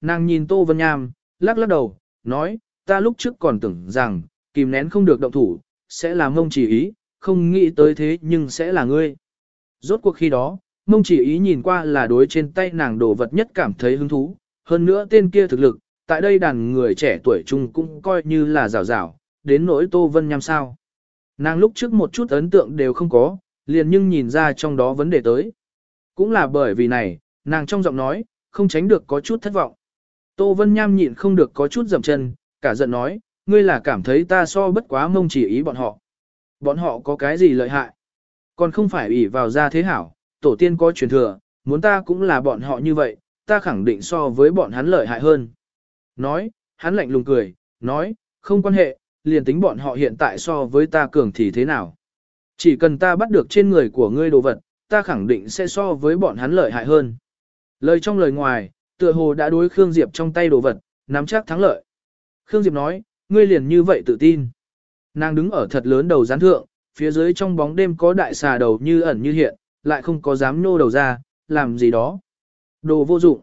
Nàng nhìn Tô Vân Nham, lắc lắc đầu, nói, ta lúc trước còn tưởng rằng, kìm nén không được động thủ, sẽ là mông chỉ ý, không nghĩ tới thế nhưng sẽ là ngươi. Rốt cuộc khi đó, mông chỉ ý nhìn qua là đối trên tay nàng đồ vật nhất cảm thấy hứng thú, hơn nữa tên kia thực lực, tại đây đàn người trẻ tuổi chung cũng coi như là rào rào, đến nỗi Tô Vân Nham sao. Nàng lúc trước một chút ấn tượng đều không có, liền nhưng nhìn ra trong đó vấn đề tới. Cũng là bởi vì này, nàng trong giọng nói, không tránh được có chút thất vọng. Tô Vân Nham nhịn không được có chút dầm chân, cả giận nói, ngươi là cảm thấy ta so bất quá mông chỉ ý bọn họ. Bọn họ có cái gì lợi hại? Còn không phải ủy vào gia thế hảo, tổ tiên có truyền thừa, muốn ta cũng là bọn họ như vậy, ta khẳng định so với bọn hắn lợi hại hơn. Nói, hắn lạnh lùng cười, nói, không quan hệ, liền tính bọn họ hiện tại so với ta cường thì thế nào. Chỉ cần ta bắt được trên người của ngươi đồ vật, ta khẳng định sẽ so với bọn hắn lợi hại hơn. Lời trong lời ngoài, tựa hồ đã đối Khương Diệp trong tay đồ vật, nắm chắc thắng lợi. Khương Diệp nói, ngươi liền như vậy tự tin. Nàng đứng ở thật lớn đầu gián thượng, phía dưới trong bóng đêm có đại xà đầu như ẩn như hiện, lại không có dám nô đầu ra, làm gì đó. Đồ vô dụng.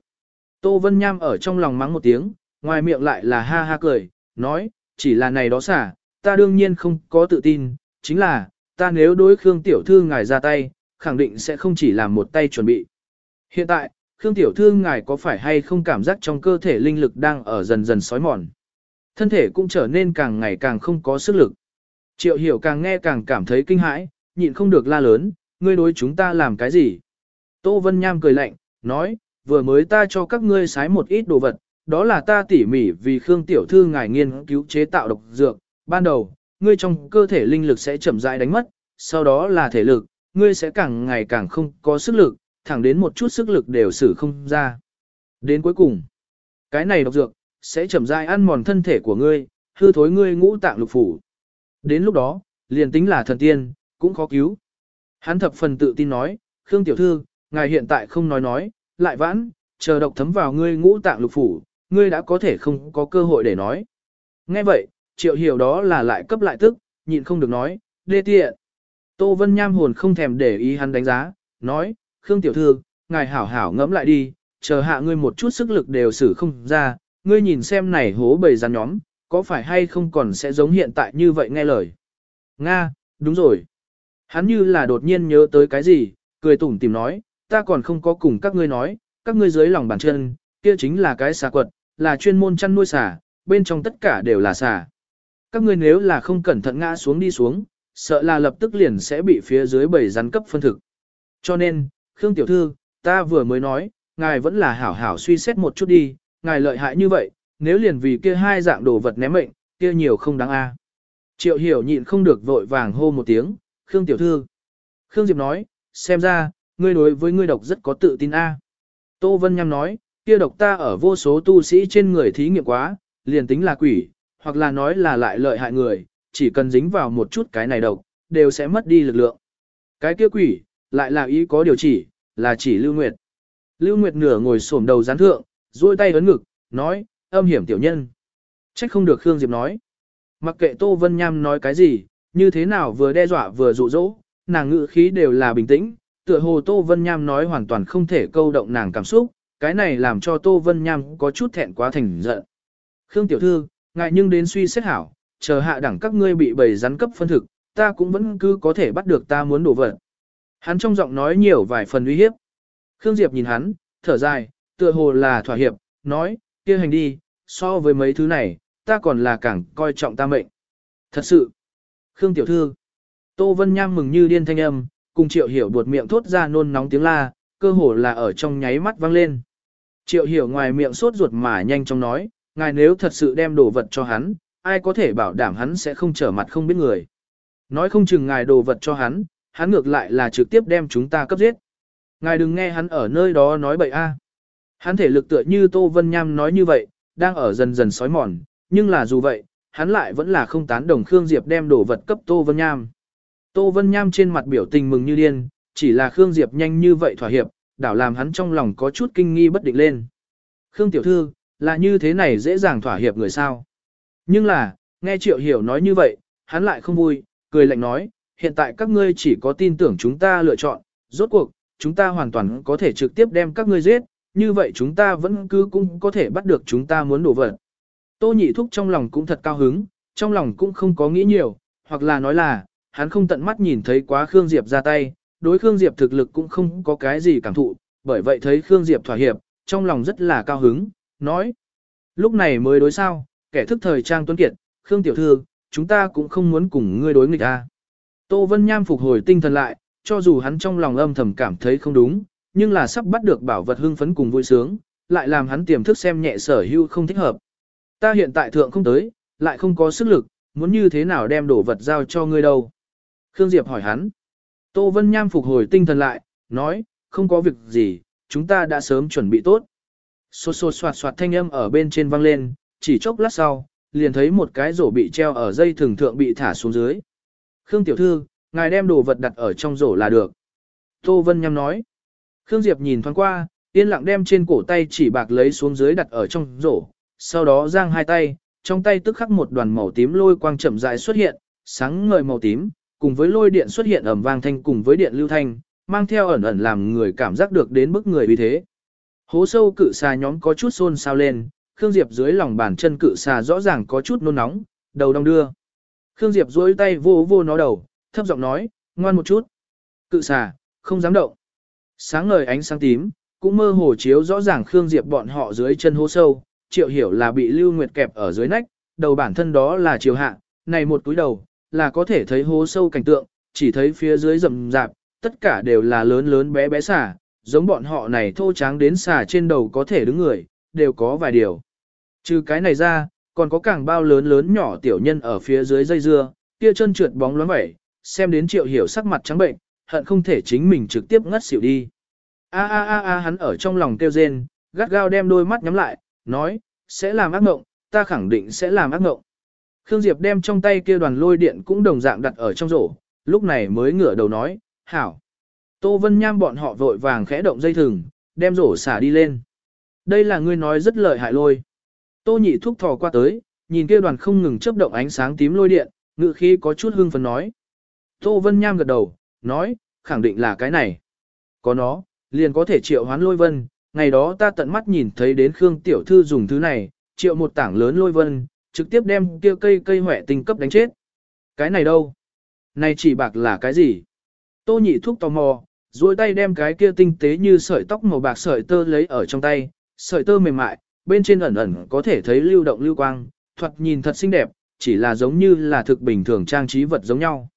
Tô Vân Nham ở trong lòng mắng một tiếng, ngoài miệng lại là ha ha cười, nói, chỉ là này đó xả, ta đương nhiên không có tự tin, chính là, ta nếu đối Khương Tiểu Thư ngài ra tay, khẳng định sẽ không chỉ làm một tay chuẩn bị. Hiện tại, Khương Tiểu Thư ngài có phải hay không cảm giác trong cơ thể linh lực đang ở dần dần sói mòn. Thân thể cũng trở nên càng ngày càng không có sức lực. Triệu hiểu càng nghe càng cảm thấy kinh hãi, nhịn không được la lớn, ngươi đối chúng ta làm cái gì? Tô Vân Nham cười lạnh, nói, vừa mới ta cho các ngươi sái một ít đồ vật, đó là ta tỉ mỉ vì Khương Tiểu Thư ngài nghiên cứu chế tạo độc dược, ban đầu, ngươi trong cơ thể linh lực sẽ chậm rãi đánh mất, sau đó là thể lực, ngươi sẽ càng ngày càng không có sức lực, thẳng đến một chút sức lực đều xử không ra. Đến cuối cùng, cái này độc dược, sẽ chậm rãi ăn mòn thân thể của ngươi, hư thối ngươi ngũ tạng lục phủ. Đến lúc đó, liền tính là thần tiên, cũng khó cứu. Hắn thập phần tự tin nói, Khương Tiểu Thư, ngài hiện tại không nói nói, lại vãn, chờ độc thấm vào ngươi ngũ tạng lục phủ, ngươi đã có thể không có cơ hội để nói. Nghe vậy, triệu hiểu đó là lại cấp lại tức, nhịn không được nói, đê tiện. Tô Vân Nham hồn không thèm để ý hắn đánh giá, nói, Khương Tiểu Thư, ngài hảo hảo ngẫm lại đi, chờ hạ ngươi một chút sức lực đều xử không ra, ngươi nhìn xem này hố bầy rắn nhóm, có phải hay không còn sẽ giống hiện tại như vậy nghe lời. Nga, đúng rồi. Hắn như là đột nhiên nhớ tới cái gì, cười tủm tìm nói, ta còn không có cùng các ngươi nói, các ngươi dưới lòng bàn chân, kia chính là cái xà quật, là chuyên môn chăn nuôi xà, bên trong tất cả đều là xà. Các ngươi nếu là không cẩn thận ngã xuống đi xuống, sợ là lập tức liền sẽ bị phía dưới bầy rắn cấp phân thực. Cho nên, Khương Tiểu Thư, ta vừa mới nói, ngài vẫn là hảo hảo suy xét một chút đi, ngài lợi hại như vậy, nếu liền vì kia hai dạng đồ vật ném mệnh, kia nhiều không đáng a. Triệu hiểu nhịn không được vội vàng hô một tiếng, Khương Tiểu Thư. Khương Diệp nói, xem ra, ngươi đối với ngươi độc rất có tự tin a. Tô Vân Nham nói, kia độc ta ở vô số tu sĩ trên người thí nghiệm quá, liền tính là quỷ, hoặc là nói là lại lợi hại người, chỉ cần dính vào một chút cái này độc, đều sẽ mất đi lực lượng. Cái kia quỷ, lại là ý có điều chỉ, là chỉ Lưu Nguyệt. Lưu Nguyệt nửa ngồi xổm đầu gián thượng, duỗi tay ấn ngực, nói, âm hiểm tiểu nhân. Trách không được Khương Diệp nói. Mặc kệ Tô Vân Nham nói cái gì, như thế nào vừa đe dọa vừa dụ dỗ, nàng ngự khí đều là bình tĩnh, tựa hồ Tô Vân Nham nói hoàn toàn không thể câu động nàng cảm xúc, cái này làm cho Tô Vân Nham có chút thẹn quá thành giận. Khương Tiểu Thư, ngại nhưng đến suy xét hảo, chờ hạ đẳng các ngươi bị bầy rắn cấp phân thực, ta cũng vẫn cứ có thể bắt được ta muốn đổ vật. Hắn trong giọng nói nhiều vài phần uy hiếp. Khương Diệp nhìn hắn, thở dài, tựa hồ là thỏa hiệp, nói, kia hành đi, so với mấy thứ này, ta còn là càng coi trọng ta mệnh. Thật sự, Khương Tiểu Thư, Tô Vân Nham mừng như điên thanh âm, cùng Triệu Hiểu buột miệng thốt ra nôn nóng tiếng la, cơ hồ là ở trong nháy mắt vang lên. Triệu Hiểu ngoài miệng sốt ruột mà nhanh chóng nói, ngài nếu thật sự đem đồ vật cho hắn, ai có thể bảo đảm hắn sẽ không trở mặt không biết người. Nói không chừng ngài đồ vật cho hắn, hắn ngược lại là trực tiếp đem chúng ta cấp giết. Ngài đừng nghe hắn ở nơi đó nói bậy a. Hắn thể lực tựa như Tô Vân Nham nói như vậy, đang ở dần dần sói mòn, nhưng là dù vậy, hắn lại vẫn là không tán đồng Khương Diệp đem đồ vật cấp Tô Vân Nham. Tô Vân Nham trên mặt biểu tình mừng như điên, chỉ là Khương Diệp nhanh như vậy thỏa hiệp, đảo làm hắn trong lòng có chút kinh nghi bất định lên. Khương Tiểu Thư, là như thế này dễ dàng thỏa hiệp người sao? Nhưng là, nghe Triệu Hiểu nói như vậy, hắn lại không vui, cười lạnh nói, hiện tại các ngươi chỉ có tin tưởng chúng ta lựa chọn, rốt cuộc, chúng ta hoàn toàn có thể trực tiếp đem các ngươi giết, như vậy chúng ta vẫn cứ cũng có thể bắt được chúng ta muốn đổ vật. Tô nhị thúc trong lòng cũng thật cao hứng, trong lòng cũng không có nghĩ nhiều, hoặc là nói là, hắn không tận mắt nhìn thấy quá Khương Diệp ra tay, đối Khương Diệp thực lực cũng không có cái gì cảm thụ, bởi vậy thấy Khương Diệp thỏa hiệp, trong lòng rất là cao hứng, nói. Lúc này mới đối sao, kẻ thức thời trang tuấn kiệt, Khương Tiểu Thư, chúng ta cũng không muốn cùng ngươi đối nghịch a. Tô Vân Nham phục hồi tinh thần lại, cho dù hắn trong lòng âm thầm cảm thấy không đúng, nhưng là sắp bắt được bảo vật hưng phấn cùng vui sướng, lại làm hắn tiềm thức xem nhẹ sở hữu không thích hợp. Ta hiện tại thượng không tới, lại không có sức lực, muốn như thế nào đem đổ vật giao cho ngươi đâu. Khương Diệp hỏi hắn. Tô Vân Nham phục hồi tinh thần lại, nói, không có việc gì, chúng ta đã sớm chuẩn bị tốt. Xô xô soạt soạt thanh âm ở bên trên vang lên, chỉ chốc lát sau, liền thấy một cái rổ bị treo ở dây thường thượng bị thả xuống dưới. Khương Tiểu Thư, ngài đem đồ vật đặt ở trong rổ là được. Tô Vân Nham nói. Khương Diệp nhìn thoáng qua, yên lặng đem trên cổ tay chỉ bạc lấy xuống dưới đặt ở trong rổ, sau đó giang hai tay, trong tay tức khắc một đoàn màu tím lôi quang chậm rãi xuất hiện, sáng ngời màu tím, cùng với lôi điện xuất hiện ầm vang thanh cùng với điện lưu thanh, mang theo ẩn ẩn làm người cảm giác được đến bức người vì thế. Hố sâu cự xà nhóm có chút xôn xao lên, Khương Diệp dưới lòng bàn chân cự xà rõ ràng có chút nôn nóng, đầu đong đưa. Khương Diệp duỗi tay vô vô nó đầu, thấp giọng nói, ngoan một chút. Cự xà, không dám động. Sáng ngời ánh sáng tím, cũng mơ hồ chiếu rõ ràng Khương Diệp bọn họ dưới chân hố sâu, triệu hiểu là bị Lưu Nguyệt kẹp ở dưới nách, đầu bản thân đó là chiều hạ, này một túi đầu, là có thể thấy hố sâu cảnh tượng, chỉ thấy phía dưới rầm rạp, tất cả đều là lớn lớn bé bé xà, giống bọn họ này thô tráng đến xà trên đầu có thể đứng người, đều có vài điều. Trừ cái này ra, còn có càng bao lớn lớn nhỏ tiểu nhân ở phía dưới dây dưa, kia chân trượt bóng loáng vẩy, xem đến triệu hiểu sắc mặt trắng bệnh, hận không thể chính mình trực tiếp ngất xỉu đi. A a a a hắn ở trong lòng kêu rên, gắt gao đem đôi mắt nhắm lại, nói, sẽ làm ác ngộng, ta khẳng định sẽ làm ác ngộng. Khương Diệp đem trong tay kia đoàn lôi điện cũng đồng dạng đặt ở trong rổ, lúc này mới ngửa đầu nói, hảo. Tô Vân Nham bọn họ vội vàng khẽ động dây thừng, đem rổ xả đi lên. Đây là ngươi nói rất lợi hại lôi. Tô nhị thúc thò qua tới, nhìn kia đoàn không ngừng chớp động ánh sáng tím lôi điện, ngự khí có chút hưng phấn nói. Tô Vân Nham gật đầu, nói, khẳng định là cái này. Có nó, liền có thể triệu hoán lôi vân, ngày đó ta tận mắt nhìn thấy đến Khương Tiểu Thư dùng thứ này, triệu một tảng lớn lôi vân, trực tiếp đem kia cây cây hỏe tinh cấp đánh chết. Cái này đâu? Này chỉ bạc là cái gì? Tô nhị thúc tò mò, duỗi tay đem cái kia tinh tế như sợi tóc màu bạc sợi tơ lấy ở trong tay, sợi tơ mềm mại, bên trên ẩn ẩn có thể thấy lưu động lưu quang, thoạt nhìn thật xinh đẹp, chỉ là giống như là thực bình thường trang trí vật giống nhau.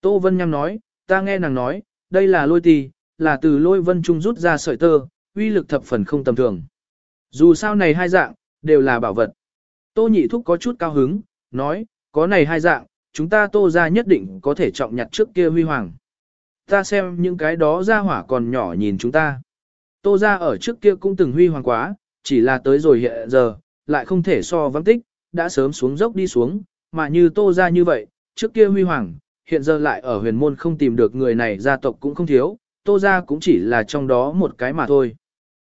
Tô Vân Nham nói, ta nghe nàng nói, đây là lôi tì, là từ lôi vân trung rút ra sợi tơ, uy lực thập phần không tầm thường. Dù sao này hai dạng, đều là bảo vật. Tô nhị thúc có chút cao hứng, nói, có này hai dạng, chúng ta tô ra nhất định có thể trọng nhặt trước kia huy hoàng. Ta xem những cái đó ra hỏa còn nhỏ nhìn chúng ta. Tô ra ở trước kia cũng từng huy hoàng quá, chỉ là tới rồi hiện giờ, lại không thể so vắng tích, đã sớm xuống dốc đi xuống, mà như tô ra như vậy, trước kia huy hoàng, hiện giờ lại ở huyền môn không tìm được người này gia tộc cũng không thiếu, tô ra cũng chỉ là trong đó một cái mà thôi.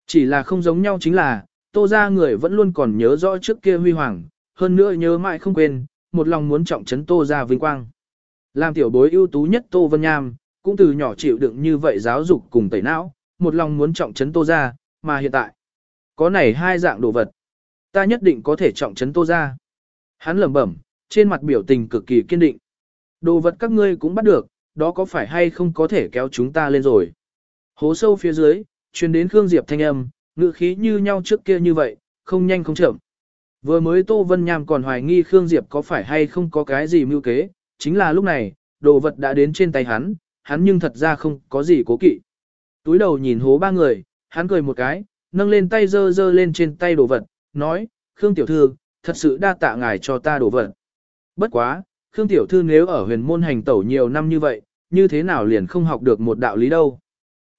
Chỉ là không giống nhau chính là, tô ra người vẫn luôn còn nhớ rõ trước kia huy hoàng, hơn nữa nhớ mãi không quên, một lòng muốn trọng trấn tô ra vinh quang. Làm tiểu bối ưu tú nhất tô vân nham, cũng từ nhỏ chịu đựng như vậy giáo dục cùng tẩy não, một lòng muốn trọng trấn tô ra, mà hiện tại, có này hai dạng đồ vật, ta nhất định có thể trọng trấn tô ra. Hắn lẩm bẩm, trên mặt biểu tình cực kỳ kiên định. Đồ vật các ngươi cũng bắt được, đó có phải hay không có thể kéo chúng ta lên rồi. Hố sâu phía dưới, truyền đến Khương Diệp thanh âm, ngự khí như nhau trước kia như vậy, không nhanh không chậm. Vừa mới Tô Vân Nham còn hoài nghi Khương Diệp có phải hay không có cái gì mưu kế, chính là lúc này, đồ vật đã đến trên tay hắn, hắn nhưng thật ra không có gì cố kỵ. Túi đầu nhìn hố ba người, hắn cười một cái, nâng lên tay dơ dơ lên trên tay đồ vật, nói, Khương Tiểu Thư, thật sự đa tạ ngài cho ta đồ vật. Bất quá, Khương Tiểu Thư nếu ở huyền môn hành tẩu nhiều năm như vậy, như thế nào liền không học được một đạo lý đâu.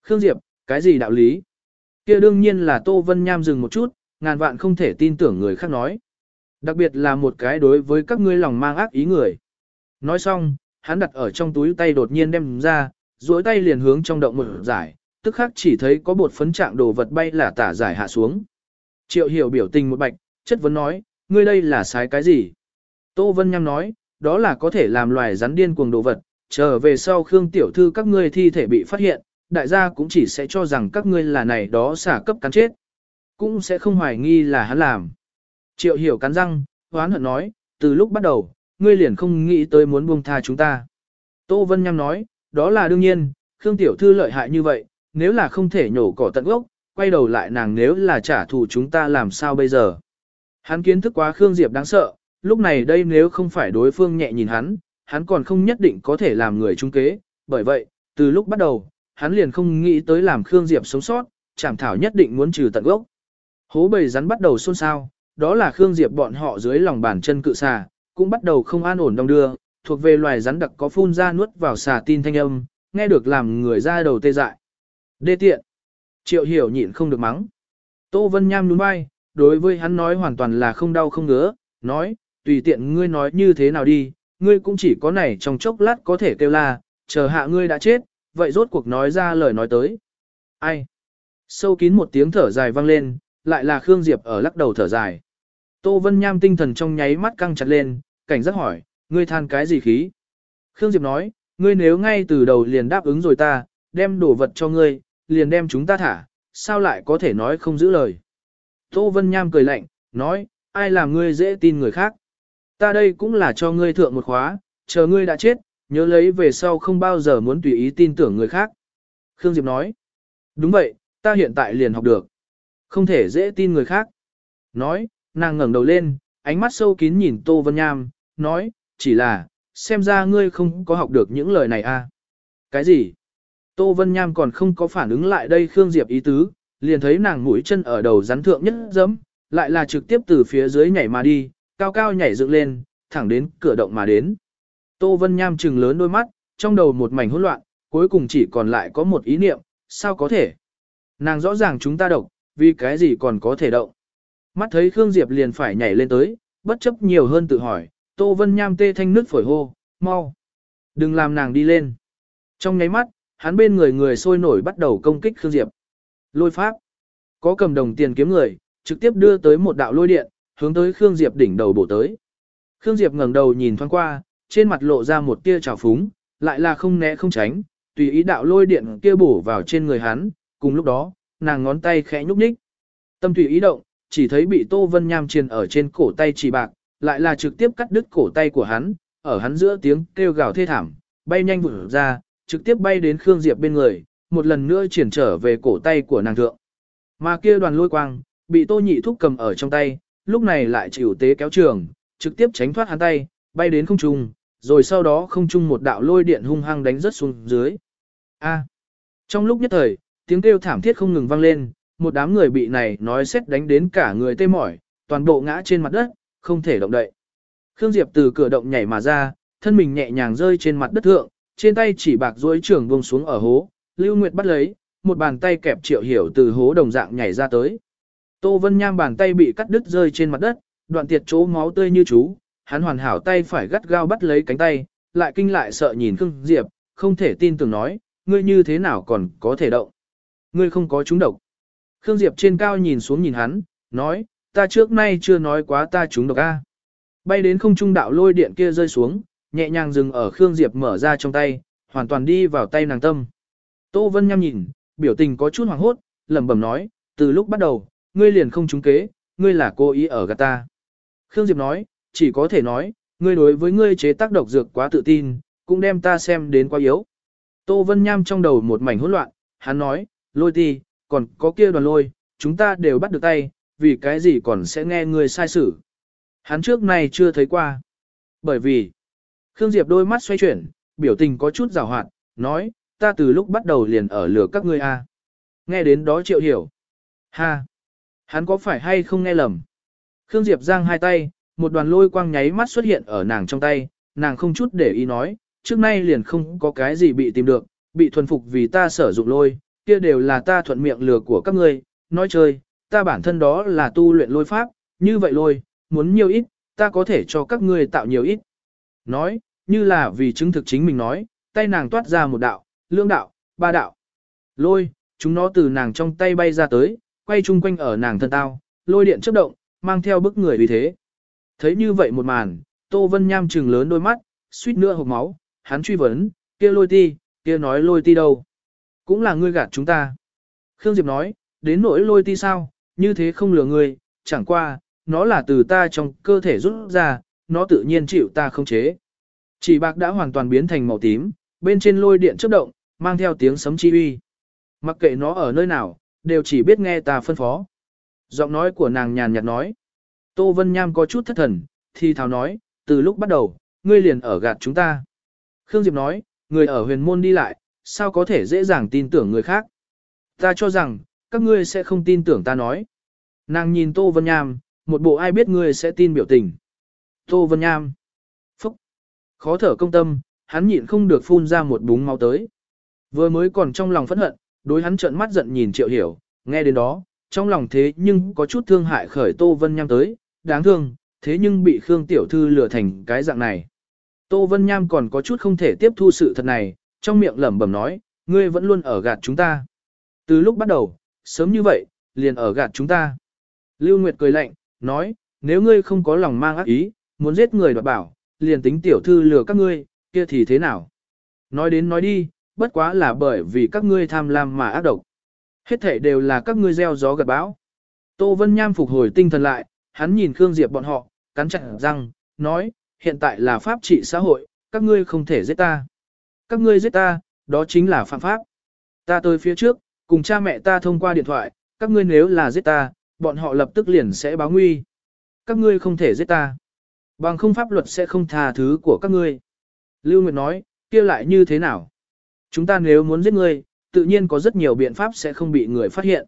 Khương Diệp, cái gì đạo lý? kia đương nhiên là Tô Vân Nham dừng một chút, ngàn vạn không thể tin tưởng người khác nói. Đặc biệt là một cái đối với các ngươi lòng mang ác ý người. Nói xong, hắn đặt ở trong túi tay đột nhiên đem ra, duỗi tay liền hướng trong động một giải, tức khác chỉ thấy có bột phấn trạng đồ vật bay là tả giải hạ xuống. Triệu hiểu biểu tình một bạch, chất vấn nói, ngươi đây là sai cái gì? Tô Vân Nham nói, đó là có thể làm loài rắn điên cuồng đồ vật, trở về sau Khương Tiểu Thư các ngươi thi thể bị phát hiện, đại gia cũng chỉ sẽ cho rằng các ngươi là này đó xả cấp cắn chết, cũng sẽ không hoài nghi là hắn làm. Triệu hiểu cắn răng, hoán hận nói, từ lúc bắt đầu, ngươi liền không nghĩ tới muốn buông tha chúng ta. Tô Vân Nham nói, đó là đương nhiên, Khương Tiểu Thư lợi hại như vậy, nếu là không thể nhổ cỏ tận gốc, quay đầu lại nàng nếu là trả thù chúng ta làm sao bây giờ. Hắn kiến thức quá Khương Diệp đáng sợ, lúc này đây nếu không phải đối phương nhẹ nhìn hắn, hắn còn không nhất định có thể làm người trung kế, bởi vậy, từ lúc bắt đầu, hắn liền không nghĩ tới làm Khương Diệp sống sót, chảm thảo nhất định muốn trừ tận gốc. Hố bầy rắn bắt đầu xôn xao, đó là Khương Diệp bọn họ dưới lòng bàn chân cự xà, cũng bắt đầu không an ổn đông đưa, thuộc về loài rắn đặc có phun ra nuốt vào xà tin thanh âm, nghe được làm người ra đầu tê dại. Đê tiện. Triệu hiểu nhịn không được mắng. Tô Vân Nham nhún vai, đối với hắn nói hoàn toàn là không đau không ngứa, nói, tùy tiện ngươi nói như thế nào đi, ngươi cũng chỉ có này trong chốc lát có thể kêu la, chờ hạ ngươi đã chết, vậy rốt cuộc nói ra lời nói tới. Ai? Sâu kín một tiếng thở dài vang lên, lại là Khương Diệp ở lắc đầu thở dài. Tô Vân Nham tinh thần trong nháy mắt căng chặt lên, cảnh giác hỏi, ngươi than cái gì khí? Khương Diệp nói, ngươi nếu ngay từ đầu liền đáp ứng rồi ta, đem đồ vật cho ngươi, liền đem chúng ta thả, sao lại có thể nói không giữ lời? Tô Vân Nham cười lạnh, nói, ai làm ngươi dễ tin người khác? Ta đây cũng là cho ngươi thượng một khóa, chờ ngươi đã chết, nhớ lấy về sau không bao giờ muốn tùy ý tin tưởng người khác. Khương Diệp nói, đúng vậy, ta hiện tại liền học được. Không thể dễ tin người khác. Nói, nàng ngẩng đầu lên, ánh mắt sâu kín nhìn Tô Vân Nham, nói, chỉ là, xem ra ngươi không có học được những lời này à. Cái gì? Tô Vân Nham còn không có phản ứng lại đây Khương Diệp ý tứ, liền thấy nàng mũi chân ở đầu rắn thượng nhất dẫm, lại là trực tiếp từ phía dưới nhảy mà đi, cao cao nhảy dựng lên, thẳng đến cửa động mà đến. Tô Vân Nham trừng lớn đôi mắt, trong đầu một mảnh hỗn loạn, cuối cùng chỉ còn lại có một ý niệm, sao có thể? Nàng rõ ràng chúng ta độc, vì cái gì còn có thể động? Mắt thấy Khương Diệp liền phải nhảy lên tới, bất chấp nhiều hơn tự hỏi, Tô Vân Nham tê thanh nước phổi hô, mau. Đừng làm nàng đi lên. Trong nháy mắt, hắn bên người người sôi nổi bắt đầu công kích Khương Diệp. Lôi pháp. Có cầm đồng tiền kiếm người, trực tiếp đưa tới một đạo lôi điện, hướng tới Khương Diệp đỉnh đầu bổ tới. Khương Diệp ngẩng đầu nhìn thoáng qua, trên mặt lộ ra một tia trào phúng, lại là không né không tránh, tùy ý đạo lôi điện kia bổ vào trên người hắn, cùng lúc đó, nàng ngón tay khẽ nhúc nhích. Tâm tùy ý động, chỉ thấy bị Tô Vân Nham truyền ở trên cổ tay chỉ bạc, lại là trực tiếp cắt đứt cổ tay của hắn, ở hắn giữa tiếng kêu gào thê thảm, bay nhanh vụt ra, trực tiếp bay đến Khương Diệp bên người, một lần nữa triển trở về cổ tay của nàng thượng. Mà kia đoàn lôi quang, bị Tô Nhị Thúc cầm ở trong tay, lúc này lại chịu tế kéo trường, trực tiếp tránh thoát hắn tay, bay đến không trung, rồi sau đó không trung một đạo lôi điện hung hăng đánh rất xuống dưới. A. Trong lúc nhất thời, tiếng kêu thảm thiết không ngừng vang lên, một đám người bị này nói xét đánh đến cả người tê mỏi, toàn bộ ngã trên mặt đất, không thể động đậy. Khương Diệp từ cửa động nhảy mà ra, thân mình nhẹ nhàng rơi trên mặt đất thượng, trên tay chỉ bạc duỗi trường buông xuống ở hố, Lưu Nguyệt bắt lấy, một bàn tay kẹp Triệu Hiểu từ hố đồng dạng nhảy ra tới. Tô Vân Nham bàn tay bị cắt đứt rơi trên mặt đất, đoạn tiệt chỗ máu tươi như chú, hắn hoàn hảo tay phải gắt gao bắt lấy cánh tay, lại kinh lại sợ nhìn Khương Diệp, không thể tin tưởng nói, ngươi như thế nào còn có thể động. Ngươi không có trúng độc. Khương Diệp trên cao nhìn xuống nhìn hắn, nói, ta trước nay chưa nói quá ta trúng độc A. Bay đến không trung đạo lôi điện kia rơi xuống, nhẹ nhàng dừng ở Khương Diệp mở ra trong tay, hoàn toàn đi vào tay nàng tâm. Tô Vân nhăm nhìn, biểu tình có chút hoảng hốt, lẩm bẩm nói, từ lúc bắt đầu, ngươi liền không trúng kế, ngươi là cô ý ở gạt ta. Khương Diệp nói, chỉ có thể nói, ngươi đối với ngươi chế tác độc dược quá tự tin, cũng đem ta xem đến quá yếu. Tô Vân Nham trong đầu một mảnh hỗn loạn, hắn nói, lôi ti, còn có kia đoàn lôi, chúng ta đều bắt được tay, vì cái gì còn sẽ nghe ngươi sai xử. Hắn trước này chưa thấy qua. Bởi vì, Khương Diệp đôi mắt xoay chuyển, biểu tình có chút rào hoạt, nói, ta từ lúc bắt đầu liền ở lửa các ngươi a. Nghe đến đó triệu hiểu. Ha! Hắn có phải hay không nghe lầm? Khương Diệp giang hai tay, một đoàn lôi quang nháy mắt xuất hiện ở nàng trong tay, nàng không chút để ý nói, trước nay liền không có cái gì bị tìm được, bị thuần phục vì ta sử dụng lôi, kia đều là ta thuận miệng lừa của các ngươi, nói chơi, ta bản thân đó là tu luyện lôi pháp, như vậy lôi, muốn nhiều ít, ta có thể cho các ngươi tạo nhiều ít. Nói, như là vì chứng thực chính mình nói, tay nàng toát ra một đạo, lương đạo, ba đạo. Lôi, chúng nó từ nàng trong tay bay ra tới, quay chung quanh ở nàng thân tao, lôi điện chớp động, mang theo bức người vì thế. Thấy như vậy một màn, Tô Vân Nham trừng lớn đôi mắt, suýt nữa hộc máu, hắn truy vấn, kia lôi ti, kia nói lôi ti đâu. Cũng là ngươi gạt chúng ta. Khương Diệp nói, đến nỗi lôi ti sao, như thế không lừa ngươi, chẳng qua, nó là từ ta trong cơ thể rút ra, nó tự nhiên chịu ta không chế. Chỉ bạc đã hoàn toàn biến thành màu tím, bên trên lôi điện chớp động, mang theo tiếng sấm chi uy. Mặc kệ nó ở nơi nào, đều chỉ biết nghe ta phân phó. Giọng nói của nàng nhàn nhạt nói. Tô Vân Nham có chút thất thần, thì thào nói, từ lúc bắt đầu, ngươi liền ở gạt chúng ta. Khương Diệp nói, người ở huyền môn đi lại, sao có thể dễ dàng tin tưởng người khác. Ta cho rằng, các ngươi sẽ không tin tưởng ta nói. Nàng nhìn Tô Vân Nham, một bộ ai biết ngươi sẽ tin biểu tình. Tô Vân Nham. Khó thở công tâm, hắn nhịn không được phun ra một búng máu tới. Vừa mới còn trong lòng phẫn hận, đối hắn trợn mắt giận nhìn Triệu Hiểu, nghe đến đó, trong lòng thế nhưng có chút thương hại khởi Tô Vân Nham tới, đáng thương, thế nhưng bị Khương Tiểu Thư lừa thành cái dạng này. Tô Vân Nham còn có chút không thể tiếp thu sự thật này, trong miệng lẩm bẩm nói, ngươi vẫn luôn ở gạt chúng ta. Từ lúc bắt đầu, sớm như vậy, liền ở gạt chúng ta. Lưu Nguyệt cười lạnh, nói, nếu ngươi không có lòng mang ác ý, muốn giết người đoạt bảo, liền tính tiểu thư lừa các ngươi, kia thì thế nào? Nói đến nói đi, bất quá là bởi vì các ngươi tham lam mà ác độc. Hết thể đều là các ngươi gieo gió gặt bão. Tô Vân Nham phục hồi tinh thần lại, hắn nhìn Khương Diệp bọn họ, cắn chặt răng, nói, hiện tại là pháp trị xã hội, các ngươi không thể giết ta. Các ngươi giết ta, đó chính là phạm pháp. Ta tới phía trước, cùng cha mẹ ta thông qua điện thoại, các ngươi nếu là giết ta, bọn họ lập tức liền sẽ báo nguy. Các ngươi không thể giết ta. Bằng không pháp luật sẽ không tha thứ của các ngươi. Lưu Nguyệt nói, kia lại như thế nào? Chúng ta nếu muốn giết ngươi, tự nhiên có rất nhiều biện pháp sẽ không bị người phát hiện.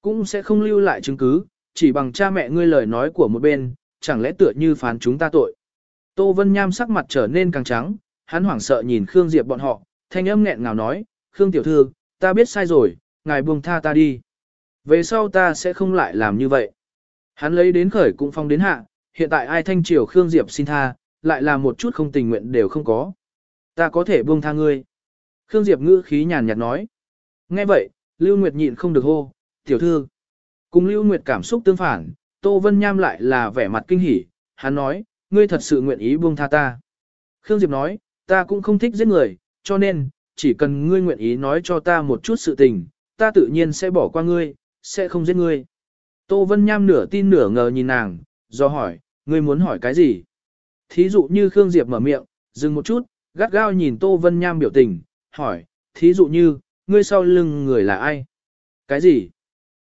Cũng sẽ không lưu lại chứng cứ, chỉ bằng cha mẹ ngươi lời nói của một bên, chẳng lẽ tựa như phán chúng ta tội. Tô Vân Nham sắc mặt trở nên càng trắng, hắn hoảng sợ nhìn Khương Diệp bọn họ, thanh âm nghẹn ngào nói, Khương Tiểu Thư, ta biết sai rồi, ngài buông tha ta đi. Về sau ta sẽ không lại làm như vậy. Hắn lấy đến khởi cũng phong đến hạ, hiện tại ai thanh triều Khương Diệp xin tha, lại là một chút không tình nguyện đều không có. Ta có thể buông tha ngươi. Khương Diệp ngữ khí nhàn nhạt nói. Nghe vậy, Lưu Nguyệt nhịn không được hô, tiểu thư. Cùng Lưu Nguyệt cảm xúc tương phản, Tô Vân Nham lại là vẻ mặt kinh hỉ, hắn nói, ngươi thật sự nguyện ý buông tha ta. Khương Diệp nói, ta cũng không thích giết người, cho nên, chỉ cần ngươi nguyện ý nói cho ta một chút sự tình, ta tự nhiên sẽ bỏ qua ngươi, sẽ không giết ngươi. Tô Vân Nham nửa tin nửa ngờ nhìn nàng, do hỏi, ngươi muốn hỏi cái gì? Thí dụ như Khương Diệp mở miệng, dừng một chút, gắt gao nhìn Tô Vân Nham biểu tình, hỏi, thí dụ như, ngươi sau lưng người là ai? Cái gì?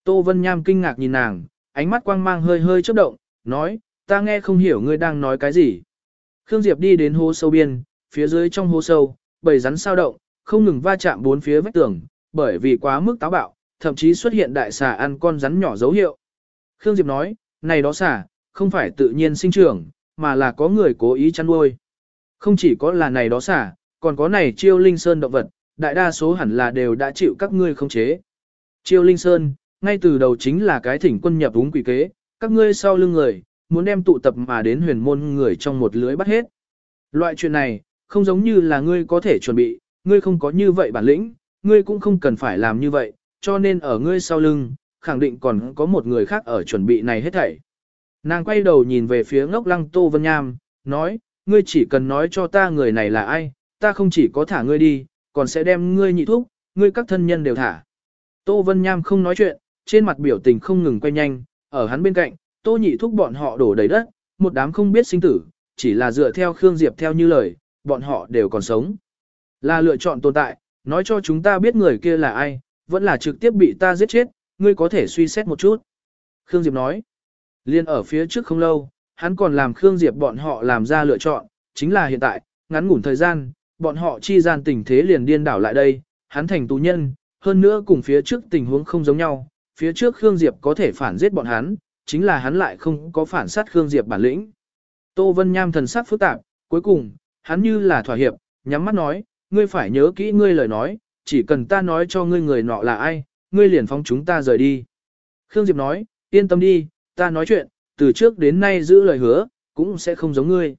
Tô Vân Nham kinh ngạc nhìn nàng, ánh mắt quang mang hơi hơi chớp động, nói, ta nghe không hiểu ngươi đang nói cái gì. Khương Diệp đi đến hố sâu biên, phía dưới trong hố sâu, bầy rắn sao động, không ngừng va chạm bốn phía vách tường, bởi vì quá mức táo bạo, thậm chí xuất hiện đại xà ăn con rắn nhỏ dấu hiệu. Khương Diệp nói, này đó xà, không phải tự nhiên sinh trưởng, mà là có người cố ý chăn nuôi. Không chỉ có là này đó xả, còn có này chiêu linh sơn động vật, đại đa số hẳn là đều đã chịu các ngươi không chế. Chiêu linh sơn, ngay từ đầu chính là cái thỉnh quân nhập đúng quỷ kế, các ngươi sau lưng người, muốn đem tụ tập mà đến huyền môn người trong một lưới bắt hết. Loại chuyện này, không giống như là ngươi có thể chuẩn bị, ngươi không có như vậy bản lĩnh, ngươi cũng không cần phải làm như vậy, cho nên ở ngươi sau lưng, khẳng định còn có một người khác ở chuẩn bị này hết thảy. Nàng quay đầu nhìn về phía ngốc lăng Tô Vân Nham, nói, ngươi chỉ cần nói cho ta người này là ai, ta không chỉ có thả ngươi đi, còn sẽ đem ngươi nhị thúc, ngươi các thân nhân đều thả. Tô Vân Nham không nói chuyện, trên mặt biểu tình không ngừng quay nhanh, ở hắn bên cạnh, Tô nhị thúc bọn họ đổ đầy đất, một đám không biết sinh tử, chỉ là dựa theo Khương Diệp theo như lời, bọn họ đều còn sống. Là lựa chọn tồn tại, nói cho chúng ta biết người kia là ai, vẫn là trực tiếp bị ta giết chết, ngươi có thể suy xét một chút. Khương Diệp nói, liên ở phía trước không lâu, hắn còn làm Khương Diệp bọn họ làm ra lựa chọn, chính là hiện tại, ngắn ngủn thời gian, bọn họ chi gian tình thế liền điên đảo lại đây, hắn thành tù nhân, hơn nữa cùng phía trước tình huống không giống nhau, phía trước Khương Diệp có thể phản giết bọn hắn, chính là hắn lại không có phản sát Khương Diệp bản lĩnh. Tô Vân Nham thần sắc phức tạp, cuối cùng, hắn như là thỏa hiệp, nhắm mắt nói, ngươi phải nhớ kỹ ngươi lời nói, chỉ cần ta nói cho ngươi người nọ là ai, ngươi liền phóng chúng ta rời đi. Khương Diệp nói, yên tâm đi, ta nói chuyện, từ trước đến nay giữ lời hứa, cũng sẽ không giống ngươi.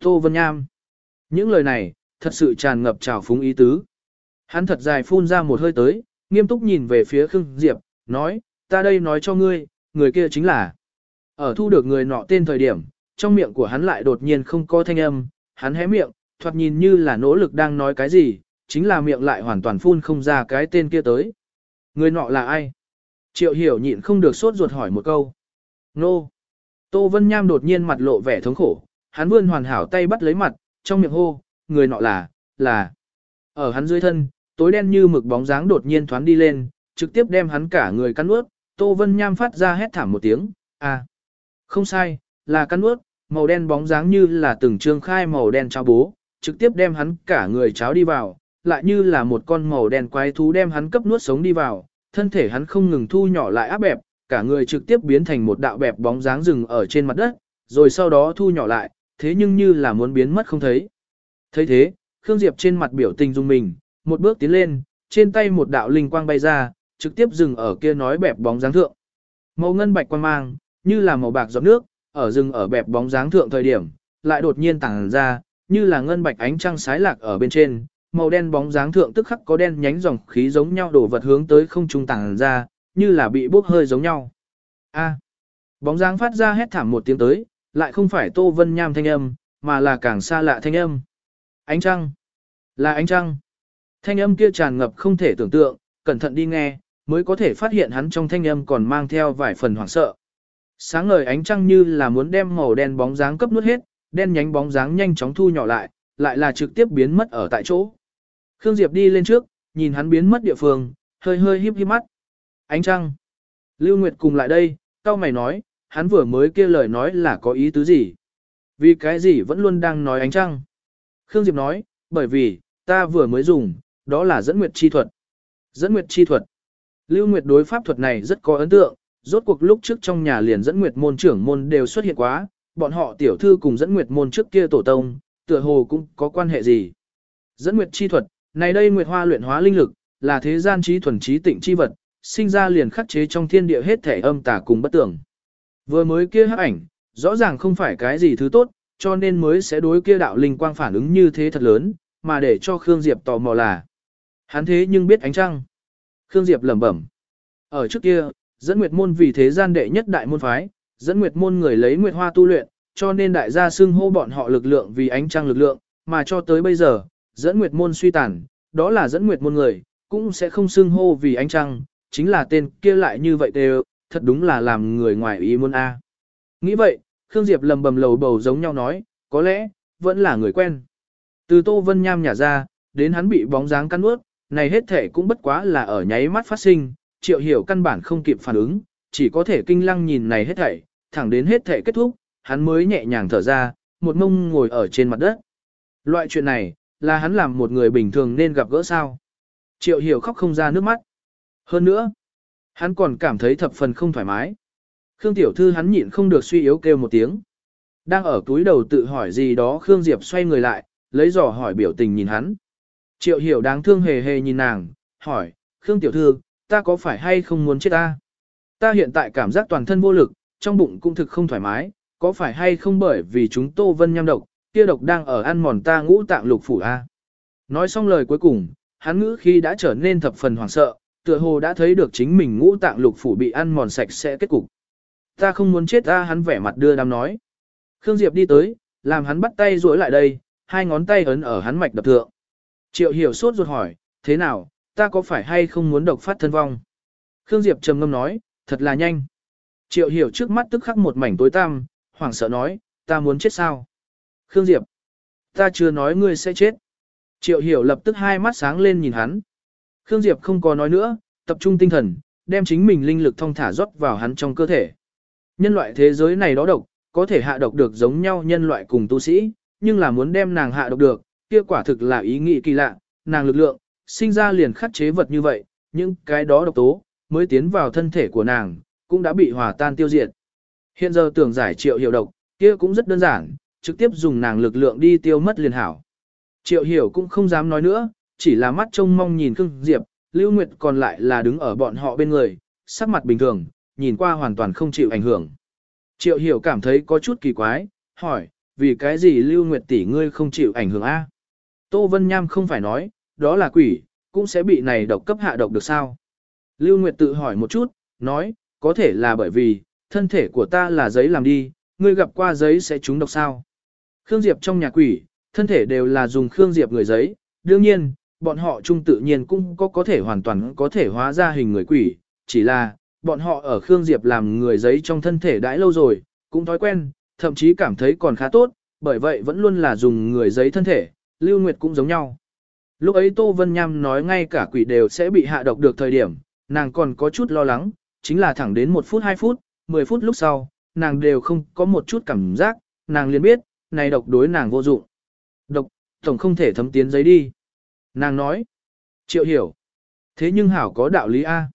Tô Vân Nham. Những lời này, thật sự tràn ngập trào phúng ý tứ. Hắn thật dài phun ra một hơi tới, nghiêm túc nhìn về phía Khương Diệp, nói, ta đây nói cho ngươi, người kia chính là. Ở thu được người nọ tên thời điểm, trong miệng của hắn lại đột nhiên không có thanh âm, hắn hé miệng, thoạt nhìn như là nỗ lực đang nói cái gì, chính là miệng lại hoàn toàn phun không ra cái tên kia tới. Người nọ là ai? Triệu hiểu nhịn không được sốt ruột hỏi một câu. Nô. Tô Vân Nham đột nhiên mặt lộ vẻ thống khổ, hắn vươn hoàn hảo tay bắt lấy mặt, trong miệng hô, người nọ là, là. Ở hắn dưới thân, tối đen như mực bóng dáng đột nhiên thoáng đi lên, trực tiếp đem hắn cả người cắn ướt. Tô Vân Nham phát ra hét thảm một tiếng, à. Không sai, là cắn ướt, màu đen bóng dáng như là từng trương khai màu đen cháo bố, trực tiếp đem hắn cả người cháo đi vào, lại như là một con màu đen quái thú đem hắn cấp nuốt sống đi vào, thân thể hắn không ngừng thu nhỏ lại áp bẹp, cả người trực tiếp biến thành một đạo bẹp bóng dáng rừng ở trên mặt đất, rồi sau đó thu nhỏ lại, thế nhưng như là muốn biến mất không thấy. thấy thế, Khương Diệp trên mặt biểu tình dung mình, một bước tiến lên, trên tay một đạo linh quang bay ra, trực tiếp dừng ở kia nói bẹp bóng dáng thượng. Màu ngân bạch quang mang, như là màu bạc giọt nước, ở rừng ở bẹp bóng dáng thượng thời điểm, lại đột nhiên tàng ra, như là ngân bạch ánh trăng sái lạc ở bên trên, màu đen bóng dáng thượng tức khắc có đen nhánh dòng khí giống nhau đổ vật hướng tới không trung tàng ra, như là bị bốc hơi giống nhau. A. bóng dáng phát ra hét thảm một tiếng tới, lại không phải Tô Vân Nham thanh âm, mà là càng xa lạ thanh âm. Ánh trăng. Là ánh trăng. Thanh âm kia tràn ngập không thể tưởng tượng, cẩn thận đi nghe, mới có thể phát hiện hắn trong thanh âm còn mang theo vài phần hoảng sợ. Sáng ngời ánh trăng như là muốn đem màu đen bóng dáng cấp nuốt hết, đen nhánh bóng dáng nhanh chóng thu nhỏ lại, lại là trực tiếp biến mất ở tại chỗ. Khương Diệp đi lên trước, nhìn hắn biến mất địa phương, hơi hơi híp híp mắt. Ánh trăng. Lưu Nguyệt cùng lại đây, cao mày nói, hắn vừa mới kia lời nói là có ý tứ gì? Vì cái gì vẫn luôn đang nói ánh trăng? Khương Diệp nói, bởi vì, ta vừa mới dùng, đó là dẫn nguyệt chi thuật. Dẫn nguyệt chi thuật. Lưu Nguyệt đối pháp thuật này rất có ấn tượng, rốt cuộc lúc trước trong nhà liền dẫn nguyệt môn trưởng môn đều xuất hiện quá, bọn họ tiểu thư cùng dẫn nguyệt môn trước kia tổ tông, tựa hồ cũng có quan hệ gì. Dẫn nguyệt chi thuật, này đây nguyệt hoa luyện hóa linh lực, là thế gian trí thuần trí tịnh chi vật, sinh ra liền khắc chế trong thiên địa hết thể âm tà cùng bất tưởng. Vừa mới kia hắc ảnh, rõ ràng không phải cái gì thứ tốt, cho nên mới sẽ đối kia đạo linh quang phản ứng như thế thật lớn, mà để cho Khương Diệp tò mò là. Hắn thế nhưng biết ánh trăng. Khương Diệp lẩm bẩm. Ở trước kia, dẫn nguyệt môn vì thế gian đệ nhất đại môn phái, dẫn nguyệt môn người lấy nguyệt hoa tu luyện, cho nên đại gia xưng hô bọn họ lực lượng vì ánh trăng lực lượng, mà cho tới bây giờ, dẫn nguyệt môn suy tàn, đó là dẫn nguyệt môn người, cũng sẽ không xưng hô vì ánh trăng, chính là tên kia lại như vậy đều, thật đúng là làm người ngoài ý muốn a. Nghĩ vậy, Khương Diệp lầm bầm lầu bầu giống nhau nói, có lẽ, vẫn là người quen. Từ Tô Vân Nham nhả ra, đến hắn bị bóng dáng cắn nuốt, này hết thể cũng bất quá là ở nháy mắt phát sinh, triệu hiểu căn bản không kịp phản ứng, chỉ có thể kinh lăng nhìn này hết thảy, thẳng đến hết thể kết thúc, hắn mới nhẹ nhàng thở ra, một mông ngồi ở trên mặt đất. Loại chuyện này, là hắn làm một người bình thường nên gặp gỡ sao. Triệu hiểu khóc không ra nước mắt. Hơn nữa, hắn còn cảm thấy thập phần không thoải mái. Khương tiểu thư hắn nhịn không được suy yếu kêu một tiếng. Đang ở túi đầu tự hỏi gì đó Khương Diệp xoay người lại, lấy giỏ hỏi biểu tình nhìn hắn. Triệu hiểu đáng thương hề hề nhìn nàng, hỏi, Khương tiểu thư, ta có phải hay không muốn chết ta? Ta hiện tại cảm giác toàn thân vô lực, trong bụng cũng thực không thoải mái, có phải hay không bởi vì chúng tô vân nham độc, kia độc đang ở ăn mòn ta ngũ tạng lục phủ a. Nói xong lời cuối cùng, hắn ngữ khi đã trở nên thập phần hoảng sợ, tựa hồ đã thấy được chính mình ngũ tạng lục phủ bị ăn mòn sạch sẽ kết cục. Ta không muốn chết ta hắn vẻ mặt đưa đám nói. Khương Diệp đi tới, làm hắn bắt tay duỗi lại đây, hai ngón tay ấn ở hắn mạch đập thượng. Triệu hiểu sốt ruột hỏi, thế nào, ta có phải hay không muốn độc phát thân vong? Khương Diệp trầm ngâm nói, thật là nhanh. Triệu hiểu trước mắt tức khắc một mảnh tối tăm, hoảng sợ nói, ta muốn chết sao? Khương Diệp, ta chưa nói ngươi sẽ chết. Triệu hiểu lập tức hai mắt sáng lên nhìn hắn. Khương Diệp không có nói nữa, tập trung tinh thần, đem chính mình linh lực thông thả rót vào hắn trong cơ thể. Nhân loại thế giới này đó độc, có thể hạ độc được giống nhau nhân loại cùng tu sĩ, nhưng là muốn đem nàng hạ độc được, kia quả thực là ý nghĩ kỳ lạ, nàng lực lượng, sinh ra liền khắc chế vật như vậy, những cái đó độc tố, mới tiến vào thân thể của nàng, cũng đã bị hòa tan tiêu diệt. Hiện giờ tưởng giải triệu hiểu độc, kia cũng rất đơn giản, trực tiếp dùng nàng lực lượng đi tiêu mất liền hảo. Triệu hiểu cũng không dám nói nữa, chỉ là mắt trông mong nhìn Khương Diệp, Lưu Nguyệt còn lại là đứng ở bọn họ bên người, sắc mặt bình thường, nhìn qua hoàn toàn không chịu ảnh hưởng. Triệu hiểu cảm thấy có chút kỳ quái, hỏi, vì cái gì Lưu Nguyệt tỷ ngươi không chịu ảnh hưởng a? Tô Vân Nham không phải nói, đó là quỷ, cũng sẽ bị này độc cấp hạ độc được sao? Lưu Nguyệt tự hỏi một chút, nói, có thể là bởi vì, thân thể của ta là giấy làm đi, ngươi gặp qua giấy sẽ trúng độc sao? Khương Diệp trong nhà quỷ, thân thể đều là dùng Khương Diệp người giấy, đương nhiên, bọn họ chung tự nhiên cũng có có thể hoàn toàn có thể hóa ra hình người quỷ, chỉ là, bọn họ ở Khương Diệp làm người giấy trong thân thể đãi lâu rồi, cũng thói quen, thậm chí cảm thấy còn khá tốt, bởi vậy vẫn luôn là dùng người giấy thân thể, Lưu Nguyệt cũng giống nhau. Lúc ấy Tô Vân Nham nói ngay cả quỷ đều sẽ bị hạ độc được thời điểm, nàng còn có chút lo lắng, chính là thẳng đến 1 phút 2 phút, 10 phút lúc sau, nàng đều không có một chút cảm giác, nàng liền biết, này độc đối nàng vô dụng. Độc, tổng không thể thấm tiến giấy đi. Nàng nói, triệu hiểu. Thế nhưng hảo có đạo lý A.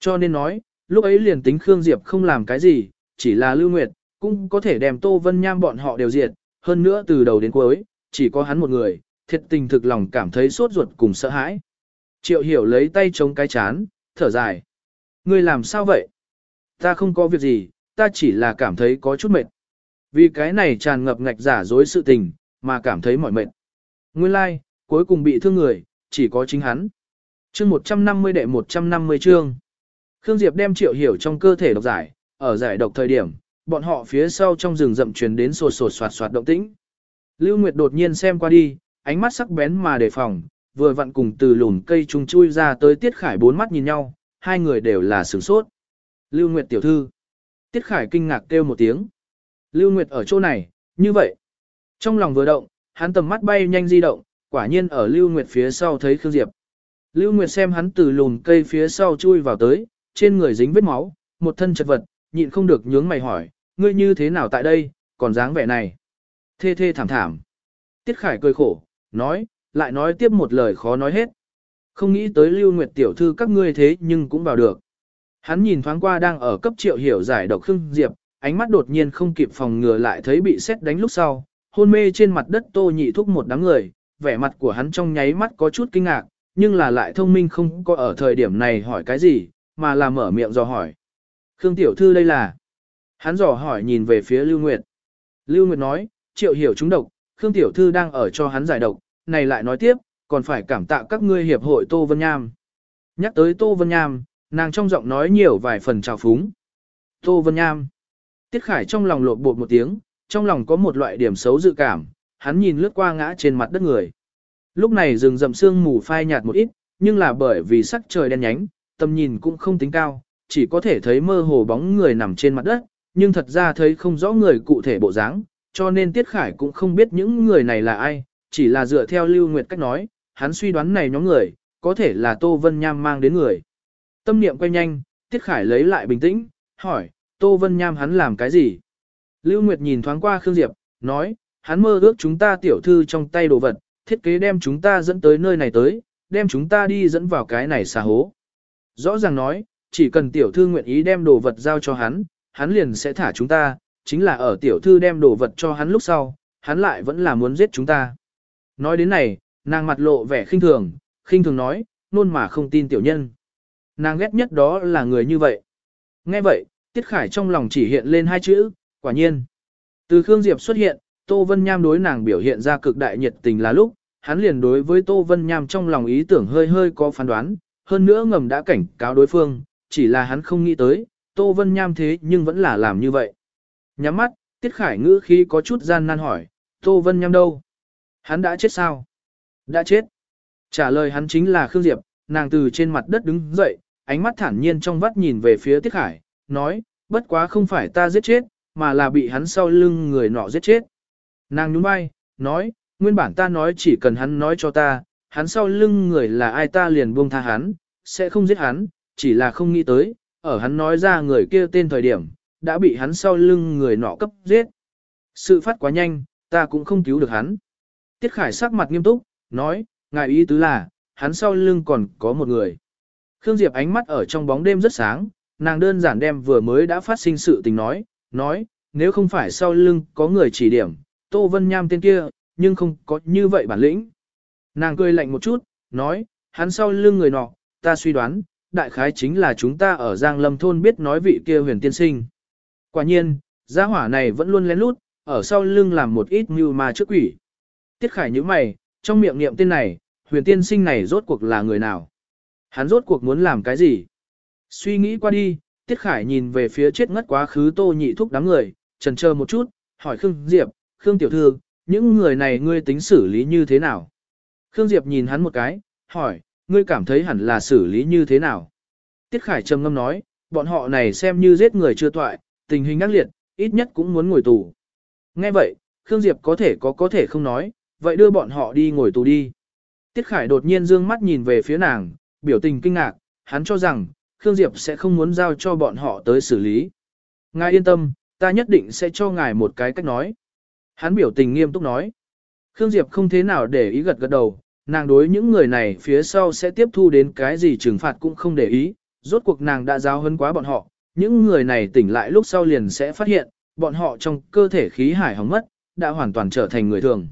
Cho nên nói, lúc ấy liền tính Khương Diệp không làm cái gì, chỉ là Lưu Nguyệt, cũng có thể đem Tô Vân Nham bọn họ đều diệt, hơn nữa từ đầu đến cuối, chỉ có hắn một người, thiệt tình thực lòng cảm thấy sốt ruột cùng sợ hãi. Triệu hiểu lấy tay chống cái chán, thở dài. Ngươi làm sao vậy? Ta không có việc gì, ta chỉ là cảm thấy có chút mệt. Vì cái này tràn ngập ngạch giả dối sự tình, mà cảm thấy mỏi mệt. Nguyên lai, like, cuối cùng bị thương người, chỉ có chính hắn. Chương 150 đệ 150 chương. Khương Diệp đem triệu hiểu trong cơ thể độc giải, ở giải độc thời điểm, bọn họ phía sau trong rừng rậm truyền đến sột sột soạt soạt động tĩnh. Lưu Nguyệt đột nhiên xem qua đi, ánh mắt sắc bén mà đề phòng, vừa vặn cùng từ lùn cây trùng chui ra tới Tiết Khải bốn mắt nhìn nhau, hai người đều là sửng sốt. Lưu Nguyệt tiểu thư. Tiết Khải kinh ngạc kêu một tiếng. Lưu Nguyệt ở chỗ này, như vậy. Trong lòng vừa động, hắn tầm mắt bay nhanh di động, quả nhiên ở Lưu Nguyệt phía sau thấy Khương Diệp. Lưu Nguyệt xem hắn từ lùn cây phía sau chui vào tới, trên người dính vết máu, một thân chật vật, nhịn không được nhướng mày hỏi, ngươi như thế nào tại đây, còn dáng vẻ này. Thê thê thảm thảm. Tiết Khải cười khổ, nói, lại nói tiếp một lời khó nói hết. Không nghĩ tới Lưu Nguyệt tiểu thư các ngươi thế nhưng cũng vào được. Hắn nhìn thoáng qua đang ở cấp triệu hiểu giải độc Khương Diệp, ánh mắt đột nhiên không kịp phòng ngừa lại thấy bị xét đánh lúc sau, hôn mê trên mặt đất tô nhị thúc một đám người, vẻ mặt của hắn trong nháy mắt có chút kinh ngạc, nhưng là lại thông minh không có ở thời điểm này hỏi cái gì, mà là mở miệng dò hỏi. Khương tiểu thư đây là. Hắn dò hỏi nhìn về phía Lưu Nguyệt. Lưu Nguyệt nói, triệu hiểu chúng độc, Khương tiểu thư đang ở cho hắn giải độc, này lại nói tiếp, còn phải cảm tạ các ngươi hiệp hội Tô Vân Nham. Nhắc tới Tô Vân Nham, nàng trong giọng nói nhiều vài phần trào phúng. Tô Vân Nham. Tiết Khải trong lòng lột bột một tiếng, trong lòng có một loại điểm xấu dự cảm, hắn nhìn lướt qua ngã trên mặt đất người. Lúc này rừng rậm sương mù phai nhạt một ít, nhưng là bởi vì sắc trời đen nhánh, tầm nhìn cũng không tính cao, chỉ có thể thấy mơ hồ bóng người nằm trên mặt đất, nhưng thật ra thấy không rõ người cụ thể bộ dáng, cho nên Tiết Khải cũng không biết những người này là ai, chỉ là dựa theo Lưu Nguyệt cách nói, hắn suy đoán này nhóm người, có thể là Tô Vân Nham mang đến người. Tâm niệm quay nhanh, Tiết Khải lấy lại bình tĩnh, hỏi, Tô Vân Nham hắn làm cái gì? Lưu Nguyệt nhìn thoáng qua Khương Diệp, nói, hắn mơ ước chúng ta tiểu thư trong tay đồ vật, thiết kế đem chúng ta dẫn tới nơi này tới, đem chúng ta đi dẫn vào cái này xà hố. Rõ ràng nói, chỉ cần tiểu thư nguyện ý đem đồ vật giao cho hắn, hắn liền sẽ thả chúng ta, chính là ở tiểu thư đem đồ vật cho hắn lúc sau, hắn lại vẫn là muốn giết chúng ta. Nói đến này, nàng mặt lộ vẻ khinh thường, khinh thường nói, nôn mà không tin tiểu nhân. Nàng ghét nhất đó là người như vậy. Nghe vậy, Tiết Khải trong lòng chỉ hiện lên hai chữ, quả nhiên. Từ Khương Diệp xuất hiện, Tô Vân Nham đối nàng biểu hiện ra cực đại nhiệt tình là lúc, hắn liền đối với Tô Vân Nham trong lòng ý tưởng hơi hơi có phán đoán, hơn nữa ngầm đã cảnh cáo đối phương, chỉ là hắn không nghĩ tới, Tô Vân Nham thế nhưng vẫn là làm như vậy. Nhắm mắt, Tiết Khải ngữ khi có chút gian nan hỏi, Tô Vân Nham đâu? Hắn đã chết sao? Đã chết. Trả lời hắn chính là Khương Diệp, nàng từ trên mặt đất đứng dậy, ánh mắt thản nhiên trong vắt nhìn về phía Tiết Khải, nói, bất quá không phải ta giết chết, mà là bị hắn sau lưng người nọ giết chết. Nàng nhún vai, nói, nguyên bản ta nói chỉ cần hắn nói cho ta, hắn sau lưng người là ai ta liền buông tha hắn, sẽ không giết hắn, chỉ là không nghĩ tới, ở hắn nói ra người kia tên thời điểm, đã bị hắn sau lưng người nọ cấp giết. Sự phát quá nhanh, ta cũng không cứu được hắn. Tiết Khải sắc mặt nghiêm túc, nói, ngài ý tứ là, hắn sau lưng còn có một người. Khương Diệp ánh mắt ở trong bóng đêm rất sáng, nàng đơn giản đem vừa mới đã phát sinh sự tình nói, nói, nếu không phải sau lưng có người chỉ điểm, Tô Vân Nham tên kia, nhưng không có như vậy bản lĩnh. Nàng cười lạnh một chút, nói, hắn sau lưng người nọ, ta suy đoán, đại khái chính là chúng ta ở Giang Lâm Thôn biết nói vị kia huyền tiên sinh. Quả nhiên, gia hỏa này vẫn luôn lén lút, ở sau lưng làm một ít mưu mà trước quỷ. Tiết Khải như mày, trong miệng niệm tên này, huyền tiên sinh này rốt cuộc là người nào? Hắn rốt cuộc muốn làm cái gì? Suy nghĩ qua đi, Tiết Khải nhìn về phía chết ngất quá khứ tô nhị thúc đám người, trần chờ một chút, hỏi Khương Diệp, Khương Tiểu Thư, những người này ngươi tính xử lý như thế nào? Khương Diệp nhìn hắn một cái, hỏi, ngươi cảm thấy hẳn là xử lý như thế nào? Tiết Khải trầm ngâm nói, bọn họ này xem như giết người chưa toại, tình hình ác liệt, ít nhất cũng muốn ngồi tù. Nghe vậy, Khương Diệp có thể có có thể không nói, vậy đưa bọn họ đi ngồi tù đi. Tiết Khải đột nhiên dương mắt nhìn về phía nàng, biểu tình kinh ngạc, hắn cho rằng, Khương Diệp sẽ không muốn giao cho bọn họ tới xử lý. Ngài yên tâm, ta nhất định sẽ cho ngài một cái cách nói. Hắn biểu tình nghiêm túc nói. Khương Diệp không thế nào để ý gật gật đầu, nàng đối những người này phía sau sẽ tiếp thu đến cái gì trừng phạt cũng không để ý, rốt cuộc nàng đã giáo hơn quá bọn họ, những người này tỉnh lại lúc sau liền sẽ phát hiện, bọn họ trong cơ thể khí hải hóng mất, đã hoàn toàn trở thành người thường.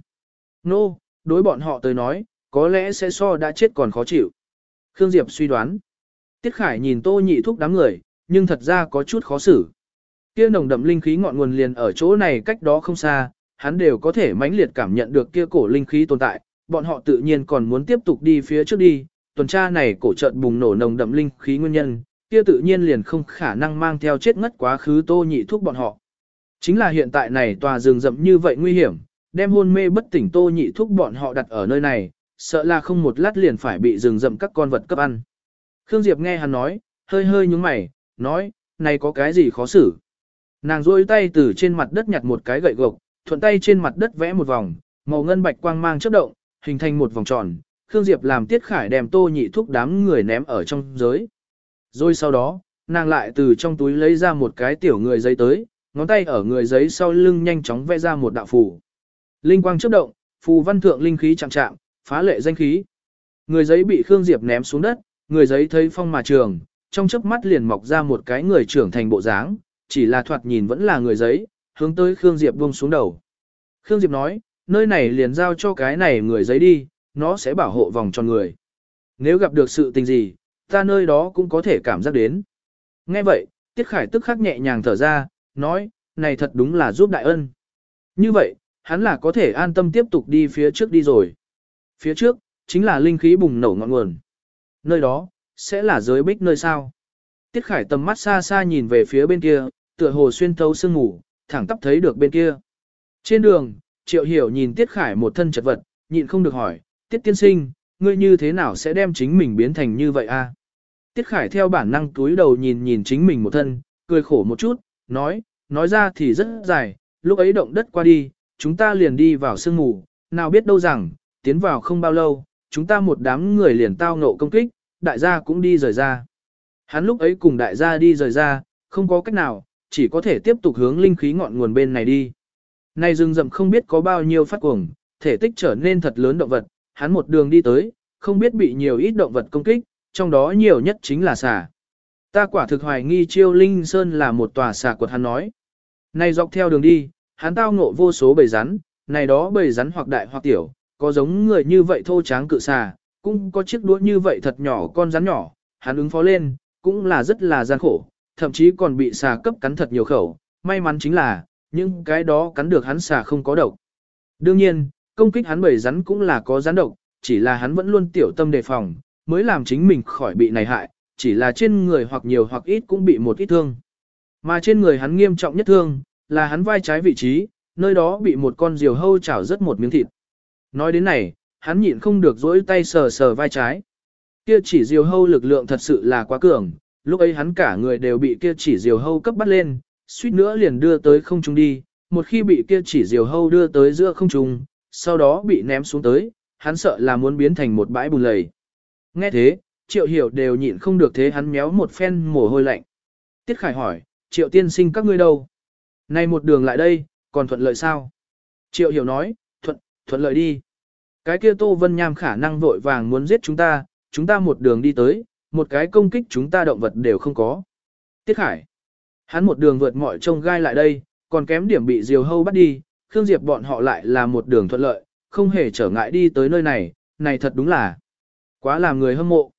Nô, no, đối bọn họ tới nói, có lẽ sẽ so đã chết còn khó chịu. Khương Diệp suy đoán. Tiết Khải nhìn Tô Nhị Thúc đám người, nhưng thật ra có chút khó xử. Kia nồng đậm linh khí ngọn nguồn liền ở chỗ này cách đó không xa, hắn đều có thể mãnh liệt cảm nhận được kia cổ linh khí tồn tại, bọn họ tự nhiên còn muốn tiếp tục đi phía trước đi, tuần tra này cổ trận bùng nổ nồng đậm linh khí nguyên nhân, kia tự nhiên liền không khả năng mang theo chết ngất quá khứ Tô Nhị Thúc bọn họ. Chính là hiện tại này tòa rừng rậm như vậy nguy hiểm, đem hôn mê bất tỉnh Tô Nhị Thúc bọn họ đặt ở nơi này, sợ là không một lát liền phải bị rừng rậm các con vật cấp ăn. Khương Diệp nghe hắn nói, hơi hơi nhúng mày, nói, này có cái gì khó xử. Nàng rôi tay từ trên mặt đất nhặt một cái gậy gộc, thuận tay trên mặt đất vẽ một vòng, màu ngân bạch quang mang chớp động, hình thành một vòng tròn. Khương Diệp làm tiết khải đem tô nhị thúc đám người ném ở trong giới. Rồi sau đó, nàng lại từ trong túi lấy ra một cái tiểu người giấy tới, ngón tay ở người giấy sau lưng nhanh chóng vẽ ra một đạo phù. Linh quang chớp động, phù văn thượng linh khí chạm chạm, phá lệ danh khí. Người giấy bị Khương Diệp ném xuống đất, người giấy thấy phong mà trường, trong chớp mắt liền mọc ra một cái người trưởng thành bộ dáng, chỉ là thoạt nhìn vẫn là người giấy, hướng tới Khương Diệp buông xuống đầu. Khương Diệp nói, nơi này liền giao cho cái này người giấy đi, nó sẽ bảo hộ vòng tròn người. Nếu gặp được sự tình gì, ta nơi đó cũng có thể cảm giác đến. Nghe vậy, Tiết Khải tức khắc nhẹ nhàng thở ra, nói, này thật đúng là giúp đại ân. Như vậy, hắn là có thể an tâm tiếp tục đi phía trước đi rồi. Phía trước, chính là linh khí bùng nổ ngọn nguồn. Nơi đó, sẽ là giới bích nơi sao. Tiết Khải tầm mắt xa xa nhìn về phía bên kia, tựa hồ xuyên thấu sương ngủ, thẳng tắp thấy được bên kia. Trên đường, Triệu Hiểu nhìn Tiết Khải một thân chật vật, nhịn không được hỏi, Tiết tiên sinh, ngươi như thế nào sẽ đem chính mình biến thành như vậy a? Tiết Khải theo bản năng túi đầu nhìn nhìn chính mình một thân, cười khổ một chút, nói, nói ra thì rất dài, lúc ấy động đất qua đi, chúng ta liền đi vào sương ngủ, nào biết đâu rằng, tiến vào không bao lâu, chúng ta một đám người liền tao ngộ công kích, đại gia cũng đi rời ra. Hắn lúc ấy cùng đại gia đi rời ra, không có cách nào, chỉ có thể tiếp tục hướng linh khí ngọn nguồn bên này đi. Này rừng rậm không biết có bao nhiêu phát cuồng, thể tích trở nên thật lớn động vật, hắn một đường đi tới, không biết bị nhiều ít động vật công kích, trong đó nhiều nhất chính là xà. Ta quả thực hoài nghi chiêu linh sơn là một tòa xà quật hắn nói. Này dọc theo đường đi, hắn tao ngộ vô số bầy rắn, này đó bầy rắn hoặc đại hoặc tiểu, có giống người như vậy thô tráng cự xà, cũng có chiếc đũa như vậy thật nhỏ con rắn nhỏ, hắn ứng phó lên, cũng là rất là gian khổ, thậm chí còn bị xà cấp cắn thật nhiều khẩu, may mắn chính là, những cái đó cắn được hắn xà không có độc. Đương nhiên, công kích hắn bởi rắn cũng là có rắn độc, chỉ là hắn vẫn luôn tiểu tâm đề phòng, mới làm chính mình khỏi bị này hại, chỉ là trên người hoặc nhiều hoặc ít cũng bị một ít thương. Mà trên người hắn nghiêm trọng nhất thương, là hắn vai trái vị trí, nơi đó bị một con diều hâu chảo rất một miếng thịt. Nói đến này, hắn nhịn không được dỗi tay sờ sờ vai trái. Kia chỉ diều hâu lực lượng thật sự là quá cường, lúc ấy hắn cả người đều bị kia chỉ diều hâu cấp bắt lên, suýt nữa liền đưa tới không trung đi, một khi bị kia chỉ diều hâu đưa tới giữa không trung, sau đó bị ném xuống tới, hắn sợ là muốn biến thành một bãi bùn lầy. Nghe thế, triệu hiểu đều nhịn không được thế hắn méo một phen mồ hôi lạnh. Tiết Khải hỏi, triệu tiên sinh các ngươi đâu? Nay một đường lại đây, còn thuận lợi sao? Triệu hiểu nói, thuận, thuận lợi đi. Cái kia Tô Vân Nham khả năng vội vàng muốn giết chúng ta, chúng ta một đường đi tới, một cái công kích chúng ta động vật đều không có. Tiết Khải. Hắn một đường vượt mọi trông gai lại đây, còn kém điểm bị diều hâu bắt đi, Khương Diệp bọn họ lại là một đường thuận lợi, không hề trở ngại đi tới nơi này, này thật đúng là quá làm người hâm mộ.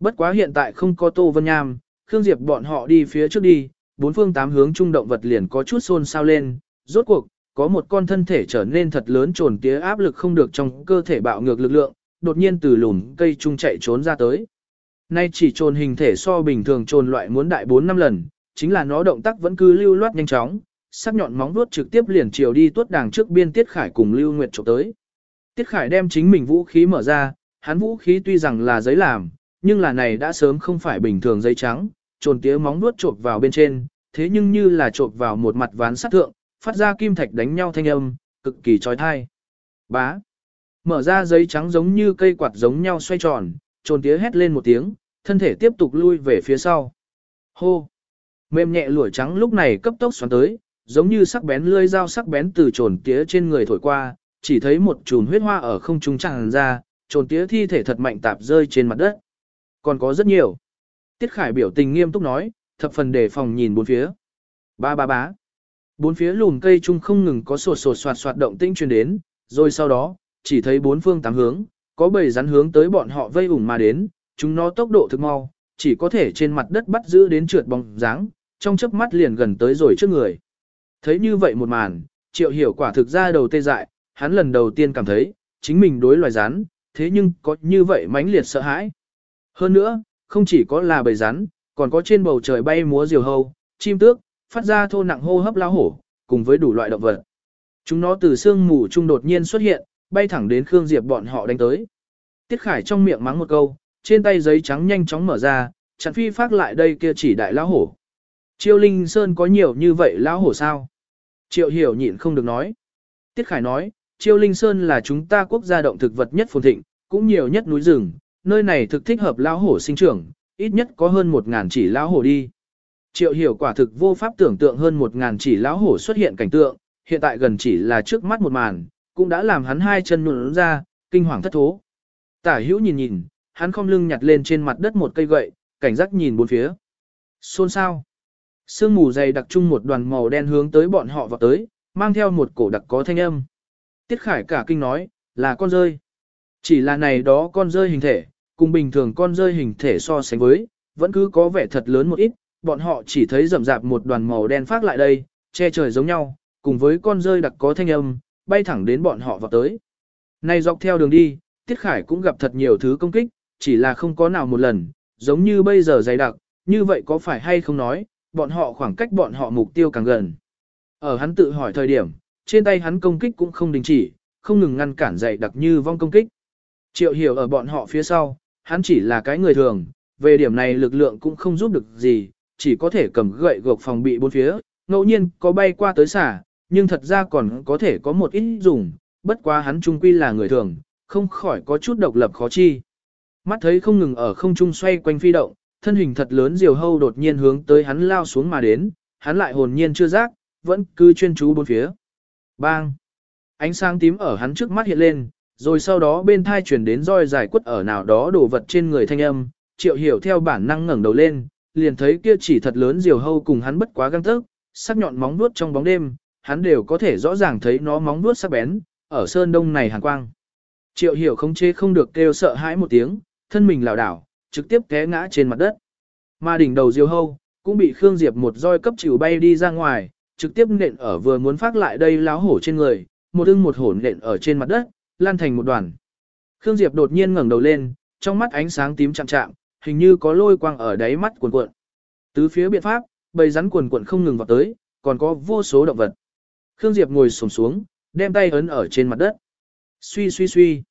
Bất quá hiện tại không có Tô Vân Nham, Khương Diệp bọn họ đi phía trước đi, bốn phương tám hướng trung động vật liền có chút xôn xao lên, rốt cuộc, có một con thân thể trở nên thật lớn trồn tía áp lực không được trong cơ thể bạo ngược lực lượng, đột nhiên từ lùn cây trung chạy trốn ra tới. Nay chỉ trồn hình thể so bình thường trồn loại muốn đại 4 năm lần, chính là nó động tác vẫn cứ lưu loát nhanh chóng, sắc nhọn móng vuốt trực tiếp liền chiều đi tuốt đàng trước biên Tiết Khải cùng Lưu Nguyệt chụp tới. Tiết Khải đem chính mình vũ khí mở ra, hắn vũ khí tuy rằng là giấy làm, nhưng là này đã sớm không phải bình thường giấy trắng, trồn tía móng vuốt chộp vào bên trên, thế nhưng như là chộp vào một mặt ván sắt thượng, phát ra kim thạch đánh nhau thanh âm, cực kỳ trói thai. Bá. Mở ra giấy trắng giống như cây quạt giống nhau xoay tròn, trồn tía hét lên một tiếng, thân thể tiếp tục lui về phía sau. Hô. Mềm nhẹ lũi trắng lúc này cấp tốc xoắn tới, giống như sắc bén lưỡi dao sắc bén từ trồn tía trên người thổi qua, chỉ thấy một chùm huyết hoa ở không trung tràn ra, trồn tía thi thể thật mạnh tạp rơi trên mặt đất. Còn có rất nhiều. Tiết Khải biểu tình nghiêm túc nói, thập phần đề phòng nhìn bốn phía. Ba ba bá. Bốn phía lùm cây chung không ngừng có sột sột soạt soạt động tĩnh truyền đến, rồi sau đó, chỉ thấy bốn phương tám hướng, có bầy rắn hướng tới bọn họ vây ủng mà đến, chúng nó tốc độ thực mau, chỉ có thể trên mặt đất bắt giữ đến trượt bóng dáng, trong chớp mắt liền gần tới rồi trước người. Thấy như vậy một màn, triệu hiểu quả thực ra đầu tê dại, hắn lần đầu tiên cảm thấy, chính mình đối loài rắn, thế nhưng có như vậy mãnh liệt sợ hãi. Hơn nữa, không chỉ có là bầy rắn, còn có trên bầu trời bay múa diều hâu, chim tước, phát ra thô nặng hô hấp lao hổ, cùng với đủ loại động vật. Chúng nó từ sương mù trung đột nhiên xuất hiện, bay thẳng đến Khương Diệp bọn họ đánh tới. Tiết Khải trong miệng mắng một câu, trên tay giấy trắng nhanh chóng mở ra, chặn phi phát lại đây kia chỉ đại lão hổ. Triệu Linh Sơn có nhiều như vậy lão hổ sao? Triệu Hiểu nhịn không được nói. Tiết Khải nói, Triệu Linh Sơn là chúng ta quốc gia động thực vật nhất phồn thịnh, cũng nhiều nhất núi rừng, nơi này thực thích hợp lão hổ sinh trưởng, ít nhất có hơn một ngàn chỉ lão hổ đi. Triệu Hiểu quả thực vô pháp tưởng tượng hơn một ngàn chỉ lão hổ xuất hiện cảnh tượng, hiện tại gần chỉ là trước mắt một màn, cũng đã làm hắn hai chân nhuộn ra, kinh hoàng thất thố. Tả hữu nhìn nhìn, hắn không lưng nhặt lên trên mặt đất một cây gậy, cảnh giác nhìn bốn phía. Xôn sao? Sương mù dày đặc chung một đoàn màu đen hướng tới bọn họ vào tới, mang theo một cổ đặc có thanh âm. Tiết Khải cả kinh nói, là con rơi. Chỉ là này đó con rơi hình thể, cùng bình thường con rơi hình thể so sánh với, vẫn cứ có vẻ thật lớn một ít, bọn họ chỉ thấy rậm rạp một đoàn màu đen phát lại đây, che trời giống nhau, cùng với con rơi đặc có thanh âm, bay thẳng đến bọn họ vào tới. Này dọc theo đường đi, Tiết Khải cũng gặp thật nhiều thứ công kích, chỉ là không có nào một lần, giống như bây giờ dày đặc, như vậy có phải hay không nói, bọn họ khoảng cách bọn họ mục tiêu càng gần. Ở hắn tự hỏi thời điểm, trên tay hắn công kích cũng không đình chỉ, không ngừng ngăn cản dày đặc như vong công kích. Triệu hiểu ở bọn họ phía sau, hắn chỉ là cái người thường, về điểm này lực lượng cũng không giúp được gì, chỉ có thể cầm gậy gộc phòng bị bốn phía, ngẫu nhiên có bay qua tới xả, nhưng thật ra còn có thể có một ít dùng, bất quá hắn trung quy là người thường, không khỏi có chút độc lập khó chi. Mắt thấy không ngừng ở không trung xoay quanh phi động, thân hình thật lớn diều hâu đột nhiên hướng tới hắn lao xuống mà đến, hắn lại hồn nhiên chưa giác, vẫn cứ chuyên chú bốn phía. Bang! Ánh sáng tím ở hắn trước mắt hiện lên, rồi sau đó bên thai chuyển đến roi dài quất ở nào đó đổ vật trên người thanh âm, triệu hiểu theo bản năng ngẩng đầu lên, liền thấy kia chỉ thật lớn diều hâu cùng hắn bất quá găng tớc, sắc nhọn móng vuốt trong bóng đêm, hắn đều có thể rõ ràng thấy nó móng vuốt sắc bén, ở sơn đông này hàn quang. Triệu hiểu không chế không được kêu sợ hãi một tiếng, thân mình lảo đảo, trực tiếp té ngã trên mặt đất. Mà đỉnh đầu diêu hâu, cũng bị Khương Diệp một roi cấp chịu bay đi ra ngoài, trực tiếp nện ở vừa muốn phát lại đây láo hổ trên người, một ưng một hổ nện ở trên mặt đất, lan thành một đoàn. Khương Diệp đột nhiên ngẩng đầu lên, trong mắt ánh sáng tím chạm chạm, hình như có lôi quang ở đáy mắt cuộn cuộn. Tứ phía biện pháp, bầy rắn cuộn cuộn không ngừng vào tới, còn có vô số động vật. Khương Diệp ngồi xổm xuống, đem tay ấn ở trên mặt đất. Suy suy suy.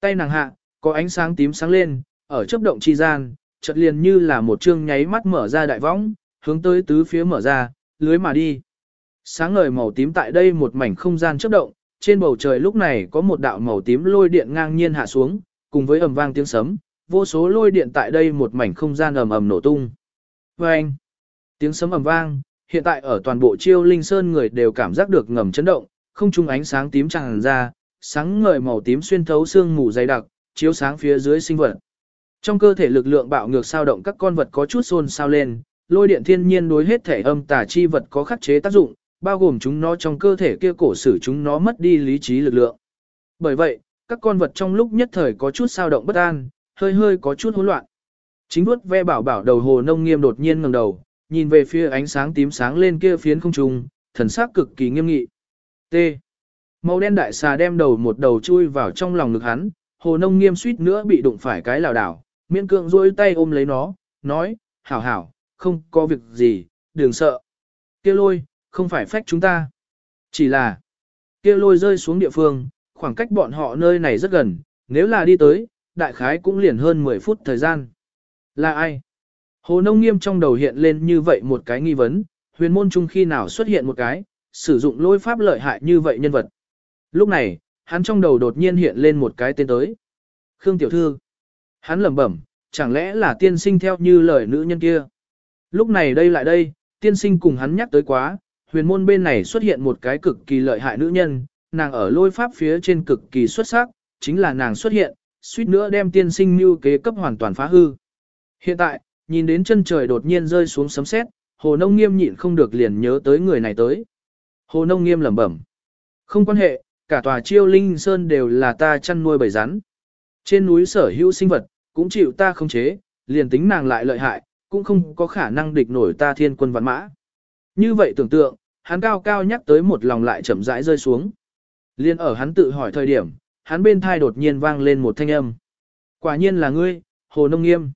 Tay nàng hạ, có ánh sáng tím sáng lên, ở chấp động chi gian, chợt liền như là một chương nháy mắt mở ra đại võng, hướng tới tứ phía mở ra, lưới mà đi. Sáng ngời màu tím tại đây một mảnh không gian chấp động, trên bầu trời lúc này có một đạo màu tím lôi điện ngang nhiên hạ xuống, cùng với ầm vang tiếng sấm, vô số lôi điện tại đây một mảnh không gian ầm ầm nổ tung. Và anh, tiếng sấm ầm vang, hiện tại ở toàn bộ chiêu linh sơn người đều cảm giác được ngầm chấn động, không trung ánh sáng tím tràn ra, sáng ngời màu tím xuyên thấu xương mù dày đặc, chiếu sáng phía dưới sinh vật. Trong cơ thể lực lượng bạo ngược sao động các con vật có chút xôn xao lên, lôi điện thiên nhiên đối hết thể âm tà chi vật có khắc chế tác dụng, bao gồm chúng nó trong cơ thể kia cổ sử chúng nó mất đi lý trí lực lượng. Bởi vậy, các con vật trong lúc nhất thời có chút sao động bất an, hơi hơi có chút hỗn loạn. Chính vuốt ve bảo bảo đầu hồ nông nghiêm đột nhiên ngẩng đầu, nhìn về phía ánh sáng tím sáng lên kia phiến không trung, thần sắc cực kỳ nghiêm nghị. T. Màu đen đại xà đem đầu một đầu chui vào trong lòng ngực hắn, hồ nông nghiêm suýt nữa bị đụng phải cái lảo đảo, miễn cưỡng duỗi tay ôm lấy nó, nói, hảo hảo, không có việc gì, đừng sợ. Kia lôi, không phải phách chúng ta. Chỉ là, kia lôi rơi xuống địa phương, khoảng cách bọn họ nơi này rất gần, nếu là đi tới, đại khái cũng liền hơn 10 phút thời gian. Là ai? Hồ Nông Nghiêm trong đầu hiện lên như vậy một cái nghi vấn, huyền môn trung khi nào xuất hiện một cái, sử dụng lôi pháp lợi hại như vậy nhân vật. Lúc này, hắn trong đầu đột nhiên hiện lên một cái tên tới. Khương Tiểu Thư. Hắn lẩm bẩm, chẳng lẽ là tiên sinh theo như lời nữ nhân kia. Lúc này đây lại đây, tiên sinh cùng hắn nhắc tới quá, huyền môn bên này xuất hiện một cái cực kỳ lợi hại nữ nhân, nàng ở lôi pháp phía trên cực kỳ xuất sắc, chính là nàng xuất hiện, suýt nữa đem tiên sinh mưu kế cấp hoàn toàn phá hư. Hiện tại, nhìn đến chân trời đột nhiên rơi xuống sấm sét, Hồ Nông Nghiêm nhịn không được liền nhớ tới người này tới. Hồ Nông Nghiêm lẩm bẩm. Không quan hệ, cả tòa chiêu linh sơn đều là ta chăn nuôi bầy rắn. Trên núi sở hữu sinh vật, cũng chịu ta không chế, liền tính nàng lại lợi hại, cũng không có khả năng địch nổi ta thiên quân văn mã. Như vậy tưởng tượng, hắn cao cao nhắc tới một lòng lại chậm rãi rơi xuống. Liên ở hắn tự hỏi thời điểm, hắn bên thai đột nhiên vang lên một thanh âm. Quả nhiên là ngươi, Hồ Nông Nghiêm.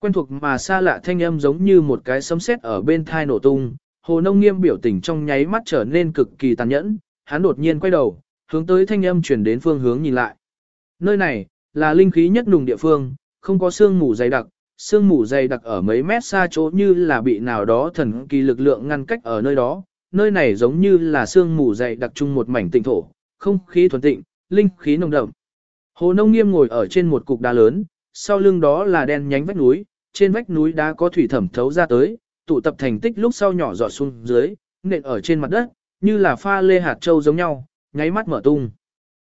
Quen thuộc mà xa lạ thanh âm giống như một cái sấm sét ở bên thai nổ tung, Hồ Nông Nghiêm biểu tình trong nháy mắt trở nên cực kỳ tàn nhẫn, hắn đột nhiên quay đầu, hướng tới thanh âm chuyển đến phương hướng nhìn lại. Nơi này, là linh khí nhất nùng địa phương, không có sương mù dày đặc, sương mù dày đặc ở mấy mét xa chỗ như là bị nào đó thần kỳ lực lượng ngăn cách ở nơi đó, nơi này giống như là sương mù dày đặc chung một mảnh tịnh thổ, không khí thuần tịnh, linh khí nồng đậm. Hồ Nông Nghiêm ngồi ở trên một cục đá lớn, sau lưng đó là đen nhánh vách núi, trên vách núi đá có thủy thẩm thấu ra tới, tụ tập thành tích lúc sau nhỏ giọt xuống dưới, nện ở trên mặt đất, như là pha lê hạt châu giống nhau, nháy mắt mở tung.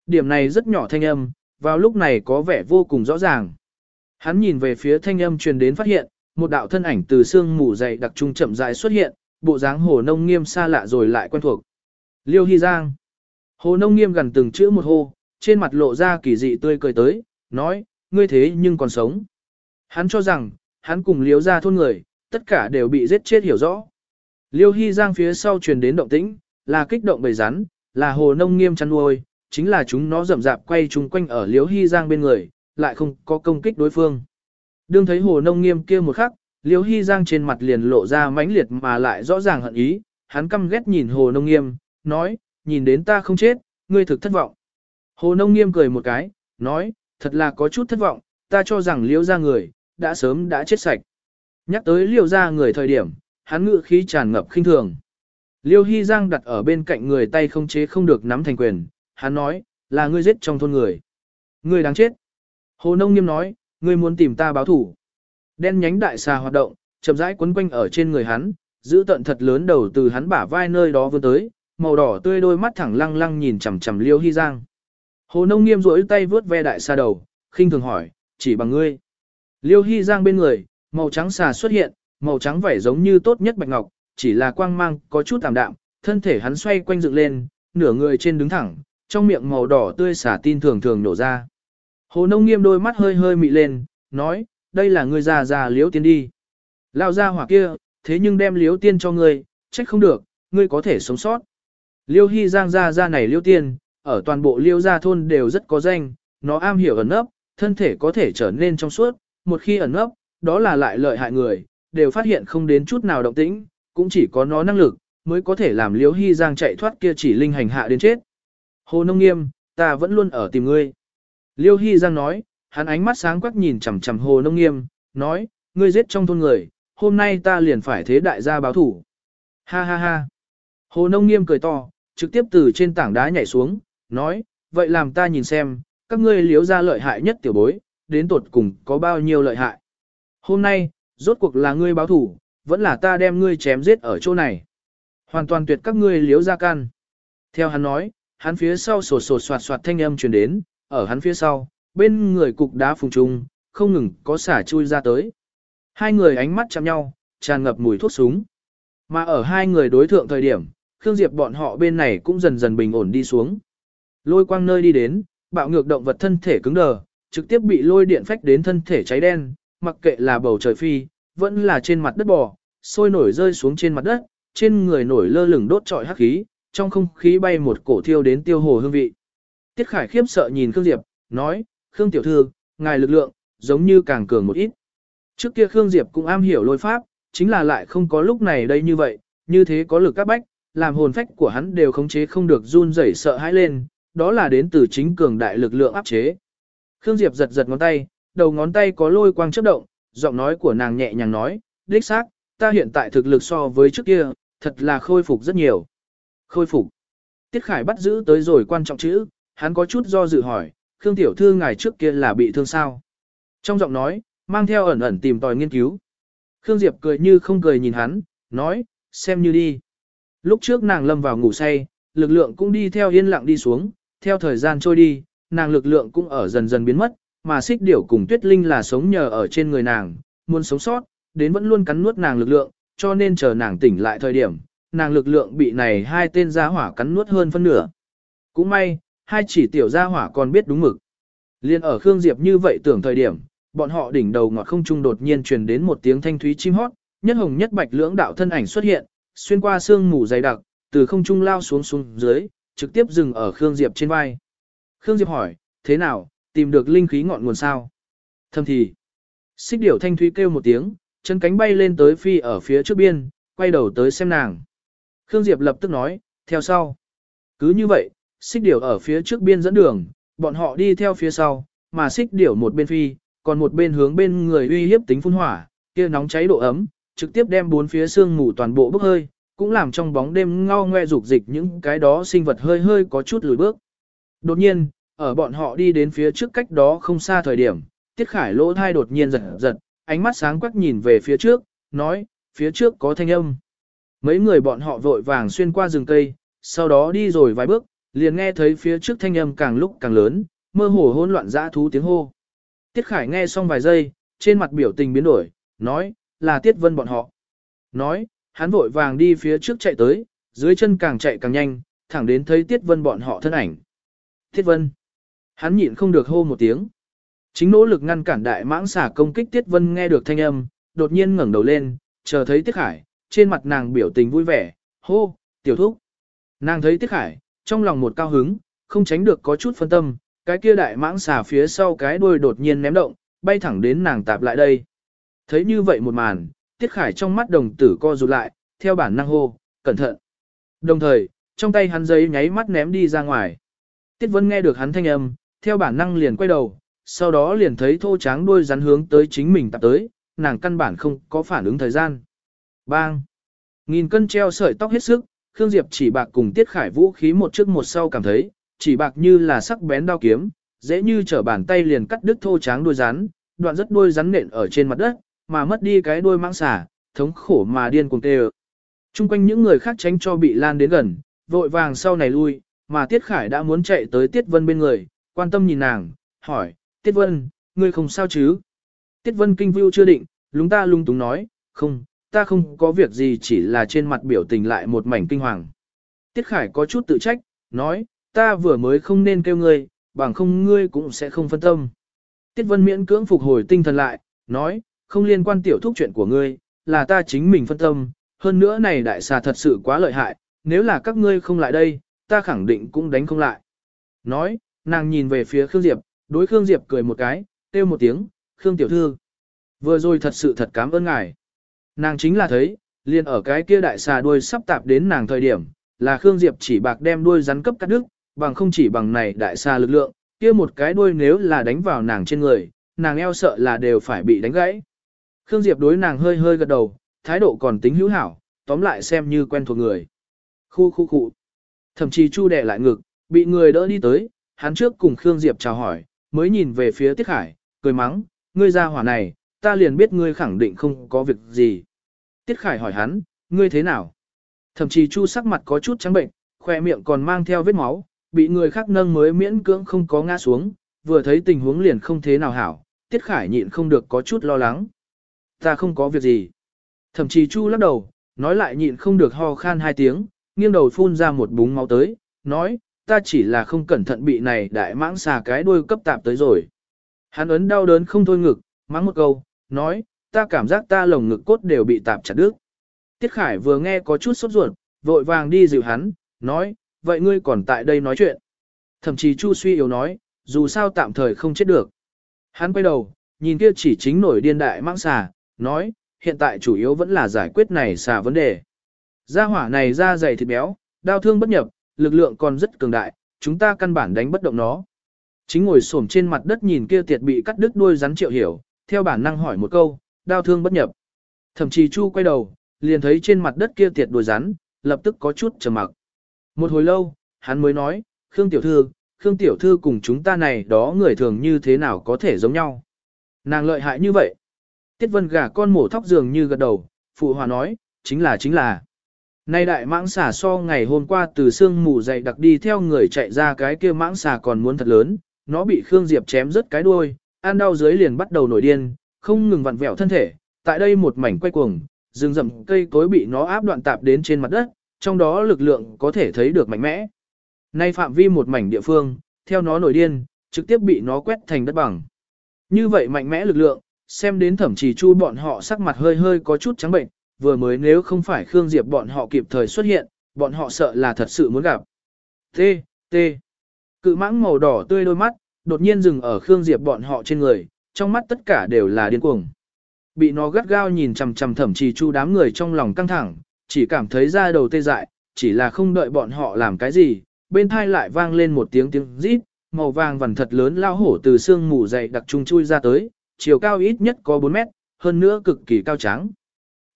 Điểm này rất nhỏ thanh âm, vào lúc này có vẻ vô cùng rõ ràng. Hắn nhìn về phía thanh âm truyền đến phát hiện, một đạo thân ảnh từ xương mù dày đặc trung chậm rãi xuất hiện, bộ dáng hồ nông nghiêm xa lạ rồi lại quen thuộc. Liêu Hy Giang. Hồ nông nghiêm gần từng chữ một hô, trên mặt lộ ra kỳ dị tươi cười tới, nói, ngươi thế nhưng còn sống. Hắn cho rằng, hắn cùng liếu ra thôn người, tất cả đều bị giết chết hiểu rõ. Liêu Hy Giang phía sau truyền đến động tĩnh, là kích động bầy rắn, là hồ nông nghiêm chăn nuôi, chính là chúng nó rậm rạp quay chung quanh ở Liêu Hy Giang bên người, lại không có công kích đối phương. Đương thấy hồ nông nghiêm kia một khắc, Liêu Hy Giang trên mặt liền lộ ra mãnh liệt mà lại rõ ràng hận ý, hắn căm ghét nhìn hồ nông nghiêm, nói, nhìn đến ta không chết, ngươi thực thất vọng. Hồ nông nghiêm cười một cái, nói, thật là có chút thất vọng, ta cho rằng liễu ra người, đã sớm đã chết sạch. Nhắc tới liễu ra người thời điểm, hắn ngự khí tràn ngập khinh thường. Liêu Hy Giang đặt ở bên cạnh người tay không chế không được nắm thành quyền, hắn nói, là ngươi giết trong thôn người. Ngươi đáng chết. Hồ Nông Nghiêm nói, ngươi muốn tìm ta báo thủ. Đen nhánh đại xà hoạt động, chậm rãi quấn quanh ở trên người hắn, giữ tận thật lớn đầu từ hắn bả vai nơi đó vươn tới, màu đỏ tươi đôi mắt thẳng lăng lăng nhìn chằm chằm Liêu Hy Giang. Hồ Nông Nghiêm rỗi tay vướt ve đại xa đầu, khinh thường hỏi, chỉ bằng ngươi. Liêu Hy Giang bên người, màu trắng xà xuất hiện, màu trắng vảy giống như tốt nhất bạch ngọc, chỉ là quang mang có chút tạm đạm, thân thể hắn xoay quanh dựng lên, nửa người trên đứng thẳng, trong miệng màu đỏ tươi xả tin thường thường nổ ra. Hồ Nông Nghiêm đôi mắt hơi hơi mị lên, nói, đây là ngươi già già liếu tiên đi. Lao ra hỏa kia, thế nhưng đem liếu tiên cho ngươi, trách không được, ngươi có thể sống sót. Liêu Hy Giang ra ra này liêu tiên, ở toàn bộ liêu gia thôn đều rất có danh, nó am hiểu ẩn nấp, thân thể có thể trở nên trong suốt, một khi ẩn nấp, đó là lại lợi hại người, đều phát hiện không đến chút nào động tĩnh, cũng chỉ có nó năng lực, mới có thể làm liêu hy giang chạy thoát kia chỉ linh hành hạ đến chết. Hồ Nông Nghiêm, ta vẫn luôn ở tìm ngươi. Liêu Hy Giang nói, hắn ánh mắt sáng quắc nhìn chằm chằm Hồ Nông Nghiêm, nói, ngươi giết trong thôn người, hôm nay ta liền phải thế đại gia báo thủ. Ha ha ha. Hồ Nông Nghiêm cười to, trực tiếp từ trên tảng đá nhảy xuống, nói, vậy làm ta nhìn xem, các ngươi liếu ra lợi hại nhất tiểu bối, đến tột cùng có bao nhiêu lợi hại. Hôm nay, rốt cuộc là ngươi báo thủ, vẫn là ta đem ngươi chém giết ở chỗ này. Hoàn toàn tuyệt các ngươi liếu ra can. Theo hắn nói, hắn phía sau sột sột soạt soạt thanh âm truyền đến, ở hắn phía sau, bên người cục đá phùng trung, không ngừng có xả chui ra tới. Hai người ánh mắt chạm nhau, tràn ngập mùi thuốc súng. Mà ở hai người đối thượng thời điểm, Khương Diệp bọn họ bên này cũng dần dần bình ổn đi xuống. Lôi quang nơi đi đến, bạo ngược động vật thân thể cứng đờ, trực tiếp bị lôi điện phách đến thân thể cháy đen, mặc kệ là bầu trời phi, vẫn là trên mặt đất bò, sôi nổi rơi xuống trên mặt đất, trên người nổi lơ lửng đốt trọi hắc khí, trong không khí bay một cổ thiêu đến tiêu hồ hương vị. Tiết Khải khiếp sợ nhìn Khương Diệp, nói, Khương tiểu thư, ngài lực lượng, giống như càng cường một ít. Trước kia Khương Diệp cũng am hiểu lôi pháp, chính là lại không có lúc này đây như vậy, như thế có lực các bách, làm hồn phách của hắn đều khống chế không được run rẩy sợ hãi lên, đó là đến từ chính cường đại lực lượng áp chế. Khương Diệp giật giật ngón tay, đầu ngón tay có lôi quang chớp động, giọng nói của nàng nhẹ nhàng nói, đích xác, ta hiện tại thực lực so với trước kia, thật là khôi phục rất nhiều. Khôi phục. Tiết Khải bắt giữ tới rồi quan trọng chữ, hắn có chút do dự hỏi, Khương Tiểu Thư ngài trước kia là bị thương sao? Trong giọng nói, mang theo ẩn ẩn tìm tòi nghiên cứu. Khương Diệp cười như không cười nhìn hắn, nói, xem như đi. Lúc trước nàng lâm vào ngủ say, lực lượng cũng đi theo yên lặng đi xuống, theo thời gian trôi đi, nàng lực lượng cũng ở dần dần biến mất, mà xích điểu cùng tuyết linh là sống nhờ ở trên người nàng, muốn sống sót, đến vẫn luôn cắn nuốt nàng lực lượng, cho nên chờ nàng tỉnh lại thời điểm, nàng lực lượng bị này hai tên gia hỏa cắn nuốt hơn phân nửa. Cũng may, hai chỉ tiểu gia hỏa còn biết đúng mực. Liên ở Khương Diệp như vậy tưởng thời điểm, bọn họ đỉnh đầu ngọt không trung đột nhiên truyền đến một tiếng thanh thúy chim hót, nhất hồng nhất bạch lưỡng đạo thân ảnh xuất hiện, xuyên qua sương mù dày đặc, từ không trung lao xuống xuống dưới, trực tiếp dừng ở Khương Diệp trên vai. Khương Diệp hỏi, thế nào, tìm được linh khí ngọn nguồn sao? Thâm thì, xích điểu thanh thúy kêu một tiếng, chân cánh bay lên tới phi ở phía trước biên, quay đầu tới xem nàng. Khương Diệp lập tức nói, theo sau. Cứ như vậy, xích điểu ở phía trước biên dẫn đường, bọn họ đi theo phía sau, mà xích điểu một bên phi, còn một bên hướng bên người uy hiếp tính phun hỏa, kia nóng cháy độ ấm, trực tiếp đem bốn phía xương ngủ toàn bộ bốc hơi, cũng làm trong bóng đêm ngao ngoe dục dịch những cái đó sinh vật hơi hơi có chút lùi bước. Đột nhiên, ở bọn họ đi đến phía trước cách đó không xa thời điểm, Tiết Khải lỗ thai đột nhiên giật giật, ánh mắt sáng quắc nhìn về phía trước, nói, phía trước có thanh âm. Mấy người bọn họ vội vàng xuyên qua rừng cây, sau đó đi rồi vài bước, liền nghe thấy phía trước thanh âm càng lúc càng lớn, mơ hồ hỗn loạn dã thú tiếng hô. Tiết Khải nghe xong vài giây, trên mặt biểu tình biến đổi, nói, là Tiết Vân bọn họ. Nói, hắn vội vàng đi phía trước chạy tới, dưới chân càng chạy càng nhanh, thẳng đến thấy Tiết Vân bọn họ thân ảnh. Tiết Vân. Hắn nhịn không được hô một tiếng. Chính nỗ lực ngăn cản đại mãng xả công kích Tiết Vân nghe được thanh âm, đột nhiên ngẩng đầu lên, chờ thấy Tiết Khải, trên mặt nàng biểu tình vui vẻ, hô, tiểu thúc. Nàng thấy Tiết Khải, trong lòng một cao hứng, không tránh được có chút phân tâm, cái kia đại mãng xà phía sau cái đuôi đột nhiên ném động, bay thẳng đến nàng tạp lại đây. Thấy như vậy một màn, Tiết Khải trong mắt đồng tử co rụt lại, theo bản năng hô, cẩn thận. Đồng thời, trong tay hắn giấy nháy mắt ném đi ra ngoài. Tiết Vân nghe được hắn thanh âm, theo bản năng liền quay đầu, sau đó liền thấy thô tráng đuôi rắn hướng tới chính mình tập tới, nàng căn bản không có phản ứng thời gian. Bang! Nghìn cân treo sợi tóc hết sức, Khương Diệp chỉ bạc cùng Tiết Khải vũ khí một trước một sau cảm thấy, chỉ bạc như là sắc bén đao kiếm, dễ như trở bàn tay liền cắt đứt thô tráng đuôi rắn, đoạn rất đuôi rắn nện ở trên mặt đất, mà mất đi cái đuôi mãng xả, thống khổ mà điên cuồng tê Trung quanh những người khác tránh cho bị lan đến gần, vội vàng sau này lui, mà Tiết Khải đã muốn chạy tới Tiết Vân bên người, quan tâm nhìn nàng, hỏi, Tiết Vân, ngươi không sao chứ? Tiết Vân kinh vưu chưa định, lúng ta lung túng nói, không, ta không có việc gì chỉ là trên mặt biểu tình lại một mảnh kinh hoàng. Tiết Khải có chút tự trách, nói, ta vừa mới không nên kêu ngươi, bằng không ngươi cũng sẽ không phân tâm. Tiết Vân miễn cưỡng phục hồi tinh thần lại, nói, không liên quan tiểu thúc chuyện của ngươi, là ta chính mình phân tâm, hơn nữa này đại xà thật sự quá lợi hại, nếu là các ngươi không lại đây, ta khẳng định cũng đánh không lại. Nói, nàng nhìn về phía Khương Diệp, đối Khương Diệp cười một cái, kêu một tiếng, Khương tiểu thư. Vừa rồi thật sự thật cảm ơn ngài. Nàng chính là thấy, liền ở cái kia đại xà đuôi sắp tạp đến nàng thời điểm, là Khương Diệp chỉ bạc đem đuôi rắn cấp cắt đứt, bằng không chỉ bằng này đại xà lực lượng, kia một cái đuôi nếu là đánh vào nàng trên người, nàng eo sợ là đều phải bị đánh gãy. Khương Diệp đối nàng hơi hơi gật đầu, thái độ còn tính hữu hảo, tóm lại xem như quen thuộc người. Khu khu khu. Thậm chí chu đẻ lại ngực, bị người đỡ đi tới, hắn trước cùng Khương Diệp chào hỏi, mới nhìn về phía Tiết Khải, cười mắng, ngươi ra hỏa này, ta liền biết ngươi khẳng định không có việc gì. Tiết Khải hỏi hắn, ngươi thế nào? Thậm chí chu sắc mặt có chút trắng bệnh, khoe miệng còn mang theo vết máu, bị người khác nâng mới miễn cưỡng không có ngã xuống, vừa thấy tình huống liền không thế nào hảo, Tiết Khải nhịn không được có chút lo lắng. Ta không có việc gì. Thẩm chí Chu lắc đầu, nói lại nhịn không được ho khan hai tiếng, nghiêng đầu phun ra một búng máu tới, nói, ta chỉ là không cẩn thận bị này đại mãng xà cái đuôi cấp tạp tới rồi. Hắn ấn đau đớn không thôi ngực, mắng một câu, nói, ta cảm giác ta lồng ngực cốt đều bị tạp chặt đứt. Tiết Khải vừa nghe có chút sốt ruột, vội vàng đi dịu hắn, nói, vậy ngươi còn tại đây nói chuyện. Thậm chí Chu suy yếu nói, dù sao tạm thời không chết được. Hắn quay đầu, nhìn kia chỉ chính nổi điên đại mãng xà, nói, hiện tại chủ yếu vẫn là giải quyết này xà vấn đề. Gia hỏa này da dày thịt béo, đau thương bất nhập, lực lượng còn rất cường đại, chúng ta căn bản đánh bất động nó. Chính ngồi xổm trên mặt đất nhìn kia tiệt bị cắt đứt đuôi rắn triệu hiểu, theo bản năng hỏi một câu, đau thương bất nhập. Thậm chí Chu quay đầu, liền thấy trên mặt đất kia tiệt đuôi rắn, lập tức có chút trầm mặc. Một hồi lâu, hắn mới nói, Khương Tiểu Thư, Khương Tiểu Thư cùng chúng ta này đó người thường như thế nào có thể giống nhau. Nàng lợi hại như vậy. Tiết vân gà con mổ thóc dường như gật đầu, phụ hòa nói, chính là chính là. Nay đại mãng xà so ngày hôm qua từ sương mù dậy đặc đi theo người chạy ra cái kia mãng xà còn muốn thật lớn, nó bị Khương Diệp chém rớt cái đuôi, ăn đau dưới liền bắt đầu nổi điên, không ngừng vặn vẹo thân thể, tại đây một mảnh quay cuồng, rừng rậm cây cối bị nó áp đoạn tạp đến trên mặt đất, trong đó lực lượng có thể thấy được mạnh mẽ. Nay phạm vi một mảnh địa phương, theo nó nổi điên, trực tiếp bị nó quét thành đất bằng. Như vậy mạnh mẽ lực lượng, xem đến thẩm chỉ chu bọn họ sắc mặt hơi hơi có chút trắng bệnh, vừa mới nếu không phải Khương Diệp bọn họ kịp thời xuất hiện, bọn họ sợ là thật sự muốn gặp. T, T. Cự mãng màu đỏ tươi đôi mắt, đột nhiên dừng ở Khương Diệp bọn họ trên người, trong mắt tất cả đều là điên cuồng. Bị nó gắt gao nhìn chằm chằm thẩm trì chu đám người trong lòng căng thẳng, chỉ cảm thấy da đầu tê dại, chỉ là không đợi bọn họ làm cái gì, bên thai lại vang lên một tiếng tiếng rít, màu vàng vằn thật lớn lao hổ từ xương mù dày đặc trung chui ra tới, chiều cao ít nhất có 4 mét, hơn nữa cực kỳ cao trắng.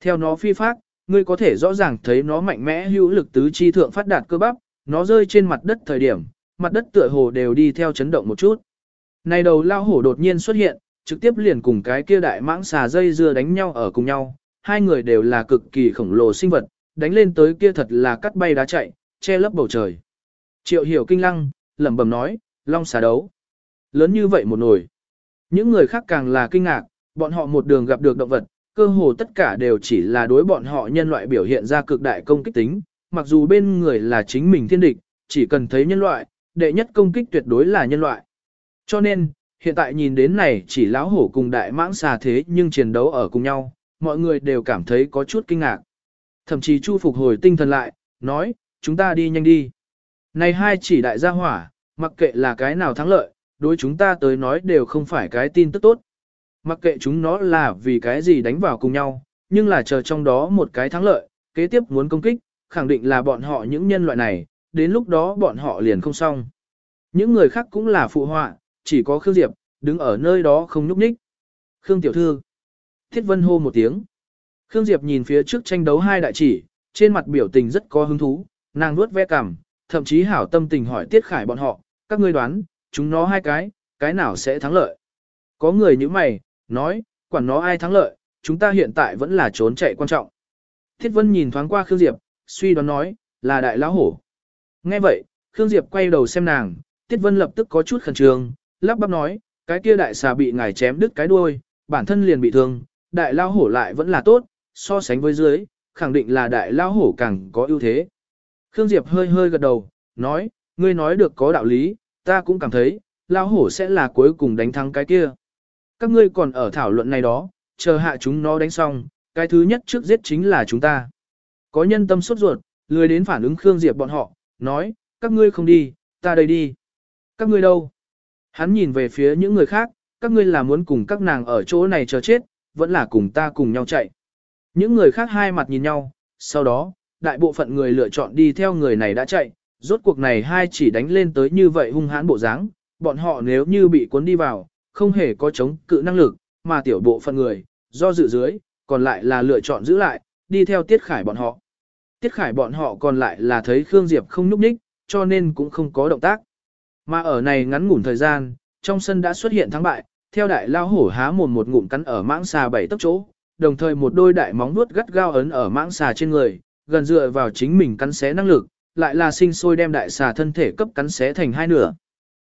Theo nó phi phát, ngươi có thể rõ ràng thấy nó mạnh mẽ hữu lực tứ chi thượng phát đạt cơ bắp, nó rơi trên mặt đất thời điểm, mặt đất tựa hồ đều đi theo chấn động một chút. Này đầu lao hổ đột nhiên xuất hiện, trực tiếp liền cùng cái kia đại mãng xà dây dưa đánh nhau ở cùng nhau, hai người đều là cực kỳ khổng lồ sinh vật, đánh lên tới kia thật là cắt bay đá chạy, che lấp bầu trời. Triệu hiểu kinh lăng, lẩm bẩm nói, long xà đấu. Lớn như vậy một nồi. Những người khác càng là kinh ngạc, bọn họ một đường gặp được động vật, cơ hồ tất cả đều chỉ là đối bọn họ nhân loại biểu hiện ra cực đại công kích tính, mặc dù bên người là chính mình thiên địch, chỉ cần thấy nhân loại, đệ nhất công kích tuyệt đối là nhân loại. Cho nên, hiện tại nhìn đến này chỉ lão hổ cùng đại mãng xà thế nhưng chiến đấu ở cùng nhau, mọi người đều cảm thấy có chút kinh ngạc. Thậm chí Chu phục hồi tinh thần lại, nói, chúng ta đi nhanh đi. Này hai chỉ đại gia hỏa, mặc kệ là cái nào thắng lợi, đối chúng ta tới nói đều không phải cái tin tức tốt. Mặc kệ chúng nó là vì cái gì đánh vào cùng nhau, nhưng là chờ trong đó một cái thắng lợi, kế tiếp muốn công kích, khẳng định là bọn họ những nhân loại này, đến lúc đó bọn họ liền không xong. Những người khác cũng là phụ họa, chỉ có Khương Diệp, đứng ở nơi đó không nhúc nhích. Khương Tiểu Thư. Thiết Vân hô một tiếng. Khương Diệp nhìn phía trước tranh đấu hai đại chỉ, trên mặt biểu tình rất có hứng thú, nàng nuốt ve cằm, thậm chí hảo tâm tình hỏi Tiết Khải bọn họ, các ngươi đoán, chúng nó hai cái, cái nào sẽ thắng lợi? Có người như mày, nói, quản nó ai thắng lợi, chúng ta hiện tại vẫn là trốn chạy quan trọng. Thiết Vân nhìn thoáng qua Khương Diệp, suy đoán nói, là đại lão hổ. Nghe vậy, Khương Diệp quay đầu xem nàng, Tiết Vân lập tức có chút khẩn trương, lắp bắp nói, cái kia đại xà bị ngài chém đứt cái đuôi, bản thân liền bị thương, đại lao hổ lại vẫn là tốt, so sánh với dưới, khẳng định là đại lao hổ càng có ưu thế. Khương Diệp hơi hơi gật đầu, nói, ngươi nói được có đạo lý, ta cũng cảm thấy, lao hổ sẽ là cuối cùng đánh thắng cái kia. Các ngươi còn ở thảo luận này đó, chờ hạ chúng nó đánh xong, cái thứ nhất trước giết chính là chúng ta. Có nhân tâm sốt ruột, lười đến phản ứng Khương Diệp bọn họ, nói, các ngươi không đi, ta đây đi. Các ngươi đâu? Hắn nhìn về phía những người khác, các ngươi là muốn cùng các nàng ở chỗ này chờ chết, vẫn là cùng ta cùng nhau chạy. Những người khác hai mặt nhìn nhau, sau đó, đại bộ phận người lựa chọn đi theo người này đã chạy, rốt cuộc này hai chỉ đánh lên tới như vậy hung hãn bộ dáng, bọn họ nếu như bị cuốn đi vào, không hề có chống cự năng lực, mà tiểu bộ phận người, do dự dưới, còn lại là lựa chọn giữ lại, đi theo Tiết Khải bọn họ. Tiết Khải bọn họ còn lại là thấy Khương Diệp không nhúc nhích, cho nên cũng không có động tác. Mà ở này ngắn ngủn thời gian, trong sân đã xuất hiện thắng bại, theo đại lao hổ há mồm một ngụm cắn ở mãng xà bảy tấc chỗ, đồng thời một đôi đại móng nuốt gắt gao ấn ở mãng xà trên người, gần dựa vào chính mình cắn xé năng lực, lại là sinh sôi đem đại xà thân thể cấp cắn xé thành hai nửa.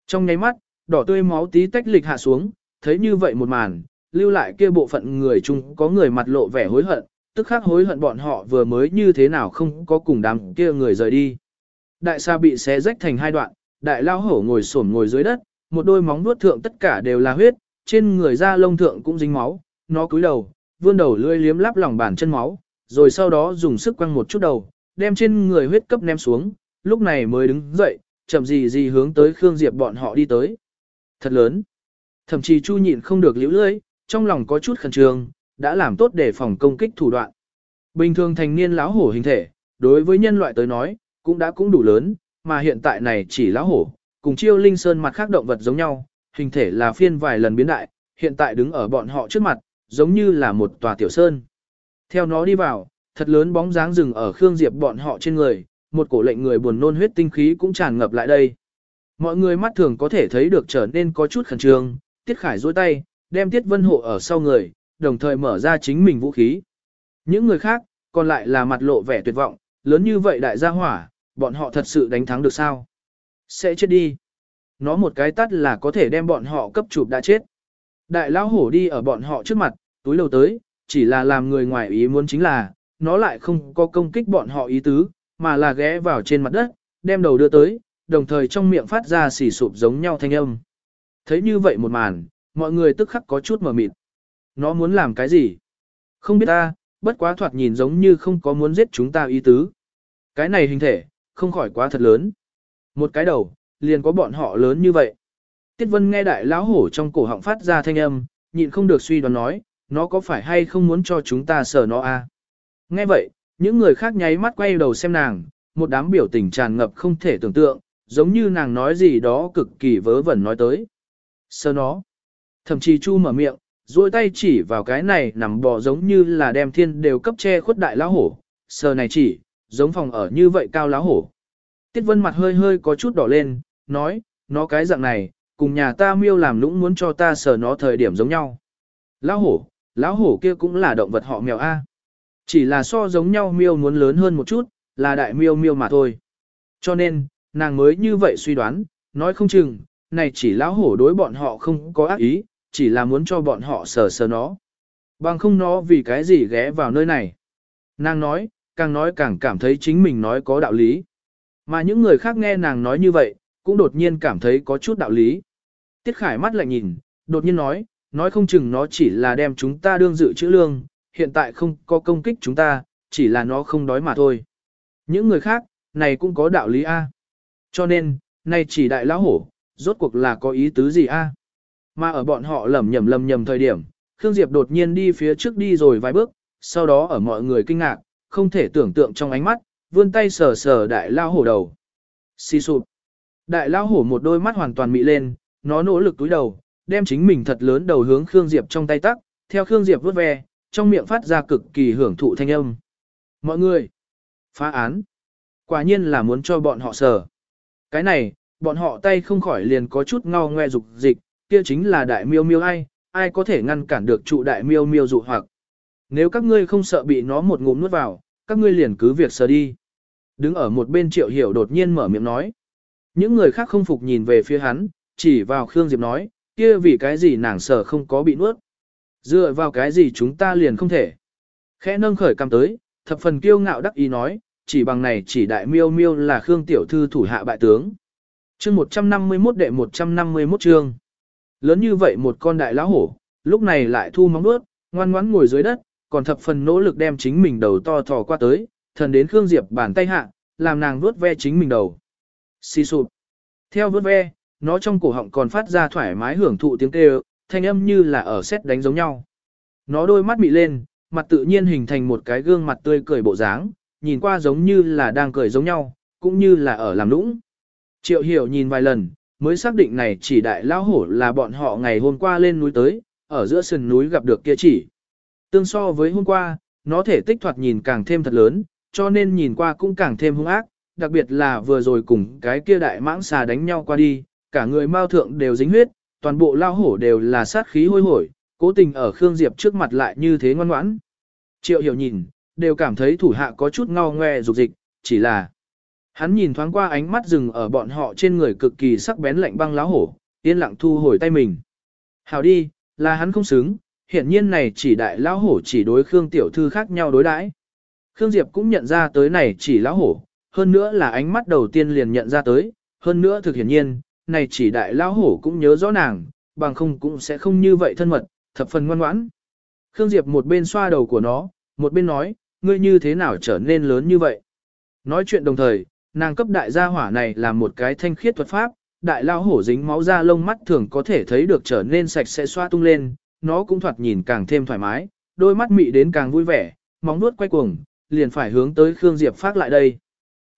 Trong nháy mắt, đỏ tươi máu tí tách lịch hạ xuống, thấy như vậy một màn, lưu lại kia bộ phận người chung có người mặt lộ vẻ hối hận, tức khắc hối hận bọn họ vừa mới như thế nào không có cùng đám kia người rời đi. Đại xà bị xé rách thành hai đoạn, đại lao hổ ngồi xổm ngồi dưới đất, một đôi móng nuốt thượng tất cả đều là huyết, trên người da lông thượng cũng dính máu, nó cúi đầu, vươn đầu lưỡi liếm lắp lòng bàn chân máu, rồi sau đó dùng sức quăng một chút đầu, đem trên người huyết cấp ném xuống, lúc này mới đứng dậy, chậm gì gì hướng tới Khương Diệp bọn họ đi tới. Thật lớn. Thậm chí Chu nhịn không được liễu lưỡi, trong lòng có chút khẩn trương, đã làm tốt để phòng công kích thủ đoạn. Bình thường thành niên lão hổ hình thể, đối với nhân loại tới nói, cũng đã cũng đủ lớn, mà hiện tại này chỉ lão hổ, cùng chiêu linh sơn mặt khác động vật giống nhau, hình thể là phiên vài lần biến đại, hiện tại đứng ở bọn họ trước mặt, giống như là một tòa tiểu sơn. Theo nó đi vào, thật lớn bóng dáng rừng ở Khương Diệp bọn họ trên người, một cổ lệnh người buồn nôn huyết tinh khí cũng tràn ngập lại đây. Mọi người mắt thường có thể thấy được trở nên có chút khẩn trương, Tiết Khải dôi tay, đem Tiết Vân Hộ ở sau người, đồng thời mở ra chính mình vũ khí. Những người khác, còn lại là mặt lộ vẻ tuyệt vọng, lớn như vậy đại gia hỏa, bọn họ thật sự đánh thắng được sao? Sẽ chết đi. Nó một cái tắt là có thể đem bọn họ cấp chụp đã chết. Đại lão hổ đi ở bọn họ trước mặt, túi đầu tới, chỉ là làm người ngoài ý muốn chính là, nó lại không có công kích bọn họ ý tứ, mà là ghé vào trên mặt đất, đem đầu đưa tới, đồng thời trong miệng phát ra xỉ sụp giống nhau thanh âm. Thấy như vậy một màn, mọi người tức khắc có chút mở mịt. Nó muốn làm cái gì? Không biết ta, bất quá thoạt nhìn giống như không có muốn giết chúng ta ý tứ. Cái này hình thể, không khỏi quá thật lớn. Một cái đầu, liền có bọn họ lớn như vậy. Tiết Vân nghe đại lão hổ trong cổ họng phát ra thanh âm, nhịn không được suy đoán nói, nó có phải hay không muốn cho chúng ta sờ nó a? À? Nghe vậy, những người khác nháy mắt quay đầu xem nàng, một đám biểu tình tràn ngập không thể tưởng tượng, giống như nàng nói gì đó cực kỳ vớ vẩn nói tới. Sờ nó. Thậm chí Chu mở miệng, duỗi tay chỉ vào cái này nằm bò giống như là đem thiên đều cấp che khuất đại lão hổ, sờ này chỉ, giống phòng ở như vậy cao lão hổ. Tiết Vân mặt hơi hơi có chút đỏ lên, nói, nó cái dạng này, cùng nhà ta miêu làm lũng muốn cho ta sờ nó thời điểm giống nhau. Lão hổ, lão hổ kia cũng là động vật họ mèo A. Chỉ là so giống nhau miêu muốn lớn hơn một chút, là đại miêu miêu mà thôi. Cho nên, nàng mới như vậy suy đoán, nói không chừng, này chỉ lão hổ đối bọn họ không có ác ý, chỉ là muốn cho bọn họ sờ sờ nó. Bằng không nó vì cái gì ghé vào nơi này. Nàng nói, càng nói càng cảm thấy chính mình nói có đạo lý. Mà những người khác nghe nàng nói như vậy, cũng đột nhiên cảm thấy có chút đạo lý. Tiết Khải mắt lại nhìn, đột nhiên nói, nói không chừng nó chỉ là đem chúng ta đương dự chữ lương, hiện tại không có công kích chúng ta, chỉ là nó không đói mà thôi. Những người khác, này cũng có đạo lý A. Cho nên, này chỉ đại lão hổ, rốt cuộc là có ý tứ gì A. Mà ở bọn họ lầm nhầm lầm nhầm thời điểm, Khương Diệp đột nhiên đi phía trước đi rồi vài bước, sau đó ở mọi người kinh ngạc, không thể tưởng tượng trong ánh mắt, vươn tay sờ sờ đại lao hổ đầu. Xì sụp. Đại lao hổ một đôi mắt hoàn toàn mị lên, nó nỗ lực túi đầu, đem chính mình thật lớn đầu hướng Khương Diệp trong tay tắc, theo Khương Diệp vuốt ve, trong miệng phát ra cực kỳ hưởng thụ thanh âm. Mọi người, phá án. Quả nhiên là muốn cho bọn họ sờ. Cái này, bọn họ tay không khỏi liền có chút ngao ngoe dục dịch, kia chính là đại miêu miêu ai, ai có thể ngăn cản được trụ đại miêu miêu dụ hoặc. Nếu các ngươi không sợ bị nó một ngụm nuốt vào, các ngươi liền cứ việc sờ đi. Đứng ở một bên triệu hiểu đột nhiên mở miệng nói. Những người khác không phục nhìn về phía hắn, chỉ vào Khương Diệp nói, kia vì cái gì nàng sợ không có bị nuốt. Dựa vào cái gì chúng ta liền không thể. Khẽ nâng khởi cầm tới, thập phần kiêu ngạo đắc ý nói, chỉ bằng này chỉ đại miêu miêu là Khương Tiểu Thư thủ hạ bại tướng. chương 151 đệ 151 chương. Lớn như vậy một con đại lão hổ, lúc này lại thu móng nuốt, ngoan ngoãn ngồi dưới đất, còn thập phần nỗ lực đem chính mình đầu to thò qua tới, thần đến Khương Diệp bàn tay hạ, làm nàng vuốt ve chính mình đầu. Xì sụp. Theo vuốt ve, nó trong cổ họng còn phát ra thoải mái hưởng thụ tiếng kêu, thanh âm như là ở xét đánh giống nhau. Nó đôi mắt mị lên, mặt tự nhiên hình thành một cái gương mặt tươi cười bộ dáng, nhìn qua giống như là đang cười giống nhau, cũng như là ở làm nũng. Triệu hiểu nhìn vài lần, mới xác định này chỉ đại lao hổ là bọn họ ngày hôm qua lên núi tới, ở giữa sườn núi gặp được kia chỉ. Tương so với hôm qua, nó thể tích thoạt nhìn càng thêm thật lớn, cho nên nhìn qua cũng càng thêm hung ác, đặc biệt là vừa rồi cùng cái kia đại mãng xà đánh nhau qua đi, cả người mao thượng đều dính huyết, toàn bộ lao hổ đều là sát khí hôi hổi, cố tình ở Khương Diệp trước mặt lại như thế ngoan ngoãn. Triệu hiểu nhìn, đều cảm thấy thủ hạ có chút ngao ngoe dục dịch, chỉ là hắn nhìn thoáng qua ánh mắt rừng ở bọn họ trên người cực kỳ sắc bén lạnh băng láo hổ, yên lặng thu hồi tay mình. hào đi, là hắn không xứng, hiển nhiên này chỉ đại lão hổ chỉ đối Khương tiểu thư khác nhau đối đãi. Khương Diệp cũng nhận ra tới này chỉ lão hổ, hơn nữa là ánh mắt đầu tiên liền nhận ra tới, hơn nữa thực hiển nhiên, này chỉ đại lão hổ cũng nhớ rõ nàng, bằng không cũng sẽ không như vậy thân mật, thập phần ngoan ngoãn. Khương Diệp một bên xoa đầu của nó, một bên nói, ngươi như thế nào trở nên lớn như vậy. Nói chuyện đồng thời, nàng cấp đại gia hỏa này là một cái thanh khiết thuật pháp, đại lao hổ dính máu ra lông mắt thường có thể thấy được trở nên sạch sẽ xoa tung lên, nó cũng thoạt nhìn càng thêm thoải mái, đôi mắt mị đến càng vui vẻ, móng nuốt quay cuồng, liền phải hướng tới Khương Diệp phát lại đây.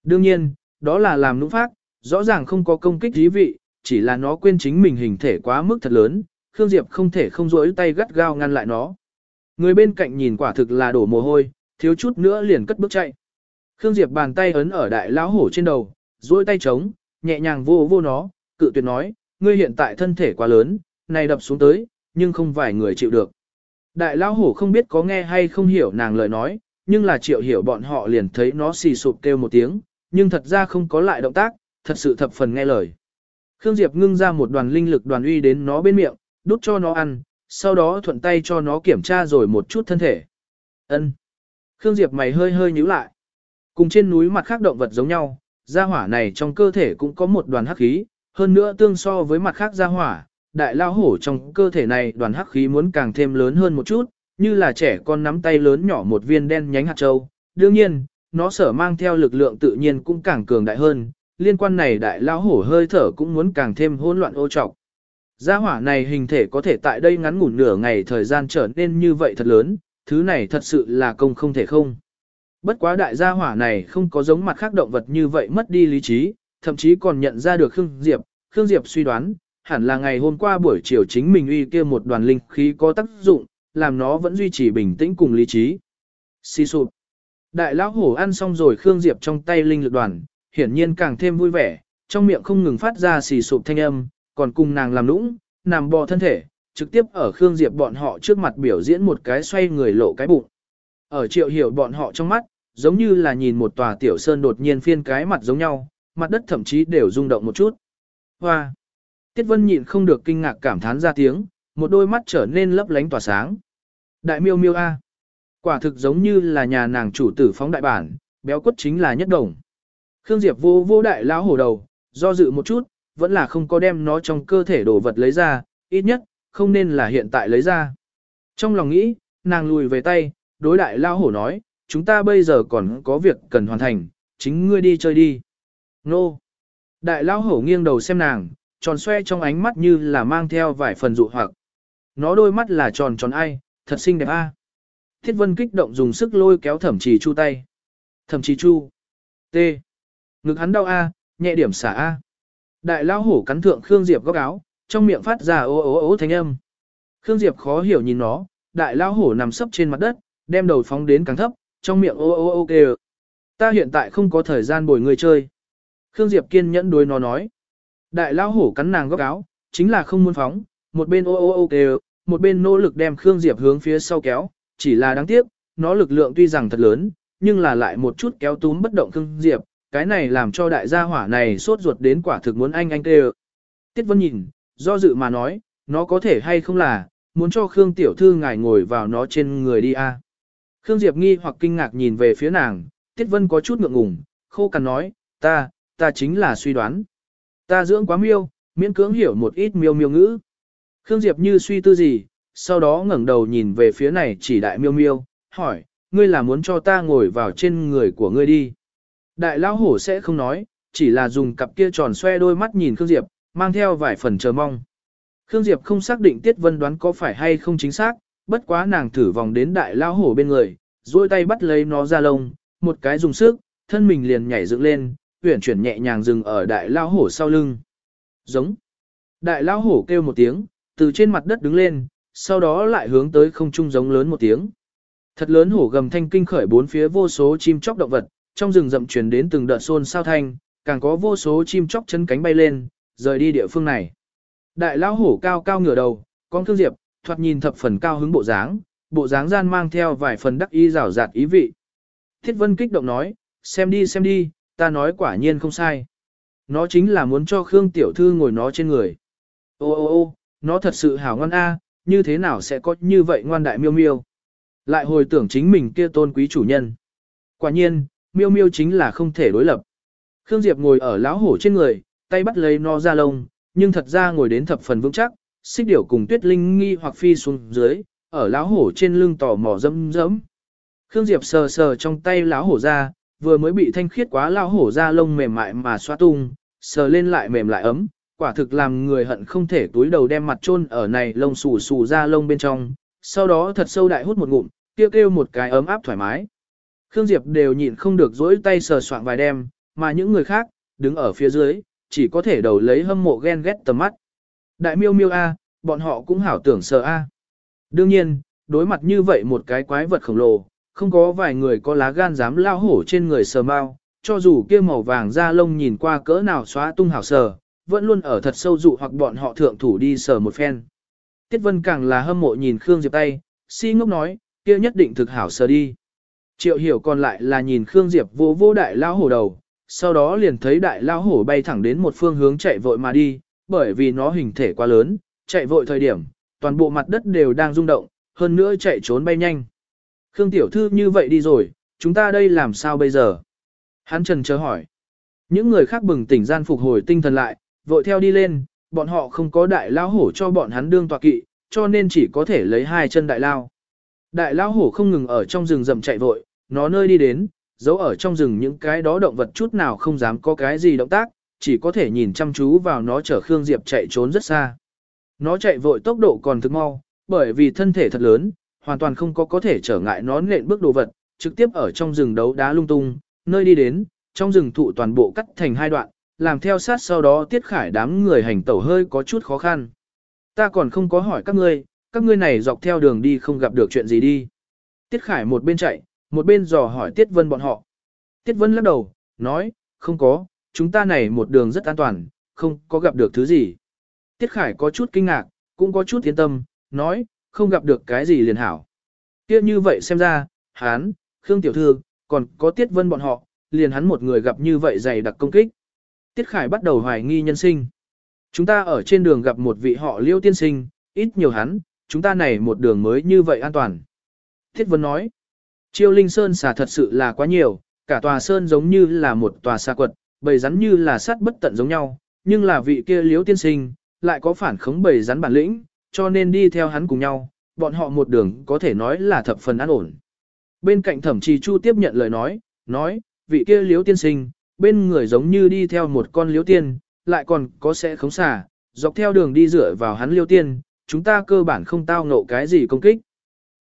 Đương nhiên, đó là làm nũng phát, rõ ràng không có công kích dí vị, chỉ là nó quên chính mình hình thể quá mức thật lớn, Khương Diệp không thể không rỗi tay gắt gao ngăn lại nó. Người bên cạnh nhìn quả thực là đổ mồ hôi, thiếu chút nữa liền cất bước chạy. Khương Diệp bàn tay ấn ở đại lão hổ trên đầu, duỗi tay trống, nhẹ nhàng vô vô nó, cự tuyệt nói, ngươi hiện tại thân thể quá lớn, này đập xuống tới, nhưng không vài người chịu được. Đại lão hổ không biết có nghe hay không hiểu nàng lời nói, nhưng là triệu hiểu bọn họ liền thấy nó xì sụp kêu một tiếng, nhưng thật ra không có lại động tác, thật sự thập phần nghe lời. Khương Diệp ngưng ra một đoàn linh lực đoàn uy đến nó bên miệng, đút cho nó ăn, sau đó thuận tay cho nó kiểm tra rồi một chút thân thể. Ân. Khương Diệp mày hơi hơi nhíu lại. Cùng trên núi mặt khác động vật giống nhau, gia hỏa này trong cơ thể cũng có một đoàn hắc khí, hơn nữa tương so với mặt khác gia hỏa, đại lao hổ trong cơ thể này đoàn hắc khí muốn càng thêm lớn hơn một chút, như là trẻ con nắm tay lớn nhỏ một viên đen nhánh hạt châu. Đương nhiên, nó sở mang theo lực lượng tự nhiên cũng càng cường đại hơn, liên quan này đại lao hổ hơi thở cũng muốn càng thêm hỗn loạn ô trọc. Gia hỏa này hình thể có thể tại đây ngắn ngủn nửa ngày thời gian trở nên như vậy thật lớn, thứ này thật sự là công không thể không. Bất quá đại gia hỏa này không có giống mặt khác động vật như vậy mất đi lý trí, thậm chí còn nhận ra được Khương Diệp. Khương Diệp suy đoán, hẳn là ngày hôm qua buổi chiều chính mình uy kia một đoàn linh khí có tác dụng, làm nó vẫn duy trì bình tĩnh cùng lý trí. Xì sụp. Đại lão hổ ăn xong rồi Khương Diệp trong tay linh lực đoàn, hiển nhiên càng thêm vui vẻ, trong miệng không ngừng phát ra xì sụp thanh âm, còn cùng nàng làm nũng, nằm bò thân thể, trực tiếp ở Khương Diệp bọn họ trước mặt biểu diễn một cái xoay người lộ cái bụng. Ở triệu hiểu bọn họ trong mắt, giống như là nhìn một tòa tiểu sơn đột nhiên phiên cái mặt giống nhau, mặt đất thậm chí đều rung động một chút. Hoa! Tiết Vân nhịn không được kinh ngạc cảm thán ra tiếng, một đôi mắt trở nên lấp lánh tỏa sáng. Đại miêu miêu A. Quả thực giống như là nhà nàng chủ tử phóng đại bản, béo cốt chính là nhất đồng. Khương Diệp vô vô đại lão hổ đầu, do dự một chút, vẫn là không có đem nó trong cơ thể đồ vật lấy ra, ít nhất, không nên là hiện tại lấy ra. Trong lòng nghĩ, nàng lùi về tay, đối đại lão hổ nói, chúng ta bây giờ còn có việc cần hoàn thành, chính ngươi đi chơi đi. Nô! Đại lão hổ nghiêng đầu xem nàng, tròn xoe trong ánh mắt như là mang theo vài phần dụ hoặc. Nó đôi mắt là tròn tròn ai, thật xinh đẹp a. Thiết vân kích động dùng sức lôi kéo thẩm trì chu tay. Thẩm trì chu. T. Ngực hắn đau a, nhẹ điểm xả a. Đại lão hổ cắn thượng Khương Diệp góc áo, trong miệng phát ra ố ố ố thanh âm. Khương Diệp khó hiểu nhìn nó, đại lão hổ nằm sấp trên mặt đất, đem đầu phóng đến càng thấp, trong miệng ô ô ô kêu. Ta hiện tại không có thời gian bồi người chơi. Khương Diệp kiên nhẫn đối nó nói. Đại lão hổ cắn nàng góc áo, chính là không muốn phóng, một bên ô ô ô kêu, một bên nỗ lực đem Khương Diệp hướng phía sau kéo, chỉ là đáng tiếc, nó lực lượng tuy rằng thật lớn, nhưng là lại một chút kéo túm bất động Khương Diệp, cái này làm cho đại gia hỏa này sốt ruột đến quả thực muốn anh anh tê. Tiết Vân nhìn, do dự mà nói, nó có thể hay không là, muốn cho Khương Tiểu Thư ngài ngồi vào nó trên người đi a. Khương Diệp nghi hoặc kinh ngạc nhìn về phía nàng, Tiết Vân có chút ngượng ngùng, khô cằn nói, ta, ta chính là suy đoán. Ta dưỡng quá miêu, miễn cưỡng hiểu một ít miêu miêu ngữ. Khương Diệp như suy tư gì, sau đó ngẩng đầu nhìn về phía này chỉ đại miêu miêu, hỏi, ngươi là muốn cho ta ngồi vào trên người của ngươi đi. Đại lão hổ sẽ không nói, chỉ là dùng cặp kia tròn xoe đôi mắt nhìn Khương Diệp, mang theo vài phần chờ mong. Khương Diệp không xác định Tiết Vân đoán có phải hay không chính xác, bất quá nàng thử vòng đến đại lão hổ bên người, duỗi tay bắt lấy nó ra lông, một cái dùng sức, thân mình liền nhảy dựng lên, uyển chuyển nhẹ nhàng dừng ở đại lão hổ sau lưng. Giống. Đại lão hổ kêu một tiếng, từ trên mặt đất đứng lên, sau đó lại hướng tới không trung giống lớn một tiếng. Thật lớn hổ gầm thanh kinh khởi bốn phía vô số chim chóc động vật, trong rừng rậm truyền đến từng đợt xôn sao thanh, càng có vô số chim chóc chân cánh bay lên, rời đi địa phương này. Đại lão hổ cao cao ngửa đầu, con thương diệp, thoạt nhìn thập phần cao hứng bộ dáng, bộ dáng gian mang theo vài phần đắc ý rào rạt ý vị. Thiết vân kích động nói, xem đi xem đi, ta nói quả nhiên không sai. Nó chính là muốn cho Khương Tiểu Thư ngồi nó trên người. Ô ô ô, nó thật sự hảo ngoan a, như thế nào sẽ có như vậy ngoan đại miêu miêu. Lại hồi tưởng chính mình kia tôn quý chủ nhân. Quả nhiên, miêu miêu chính là không thể đối lập. Khương Diệp ngồi ở lão hổ trên người, tay bắt lấy nó ra lông, nhưng thật ra ngồi đến thập phần vững chắc, xích điểu cùng tuyết linh nghi hoặc phi xuống dưới, ở lão hổ trên lưng tò mò dẫm dẫm. Khương Diệp sờ sờ trong tay lão hổ ra, vừa mới bị thanh khiết quá lão hổ ra lông mềm mại mà xoa tung, sờ lên lại mềm lại ấm, quả thực làm người hận không thể túi đầu đem mặt chôn ở này lông xù xù ra lông bên trong, sau đó thật sâu đại hút một ngụm, kêu kêu một cái ấm áp thoải mái. Khương Diệp đều nhịn không được dỗi tay sờ soạn vài đêm, mà những người khác, đứng ở phía dưới, chỉ có thể đầu lấy hâm mộ ghen ghét tầm mắt. Đại miêu miêu A, bọn họ cũng hảo tưởng sờ A. Đương nhiên, đối mặt như vậy một cái quái vật khổng lồ, không có vài người có lá gan dám lao hổ trên người sờ mau, cho dù kia màu vàng da lông nhìn qua cỡ nào xóa tung hảo sờ, vẫn luôn ở thật sâu dụ hoặc bọn họ thượng thủ đi sờ một phen. Tiết Vân càng là hâm mộ nhìn Khương Diệp tay, si ngốc nói, kia nhất định thực hảo sờ đi. Triệu hiểu còn lại là nhìn Khương Diệp vô vô đại lao hổ đầu, sau đó liền thấy đại lao hổ bay thẳng đến một phương hướng chạy vội mà đi, bởi vì nó hình thể quá lớn, chạy vội thời điểm, toàn bộ mặt đất đều đang rung động, hơn nữa chạy trốn bay nhanh. Khương Tiểu Thư như vậy đi rồi, chúng ta đây làm sao bây giờ? Hắn trần chờ hỏi. Những người khác bừng tỉnh gian phục hồi tinh thần lại, vội theo đi lên, bọn họ không có đại lao hổ cho bọn hắn đương tọa kỵ, cho nên chỉ có thể lấy hai chân đại lao. Đại lao hổ không ngừng ở trong rừng rậm chạy vội, nó nơi đi đến, giấu ở trong rừng những cái đó động vật chút nào không dám có cái gì động tác, chỉ có thể nhìn chăm chú vào nó chở Khương Diệp chạy trốn rất xa. Nó chạy vội tốc độ còn thực mau, bởi vì thân thể thật lớn, hoàn toàn không có có thể trở ngại nó nện bước đồ vật, trực tiếp ở trong rừng đấu đá lung tung, nơi đi đến, trong rừng thụ toàn bộ cắt thành hai đoạn, làm theo sát sau đó tiết khải đám người hành tẩu hơi có chút khó khăn. Ta còn không có hỏi các ngươi, các ngươi này dọc theo đường đi không gặp được chuyện gì đi. Tiết khải một bên chạy, một bên dò hỏi Tiết Vân bọn họ. Tiết Vân lắc đầu, nói, không có, chúng ta này một đường rất an toàn, không có gặp được thứ gì. Tiết Khải có chút kinh ngạc, cũng có chút yên tâm, nói, không gặp được cái gì liền hảo. Kia như vậy xem ra, hán, Khương Tiểu Thư, còn có Tiết Vân bọn họ, liền hắn một người gặp như vậy dày đặc công kích. Tiết Khải bắt đầu hoài nghi nhân sinh. Chúng ta ở trên đường gặp một vị họ liêu tiên sinh, ít nhiều hắn, chúng ta này một đường mới như vậy an toàn. Tiết Vân nói, chiêu linh sơn xà thật sự là quá nhiều, cả tòa sơn giống như là một tòa xà quật, bầy rắn như là sắt bất tận giống nhau, nhưng là vị kia liếu tiên sinh, lại có phản khống bầy rắn bản lĩnh, cho nên đi theo hắn cùng nhau, bọn họ một đường có thể nói là thập phần an ổn. Bên cạnh thẩm trì chu tiếp nhận lời nói, nói, vị kia liếu tiên sinh, bên người giống như đi theo một con liếu tiên, lại còn có sẽ khống xả, dọc theo đường đi dựa vào hắn liêu tiên, chúng ta cơ bản không tao ngộ cái gì công kích.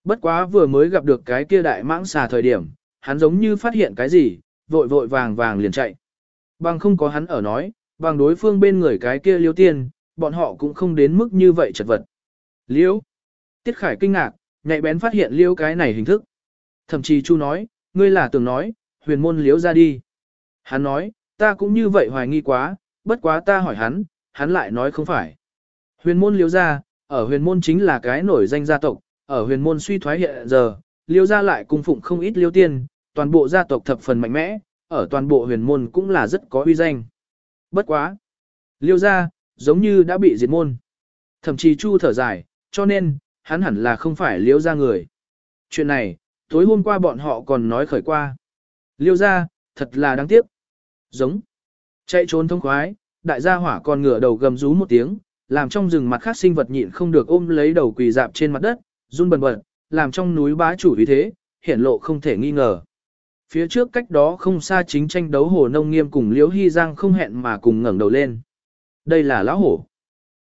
Bất quá vừa mới gặp được cái kia đại mãng xà thời điểm, hắn giống như phát hiện cái gì, vội vội vàng vàng liền chạy. Bằng không có hắn ở nói, bằng đối phương bên người cái kia liêu tiên, bọn họ cũng không đến mức như vậy chật vật. Liêu. Tiết Khải kinh ngạc, nhạy bén phát hiện liêu cái này hình thức. Thậm chí Chu nói, ngươi là tưởng nói, huyền môn liếu ra đi. Hắn nói, ta cũng như vậy hoài nghi quá, bất quá ta hỏi hắn, hắn lại nói không phải. Huyền môn liếu ra, ở huyền môn chính là cái nổi danh gia tộc, ở huyền môn suy thoái hiện giờ, liêu gia lại cung phụng không ít liêu tiên, toàn bộ gia tộc thập phần mạnh mẽ, ở toàn bộ huyền môn cũng là rất có uy danh. Bất quá. Liêu gia giống như đã bị diệt môn. Thậm chí Chu thở dài, cho nên, hắn hẳn là không phải liêu gia người. Chuyện này, tối hôm qua bọn họ còn nói khởi qua. Liêu gia thật là đáng tiếc. Giống. Chạy trốn thông khoái, đại gia hỏa còn ngửa đầu gầm rú một tiếng, làm trong rừng mặt khác sinh vật nhịn không được ôm lấy đầu quỳ dạp trên mặt đất, run bần bật, làm trong núi bá chủ ý thế, hiển lộ không thể nghi ngờ. Phía trước cách đó không xa chính tranh đấu hồ nông nghiêm cùng liễu hy giang không hẹn mà cùng ngẩng đầu lên. Đây là lão hổ.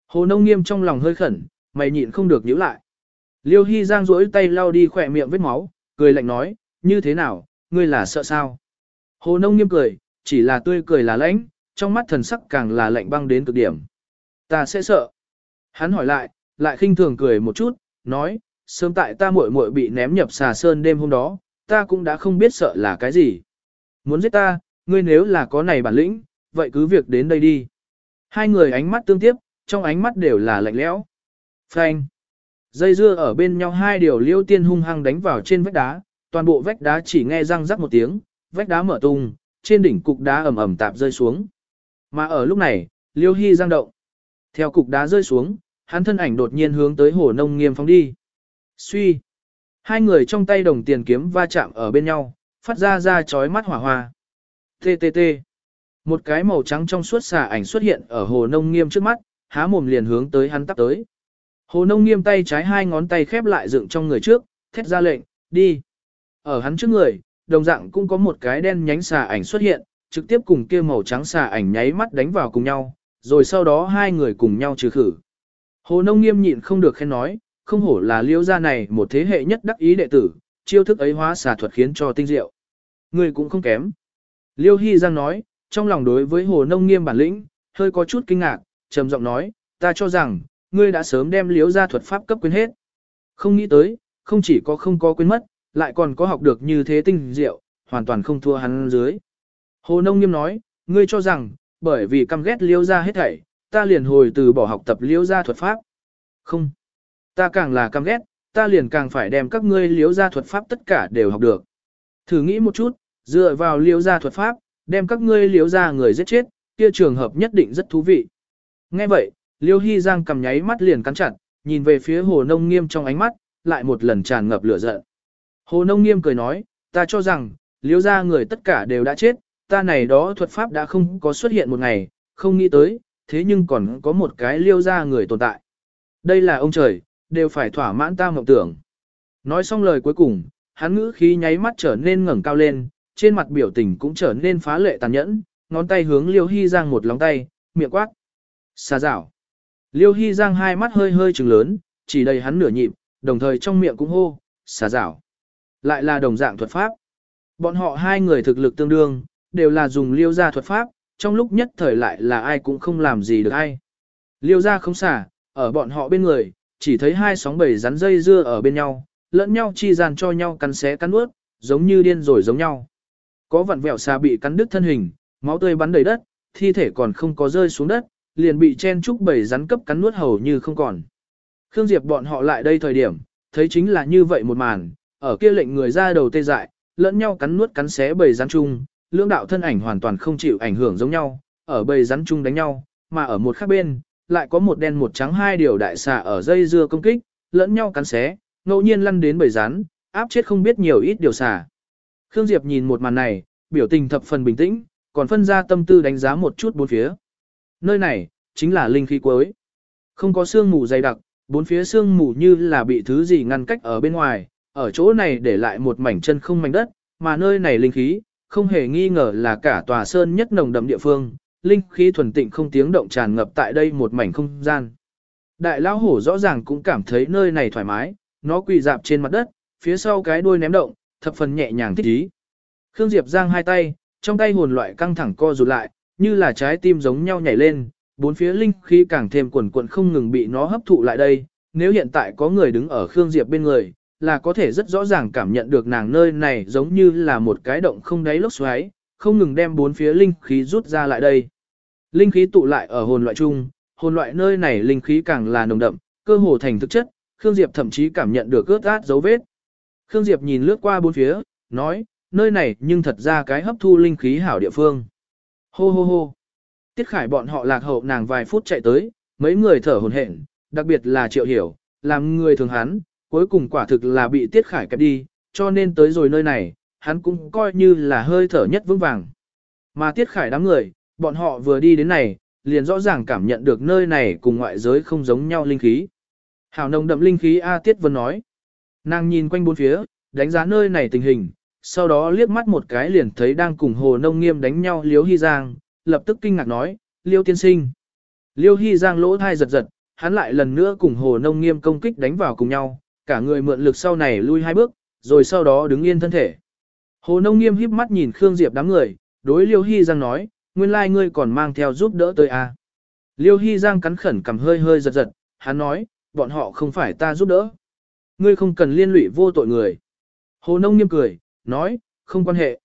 Hồ nông nghiêm trong lòng hơi khẩn, mày nhịn không được nhíu lại. Liêu hy giang duỗi tay lau đi khỏe miệng vết máu, cười lạnh nói, như thế nào, ngươi là sợ sao? Hồ nông nghiêm cười, chỉ là tươi cười là lãnh, trong mắt thần sắc càng là lạnh băng đến cực điểm. Ta sẽ sợ. Hắn hỏi lại, lại khinh thường cười một chút, nói, sớm tại ta muội muội bị ném nhập xà sơn đêm hôm đó, ta cũng đã không biết sợ là cái gì. Muốn giết ta, ngươi nếu là có này bản lĩnh, vậy cứ việc đến đây đi. Hai người ánh mắt tương tiếp, trong ánh mắt đều là lạnh lẽo. Phanh. Dây dưa ở bên nhau hai điều liêu tiên hung hăng đánh vào trên vách đá, toàn bộ vách đá chỉ nghe răng rắc một tiếng, vách đá mở tung, trên đỉnh cục đá ầm ầm tạp rơi xuống. Mà ở lúc này, liêu hy giang động. Theo cục đá rơi xuống, hắn thân ảnh đột nhiên hướng tới hồ nông nghiêm phóng đi. Suy. Hai người trong tay đồng tiền kiếm va chạm ở bên nhau, phát ra ra chói mắt hỏa hoa. TTT. Một cái màu trắng trong suốt xà ảnh xuất hiện ở hồ nông nghiêm trước mắt, há mồm liền hướng tới hắn tắp tới. Hồ nông nghiêm tay trái hai ngón tay khép lại dựng trong người trước, thét ra lệnh, đi. Ở hắn trước người, đồng dạng cũng có một cái đen nhánh xà ảnh xuất hiện, trực tiếp cùng kia màu trắng xà ảnh nháy mắt đánh vào cùng nhau, rồi sau đó hai người cùng nhau trừ khử. Hồ nông nghiêm nhịn không được khen nói, không hổ là liêu gia này một thế hệ nhất đắc ý đệ tử, chiêu thức ấy hóa xà thuật khiến cho tinh diệu. Người cũng không kém. Liêu Hy Giang nói, trong lòng đối với hồ nông nghiêm bản lĩnh, hơi có chút kinh ngạc, trầm giọng nói, ta cho rằng, ngươi đã sớm đem liếu gia thuật pháp cấp quên hết. Không nghĩ tới, không chỉ có không có quên mất, lại còn có học được như thế tinh diệu, hoàn toàn không thua hắn dưới. Hồ Nông Nghiêm nói, ngươi cho rằng, bởi vì căm ghét liêu ra hết thảy, ta liền hồi từ bỏ học tập liêu ra thuật pháp. Không. Ta càng là căm ghét, ta liền càng phải đem các ngươi liếu ra thuật pháp tất cả đều học được. Thử nghĩ một chút, dựa vào liếu ra thuật pháp, đem các ngươi liếu ra người giết chết, kia trường hợp nhất định rất thú vị. Nghe vậy, liêu hy giang cầm nháy mắt liền cắn chặt, nhìn về phía hồ nông nghiêm trong ánh mắt, lại một lần tràn ngập lửa giận. Hồ nông nghiêm cười nói, ta cho rằng, liếu ra người tất cả đều đã chết, ta này đó thuật pháp đã không có xuất hiện một ngày, không nghĩ tới, thế nhưng còn có một cái liêu ra người tồn tại. Đây là ông trời, đều phải thỏa mãn ta mộng tưởng. Nói xong lời cuối cùng, hắn ngữ khí nháy mắt trở nên ngẩng cao lên, trên mặt biểu tình cũng trở nên phá lệ tàn nhẫn, ngón tay hướng Liêu Hy Giang một lóng tay, miệng quát. Xà rảo. Liêu Hy Giang hai mắt hơi hơi trừng lớn, chỉ đầy hắn nửa nhịp, đồng thời trong miệng cũng hô, xà rảo. Lại là đồng dạng thuật pháp. Bọn họ hai người thực lực tương đương, đều là dùng liêu gia thuật pháp, trong lúc nhất thời lại là ai cũng không làm gì được ai. Liêu gia không xả, ở bọn họ bên người, chỉ thấy hai sóng bầy rắn dây dưa ở bên nhau, lẫn nhau chi gian cho nhau cắn xé cắn nuốt, giống như điên rồi giống nhau. Có vặn vẹo xà bị cắn đứt thân hình, máu tươi bắn đầy đất, thi thể còn không có rơi xuống đất, liền bị chen trúc bầy rắn cấp cắn nuốt hầu như không còn. Khương Diệp bọn họ lại đây thời điểm, thấy chính là như vậy một màn, ở kia lệnh người ra đầu tê dại, lẫn nhau cắn nuốt cắn xé bầy rắn chung, lưỡng đạo thân ảnh hoàn toàn không chịu ảnh hưởng giống nhau, ở bầy rắn chung đánh nhau, mà ở một khác bên, lại có một đen một trắng hai điều đại xà ở dây dưa công kích, lẫn nhau cắn xé, ngẫu nhiên lăn đến bầy rắn, áp chết không biết nhiều ít điều xà. Khương Diệp nhìn một màn này, biểu tình thập phần bình tĩnh, còn phân ra tâm tư đánh giá một chút bốn phía. Nơi này, chính là linh khí cuối. Không có sương mù dày đặc, bốn phía sương mù như là bị thứ gì ngăn cách ở bên ngoài, ở chỗ này để lại một mảnh chân không mảnh đất, mà nơi này linh khí, không hề nghi ngờ là cả tòa sơn nhất nồng đậm địa phương, linh khí thuần tịnh không tiếng động tràn ngập tại đây một mảnh không gian. Đại lão hổ rõ ràng cũng cảm thấy nơi này thoải mái, nó quỳ dạp trên mặt đất, phía sau cái đuôi ném động, thập phần nhẹ nhàng thích ý. Khương Diệp giang hai tay, trong tay hồn loại căng thẳng co rụt lại, như là trái tim giống nhau nhảy lên, bốn phía linh khí càng thêm quần quận không ngừng bị nó hấp thụ lại đây. Nếu hiện tại có người đứng ở Khương Diệp bên người, là có thể rất rõ ràng cảm nhận được nàng nơi này giống như là một cái động không đáy lốc xoáy, không ngừng đem bốn phía linh khí rút ra lại đây. Linh khí tụ lại ở hồn loại chung, hồn loại nơi này linh khí càng là nồng đậm, cơ hồ thành thực chất, Khương Diệp thậm chí cảm nhận được ướt át dấu vết. Khương Diệp nhìn lướt qua bốn phía, nói, nơi này nhưng thật ra cái hấp thu linh khí hảo địa phương. Hô hô hô. Tiết Khải bọn họ lạc hậu nàng vài phút chạy tới, mấy người thở hồn hển, đặc biệt là Triệu Hiểu, làm người thường hắn, cuối cùng quả thực là bị Tiết Khải kẹp đi, cho nên tới rồi nơi này, hắn cũng coi như là hơi thở nhất vững vàng. Mà Tiết Khải đám người, bọn họ vừa đi đến này, liền rõ ràng cảm nhận được nơi này cùng ngoại giới không giống nhau linh khí. Hảo nồng đậm linh khí A Tiết Vân nói. Nàng nhìn quanh bốn phía, đánh giá nơi này tình hình, sau đó liếc mắt một cái liền thấy đang cùng Hồ Nông Nghiêm đánh nhau Liêu Hy Giang, lập tức kinh ngạc nói, Liêu tiên sinh. Liêu Hy Giang lỗ thai giật giật, hắn lại lần nữa cùng Hồ Nông Nghiêm công kích đánh vào cùng nhau, cả người mượn lực sau này lui hai bước, rồi sau đó đứng yên thân thể. Hồ Nông Nghiêm híp mắt nhìn Khương Diệp đám người, đối Liêu Hy Giang nói, nguyên lai ngươi còn mang theo giúp đỡ tới à. Liêu Hy Giang cắn khẩn cầm hơi hơi giật giật, hắn nói, bọn họ không phải ta giúp đỡ. Ngươi không cần liên lụy vô tội người. Hồ Nông Nghiêm cười, nói, không quan hệ.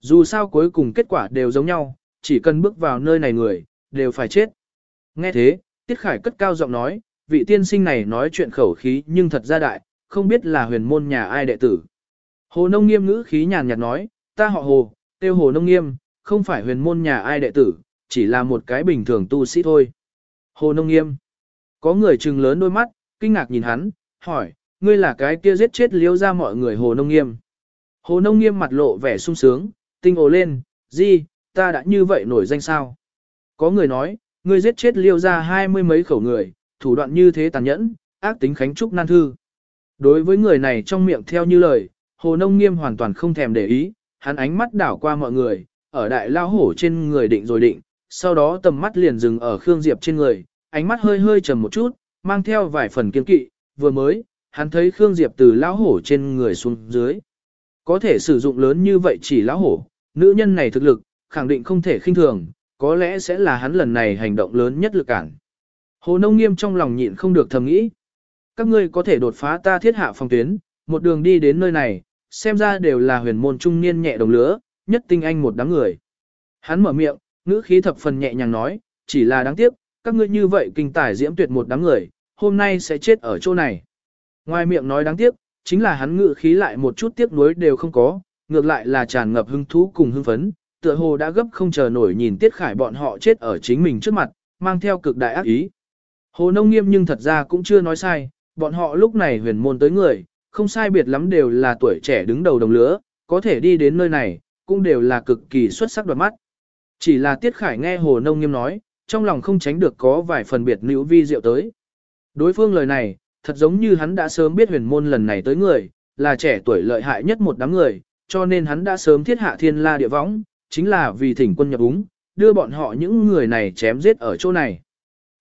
Dù sao cuối cùng kết quả đều giống nhau, chỉ cần bước vào nơi này người, đều phải chết. Nghe thế, Tiết Khải cất cao giọng nói, vị tiên sinh này nói chuyện khẩu khí nhưng thật ra đại, không biết là huyền môn nhà ai đệ tử. Hồ Nông Nghiêm ngữ khí nhàn nhạt nói, ta họ Hồ, tiêu Hồ Nông Nghiêm, không phải huyền môn nhà ai đệ tử, chỉ là một cái bình thường tu sĩ thôi. Hồ Nông Nghiêm. Có người trừng lớn đôi mắt, kinh ngạc nhìn hắn, hỏi, ngươi là cái kia giết chết liêu ra mọi người Hồ Nông Nghiêm. Hồ Nông Nghiêm mặt lộ vẻ sung sướng, tinh ồ lên, gì, ta đã như vậy nổi danh sao? Có người nói, ngươi giết chết liêu ra hai mươi mấy khẩu người, thủ đoạn như thế tàn nhẫn, ác tính khánh trúc nan thư. Đối với người này trong miệng theo như lời, Hồ Nông Nghiêm hoàn toàn không thèm để ý, hắn ánh mắt đảo qua mọi người, ở đại lao hổ trên người định rồi định, sau đó tầm mắt liền dừng ở Khương Diệp trên người, ánh mắt hơi hơi trầm một chút, mang theo vài phần kiên kỵ, vừa mới, hắn thấy Khương Diệp từ lão hổ trên người xuống dưới. Có thể sử dụng lớn như vậy chỉ lão hổ, nữ nhân này thực lực, khẳng định không thể khinh thường, có lẽ sẽ là hắn lần này hành động lớn nhất lực cản. Hồ Nông Nghiêm trong lòng nhịn không được thầm nghĩ. Các ngươi có thể đột phá ta thiết hạ phòng tuyến, một đường đi đến nơi này, xem ra đều là huyền môn trung niên nhẹ đồng lứa, nhất tinh anh một đám người. Hắn mở miệng, ngữ khí thập phần nhẹ nhàng nói, chỉ là đáng tiếc, các ngươi như vậy kinh tài diễm tuyệt một đám người, hôm nay sẽ chết ở chỗ này. Ngoài miệng nói đáng tiếc, chính là hắn ngữ khí lại một chút tiếc nuối đều không có, ngược lại là tràn ngập hưng thú cùng hưng phấn, tựa hồ đã gấp không chờ nổi nhìn Tiết Khải bọn họ chết ở chính mình trước mặt, mang theo cực đại ác ý. Hồ Nông Nghiêm nhưng thật ra cũng chưa nói sai, bọn họ lúc này huyền môn tới người, không sai biệt lắm đều là tuổi trẻ đứng đầu đồng lứa, có thể đi đến nơi này, cũng đều là cực kỳ xuất sắc đoạt mắt. Chỉ là Tiết Khải nghe Hồ Nông Nghiêm nói, trong lòng không tránh được có vài phần biệt nữ vi diệu tới. Đối phương lời này, thật giống như hắn đã sớm biết huyền môn lần này tới người, là trẻ tuổi lợi hại nhất một đám người, cho nên hắn đã sớm thiết hạ thiên la địa võng, chính là vì thỉnh quân nhập úng, đưa bọn họ những người này chém giết ở chỗ này.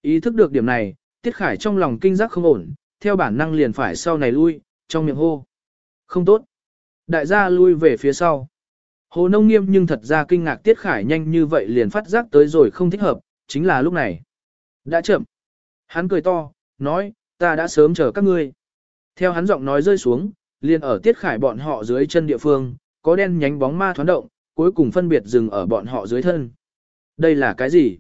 Ý thức được điểm này, Tiết Khải trong lòng kinh giác không ổn, theo bản năng liền phải sau này lui, trong miệng hô. Không tốt. Đại gia lui về phía sau. Hồ Nông Nghiêm nhưng thật ra kinh ngạc Tiết Khải nhanh như vậy liền phát giác tới rồi không thích hợp, chính là lúc này. Đã chậm. Hắn cười to, nói, ta đã sớm chờ các ngươi. Theo hắn giọng nói rơi xuống, liền ở Tiết Khải bọn họ dưới chân địa phương, có đen nhánh bóng ma thoáng động, cuối cùng phân biệt dừng ở bọn họ dưới thân. Đây là cái gì?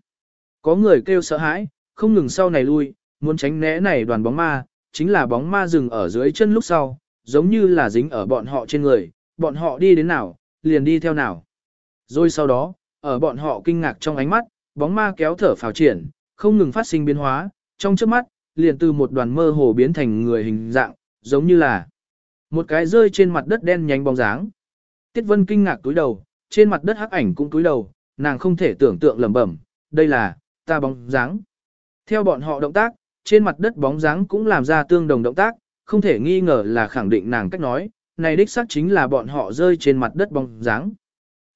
Có người kêu sợ hãi, không ngừng sau này lui, muốn tránh né này đoàn bóng ma, chính là bóng ma dừng ở dưới chân lúc sau, giống như là dính ở bọn họ trên người, bọn họ đi đến nào, liền đi theo nào. Rồi sau đó, ở bọn họ kinh ngạc trong ánh mắt, bóng ma kéo thở phào triển, không ngừng phát sinh biến hóa, trong trước mắt, liền từ một đoàn mơ hồ biến thành người hình dạng, giống như là một cái rơi trên mặt đất đen nhánh bóng dáng. Tiết Vân kinh ngạc túi đầu, trên mặt đất hắc ảnh cũng túi đầu, nàng không thể tưởng tượng lẩm bẩm, đây là ta bóng dáng. Theo bọn họ động tác, trên mặt đất bóng dáng cũng làm ra tương đồng động tác, không thể nghi ngờ là khẳng định nàng cách nói, này đích xác chính là bọn họ rơi trên mặt đất bóng dáng.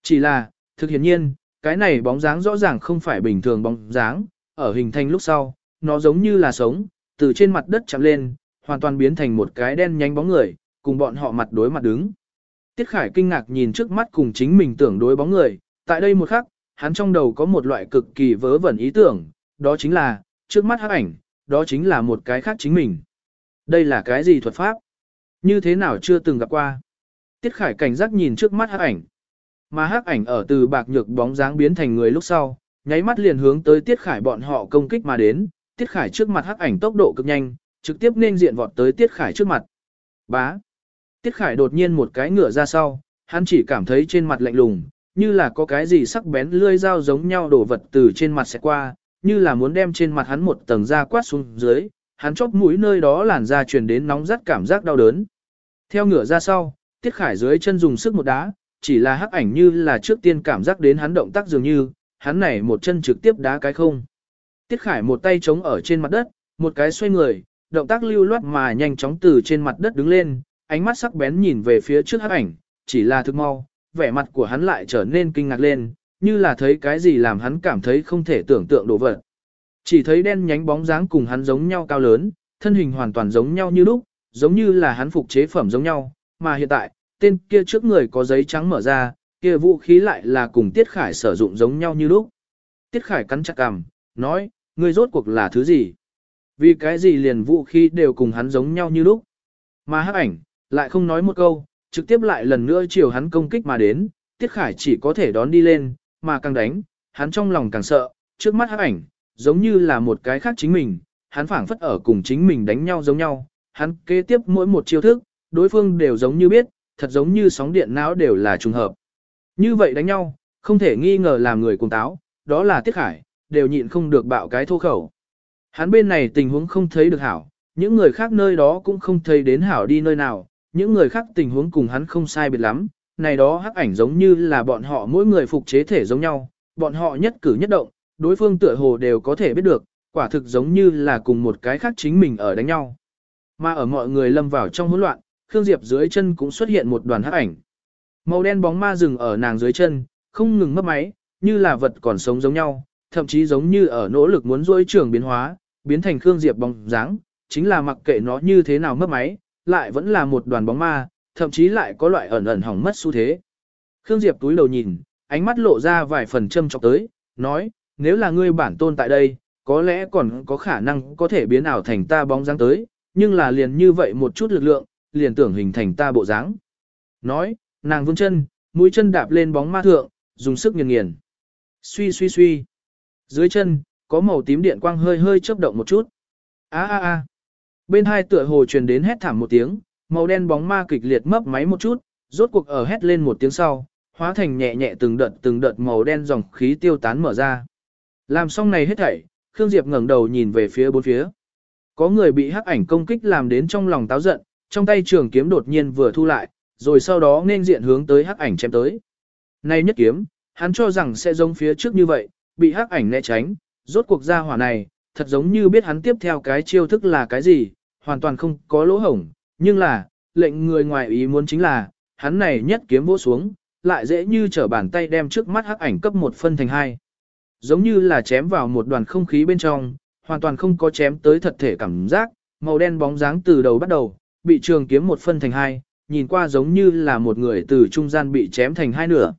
Chỉ là, thực hiện nhiên, cái này bóng dáng rõ ràng không phải bình thường bóng dáng, ở hình thành lúc sau, nó giống như là sống, từ trên mặt đất chạm lên, hoàn toàn biến thành một cái đen nhánh bóng người, cùng bọn họ mặt đối mặt đứng. Tiết Khải kinh ngạc nhìn trước mắt cùng chính mình tưởng đối bóng người, tại đây một khắc, hắn trong đầu có một loại cực kỳ vớ vẩn ý tưởng, đó chính là, trước mắt hắc ảnh, đó chính là một cái khác chính mình. Đây là cái gì thuật pháp? Như thế nào chưa từng gặp qua? Tiết Khải cảnh giác nhìn trước mắt hắc ảnh. Mà hắc ảnh ở từ bạc nhược bóng dáng biến thành người lúc sau, nháy mắt liền hướng tới Tiết Khải bọn họ công kích mà đến, Tiết Khải trước mặt hắc ảnh tốc độ cực nhanh, trực tiếp nên diện vọt tới Tiết Khải trước mặt. Bá. Tiết Khải đột nhiên một cái ngửa ra sau, hắn chỉ cảm thấy trên mặt lạnh lùng, như là có cái gì sắc bén lươi dao giống nhau đổ vật từ trên mặt sẽ qua, như là muốn đem trên mặt hắn một tầng da quát xuống dưới, hắn chóp mũi nơi đó làn da truyền đến nóng rát cảm giác đau đớn. Theo ngửa ra sau, Tiết Khải dưới chân dùng sức một đá, chỉ là hắc ảnh như là trước tiên cảm giác đến hắn động tác dường như, hắn này một chân trực tiếp đá cái không. Tiết Khải một tay chống ở trên mặt đất, một cái xoay người, động tác lưu loát mà nhanh chóng từ trên mặt đất đứng lên, ánh mắt sắc bén nhìn về phía trước hắc ảnh, chỉ là thực mau, vẻ mặt của hắn lại trở nên kinh ngạc lên, như là thấy cái gì làm hắn cảm thấy không thể tưởng tượng đồ vật. Chỉ thấy đen nhánh bóng dáng cùng hắn giống nhau cao lớn, thân hình hoàn toàn giống nhau như lúc, giống như là hắn phục chế phẩm giống nhau, mà hiện tại, tên kia trước người có giấy trắng mở ra, kia vũ khí lại là cùng Tiết Khải sử dụng giống nhau như lúc. Tiết Khải cắn chặt cằm, nói, ngươi rốt cuộc là thứ gì? Vì cái gì liền vũ khí đều cùng hắn giống nhau như lúc? Mà hắc ảnh, lại không nói một câu, trực tiếp lại lần nữa chiều hắn công kích mà đến, Tiết Khải chỉ có thể đón đi lên, mà càng đánh, hắn trong lòng càng sợ, trước mắt hắc ảnh, giống như là một cái khác chính mình, hắn phảng phất ở cùng chính mình đánh nhau giống nhau, hắn kế tiếp mỗi một chiêu thức, đối phương đều giống như biết, thật giống như sóng điện não đều là trùng hợp. Như vậy đánh nhau, không thể nghi ngờ làm người cùng táo, đó là Tiết Khải, đều nhịn không được bạo cái thô khẩu. Hắn bên này tình huống không thấy được hảo, những người khác nơi đó cũng không thấy đến hảo đi nơi nào, những người khác tình huống cùng hắn không sai biệt lắm, này đó hắc ảnh giống như là bọn họ mỗi người phục chế thể giống nhau, bọn họ nhất cử nhất động, đối phương tựa hồ đều có thể biết được, quả thực giống như là cùng một cái khác chính mình ở đánh nhau. Mà ở mọi người lâm vào trong hỗn loạn, Khương Diệp dưới chân cũng xuất hiện một đoàn hắc ảnh. Màu đen bóng ma rừng ở nàng dưới chân, không ngừng mất máy, như là vật còn sống giống nhau, thậm chí giống như ở nỗ lực muốn duỗi trường biến hóa, biến thành Khương Diệp bóng dáng, chính là mặc kệ nó như thế nào mất máy, lại vẫn là một đoàn bóng ma, thậm chí lại có loại ẩn ẩn hỏng mất xu thế. Khương Diệp túi đầu nhìn, ánh mắt lộ ra vài phần châm chọc tới, nói, nếu là ngươi bản tôn tại đây, có lẽ còn có khả năng có thể biến ảo thành ta bóng dáng tới, nhưng là liền như vậy một chút lực lượng, liền tưởng hình thành ta bộ dáng. Nói, nàng vươn chân, mũi chân đạp lên bóng ma thượng, dùng sức nghiền nghiền. Suy suy suy. Dưới chân, có màu tím điện quang hơi hơi chớp động một chút. A a a. Bên hai tựa hồ truyền đến hét thảm một tiếng, màu đen bóng ma kịch liệt mấp máy một chút, rốt cuộc ở hét lên một tiếng sau, hóa thành nhẹ nhẹ từng đợt từng đợt màu đen dòng khí tiêu tán mở ra. Làm xong này hết thảy, Khương Diệp ngẩng đầu nhìn về phía bốn phía. Có người bị hắc ảnh công kích làm đến trong lòng táo giận, trong tay trường kiếm đột nhiên vừa thu lại, rồi sau đó nên diện hướng tới hắc ảnh chém tới. Nay nhất kiếm, hắn cho rằng sẽ giống phía trước như vậy, bị hắc ảnh né tránh, rốt cuộc ra hỏa này, thật giống như biết hắn tiếp theo cái chiêu thức là cái gì, hoàn toàn không có lỗ hổng, nhưng là, lệnh người ngoài ý muốn chính là, hắn này nhất kiếm vỗ xuống, lại dễ như trở bàn tay đem trước mắt hắc ảnh cấp một phân thành hai. Giống như là chém vào một đoàn không khí bên trong, hoàn toàn không có chém tới thật thể cảm giác, màu đen bóng dáng từ đầu bắt đầu, bị trường kiếm một phân thành hai, nhìn qua giống như là một người từ trung gian bị chém thành hai nửa.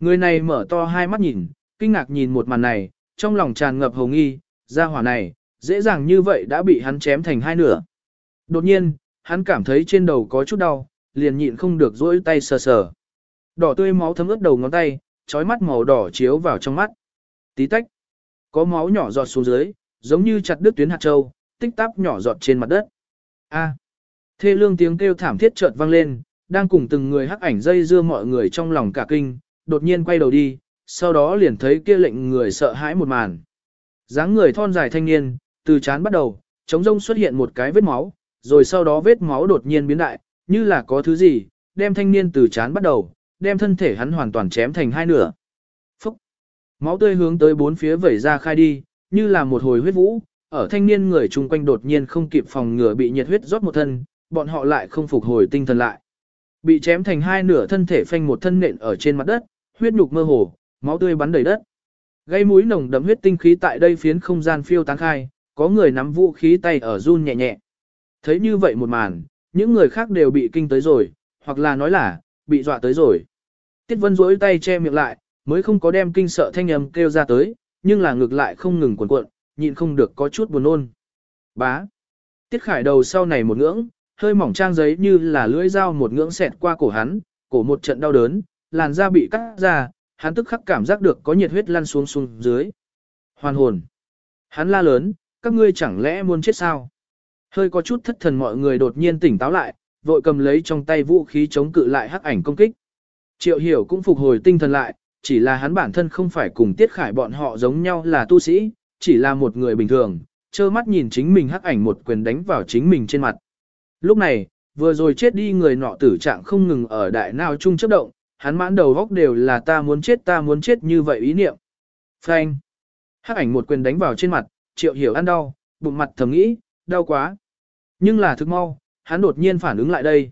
Người này mở to hai mắt nhìn, kinh ngạc nhìn một màn này, trong lòng tràn ngập hồng nghi, ra hỏa này, dễ dàng như vậy đã bị hắn chém thành hai nửa. Đột nhiên, hắn cảm thấy trên đầu có chút đau, liền nhịn không được rỗi tay sờ sờ. Đỏ tươi máu thấm ướt đầu ngón tay, trói mắt màu đỏ chiếu vào trong mắt. Tí tách. Có máu nhỏ giọt xuống dưới, giống như chặt đứt tuyến hạt châu, tích tắp nhỏ giọt trên mặt đất. A. Thê lương tiếng kêu thảm thiết chợt vang lên, đang cùng từng người hắc ảnh dây dưa mọi người trong lòng cả kinh, đột nhiên quay đầu đi, sau đó liền thấy kia lệnh người sợ hãi một màn. dáng người thon dài thanh niên, từ chán bắt đầu, chống rông xuất hiện một cái vết máu, rồi sau đó vết máu đột nhiên biến đại, như là có thứ gì, đem thanh niên từ chán bắt đầu, đem thân thể hắn hoàn toàn chém thành hai nửa. Phúc! Máu tươi hướng tới bốn phía vẩy ra khai đi, như là một hồi huyết vũ, ở thanh niên người chung quanh đột nhiên không kịp phòng ngừa bị nhiệt huyết rót một thân, bọn họ lại không phục hồi tinh thần lại. Bị chém thành hai nửa thân thể phanh một thân nện ở trên mặt đất, huyết nhục mơ hồ, máu tươi bắn đầy đất. Gây mũi nồng đậm huyết tinh khí tại đây phiến không gian phiêu tán khai, có người nắm vũ khí tay ở run nhẹ nhẹ. Thấy như vậy một màn, những người khác đều bị kinh tới rồi, hoặc là nói là, bị dọa tới rồi. Tiết Vân rỗi tay che miệng lại, mới không có đem kinh sợ thanh âm kêu ra tới, nhưng là ngược lại không ngừng cuộn cuộn, nhịn không được có chút buồn nôn. Bá. Tiết Khải đầu sau này một ngưỡng, hơi mỏng trang giấy như là lưỡi dao một ngưỡng xẹt qua cổ hắn, cổ một trận đau đớn, làn da bị cắt ra, hắn tức khắc cảm giác được có nhiệt huyết lăn xuống xuống dưới. Hoàn hồn. Hắn la lớn, các ngươi chẳng lẽ muốn chết sao? Hơi có chút thất thần mọi người đột nhiên tỉnh táo lại, vội cầm lấy trong tay vũ khí chống cự lại hắc ảnh công kích. Triệu hiểu cũng phục hồi tinh thần lại, chỉ là hắn bản thân không phải cùng tiết khải bọn họ giống nhau là tu sĩ, chỉ là một người bình thường, trơ mắt nhìn chính mình hắc ảnh một quyền đánh vào chính mình trên mặt. Lúc này, vừa rồi chết đi người nọ tử trạng không ngừng ở đại nào chung chấp động, hắn mãn đầu góc đều là ta muốn chết ta muốn chết như vậy ý niệm. Phanh. Hắc ảnh một quyền đánh vào trên mặt, triệu hiểu ăn đau, bụng mặt thầm nghĩ, đau quá. Nhưng là thức mau, hắn đột nhiên phản ứng lại đây.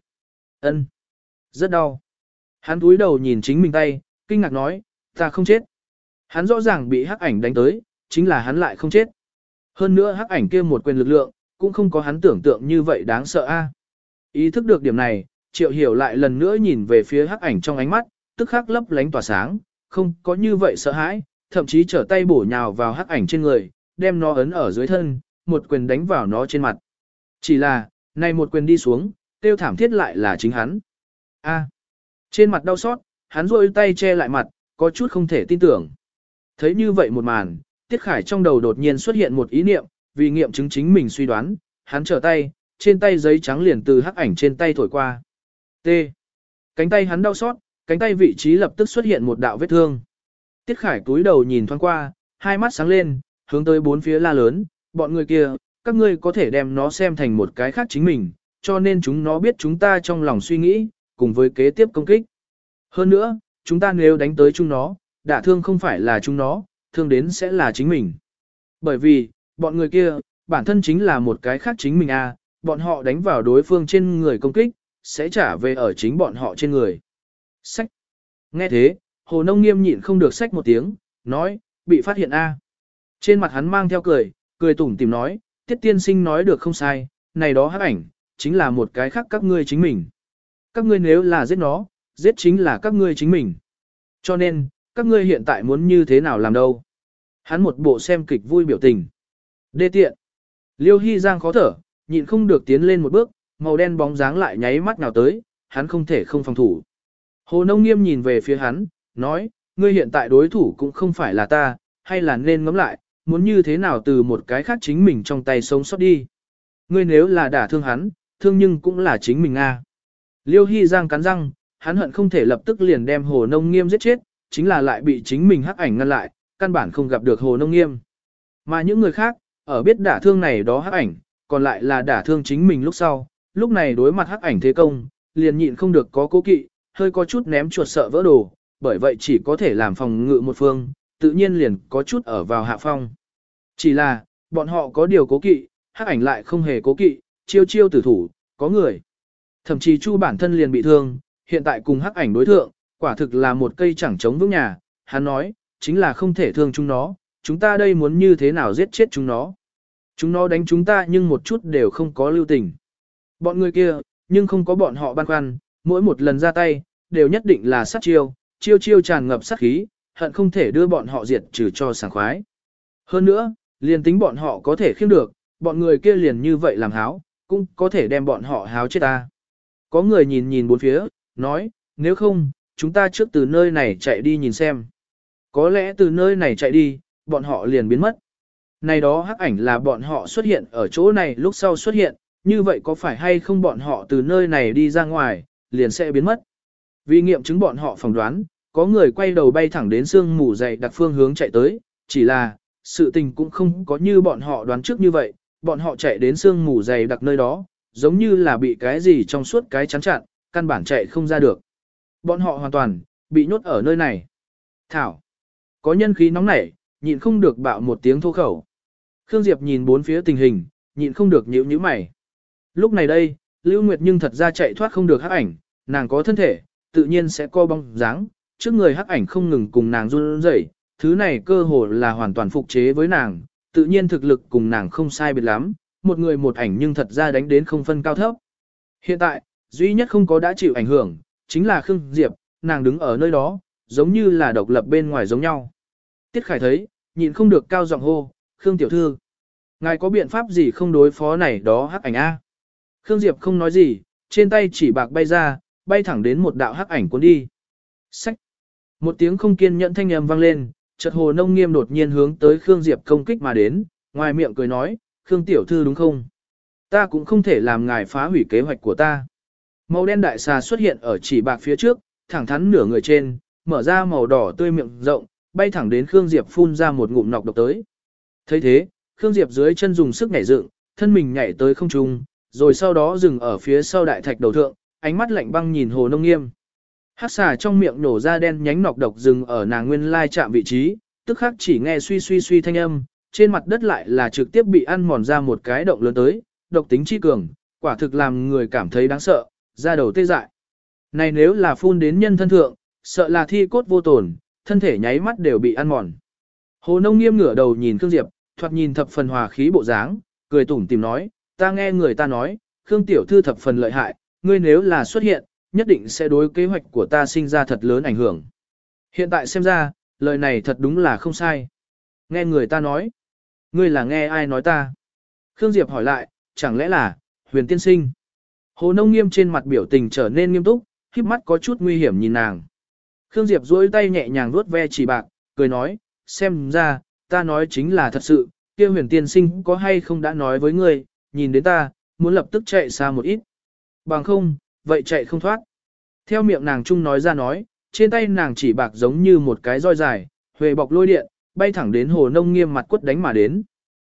ân Rất đau. Hắn túi đầu nhìn chính mình tay, kinh ngạc nói, ta không chết. Hắn rõ ràng bị hắc ảnh đánh tới, chính là hắn lại không chết. Hơn nữa hắc ảnh kia một quyền lực lượng, cũng không có hắn tưởng tượng như vậy đáng sợ a. Ý thức được điểm này, triệu hiểu lại lần nữa nhìn về phía hắc ảnh trong ánh mắt, tức khắc lấp lánh tỏa sáng, không có như vậy sợ hãi, thậm chí trở tay bổ nhào vào hắc ảnh trên người, đem nó ấn ở dưới thân, một quyền đánh vào nó trên mặt. Chỉ là, này một quyền đi xuống, tiêu thảm thiết lại là chính hắn. A. trên mặt đau xót, hắn rôi tay che lại mặt, có chút không thể tin tưởng. Thấy như vậy một màn, Tiết Khải trong đầu đột nhiên xuất hiện một ý niệm, vì nghiệm chứng chính mình suy đoán, hắn trở tay, trên tay giấy trắng liền từ hắc ảnh trên tay thổi qua. T. Cánh tay hắn đau xót, cánh tay vị trí lập tức xuất hiện một đạo vết thương. Tiết Khải túi đầu nhìn thoáng qua, hai mắt sáng lên, hướng tới bốn phía la lớn, bọn người kia, các ngươi có thể đem nó xem thành một cái khác chính mình, cho nên chúng nó biết chúng ta trong lòng suy nghĩ, cùng với kế tiếp công kích. Hơn nữa, chúng ta nếu đánh tới chúng nó, đả thương không phải là chúng nó, thương đến sẽ là chính mình. Bởi vì, bọn người kia, bản thân chính là một cái khác chính mình a, à, bọn họ đánh vào đối phương trên người công kích, sẽ trả về ở chính bọn họ trên người. Sách. Nghe thế, Hồ Nông nghiêm nhịn không được sách một tiếng, nói, bị phát hiện a. Trên mặt hắn mang theo cười, cười tủm tìm nói, tiết tiên sinh nói được không sai, này đó hắc ảnh, chính là một cái khác các ngươi chính mình. Các ngươi nếu là giết nó, giết chính là các ngươi chính mình. Cho nên, các ngươi hiện tại muốn như thế nào làm đâu. Hắn một bộ xem kịch vui biểu tình. Đê tiện. Liêu Hy Giang khó thở, nhịn không được tiến lên một bước, màu đen bóng dáng lại nháy mắt nào tới, hắn không thể không phòng thủ. Hồ Nông Nghiêm nhìn về phía hắn, nói, ngươi hiện tại đối thủ cũng không phải là ta, hay là nên ngẫm lại, muốn như thế nào từ một cái khác chính mình trong tay sống sót đi. Ngươi nếu là đả thương hắn, thương nhưng cũng là chính mình a. Liêu Hy Giang cắn răng, hắn hận không thể lập tức liền đem Hồ Nông Nghiêm giết chết, chính là lại bị chính mình hắc ảnh ngăn lại, căn bản không gặp được Hồ Nông Nghiêm. Mà những người khác, ở biết đả thương này đó hắc ảnh, còn lại là đả thương chính mình lúc sau, lúc này đối mặt hắc ảnh thế công, liền nhịn không được có cố kỵ, hơi có chút ném chuột sợ vỡ đồ, bởi vậy chỉ có thể làm phòng ngự một phương, tự nhiên liền có chút ở vào hạ phong. Chỉ là, bọn họ có điều cố kỵ, hắc ảnh lại không hề cố kỵ, chiêu chiêu tử thủ, có người. Thậm chí Chu bản thân liền bị thương, hiện tại cùng hắc ảnh đối thượng, quả thực là một cây chẳng chống vững nhà, hắn nói, chính là không thể thương chúng nó, chúng ta đây muốn như thế nào giết chết chúng nó. Chúng nó đánh chúng ta nhưng một chút đều không có lưu tình. Bọn người kia, nhưng không có bọn họ băn khoăn, mỗi một lần ra tay, đều nhất định là sát chiêu, chiêu chiêu tràn ngập sát khí, hận không thể đưa bọn họ diệt trừ cho sảng khoái. Hơn nữa, liền tính bọn họ có thể khiêm được, bọn người kia liền như vậy làm háo, cũng có thể đem bọn họ háo chết ta. Có người nhìn nhìn bốn phía, nói, nếu không, chúng ta trước từ nơi này chạy đi nhìn xem. Có lẽ từ nơi này chạy đi, bọn họ liền biến mất. Này đó hắc ảnh là bọn họ xuất hiện ở chỗ này lúc sau xuất hiện, như vậy có phải hay không bọn họ từ nơi này đi ra ngoài, liền sẽ biến mất. Vì nghiệm chứng bọn họ phỏng đoán, có người quay đầu bay thẳng đến sương mù dày đặc phương hướng chạy tới, chỉ là, sự tình cũng không có như bọn họ đoán trước như vậy, bọn họ chạy đến sương mù dày đặc nơi đó, giống như là bị cái gì trong suốt cái chắn chặn, căn bản chạy không ra được. Bọn họ hoàn toàn, bị nhốt ở nơi này. Thảo, có nhân khí nóng nảy, nhịn không được bạo một tiếng thô khẩu. Khương Diệp nhìn bốn phía tình hình, nhịn không được nhíu nhíu mày. Lúc này đây, Lưu Nguyệt nhưng thật ra chạy thoát không được hắc ảnh, nàng có thân thể, tự nhiên sẽ co bong dáng, trước người hắc ảnh không ngừng cùng nàng run rẩy, thứ này cơ hồ là hoàn toàn phục chế với nàng, tự nhiên thực lực cùng nàng không sai biệt lắm, một người một ảnh nhưng thật ra đánh đến không phân cao thấp. Hiện tại, duy nhất không có đã chịu ảnh hưởng, chính là Khương Diệp, nàng đứng ở nơi đó, giống như là độc lập bên ngoài giống nhau. Tiết Khải thấy, nhịn không được cao giọng hô, Khương Tiểu Thư. Ngài có biện pháp gì không đối phó này đó hắc ảnh A? Khương Diệp không nói gì, trên tay chỉ bạc bay ra, bay thẳng đến một đạo hắc ảnh cuốn đi. Sách! Một tiếng không kiên nhẫn thanh âm vang lên, chợt hồ nông nghiêm đột nhiên hướng tới Khương Diệp công kích mà đến, ngoài miệng cười nói, Khương Tiểu Thư đúng không? Ta cũng không thể làm ngài phá hủy kế hoạch của ta. Màu đen đại xà xuất hiện ở chỉ bạc phía trước, thẳng thắn nửa người trên, mở ra màu đỏ tươi miệng rộng, bay thẳng đến Khương Diệp phun ra một ngụm nọc độc tới. thấy thế, Khương Diệp dưới chân dùng sức nhảy dựng, thân mình nhảy tới không trung, rồi sau đó dừng ở phía sau đại thạch đầu thượng, ánh mắt lạnh băng nhìn Hồ Nông Nghiêm. Hắc xà trong miệng nổ ra đen nhánh nọc độc dừng ở nàng nguyên lai chạm vị trí, tức khắc chỉ nghe suy suy suy thanh âm, trên mặt đất lại là trực tiếp bị ăn mòn ra một cái động lớn tới, độc tính chi cường, quả thực làm người cảm thấy đáng sợ, ra đầu tê dại. Này nếu là phun đến nhân thân thượng, sợ là thi cốt vô tổn, thân thể nháy mắt đều bị ăn mòn. Hồ Nông Nghiêm ngửa đầu nhìn Khương Diệp, thoạt nhìn thập phần hòa khí bộ dáng, cười tủm tìm nói, ta nghe người ta nói, Khương Tiểu Thư thập phần lợi hại, ngươi nếu là xuất hiện, nhất định sẽ đối kế hoạch của ta sinh ra thật lớn ảnh hưởng. Hiện tại xem ra, lời này thật đúng là không sai. Nghe người ta nói, ngươi là nghe ai nói ta? Khương Diệp hỏi lại, chẳng lẽ là, huyền tiên sinh? Hồ Nông Nghiêm trên mặt biểu tình trở nên nghiêm túc, khiếp mắt có chút nguy hiểm nhìn nàng. Khương Diệp duỗi tay nhẹ nhàng vuốt ve chỉ bạc, cười nói, xem ra, ta nói chính là thật sự, kia huyền tiên sinh có hay không đã nói với ngươi, nhìn đến ta, muốn lập tức chạy xa một ít. Bằng không, vậy chạy không thoát. Theo miệng nàng chung nói ra nói, trên tay nàng chỉ bạc giống như một cái roi dài, huề bọc lôi điện, bay thẳng đến hồ nông nghiêm mặt quất đánh mà đến.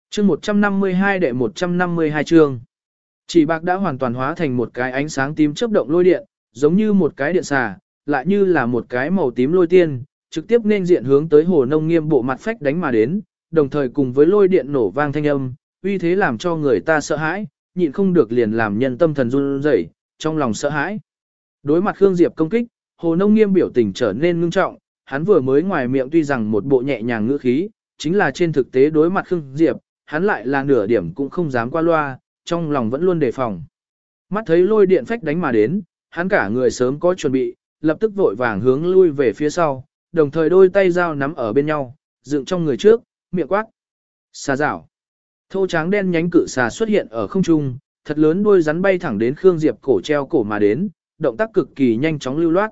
chương 152 đệ 152 chương. Chỉ bạc đã hoàn toàn hóa thành một cái ánh sáng tím chớp động lôi điện, giống như một cái điện xà, lại như là một cái màu tím lôi tiên, trực tiếp nên diện hướng tới hồ nông nghiêm bộ mặt phách đánh mà đến, đồng thời cùng với lôi điện nổ vang thanh âm, uy thế làm cho người ta sợ hãi, nhịn không được liền làm nhân tâm thần run rẩy, trong lòng sợ hãi. Đối mặt Khương Diệp công kích, hồ nông nghiêm biểu tình trở nên ngưng trọng, hắn vừa mới ngoài miệng tuy rằng một bộ nhẹ nhàng ngữ khí, chính là trên thực tế đối mặt Khương Diệp, hắn lại là nửa điểm cũng không dám qua loa, trong lòng vẫn luôn đề phòng. Mắt thấy lôi điện phách đánh mà đến, hắn cả người sớm có chuẩn bị, lập tức vội vàng hướng lui về phía sau, đồng thời đôi tay dao nắm ở bên nhau, dựng trong người trước, miệng quát. Xà rảo. Thô tráng đen nhánh cự xà xuất hiện ở không trung, thật lớn đuôi rắn bay thẳng đến Khương Diệp cổ treo cổ mà đến, động tác cực kỳ nhanh chóng lưu loát.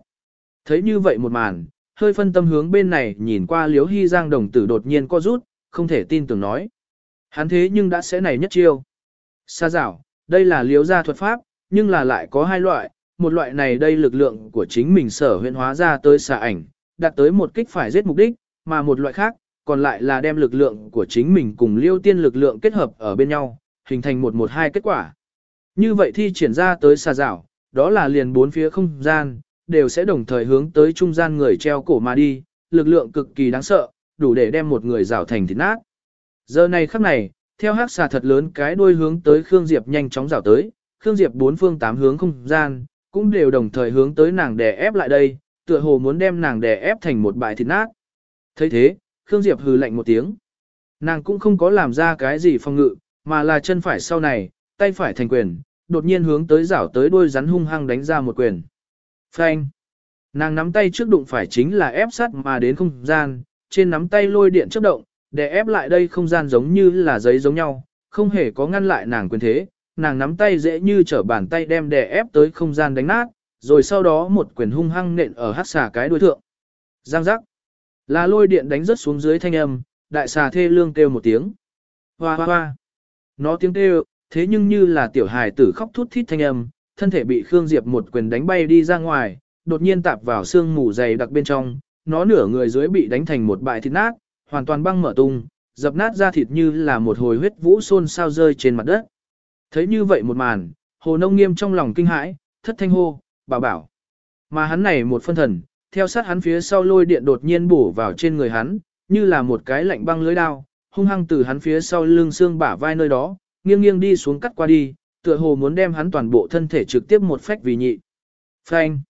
Thấy như vậy một màn, hơi phân tâm hướng bên này nhìn qua Liễu Hy Giang đồng tử đột nhiên co rút, không thể tin tưởng nói. Hắn thế nhưng đã sẽ này nhất chiêu. Sa dảo, đây là liễu gia thuật pháp, nhưng là lại có hai loại, một loại này đây lực lượng của chính mình sở huyện hóa ra tới xà ảnh, đạt tới một kích phải giết mục đích, mà một loại khác, còn lại là đem lực lượng của chính mình cùng liêu tiên lực lượng kết hợp ở bên nhau, hình thành một một hai kết quả. Như vậy thi triển ra tới xà rào, đó là liền bốn phía không gian, đều sẽ đồng thời hướng tới trung gian người treo cổ mà đi, lực lượng cực kỳ đáng sợ, đủ để đem một người rào thành thịt nát. Giờ này khắc này, theo hắc xà thật lớn cái đuôi hướng tới Khương Diệp nhanh chóng rào tới, Khương Diệp bốn phương tám hướng không gian, cũng đều đồng thời hướng tới nàng đè ép lại đây, tựa hồ muốn đem nàng đè ép thành một bãi thịt nát. thấy thế, Khương Diệp hừ lạnh một tiếng. Nàng cũng không có làm ra cái gì phong ngự, mà là chân phải sau này, tay phải thành quyền, đột nhiên hướng tới rảo tới đôi rắn hung hăng đánh ra một quyền. Phanh! Nàng nắm tay trước đụng phải chính là ép sát mà đến không gian, trên nắm tay lôi điện chớp động, để ép lại đây không gian giống như là giấy giống nhau, không hề có ngăn lại nàng quyền thế, nàng nắm tay dễ như trở bàn tay đem đè ép tới không gian đánh nát, rồi sau đó một quyền hung hăng nện ở hắc xà cái đuôi thượng. Giang giác. Là lôi điện đánh rớt xuống dưới thanh âm, đại xà thê lương kêu một tiếng. Hoa hoa hoa. Nó tiếng kêu, thế nhưng như là tiểu hài tử khóc thút thít thanh âm, thân thể bị Khương Diệp một quyền đánh bay đi ra ngoài, đột nhiên tạp vào xương mù dày đặc bên trong, nó nửa người dưới bị đánh thành một bãi thịt nát, hoàn toàn băng mở tung, dập nát ra thịt như là một hồi huyết vũ xôn sao rơi trên mặt đất. Thấy như vậy một màn, hồ nông nghiêm trong lòng kinh hãi, thất thanh hô, bảo bảo. Mà hắn này một phân thần, theo sát hắn phía sau lôi điện đột nhiên bổ vào trên người hắn, như là một cái lạnh băng lưới đao, hung hăng từ hắn phía sau lưng xương bả vai nơi đó, nghiêng nghiêng đi xuống cắt qua đi, tựa hồ muốn đem hắn toàn bộ thân thể trực tiếp một phách vì nhị. Phanh.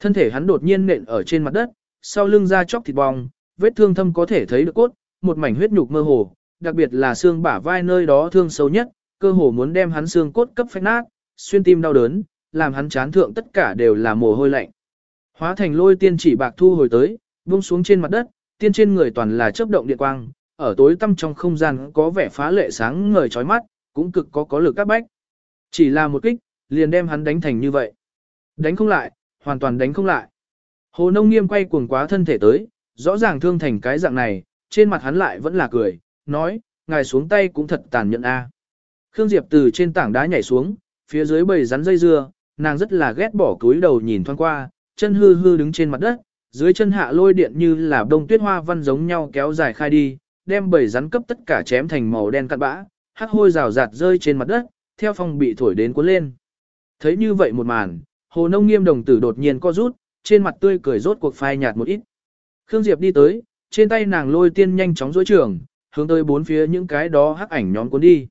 Thân thể hắn đột nhiên nện ở trên mặt đất, sau lưng ra chóc thịt bong, vết thương thâm có thể thấy được cốt, một mảnh huyết nhục mơ hồ, đặc biệt là xương bả vai nơi đó thương sâu nhất, cơ hồ muốn đem hắn xương cốt cấp phách nát, xuyên tim đau đớn, làm hắn chán thượng tất cả đều là mồ hôi lạnh. Hóa thành lôi tiên chỉ bạc thu hồi tới, buông xuống trên mặt đất, tiên trên người toàn là chớp động điện quang, ở tối tăm trong không gian có vẻ phá lệ sáng ngời chói mắt, cũng cực có có lực các bách. Chỉ là một kích, liền đem hắn đánh thành như vậy. Đánh không lại, hoàn toàn đánh không lại. Hồ Nông Nghiêm quay cuồng quá thân thể tới, rõ ràng thương thành cái dạng này, trên mặt hắn lại vẫn là cười, nói, ngài xuống tay cũng thật tàn nhẫn a. Khương Diệp từ trên tảng đá nhảy xuống, phía dưới bầy rắn dây dưa, nàng rất là ghét bỏ cúi đầu nhìn thoáng qua, chân hư hư đứng trên mặt đất, dưới chân hạ lôi điện như là đông tuyết hoa văn giống nhau kéo dài khai đi, đem bầy rắn cấp tất cả chém thành màu đen cặn bã, hắc hôi rào rạt rơi trên mặt đất, theo phong bị thổi đến cuốn lên. Thấy như vậy một màn, hồ nông nghiêm đồng tử đột nhiên co rút, trên mặt tươi cười rốt cuộc phai nhạt một ít. Khương Diệp đi tới, trên tay nàng lôi tiên nhanh chóng dối trường, hướng tới bốn phía những cái đó hắc ảnh nhóm cuốn đi.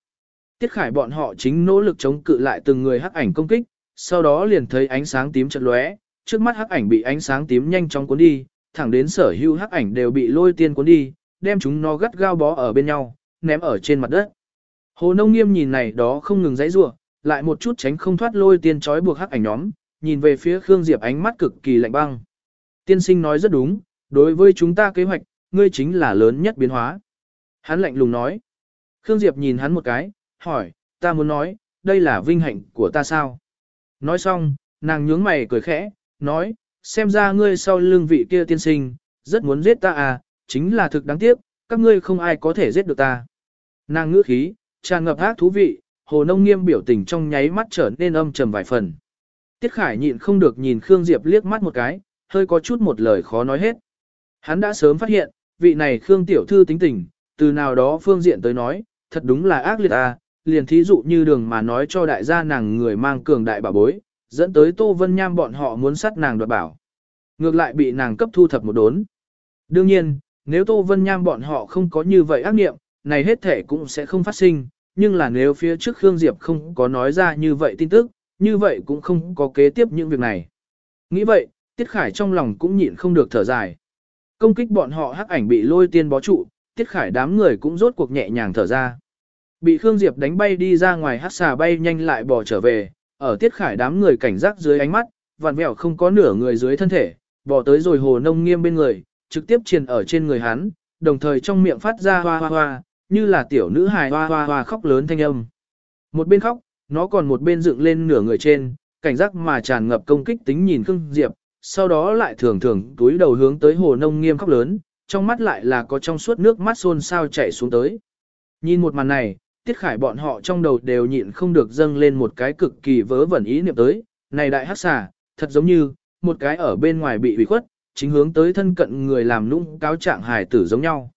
Tiết Khải bọn họ chính nỗ lực chống cự lại từng người hắc ảnh công kích, sau đó liền thấy ánh sáng tím chật lóe, trước mắt hắc ảnh bị ánh sáng tím nhanh chóng cuốn đi, thẳng đến sở hữu hắc ảnh đều bị lôi tiên cuốn đi, đem chúng nó gắt gao bó ở bên nhau, ném ở trên mặt đất. Hồ Nông Nghiêm nhìn này đó không ngừng dãy rủa, lại một chút tránh không thoát lôi tiên trói buộc hắc ảnh nhóm, nhìn về phía Khương Diệp ánh mắt cực kỳ lạnh băng. Tiên sinh nói rất đúng, đối với chúng ta kế hoạch, ngươi chính là lớn nhất biến hóa. Hắn lạnh lùng nói. Khương Diệp nhìn hắn một cái, hỏi, ta muốn nói, đây là vinh hạnh của ta sao? Nói xong, nàng nhướng mày cười khẽ, nói, xem ra ngươi sau lưng vị kia tiên sinh, rất muốn giết ta à, chính là thực đáng tiếc, các ngươi không ai có thể giết được ta. Nàng ngữ khí, tràn ngập ác thú vị, hồ nông nghiêm biểu tình trong nháy mắt trở nên âm trầm vài phần. Tiết Khải nhịn không được nhìn Khương Diệp liếc mắt một cái, hơi có chút một lời khó nói hết. Hắn đã sớm phát hiện, vị này Khương Tiểu Thư tính tình, từ nào đó phương diện tới nói, thật đúng là ác liệt à, liền thí dụ như đường mà nói cho đại gia nàng người mang cường đại bảo bối, dẫn tới Tô Vân Nham bọn họ muốn sát nàng đoạt bảo. Ngược lại bị nàng cấp thu thập một đốn. Đương nhiên, nếu Tô Vân Nham bọn họ không có như vậy ác nghiệm, này hết thể cũng sẽ không phát sinh, nhưng là nếu phía trước Khương Diệp không có nói ra như vậy tin tức, như vậy cũng không có kế tiếp những việc này. Nghĩ vậy, Tiết Khải trong lòng cũng nhịn không được thở dài. Công kích bọn họ hắc ảnh bị lôi tiên bó trụ, Tiết Khải đám người cũng rốt cuộc nhẹ nhàng thở ra. Bị Khương Diệp đánh bay đi ra ngoài hắc xà bay nhanh lại bỏ trở về, ở Tiết Khải đám người cảnh giác dưới ánh mắt, vằn vẹo không có nửa người dưới thân thể, bỏ tới rồi hồ nông nghiêm bên người, trực tiếp truyền ở trên người hắn, đồng thời trong miệng phát ra hoa hoa hoa, như là tiểu nữ hài hoa hoa hoa khóc lớn thanh âm. Một bên khóc, nó còn một bên dựng lên nửa người trên, cảnh giác mà tràn ngập công kích tính nhìn Khương Diệp, sau đó lại thường thường túi đầu hướng tới hồ nông nghiêm khóc lớn, trong mắt lại là có trong suốt nước mắt xôn sao chảy xuống tới. Nhìn một màn này, Tiết Khải bọn họ trong đầu đều nhịn không được dâng lên một cái cực kỳ vớ vẩn ý niệm tới, này đại hắc xà, thật giống như, một cái ở bên ngoài bị hủy khuất, chính hướng tới thân cận người làm nũng cáo trạng hài tử giống nhau.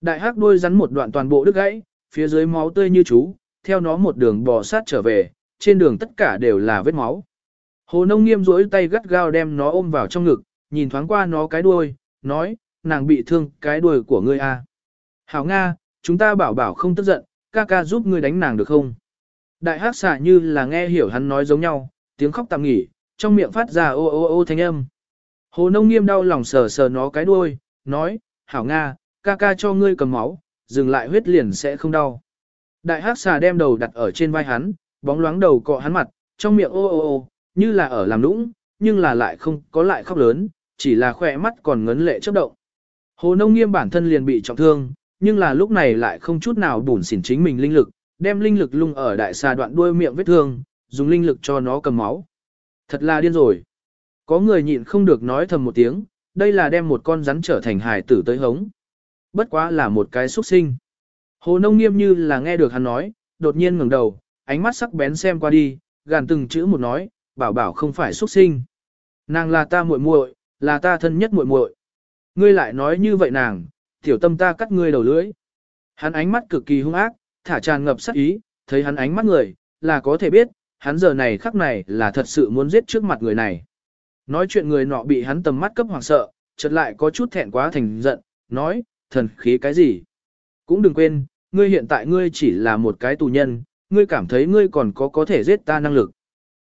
Đại hắc đuôi rắn một đoạn toàn bộ đứt gãy, phía dưới máu tươi như chú, theo nó một đường bò sát trở về, trên đường tất cả đều là vết máu. Hồ nông nghiêm rỗi tay gắt gao đem nó ôm vào trong ngực, nhìn thoáng qua nó cái đuôi, nói, nàng bị thương cái đuôi của ngươi à. Hảo Nga, chúng ta bảo bảo không tức giận, ca ca giúp ngươi đánh nàng được không? Đại hắc xà như là nghe hiểu hắn nói giống nhau, tiếng khóc tạm nghỉ, trong miệng phát ra ô ô ô thanh âm. Hồ nông nghiêm đau lòng sờ sờ nó cái đuôi, nói, hảo Nga, ca ca cho ngươi cầm máu, dừng lại huyết liền sẽ không đau. Đại hắc xà đem đầu đặt ở trên vai hắn, bóng loáng đầu cọ hắn mặt, trong miệng ô ô ô, như là ở làm nũng, nhưng là lại không có lại khóc lớn, chỉ là khỏe mắt còn ngấn lệ chớp động. Hồ nông nghiêm bản thân liền bị trọng thương, nhưng là lúc này lại không chút nào bùn xỉn chính mình linh lực, đem linh lực lung ở đại xà đoạn đuôi miệng vết thương, dùng linh lực cho nó cầm máu. Thật là điên rồi. Có người nhịn không được nói thầm một tiếng, đây là đem một con rắn trở thành hài tử tới hống. Bất quá là một cái xuất sinh. Hồ nông nghiêm như là nghe được hắn nói, đột nhiên ngẩng đầu, ánh mắt sắc bén xem qua đi, gàn từng chữ một nói, bảo bảo không phải xuất sinh. Nàng là ta muội muội, là ta thân nhất muội muội. Ngươi lại nói như vậy nàng, tiểu tâm ta cắt ngươi đầu lưỡi. Hắn ánh mắt cực kỳ hung ác, thả tràn ngập sát ý, thấy hắn ánh mắt người, là có thể biết, hắn giờ này khắc này là thật sự muốn giết trước mặt người này. Nói chuyện người nọ bị hắn tầm mắt cấp hoảng sợ, chợt lại có chút thẹn quá thành giận, nói, thần khí cái gì? Cũng đừng quên, ngươi hiện tại ngươi chỉ là một cái tù nhân, ngươi cảm thấy ngươi còn có có thể giết ta năng lực.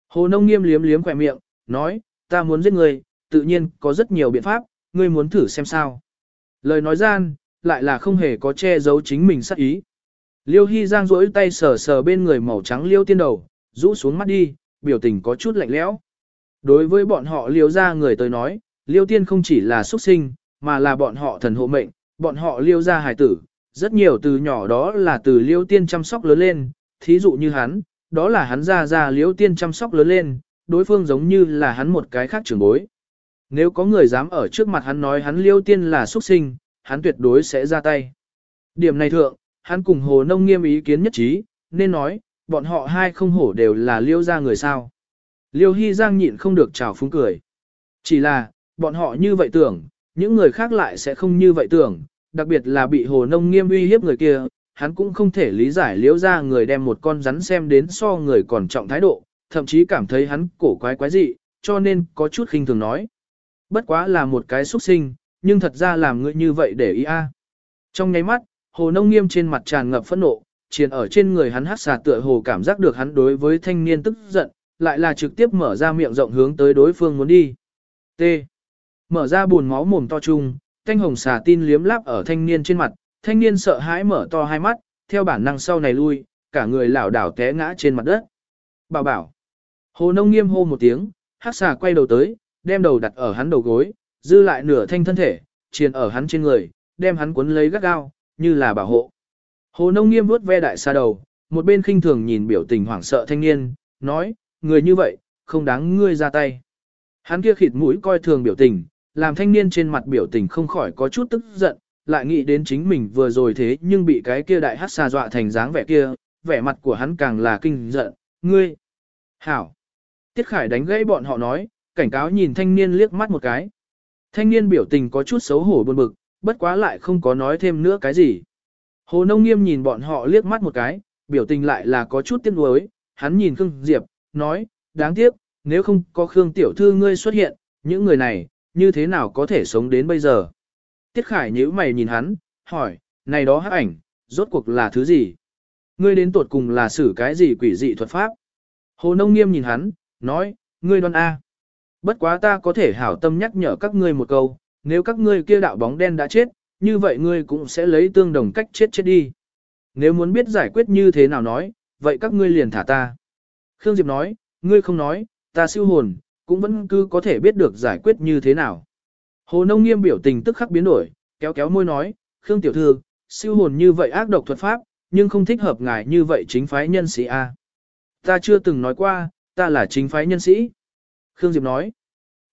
Hồ nông nghiêm liếm liếm khỏe miệng, nói, ta muốn giết ngươi, tự nhiên có rất nhiều biện pháp, ngươi muốn thử xem sao. Lời nói gian, lại là không hề có che giấu chính mình sắc ý. Liêu Hy Giang rỗi tay sờ sờ bên người màu trắng liêu tiên đầu, rũ xuống mắt đi, biểu tình có chút lạnh lẽo. Đối với bọn họ liêu ra người tới nói, liêu tiên không chỉ là xuất sinh, mà là bọn họ thần hộ mệnh, bọn họ liêu ra hài tử, rất nhiều từ nhỏ đó là từ liêu tiên chăm sóc lớn lên, thí dụ như hắn, đó là hắn ra ra liêu tiên chăm sóc lớn lên, đối phương giống như là hắn một cái khác trưởng bối. Nếu có người dám ở trước mặt hắn nói hắn liêu tiên là xuất sinh, hắn tuyệt đối sẽ ra tay. Điểm này thượng, hắn cùng hồ nông nghiêm ý kiến nhất trí, nên nói, bọn họ hai không hổ đều là liêu ra người sao. Liêu Hy Giang nhịn không được chào phúng cười. Chỉ là, bọn họ như vậy tưởng, những người khác lại sẽ không như vậy tưởng, đặc biệt là bị hồ nông nghiêm uy hiếp người kia, hắn cũng không thể lý giải liễu ra người đem một con rắn xem đến so người còn trọng thái độ, thậm chí cảm thấy hắn cổ quái quái dị, cho nên có chút khinh thường nói. Bất quá là một cái xuất sinh, nhưng thật ra làm ngươi như vậy để ý a. Trong nháy mắt, hồ nông nghiêm trên mặt tràn ngập phẫn nộ, chiến ở trên người hắn hát xà tựa hồ cảm giác được hắn đối với thanh niên tức giận, lại là trực tiếp mở ra miệng rộng hướng tới đối phương muốn đi. T. Mở ra buồn máu mồm to chung, thanh hồng xà tin liếm láp ở thanh niên trên mặt, thanh niên sợ hãi mở to hai mắt, theo bản năng sau này lui, cả người lảo đảo té ngã trên mặt đất. Bảo bảo. Hồ nông nghiêm hô một tiếng, hát xà quay đầu tới, đem đầu đặt ở hắn đầu gối, dư lại nửa thanh thân thể, triền ở hắn trên người, đem hắn cuốn lấy gắt gao, như là bảo hộ. Hồ nông nghiêm vuốt ve đại xa đầu, một bên khinh thường nhìn biểu tình hoảng sợ thanh niên, nói, người như vậy, không đáng ngươi ra tay. Hắn kia khịt mũi coi thường biểu tình, làm thanh niên trên mặt biểu tình không khỏi có chút tức giận, lại nghĩ đến chính mình vừa rồi thế nhưng bị cái kia đại hát xa dọa thành dáng vẻ kia, vẻ mặt của hắn càng là kinh giận, ngươi. Hảo. Tiết Khải đánh gãy bọn họ nói, cảnh cáo nhìn thanh niên liếc mắt một cái. Thanh niên biểu tình có chút xấu hổ buồn bực, bất quá lại không có nói thêm nữa cái gì. Hồ Nông Nghiêm nhìn bọn họ liếc mắt một cái, biểu tình lại là có chút tiếc nuối, hắn nhìn Khương Diệp, nói, đáng tiếc, nếu không có Khương Tiểu Thư ngươi xuất hiện, những người này, như thế nào có thể sống đến bây giờ? Tiết Khải nhíu mày nhìn hắn, hỏi, này đó hắc ảnh, rốt cuộc là thứ gì? Ngươi đến tuột cùng là xử cái gì quỷ dị thuật pháp? Hồ Nông Nghiêm nhìn hắn, nói, ngươi đoan A. Bất quá ta có thể hảo tâm nhắc nhở các ngươi một câu, nếu các ngươi kia đạo bóng đen đã chết, như vậy ngươi cũng sẽ lấy tương đồng cách chết chết đi. Nếu muốn biết giải quyết như thế nào nói, vậy các ngươi liền thả ta. Khương Diệp nói, ngươi không nói, ta siêu hồn, cũng vẫn cứ có thể biết được giải quyết như thế nào. Hồ Nông Nghiêm biểu tình tức khắc biến đổi, kéo kéo môi nói, Khương Tiểu Thư, siêu hồn như vậy ác độc thuật pháp, nhưng không thích hợp ngài như vậy chính phái nhân sĩ A. Ta chưa từng nói qua, ta là chính phái nhân sĩ. Khương Diệp nói.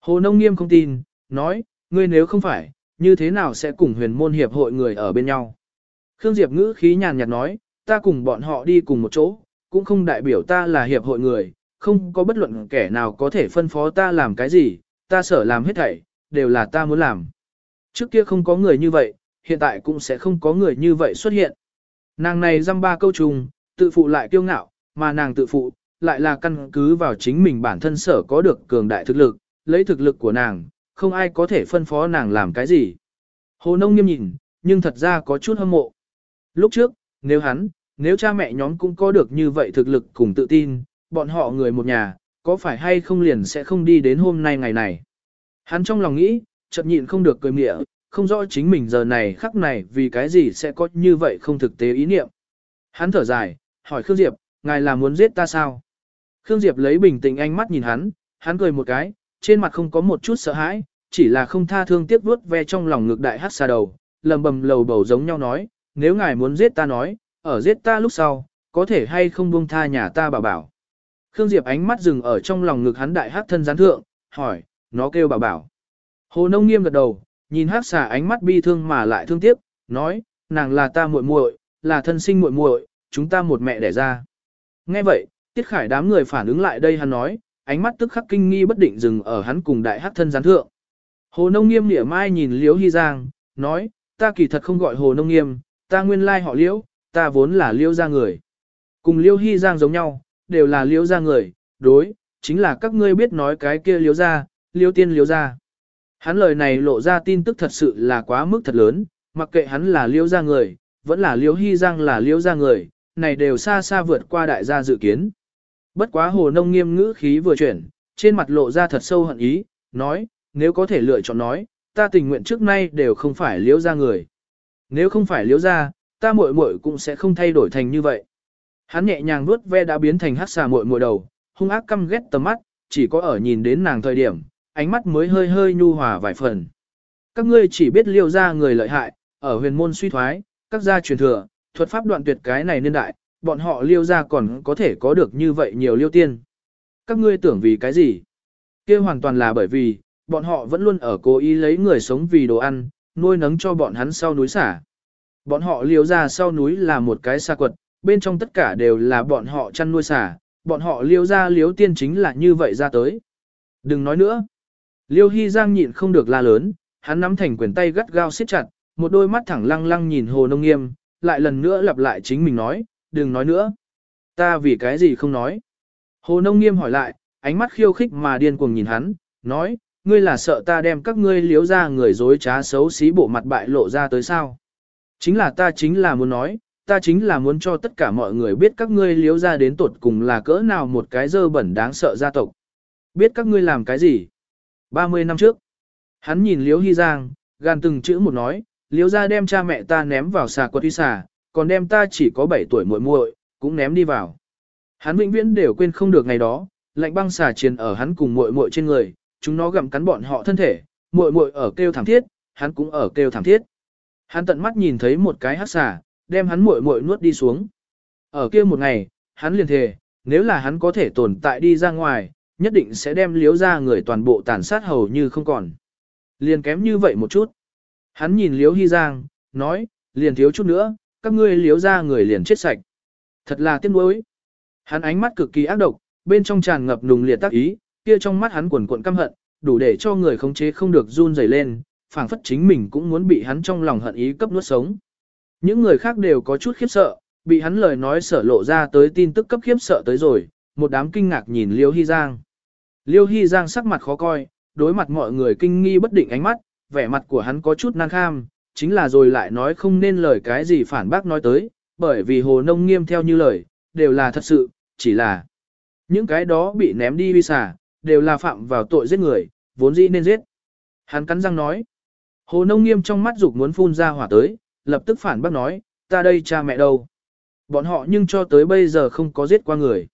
Hồ Nông Nghiêm không tin, nói, ngươi nếu không phải, như thế nào sẽ cùng huyền môn hiệp hội người ở bên nhau. Khương Diệp ngữ khí nhàn nhạt nói, ta cùng bọn họ đi cùng một chỗ, cũng không đại biểu ta là hiệp hội người, không có bất luận kẻ nào có thể phân phó ta làm cái gì, ta sở làm hết thảy, đều là ta muốn làm. Trước kia không có người như vậy, hiện tại cũng sẽ không có người như vậy xuất hiện. Nàng này dăm ba câu trùng, tự phụ lại kiêu ngạo, mà nàng tự phụ, lại là căn cứ vào chính mình bản thân sở có được cường đại thực lực, lấy thực lực của nàng, không ai có thể phân phó nàng làm cái gì. Hồ Nông nghiêm nhìn, nhưng thật ra có chút hâm mộ. Lúc trước, nếu hắn, nếu cha mẹ nhóm cũng có được như vậy thực lực cùng tự tin, bọn họ người một nhà, có phải hay không liền sẽ không đi đến hôm nay ngày này. Hắn trong lòng nghĩ, chợt nhịn không được cười mịa, không rõ chính mình giờ này khắc này vì cái gì sẽ có như vậy không thực tế ý niệm. Hắn thở dài, hỏi Khương Diệp, ngài là muốn giết ta sao? Khương Diệp lấy bình tĩnh ánh mắt nhìn hắn, hắn cười một cái, trên mặt không có một chút sợ hãi, chỉ là không tha thương tiếc vuốt ve trong lòng ngược đại hát xa đầu, lầm bầm lầu bầu giống nhau nói, nếu ngài muốn giết ta nói, ở giết ta lúc sau, có thể hay không buông tha nhà ta bảo bảo. Khương Diệp ánh mắt dừng ở trong lòng ngực hắn đại hát thân gián thượng, hỏi, nó kêu bảo bảo. Hồ Nông nghiêm gật đầu, nhìn hát xà ánh mắt bi thương mà lại thương tiếc, nói, nàng là ta muội muội, là thân sinh muội muội, chúng ta một mẹ đẻ ra. Nghe vậy, Tiết Khải đám người phản ứng lại đây hắn nói, ánh mắt tức khắc kinh nghi bất định dừng ở hắn cùng đại hát thân gián thượng. Hồ Nông Nghiêm nỉa mai nhìn Liễu Hy Giang, nói, ta kỳ thật không gọi Hồ Nông Nghiêm, ta nguyên lai họ Liễu, ta vốn là Liễu gia người. Cùng Liễu Hy Giang giống nhau, đều là Liễu gia người, đối, chính là các ngươi biết nói cái kia Liễu gia, Liễu tiên Liễu gia. Hắn lời này lộ ra tin tức thật sự là quá mức thật lớn, mặc kệ hắn là Liễu gia người, vẫn là Liễu Hy Giang là Liễu gia người, này đều xa xa vượt qua đại gia dự kiến. Bất quá Hồ Nông Nghiêm ngữ khí vừa chuyển, trên mặt lộ ra thật sâu hận ý, nói, nếu có thể lựa chọn nói, ta tình nguyện trước nay đều không phải liễu ra người. Nếu không phải liễu ra, ta muội muội cũng sẽ không thay đổi thành như vậy. Hắn nhẹ nhàng nuốt ve đã biến thành hát xà muội muội đầu, hung ác căm ghét tầm mắt, chỉ có ở nhìn đến nàng thời điểm, ánh mắt mới hơi hơi nhu hòa vài phần. Các ngươi chỉ biết liêu ra người lợi hại, ở huyền môn suy thoái, các gia truyền thừa, thuật pháp đoạn tuyệt cái này niên đại, bọn họ liêu ra còn có thể có được như vậy nhiều liêu tiên. Các ngươi tưởng vì cái gì? kia hoàn toàn là bởi vì, bọn họ vẫn luôn ở cố ý lấy người sống vì đồ ăn, nuôi nấng cho bọn hắn sau núi xả. Bọn họ liêu ra sau núi là một cái xa quật, bên trong tất cả đều là bọn họ chăn nuôi xả, bọn họ liêu ra liếu tiên chính là như vậy ra tới. Đừng nói nữa. Liêu Hy Giang nhịn không được la lớn, hắn nắm thành quyền tay gắt gao siết chặt, một đôi mắt thẳng lăng lăng nhìn Hồ Nông Nghiêm, lại lần nữa lặp lại chính mình nói, đừng nói nữa. Ta vì cái gì không nói. Hồ Nông Nghiêm hỏi lại, ánh mắt khiêu khích mà điên cuồng nhìn hắn, nói, ngươi là sợ ta đem các ngươi liếu ra người dối trá xấu xí bộ mặt bại lộ ra tới sao. Chính là ta chính là muốn nói, ta chính là muốn cho tất cả mọi người biết các ngươi liếu ra đến tột cùng là cỡ nào một cái dơ bẩn đáng sợ gia tộc. Biết các ngươi làm cái gì? 30 năm trước, hắn nhìn liếu hy giang, gan từng chữ một nói, liếu ra đem cha mẹ ta ném vào xà quật uy xà, còn đem ta chỉ có 7 tuổi muội muội cũng ném đi vào. Hắn vĩnh viễn đều quên không được ngày đó, lạnh băng xà chiến ở hắn cùng muội muội trên người, chúng nó gặm cắn bọn họ thân thể, muội muội ở kêu thảm thiết, hắn cũng ở kêu thảm thiết. Hắn tận mắt nhìn thấy một cái hắc xà, đem hắn muội muội nuốt đi xuống. Ở kia một ngày, hắn liền thề, nếu là hắn có thể tồn tại đi ra ngoài, nhất định sẽ đem liếu ra người toàn bộ tàn sát hầu như không còn. Liền kém như vậy một chút. Hắn nhìn liếu hy giang, nói, liền thiếu chút nữa, các ngươi liếu ra người liền chết sạch. Thật là tiếc nuối. Hắn ánh mắt cực kỳ ác độc, bên trong tràn ngập nùng liệt tác ý, kia trong mắt hắn quần cuộn căm hận, đủ để cho người khống chế không được run rẩy lên, phảng phất chính mình cũng muốn bị hắn trong lòng hận ý cấp nuốt sống. Những người khác đều có chút khiếp sợ, bị hắn lời nói sở lộ ra tới tin tức cấp khiếp sợ tới rồi, một đám kinh ngạc nhìn Liêu Hy Giang. Liêu Hy Giang sắc mặt khó coi, đối mặt mọi người kinh nghi bất định ánh mắt, vẻ mặt của hắn có chút năng kham, chính là rồi lại nói không nên lời cái gì phản bác nói tới, bởi vì hồ nông nghiêm theo như lời, đều là thật sự, chỉ là những cái đó bị ném đi vi xả, đều là phạm vào tội giết người, vốn dĩ nên giết. Hắn cắn răng nói. Hồ Nông Nghiêm trong mắt dục muốn phun ra hỏa tới, lập tức phản bác nói, ta đây cha mẹ đâu. Bọn họ nhưng cho tới bây giờ không có giết qua người.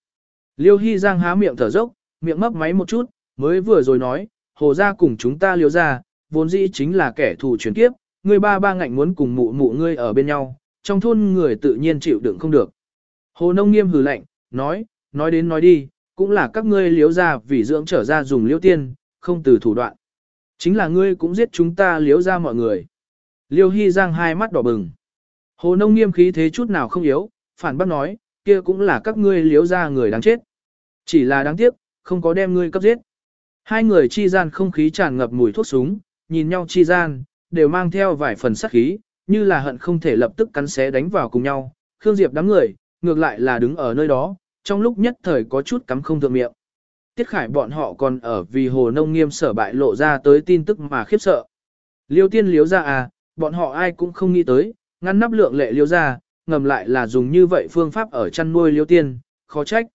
Liêu Hy Giang há miệng thở dốc, miệng mấp máy một chút, mới vừa rồi nói, hồ ra cùng chúng ta liêu ra, vốn dĩ chính là kẻ thù chuyển kiếp, người ba ba ngạnh muốn cùng mụ mụ ngươi ở bên nhau, trong thôn người tự nhiên chịu đựng không được. Hồ Nông Nghiêm hừ lạnh, nói, nói đến nói đi, cũng là các ngươi liếu ra vì dưỡng trở ra dùng liêu tiên, không từ thủ đoạn. Chính là ngươi cũng giết chúng ta liếu ra mọi người. Liêu Hy Giang hai mắt đỏ bừng. Hồ nông nghiêm khí thế chút nào không yếu, phản bác nói, kia cũng là các ngươi liếu ra người đáng chết. Chỉ là đáng tiếc, không có đem ngươi cấp giết. Hai người chi gian không khí tràn ngập mùi thuốc súng, nhìn nhau chi gian, đều mang theo vài phần sát khí, như là hận không thể lập tức cắn xé đánh vào cùng nhau. Khương Diệp đám người, ngược lại là đứng ở nơi đó, trong lúc nhất thời có chút cắm không thượng miệng. Tiết Khải bọn họ còn ở vì hồ nông nghiêm sở bại lộ ra tới tin tức mà khiếp sợ. Liêu tiên liếu ra à, bọn họ ai cũng không nghĩ tới, ngăn nắp lượng lệ liêu ra, ngầm lại là dùng như vậy phương pháp ở chăn nuôi liêu tiên, khó trách.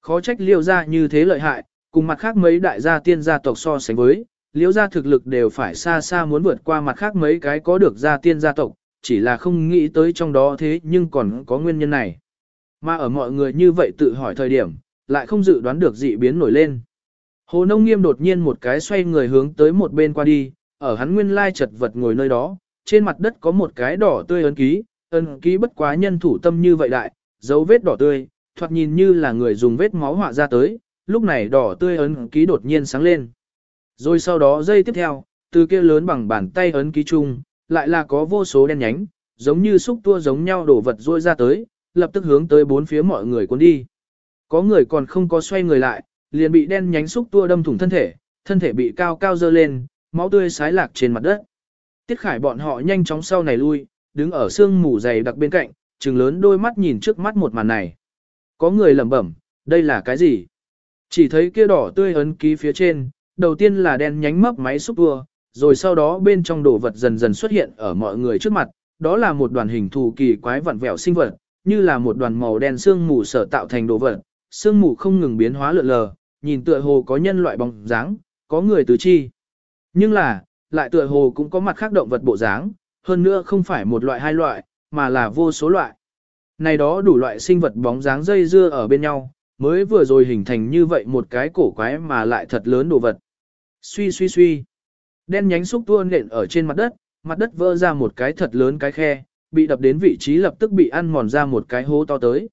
Khó trách liêu ra như thế lợi hại, cùng mặt khác mấy đại gia tiên gia tộc so sánh với, liêu ra thực lực đều phải xa xa muốn vượt qua mặt khác mấy cái có được gia tiên gia tộc, chỉ là không nghĩ tới trong đó thế nhưng còn có nguyên nhân này. Mà ở mọi người như vậy tự hỏi thời điểm, lại không dự đoán được dị biến nổi lên. Hồ Nông Nghiêm đột nhiên một cái xoay người hướng tới một bên qua đi, ở hắn nguyên lai chật vật ngồi nơi đó, trên mặt đất có một cái đỏ tươi ấn ký, ấn ký bất quá nhân thủ tâm như vậy đại, dấu vết đỏ tươi, thoạt nhìn như là người dùng vết máu họa ra tới, lúc này đỏ tươi ấn ký đột nhiên sáng lên. Rồi sau đó dây tiếp theo, từ kia lớn bằng bàn tay ấn ký chung, lại là có vô số đen nhánh, giống như xúc tua giống nhau đổ vật rôi ra tới, lập tức hướng tới bốn phía mọi người cuốn đi. Có người còn không có xoay người lại, liền bị đen nhánh xúc tua đâm thủng thân thể, thân thể bị cao cao dơ lên, máu tươi xái lạc trên mặt đất. Tiết Khải bọn họ nhanh chóng sau này lui, đứng ở sương mù dày đặc bên cạnh, trừng lớn đôi mắt nhìn trước mắt một màn này. Có người lẩm bẩm, đây là cái gì? Chỉ thấy kia đỏ tươi ấn ký phía trên, đầu tiên là đen nhánh mấp máy xúc vừa, rồi sau đó bên trong đồ vật dần dần xuất hiện ở mọi người trước mặt, đó là một đoàn hình thù kỳ quái vặn vẹo sinh vật, như là một đoàn màu đen sương mù sở tạo thành đồ vật, sương mù không ngừng biến hóa lượn lờ, nhìn tựa hồ có nhân loại bóng dáng, có người tứ chi. Nhưng là, lại tựa hồ cũng có mặt khác động vật bộ dáng, hơn nữa không phải một loại hai loại, mà là vô số loại. Này đó đủ loại sinh vật bóng dáng dây dưa ở bên nhau, mới vừa rồi hình thành như vậy một cái cổ quái mà lại thật lớn đồ vật. Suy suy suy. Đen nhánh xúc tua nện ở trên mặt đất, mặt đất vỡ ra một cái thật lớn cái khe, bị đập đến vị trí lập tức bị ăn mòn ra một cái hố to tới.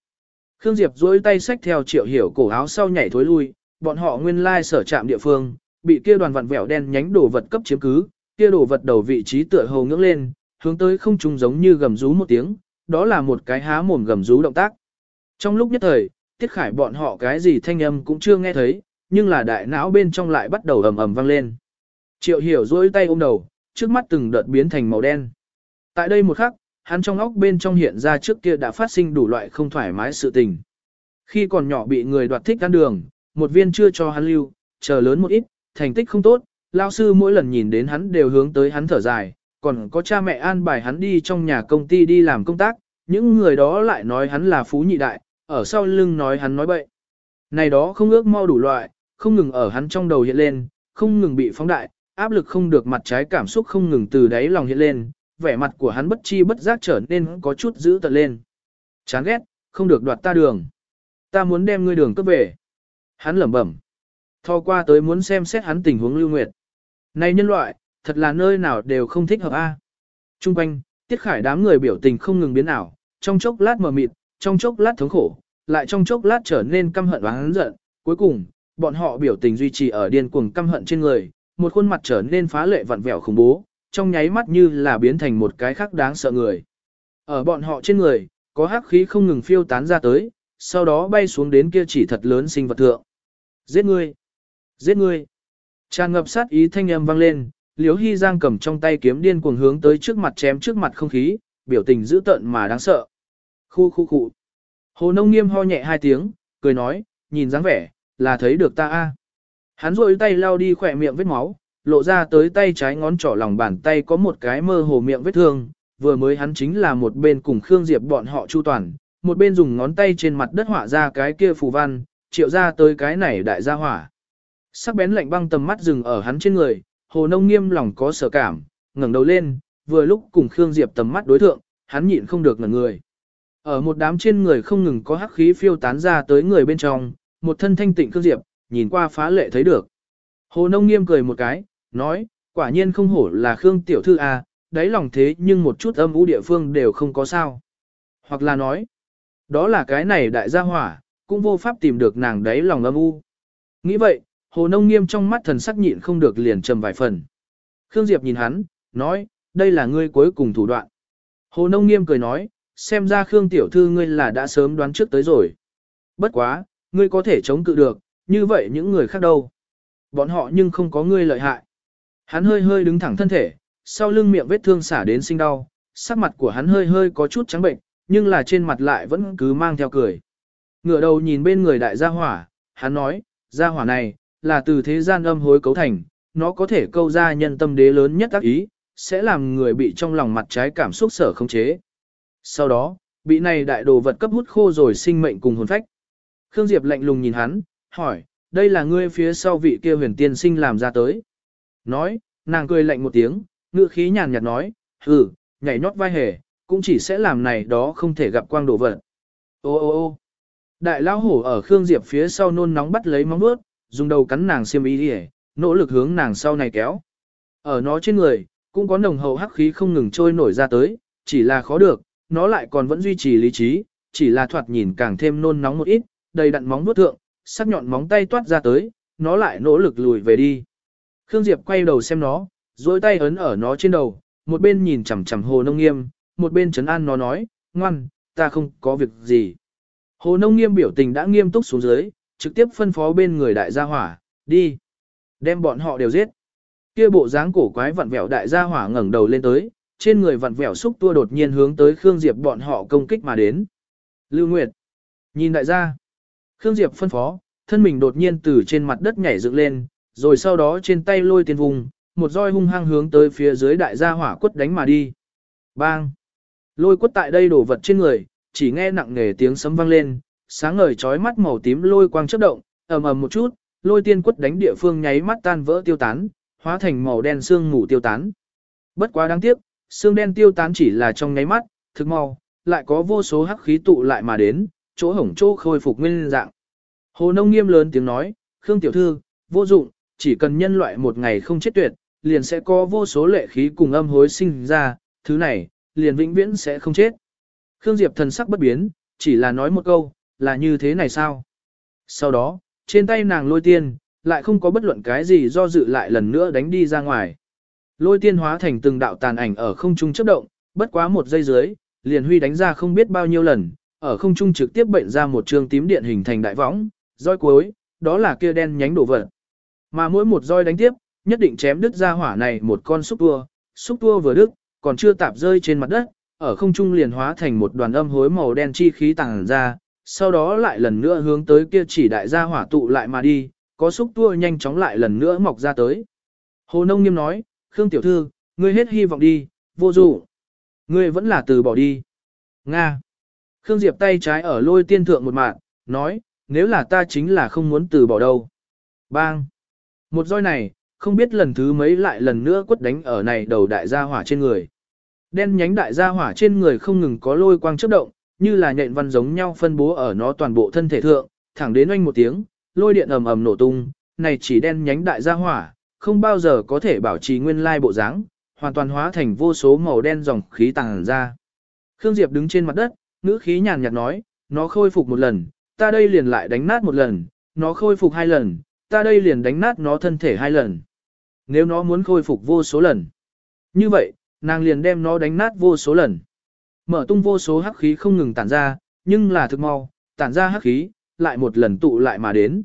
Khương Diệp duỗi tay xách theo triệu hiểu cổ áo sau nhảy thối lui, bọn họ nguyên lai sở trạm địa phương, bị kia đoàn vặn vẹo đen nhánh đồ vật cấp chiếm cứ, kia đồ vật đầu vị trí tựa hồ ngưỡng lên, hướng tới không trung giống như gầm rú một tiếng, đó là một cái há mồm gầm rú động tác. Trong lúc nhất thời, Tiết Khải bọn họ cái gì thanh âm cũng chưa nghe thấy, nhưng là đại não bên trong lại bắt đầu ầm ầm vang lên. Triệu Hiểu duỗi tay ôm đầu, trước mắt từng đợt biến thành màu đen. Tại đây một khắc, hắn trong óc bên trong hiện ra trước kia đã phát sinh đủ loại không thoải mái sự tình. Khi còn nhỏ bị người đoạt thích ăn đường, một viên chưa cho hắn lưu, chờ lớn một ít, thành tích không tốt, lao sư mỗi lần nhìn đến hắn đều hướng tới hắn thở dài, còn có cha mẹ an bài hắn đi trong nhà công ty đi làm công tác, những người đó lại nói hắn là phú nhị đại, ở sau lưng nói hắn nói bậy. Này đó không ước mau đủ loại, không ngừng ở hắn trong đầu hiện lên, không ngừng bị phóng đại, áp lực không được mặt trái cảm xúc không ngừng từ đáy lòng hiện lên, vẻ mặt của hắn bất chi bất giác trở nên có chút dữ tợn lên. Chán ghét, không được đoạt ta đường. Ta muốn đem ngươi đường cấp về. Hắn lẩm bẩm. Thò qua tới muốn xem xét hắn tình huống lưu nguyệt. Này nhân loại, thật là nơi nào đều không thích hợp a. Trung quanh, tiết khải đám người biểu tình không ngừng biến ảo, trong chốc lát mờ mịt, trong chốc lát thống khổ, lại trong chốc lát trở nên căm hận và hắn giận. Cuối cùng, bọn họ biểu tình duy trì ở điên cuồng căm hận trên người, một khuôn mặt trở nên phá lệ vặn vẹo khủng bố, trong nháy mắt như là biến thành một cái khác đáng sợ người. Ở bọn họ trên người, có hắc khí không ngừng phiêu tán ra tới, sau đó bay xuống đến kia chỉ thật lớn sinh vật thượng. Giết ngươi! Giết ngươi! Tràn ngập sát ý thanh âm vang lên, Liễu Hy Giang cầm trong tay kiếm điên cuồng hướng tới trước mặt chém trước mặt không khí, biểu tình dữ tợn mà đáng sợ. Khu khu khu. Hồ Nông Nghiêm ho nhẹ hai tiếng, cười nói, nhìn dáng vẻ, là thấy được ta a. Hắn rôi tay lau đi khỏe miệng vết máu, lộ ra tới tay trái ngón trỏ lòng bàn tay có một cái mơ hồ miệng vết thương, vừa mới hắn chính là một bên cùng Khương Diệp bọn họ chu toàn, một bên dùng ngón tay trên mặt đất họa ra cái kia phù văn, triệu ra tới cái này đại gia hỏa. Sắc bén lạnh băng tầm mắt dừng ở hắn trên người, hồ nông nghiêm lòng có sở cảm, ngẩng đầu lên, vừa lúc cùng Khương Diệp tầm mắt đối thượng, hắn nhịn không được ngẩn người. Ở một đám trên người không ngừng có hắc khí phiêu tán ra tới người bên trong, một thân thanh tịnh Khương Diệp, nhìn qua phá lệ thấy được. Hồ nông nghiêm cười một cái, nói, quả nhiên không hổ là Khương tiểu thư a, à, đáy lòng thế nhưng một chút âm u địa phương đều không có sao. Hoặc là nói, đó là cái này đại gia hỏa, cũng vô pháp tìm được nàng đấy lòng âm u. Nghĩ vậy, Hồ Nông Nghiêm trong mắt thần sắc nhịn không được liền trầm vài phần. Khương Diệp nhìn hắn, nói, đây là ngươi cuối cùng thủ đoạn. Hồ Nông Nghiêm cười nói, xem ra Khương Tiểu Thư ngươi là đã sớm đoán trước tới rồi. Bất quá, ngươi có thể chống cự được, như vậy những người khác đâu. Bọn họ nhưng không có ngươi lợi hại. Hắn hơi hơi đứng thẳng thân thể, sau lưng miệng vết thương xả đến sinh đau, sắc mặt của hắn hơi hơi có chút trắng bệnh, nhưng là trên mặt lại vẫn cứ mang theo cười. Ngửa đầu nhìn bên người đại gia hỏa, hắn nói, gia hỏa này, là từ thế gian âm hối cấu thành, nó có thể câu ra nhân tâm đế lớn nhất tác ý, sẽ làm người bị trong lòng mặt trái cảm xúc sở không chế. Sau đó, bị này đại đồ vật cấp hút khô rồi sinh mệnh cùng hồn phách. Khương Diệp lạnh lùng nhìn hắn, hỏi, đây là ngươi phía sau vị kia huyền tiên sinh làm ra tới. Nói, nàng cười lạnh một tiếng, ngựa khí nhàn nhạt nói, hừ, nhảy nhót vai hề, cũng chỉ sẽ làm này đó không thể gặp quang đồ vật. Ô ô ô đại lao hổ ở Khương Diệp phía sau nôn nóng bắt lấy móng vuốt, dùng đầu cắn nàng xiêm y đi nỗ lực hướng nàng sau này kéo. Ở nó trên người, cũng có nồng hậu hắc khí không ngừng trôi nổi ra tới, chỉ là khó được, nó lại còn vẫn duy trì lý trí, chỉ là thoạt nhìn càng thêm nôn nóng một ít, đầy đặn móng vuốt thượng, sắc nhọn móng tay toát ra tới, nó lại nỗ lực lùi về đi. Khương Diệp quay đầu xem nó, duỗi tay ấn ở nó trên đầu, một bên nhìn chằm chằm Hồ Nông Nghiêm, một bên trấn an nó nói, ngoan, ta không có việc gì. Hồ Nông Nghiêm biểu tình đã nghiêm túc xuống dưới, trực tiếp phân phó bên người đại gia hỏa, đi. Đem bọn họ đều giết. Kia bộ dáng cổ quái vặn vẹo đại gia hỏa ngẩng đầu lên tới, trên người vặn vẹo xúc tua đột nhiên hướng tới Khương Diệp bọn họ công kích mà đến. Lưu Nguyệt. Nhìn đại gia. Khương Diệp phân phó, thân mình đột nhiên từ trên mặt đất nhảy dựng lên, rồi sau đó trên tay lôi tiền vùng, một roi hung hăng hướng tới phía dưới đại gia hỏa quất đánh mà đi. Bang! Lôi quất tại đây đổ vật trên người, chỉ nghe nặng nề tiếng sấm vang lên, sáng ngời chói mắt màu tím lôi quang chớp động, ầm ầm một chút, lôi tiên quất đánh địa phương nháy mắt tan vỡ tiêu tán, hóa thành màu đen xương mù tiêu tán. Bất quá đáng tiếc, xương đen tiêu tán chỉ là trong nháy mắt, thực mau, lại có vô số hắc khí tụ lại mà đến, chỗ hổng chỗ khôi phục nguyên dạng. Hồ Nông nghiêm lớn tiếng nói, Khương Tiểu Thư, vô dụng, chỉ cần nhân loại một ngày không chết tuyệt, liền sẽ có vô số lệ khí cùng âm hối sinh ra, thứ này, liền vĩnh viễn sẽ không chết. Khương Diệp thần sắc bất biến, chỉ là nói một câu, là như thế này sao? Sau đó, trên tay nàng lôi tiên, lại không có bất luận cái gì do dự lại lần nữa đánh đi ra ngoài. Lôi tiên hóa thành từng đạo tàn ảnh ở không trung chấp động, bất quá một giây dưới, liền huy đánh ra không biết bao nhiêu lần, ở không trung trực tiếp bệnh ra một trường tím điện hình thành đại võng, roi cuối, đó là kia đen nhánh đổ vật. Mà mỗi một roi đánh tiếp, nhất định chém đứt ra hỏa này một con xúc tua, xúc tua vừa đứt, còn chưa tạp rơi trên mặt đất, ở không trung liền hóa thành một đoàn âm hối màu đen chi khí tàng ra, sau đó lại lần nữa hướng tới kia chỉ đại gia hỏa tụ lại mà đi, có xúc tua nhanh chóng lại lần nữa mọc ra tới. Hồ Nông Nghiêm nói, Khương Tiểu Thư, ngươi hết hy vọng đi, vô dụ. Ngươi vẫn là từ bỏ đi. Nga. Khương Diệp tay trái ở lôi tiên thượng một mạng, nói, nếu là ta chính là không muốn từ bỏ đâu. Bang. Một roi này, không biết lần thứ mấy lại lần nữa quất đánh ở này đầu đại gia hỏa trên người. Đen nhánh đại gia hỏa trên người không ngừng có lôi quang chớp động, như là nhện văn giống nhau phân bố ở nó toàn bộ thân thể thượng, thẳng đến oanh một tiếng, lôi điện ầm ầm nổ tung, này chỉ đen nhánh đại gia hỏa, không bao giờ có thể bảo trì nguyên lai bộ dáng, hoàn toàn hóa thành vô số màu đen dòng khí tàng ra. Khương Diệp đứng trên mặt đất, ngữ khí nhàn nhạt nói, nó khôi phục một lần, ta đây liền lại đánh nát một lần, nó khôi phục hai lần, ta đây liền đánh nát nó thân thể hai lần. Nếu nó muốn khôi phục vô số lần, như vậy, nàng liền đem nó đánh nát vô số lần. Mở tung vô số hắc khí không ngừng tản ra, nhưng là thực mau, tản ra hắc khí, lại một lần tụ lại mà đến.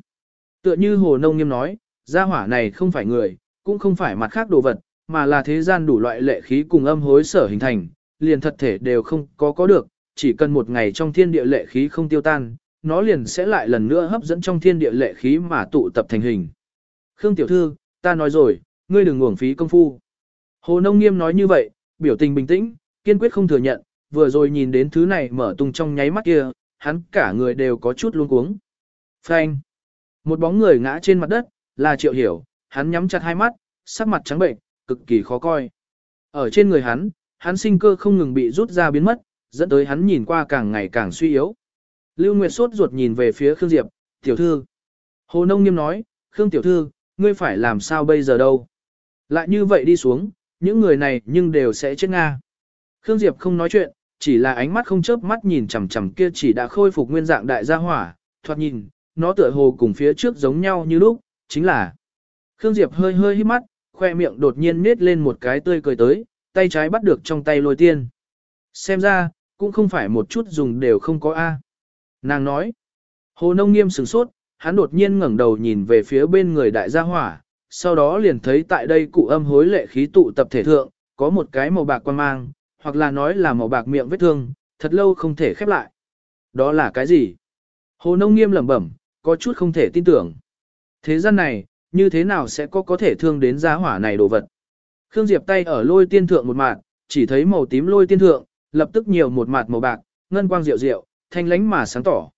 Tựa như Hồ Nông Nghiêm nói, gia hỏa này không phải người, cũng không phải mặt khác đồ vật, mà là thế gian đủ loại lệ khí cùng âm hối sở hình thành, liền thật thể đều không có có được, chỉ cần một ngày trong thiên địa lệ khí không tiêu tan, nó liền sẽ lại lần nữa hấp dẫn trong thiên địa lệ khí mà tụ tập thành hình. Khương Tiểu Thư, ta nói rồi, ngươi đừng uổng phí công phu. Hồ Nông Nghiêm nói như vậy, biểu tình bình tĩnh, kiên quyết không thừa nhận, vừa rồi nhìn đến thứ này mở tung trong nháy mắt kia, hắn cả người đều có chút luống cuống. Phanh. Một bóng người ngã trên mặt đất, là Triệu Hiểu, hắn nhắm chặt hai mắt, sắc mặt trắng bệnh, cực kỳ khó coi. Ở trên người hắn, hắn sinh cơ không ngừng bị rút ra biến mất, dẫn tới hắn nhìn qua càng ngày càng suy yếu. Lưu Nguyệt sốt ruột nhìn về phía Khương Diệp, tiểu thư. Hồ Nông Nghiêm nói, Khương tiểu thư, ngươi phải làm sao bây giờ đâu? Lại như vậy đi xuống, những người này nhưng đều sẽ chết Nga. Khương Diệp không nói chuyện, chỉ là ánh mắt không chớp mắt nhìn chằm chằm kia chỉ đã khôi phục nguyên dạng đại gia hỏa, thoạt nhìn, nó tựa hồ cùng phía trước giống nhau như lúc, chính là. Khương Diệp hơi hơi hít mắt, khoe miệng đột nhiên nết lên một cái tươi cười tới, tay trái bắt được trong tay lôi tiên. Xem ra, cũng không phải một chút dùng đều không có A. Nàng nói, hồ nông nghiêm sửng sốt, hắn đột nhiên ngẩng đầu nhìn về phía bên người đại gia hỏa, sau đó liền thấy tại đây cụ âm hối lệ khí tụ tập thể thượng, có một cái màu bạc quan mang, hoặc là nói là màu bạc miệng vết thương, thật lâu không thể khép lại. Đó là cái gì? Hồ nông nghiêm lẩm bẩm, có chút không thể tin tưởng. Thế gian này, như thế nào sẽ có có thể thương đến giá hỏa này đồ vật? Khương Diệp tay ở lôi tiên thượng một mạt, chỉ thấy màu tím lôi tiên thượng, lập tức nhiều một mạt màu bạc, ngân quang rượu rượu, thanh lánh mà sáng tỏ.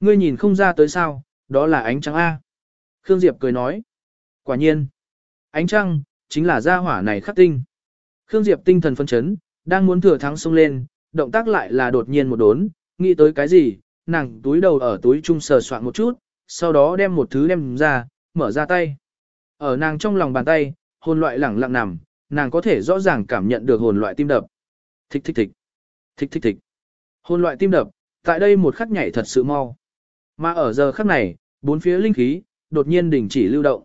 Ngươi nhìn không ra tới sao, đó là ánh trăng A. Khương Diệp cười nói. Quả nhiên, ánh trăng, chính là gia hỏa này khắc tinh. Khương Diệp tinh thần phân chấn, đang muốn thừa thắng xông lên, động tác lại là đột nhiên một đốn, nghĩ tới cái gì, nàng túi đầu ở túi trung sờ soạn một chút, sau đó đem một thứ đem ra, mở ra tay. Ở nàng trong lòng bàn tay, hồn loại lẳng lặng nằm, nàng có thể rõ ràng cảm nhận được hồn loại tim đập. Thích thích thích. Thích thích thích. Hồn loại tim đập, tại đây một khắc nhảy thật sự mau. Mà ở giờ khắc này, bốn phía linh khí, đột nhiên đình chỉ lưu động.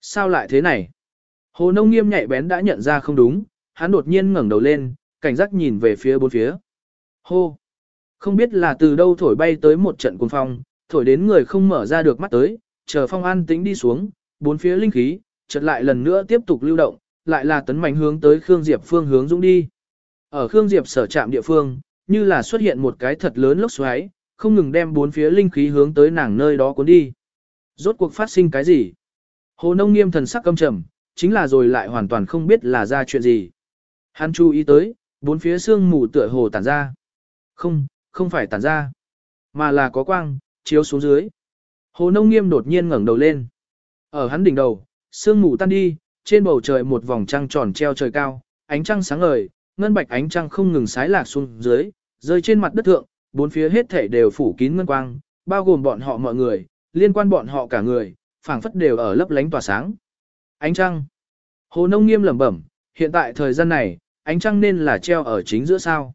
Sao lại thế này? Hồ nông nghiêm nhạy bén đã nhận ra không đúng, hắn đột nhiên ngẩng đầu lên, cảnh giác nhìn về phía bốn phía. Hô! Không biết là từ đâu thổi bay tới một trận cuồng phong, thổi đến người không mở ra được mắt tới, chờ phong an tĩnh đi xuống, bốn phía linh khí, chợt lại lần nữa tiếp tục lưu động, lại là tấn mạnh hướng tới Khương Diệp phương hướng dũng đi. Ở Khương Diệp sở trạm địa phương, như là xuất hiện một cái thật lớn lốc xoáy, không ngừng đem bốn phía linh khí hướng tới nàng nơi đó cuốn đi. Rốt cuộc phát sinh cái gì? Hồ Nông Nghiêm thần sắc căm trầm, chính là rồi lại hoàn toàn không biết là ra chuyện gì. Hắn chú ý tới, bốn phía xương mù tựa hồ tản ra. Không, không phải tản ra, mà là có quang, chiếu xuống dưới. Hồ Nông Nghiêm đột nhiên ngẩng đầu lên. Ở hắn đỉnh đầu, sương mù tan đi, trên bầu trời một vòng trăng tròn treo trời cao, ánh trăng sáng ngời, ngân bạch ánh trăng không ngừng sái lạc xuống dưới, rơi trên mặt đất thượng, bốn phía hết thể đều phủ kín ngân quang, bao gồm bọn họ mọi người, liên quan bọn họ cả người, phảng phất đều ở lấp lánh tỏa sáng. Ánh trăng. Hồ Nông Nghiêm lẩm bẩm, hiện tại thời gian này, ánh trăng nên là treo ở chính giữa sao.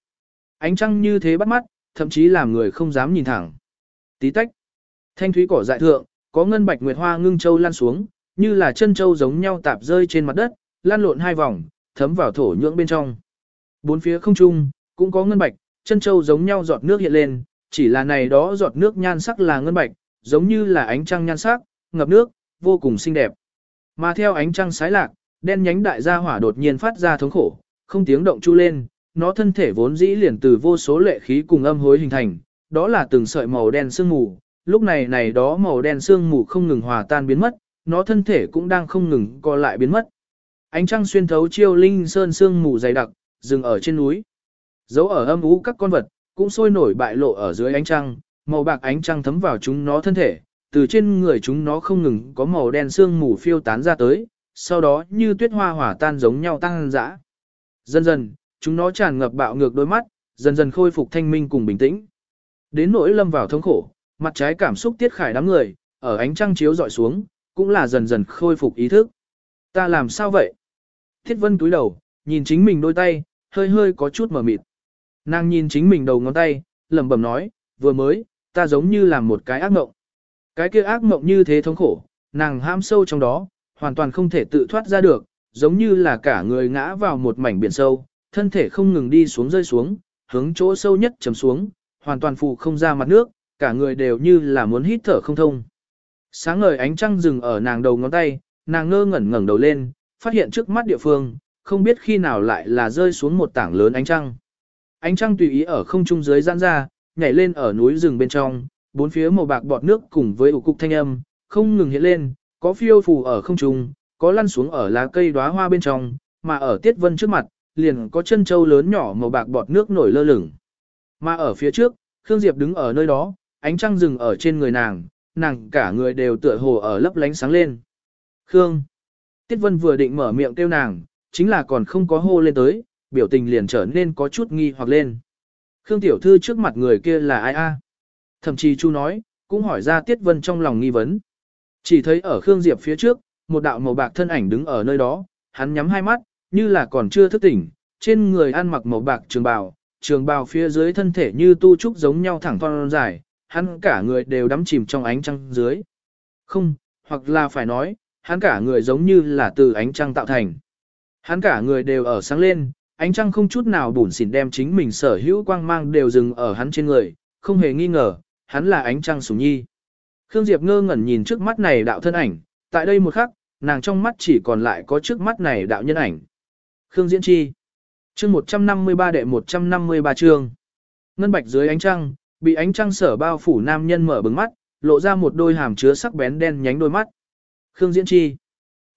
Ánh trăng như thế bắt mắt, thậm chí làm người không dám nhìn thẳng. Tí tách. Thanh thúy cỏ dại thượng, có ngân bạch nguyệt hoa ngưng châu lan xuống, như là chân châu giống nhau tạp rơi trên mặt đất, lan lộn hai vòng, thấm vào thổ nhưỡng bên trong. Bốn phía không trung, cũng có ngân bạch, chân châu giống nhau giọt nước hiện lên, chỉ là này đó giọt nước nhan sắc là ngân bạch, giống như là ánh trăng nhan sắc, ngập nước, vô cùng xinh đẹp. Mà theo ánh trăng sái lạc, đen nhánh đại gia hỏa đột nhiên phát ra thống khổ, không tiếng động chu lên, nó thân thể vốn dĩ liền từ vô số lệ khí cùng âm hối hình thành, đó là từng sợi màu đen sương mù, lúc này này đó màu đen sương mù không ngừng hòa tan biến mất, nó thân thể cũng đang không ngừng co lại biến mất. Ánh trăng xuyên thấu chiêu linh sơn sương mù dày đặc, dừng ở trên núi. Dấu ở âm ú các con vật, cũng sôi nổi bại lộ ở dưới ánh trăng, màu bạc ánh trăng thấm vào chúng nó thân thể, từ trên người chúng nó không ngừng có màu đen sương mù phiêu tán ra tới, sau đó như tuyết hoa hỏa tan giống nhau tăng dã. Dần dần, chúng nó tràn ngập bạo ngược đôi mắt, dần dần khôi phục thanh minh cùng bình tĩnh. Đến nỗi lâm vào thống khổ, mặt trái cảm xúc tiết khải đám người, ở ánh trăng chiếu dọi xuống, cũng là dần dần khôi phục ý thức. Ta làm sao vậy? Thiết vân túi đầu, nhìn chính mình đôi tay, hơi hơi có chút mở mịt. Nàng nhìn chính mình đầu ngón tay, lẩm bẩm nói, vừa mới, ta giống như làm một cái ác mộng. Cái kia ác mộng như thế thống khổ, nàng ham sâu trong đó, hoàn toàn không thể tự thoát ra được, giống như là cả người ngã vào một mảnh biển sâu, thân thể không ngừng đi xuống rơi xuống, hướng chỗ sâu nhất chấm xuống, hoàn toàn phụ không ra mặt nước, cả người đều như là muốn hít thở không thông. Sáng ngời ánh trăng dừng ở nàng đầu ngón tay, nàng ngơ ngẩn ngẩng đầu lên, phát hiện trước mắt địa phương, không biết khi nào lại là rơi xuống một tảng lớn ánh trăng. Ánh trăng tùy ý ở không trung dưới giãn ra, nhảy lên ở núi rừng bên trong, bốn phía màu bạc bọt nước cùng với ủ cục thanh âm, không ngừng hiện lên, có phiêu phù ở không trung, có lăn xuống ở lá cây đóa hoa bên trong, mà ở tiết vân trước mặt, liền có chân châu lớn nhỏ màu bạc bọt nước nổi lơ lửng. Mà ở phía trước, Khương Diệp đứng ở nơi đó, ánh trăng rừng ở trên người nàng, nàng cả người đều tựa hồ ở lấp lánh sáng lên. Khương. Tiết Vân vừa định mở miệng kêu nàng, chính là còn không có hô lên tới, biểu tình liền trở nên có chút nghi hoặc lên. Khương Tiểu Thư trước mặt người kia là ai a? Thậm chí Chu nói, cũng hỏi ra Tiết Vân trong lòng nghi vấn. Chỉ thấy ở Khương Diệp phía trước, một đạo màu bạc thân ảnh đứng ở nơi đó, hắn nhắm hai mắt, như là còn chưa thức tỉnh, trên người ăn mặc màu bạc trường bào, trường bào phía dưới thân thể như tu trúc giống nhau thẳng thon dài, hắn cả người đều đắm chìm trong ánh trăng dưới. Không, hoặc là phải nói, hắn cả người giống như là từ ánh trăng tạo thành. Hắn cả người đều ở sáng lên, ánh trăng không chút nào bủn xỉn đem chính mình sở hữu quang mang đều dừng ở hắn trên người, không hề nghi ngờ, hắn là ánh trăng sủng nhi. Khương Diệp ngơ ngẩn nhìn trước mắt này đạo thân ảnh, tại đây một khắc, nàng trong mắt chỉ còn lại có trước mắt này đạo nhân ảnh. Khương Diễn Chi chương 153 đệ 153 chương Ngân bạch dưới ánh trăng, bị ánh trăng sở bao phủ nam nhân mở bừng mắt, lộ ra một đôi hàm chứa sắc bén đen nhánh đôi mắt. Khương Diễn Chi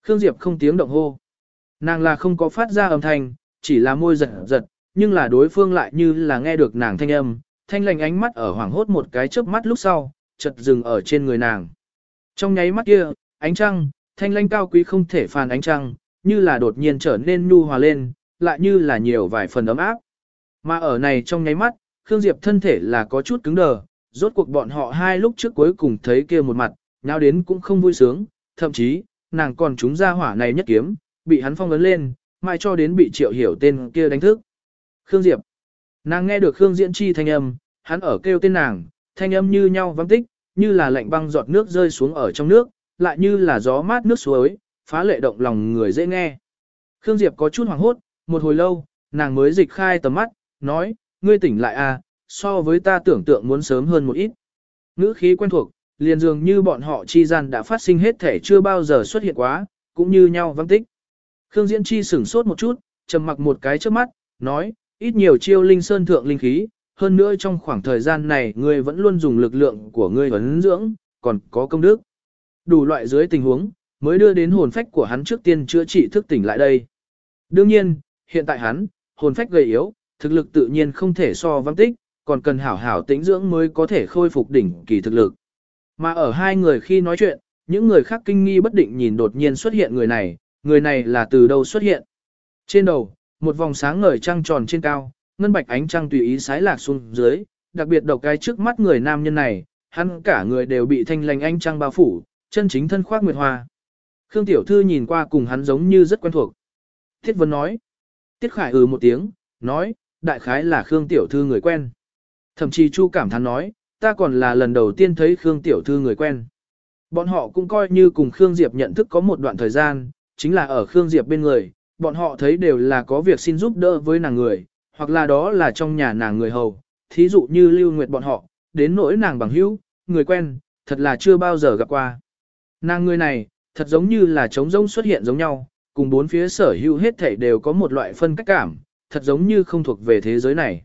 Khương Diệp không tiếng động hô. Nàng là không có phát ra âm thanh, chỉ là môi giật giật, nhưng là đối phương lại như là nghe được nàng thanh âm, thanh lành ánh mắt ở hoảng hốt một cái chớp mắt lúc sau, chợt dừng ở trên người nàng. Trong nháy mắt kia, ánh trăng, thanh lanh cao quý không thể phàn ánh trăng, như là đột nhiên trở nên nhu hòa lên, lại như là nhiều vài phần ấm áp. Mà ở này trong nháy mắt, Khương Diệp thân thể là có chút cứng đờ, rốt cuộc bọn họ hai lúc trước cuối cùng thấy kia một mặt, nhau đến cũng không vui sướng, thậm chí, nàng còn trúng ra hỏa này nhất kiếm, bị hắn phong ấn lên, mai cho đến bị triệu hiểu tên kia đánh thức. Khương Diệp. Nàng nghe được Khương Diễn Chi thanh âm, hắn ở kêu tên nàng, thanh âm như nhau vắng tích, như là lạnh băng giọt nước rơi xuống ở trong nước, lại như là gió mát nước suối, phá lệ động lòng người dễ nghe. Khương Diệp có chút hoảng hốt, một hồi lâu, nàng mới dịch khai tầm mắt, nói, ngươi tỉnh lại à, so với ta tưởng tượng muốn sớm hơn một ít. Ngữ khí quen thuộc, liền dường như bọn họ chi gian đã phát sinh hết thể chưa bao giờ xuất hiện quá, cũng như nhau vắng tích. Khương Diễn Chi sửng sốt một chút, trầm mặc một cái trước mắt, nói, ít nhiều chiêu linh sơn thượng linh khí, hơn nữa trong khoảng thời gian này ngươi vẫn luôn dùng lực lượng của ngươi vấn dưỡng, còn có công đức. Đủ loại dưới tình huống, mới đưa đến hồn phách của hắn trước tiên chữa trị thức tỉnh lại đây. Đương nhiên, hiện tại hắn, hồn phách gầy yếu, thực lực tự nhiên không thể so vắng tích, còn cần hảo hảo tĩnh dưỡng mới có thể khôi phục đỉnh kỳ thực lực. Mà ở hai người khi nói chuyện, những người khác kinh nghi bất định nhìn đột nhiên xuất hiện người này, người này là từ đâu xuất hiện. Trên đầu, một vòng sáng ngời trăng tròn trên cao, ngân bạch ánh trăng tùy ý sái lạc xuống dưới, đặc biệt độc cái trước mắt người nam nhân này, hắn cả người đều bị thanh lành ánh trăng bao phủ, chân chính thân khoác nguyệt hoa. Khương Tiểu Thư nhìn qua cùng hắn giống như rất quen thuộc. Thiết Vân nói. Tiết Khải ừ một tiếng, nói, đại khái là Khương Tiểu Thư người quen. Thậm chí Chu cảm thán nói, ta còn là lần đầu tiên thấy Khương Tiểu Thư người quen. Bọn họ cũng coi như cùng Khương Diệp nhận thức có một đoạn thời gian, chính là ở Khương Diệp bên người, bọn họ thấy đều là có việc xin giúp đỡ với nàng người, hoặc là đó là trong nhà nàng người hầu, thí dụ như Lưu Nguyệt bọn họ, đến nỗi nàng bằng hữu, người quen, thật là chưa bao giờ gặp qua. Nàng người này, thật giống như là trống rông xuất hiện giống nhau, cùng bốn phía sở hữu hết thảy đều có một loại phân cách cảm, thật giống như không thuộc về thế giới này.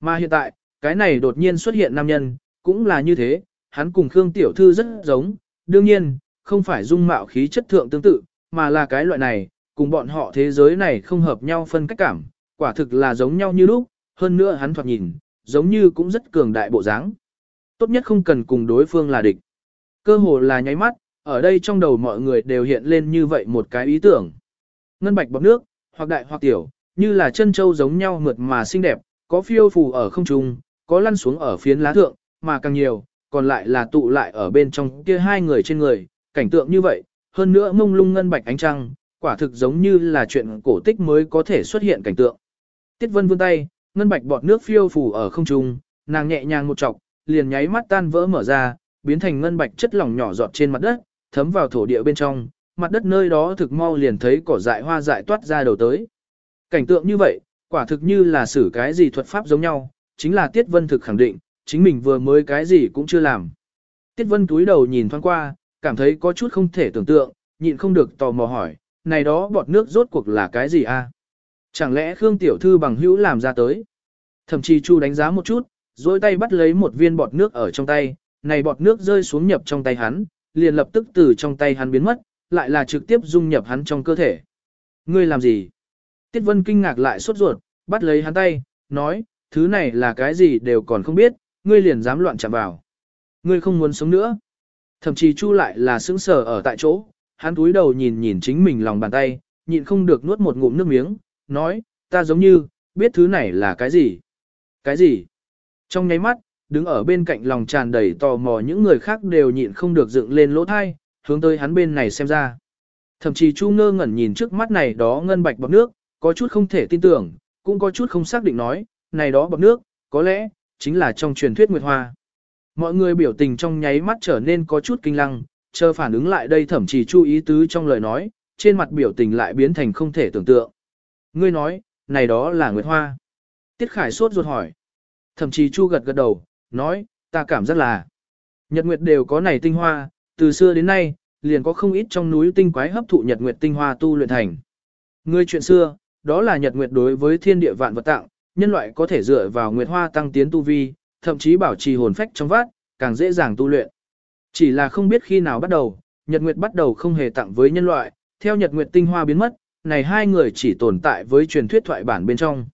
Mà hiện tại, cái này đột nhiên xuất hiện nam nhân, cũng là như thế, hắn cùng Khương Tiểu Thư rất giống, đương nhiên, không phải dung mạo khí chất thượng tương tự, mà là cái loại này, cùng bọn họ thế giới này không hợp nhau phân cách cảm, quả thực là giống nhau như lúc, hơn nữa hắn thoạt nhìn, giống như cũng rất cường đại bộ dáng. Tốt nhất không cần cùng đối phương là địch. Cơ hồ là nháy mắt, ở đây trong đầu mọi người đều hiện lên như vậy một cái ý tưởng. Ngân bạch bọt nước, hoặc đại hoặc tiểu, như là chân châu giống nhau mượt mà xinh đẹp, có phiêu phù ở không trung, có lăn xuống ở phiến lá thượng, mà càng nhiều, còn lại là tụ lại ở bên trong kia hai người trên người, cảnh tượng như vậy, hơn nữa mông lung ngân bạch ánh trăng, quả thực giống như là chuyện cổ tích mới có thể xuất hiện cảnh tượng. Tiết Vân vươn tay, ngân bạch bọt nước phiêu phù ở không trung, nàng nhẹ nhàng một chọc, liền nháy mắt tan vỡ mở ra, biến thành ngân bạch chất lỏng nhỏ giọt trên mặt đất, thấm vào thổ địa bên trong, mặt đất nơi đó thực mau liền thấy cỏ dại hoa dại toát ra đầu tới. Cảnh tượng như vậy, quả thực như là xử cái gì thuật pháp giống nhau, chính là Tiết Vân thực khẳng định, chính mình vừa mới cái gì cũng chưa làm. Tiết Vân túi đầu nhìn thoáng qua, cảm thấy có chút không thể tưởng tượng, nhịn không được tò mò hỏi, này đó bọt nước rốt cuộc là cái gì a? Chẳng lẽ Khương Tiểu Thư bằng hữu làm ra tới? Thậm chí Chu đánh giá một chút, rồi tay bắt lấy một viên bọt nước ở trong tay, này bọt nước rơi xuống nhập trong tay hắn, liền lập tức từ trong tay hắn biến mất, lại là trực tiếp dung nhập hắn trong cơ thể. Ngươi làm gì? Tiết Vân kinh ngạc lại sốt ruột, bắt lấy hắn tay, nói, thứ này là cái gì đều còn không biết, ngươi liền dám loạn chạm vào. Ngươi không muốn sống nữa. Thậm chí Chu lại là sững sờ ở tại chỗ, hắn túi đầu nhìn nhìn chính mình lòng bàn tay, nhịn không được nuốt một ngụm nước miếng, nói, ta giống như, biết thứ này là cái gì. Cái gì? Trong nháy mắt, đứng ở bên cạnh lòng tràn đầy tò mò những người khác đều nhịn không được dựng lên lỗ thai, hướng tới hắn bên này xem ra. Thậm chí Chu ngơ ngẩn nhìn trước mắt này đó ngân bạch bọc nước, có chút không thể tin tưởng, cũng có chút không xác định nói, này đó bọc nước, có lẽ, chính là trong truyền thuyết Nguyệt Hoa. Mọi người biểu tình trong nháy mắt trở nên có chút kinh lăng, chờ phản ứng lại đây thậm chí chú ý tứ trong lời nói, trên mặt biểu tình lại biến thành không thể tưởng tượng. Ngươi nói, này đó là Nguyệt Hoa. Tiết Khải sốt ruột hỏi. Thậm chí Chu gật gật đầu, nói, ta cảm giác là Nhật Nguyệt đều có này tinh hoa, từ xưa đến nay, liền có không ít trong núi tinh quái hấp thụ Nhật Nguyệt tinh hoa tu luyện thành. Ngươi chuyện xưa, đó là Nhật Nguyệt đối với thiên địa vạn vật tặng, nhân loại có thể dựa vào Nguyệt Hoa tăng tiến tu vi, thậm chí bảo trì hồn phách trong vát, càng dễ dàng tu luyện. Chỉ là không biết khi nào bắt đầu, Nhật Nguyệt bắt đầu không hề tặng với nhân loại, theo Nhật Nguyệt tinh hoa biến mất, này hai người chỉ tồn tại với truyền thuyết thoại bản bên trong.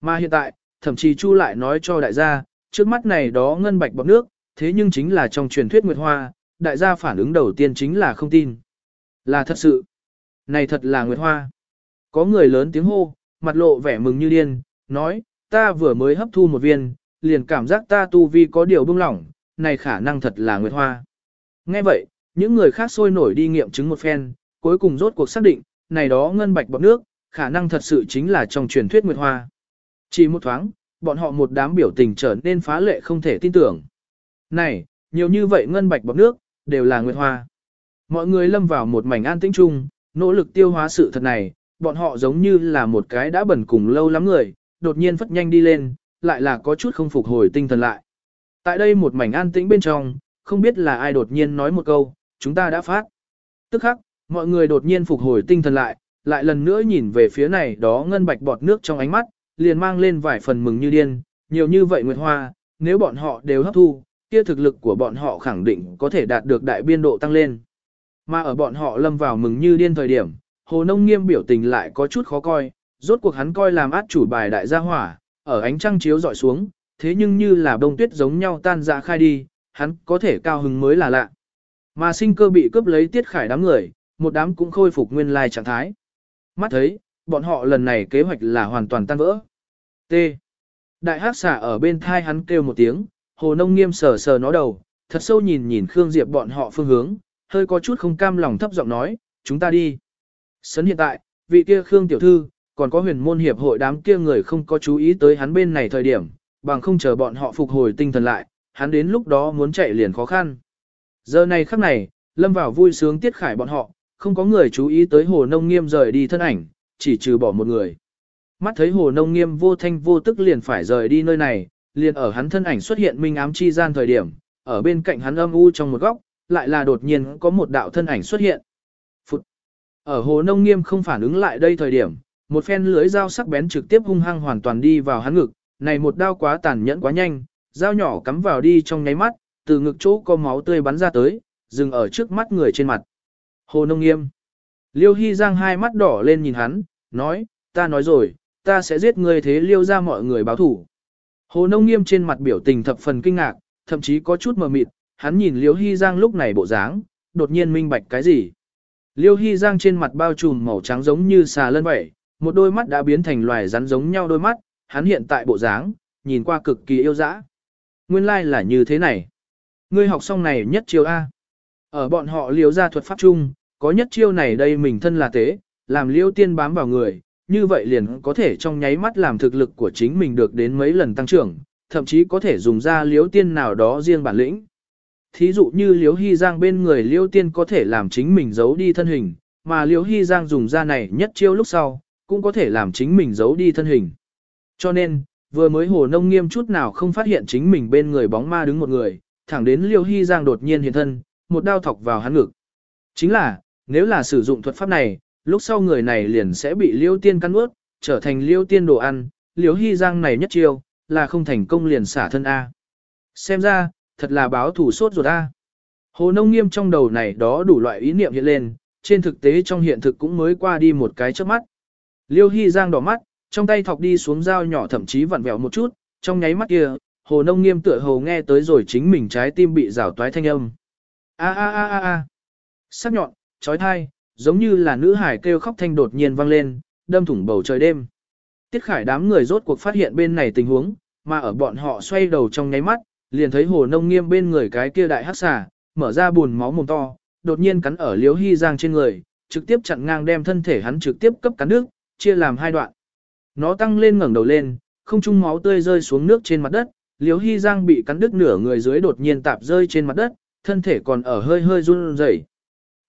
Mà hiện tại, thậm chí Chu lại nói cho đại gia, trước mắt này đó ngân bạch bọc nước, thế nhưng chính là trong truyền thuyết Nguyệt Hoa, đại gia phản ứng đầu tiên chính là không tin. Là thật sự. Này thật là Nguyệt Hoa. Có người lớn tiếng hô, mặt lộ vẻ mừng như điên, nói, ta vừa mới hấp thu một viên, liền cảm giác ta tu vi có điều bông lỏng, này khả năng thật là Nguyệt Hoa. Nghe vậy, những người khác sôi nổi đi nghiệm chứng một phen, cuối cùng rốt cuộc xác định, này đó ngân bạch bọt nước, khả năng thật sự chính là trong truyền thuyết Nguyệt Hoa. Chỉ một thoáng, bọn họ một đám biểu tình trở nên phá lệ không thể tin tưởng. Này, nhiều như vậy ngân bạch bọt nước, đều là Nguyệt Hoa. Mọi người lâm vào một mảnh an tĩnh chung, nỗ lực tiêu hóa sự thật này, bọn họ giống như là một cái đã bẩn cùng lâu lắm người, đột nhiên phất nhanh đi lên, lại là có chút không phục hồi tinh thần lại. Tại đây một mảnh an tĩnh bên trong, không biết là ai đột nhiên nói một câu, chúng ta đã phát. Tức khắc, mọi người đột nhiên phục hồi tinh thần lại, lại lần nữa nhìn về phía này đó ngân bạch bọt nước trong ánh mắt, liền mang lên vài phần mừng như điên, nhiều như vậy nguyệt hoa, nếu bọn họ đều hấp thu, kia thực lực của bọn họ khẳng định có thể đạt được đại biên độ tăng lên. Mà ở bọn họ lâm vào mừng như điên thời điểm, Hồ Nông Nghiêm biểu tình lại có chút khó coi, rốt cuộc hắn coi làm át chủ bài đại gia hỏa, ở ánh trăng chiếu dọi xuống, thế nhưng như là bông tuyết giống nhau tan ra khai đi, hắn có thể cao hứng mới là lạ. Mà sinh cơ bị cướp lấy tiết khải đám người, một đám cũng khôi phục nguyên lai trạng thái. Mắt thấy, bọn họ lần này kế hoạch là hoàn toàn tan vỡ. T. Đại hắc xà ở bên thai hắn kêu một tiếng, hồ nông nghiêm sờ sờ nó đầu, thật sâu nhìn nhìn Khương Diệp bọn họ phương hướng, hơi có chút không cam lòng thấp giọng nói, chúng ta đi. Sấn hiện tại, vị kia Khương tiểu thư, còn có huyền môn hiệp hội đám kia người không có chú ý tới hắn bên này thời điểm, bằng không chờ bọn họ phục hồi tinh thần lại, hắn đến lúc đó muốn chạy liền khó khăn. Giờ này khắc này, lâm vào vui sướng tiết khải bọn họ, không có người chú ý tới hồ nông nghiêm rời đi thân ảnh, chỉ trừ bỏ một người. Mắt thấy hồ nông nghiêm vô thanh vô tức liền phải rời đi nơi này, liền ở hắn thân ảnh xuất hiện minh ám chi gian thời điểm, ở bên cạnh hắn âm u trong một góc, lại là đột nhiên có một đạo thân ảnh xuất hiện. Phụt! Ở hồ nông nghiêm không phản ứng lại đây thời điểm, một phen lưới dao sắc bén trực tiếp hung hăng hoàn toàn đi vào hắn ngực, này một đao quá tàn nhẫn quá nhanh, dao nhỏ cắm vào đi trong nháy mắt, từ ngực chỗ có máu tươi bắn ra tới, dừng ở trước mắt người trên mặt. Hồ Nông Nghiêm. Liêu Hy Giang hai mắt đỏ lên nhìn hắn, nói, ta nói rồi, ta sẽ giết ngươi thế liêu ra mọi người báo thủ. Hồ Nông Nghiêm trên mặt biểu tình thập phần kinh ngạc, thậm chí có chút mờ mịt, hắn nhìn Liêu Hy Giang lúc này bộ dáng, đột nhiên minh bạch cái gì. Liêu Hy Giang trên mặt bao trùm màu trắng giống như xà lân vậy, một đôi mắt đã biến thành loài rắn giống nhau đôi mắt, hắn hiện tại bộ dáng, nhìn qua cực kỳ yêu dã. Nguyên lai like là như thế này. Ngươi học xong này nhất chiêu A. Ở bọn họ liều ra thuật pháp chung, có nhất chiêu này đây mình thân là tế, làm liêu tiên bám vào người, như vậy liền có thể trong nháy mắt làm thực lực của chính mình được đến mấy lần tăng trưởng, thậm chí có thể dùng ra liêu tiên nào đó riêng bản lĩnh. Thí dụ như liêu hy giang bên người liêu tiên có thể làm chính mình giấu đi thân hình, mà liêu hy giang dùng ra này nhất chiêu lúc sau, cũng có thể làm chính mình giấu đi thân hình. Cho nên, vừa mới hồ nông nghiêm chút nào không phát hiện chính mình bên người bóng ma đứng một người, thẳng đến liêu hy giang đột nhiên hiện thân, một đao thọc vào hắn ngực. Chính là, nếu là sử dụng thuật pháp này, lúc sau người này liền sẽ bị liêu tiên căn ướt, trở thành liêu tiên đồ ăn, liêu hy giang này nhất chiêu, là không thành công liền xả thân A. Xem ra, thật là báo thủ sốt ruột A. Hồ nông nghiêm trong đầu này đó đủ loại ý niệm hiện lên, trên thực tế trong hiện thực cũng mới qua đi một cái trước mắt. Liêu Hy Giang đỏ mắt, trong tay thọc đi xuống dao nhỏ thậm chí vặn vẹo một chút, trong nháy mắt kia, hồ nông nghiêm tựa hồ nghe tới rồi chính mình trái tim bị rào toái thanh âm. A a a a a. Sắc nhọn, trói thai, giống như là nữ hải kêu khóc thanh đột nhiên vang lên, đâm thủng bầu trời đêm. Tiết khải đám người rốt cuộc phát hiện bên này tình huống, mà ở bọn họ xoay đầu trong nháy mắt, liền thấy hồ nông nghiêm bên người cái kia đại hắc xà, mở ra buồn máu mồm to, đột nhiên cắn ở liếu hy giang trên người, trực tiếp chặn ngang đem thân thể hắn trực tiếp cấp cắn nước, chia làm hai đoạn. Nó tăng lên ngẩng đầu lên, không trung máu tươi rơi xuống nước trên mặt đất, Liễu Hy Giang bị cắn đứt nửa người dưới đột nhiên tạp rơi trên mặt đất, thân thể còn ở hơi hơi run rẩy.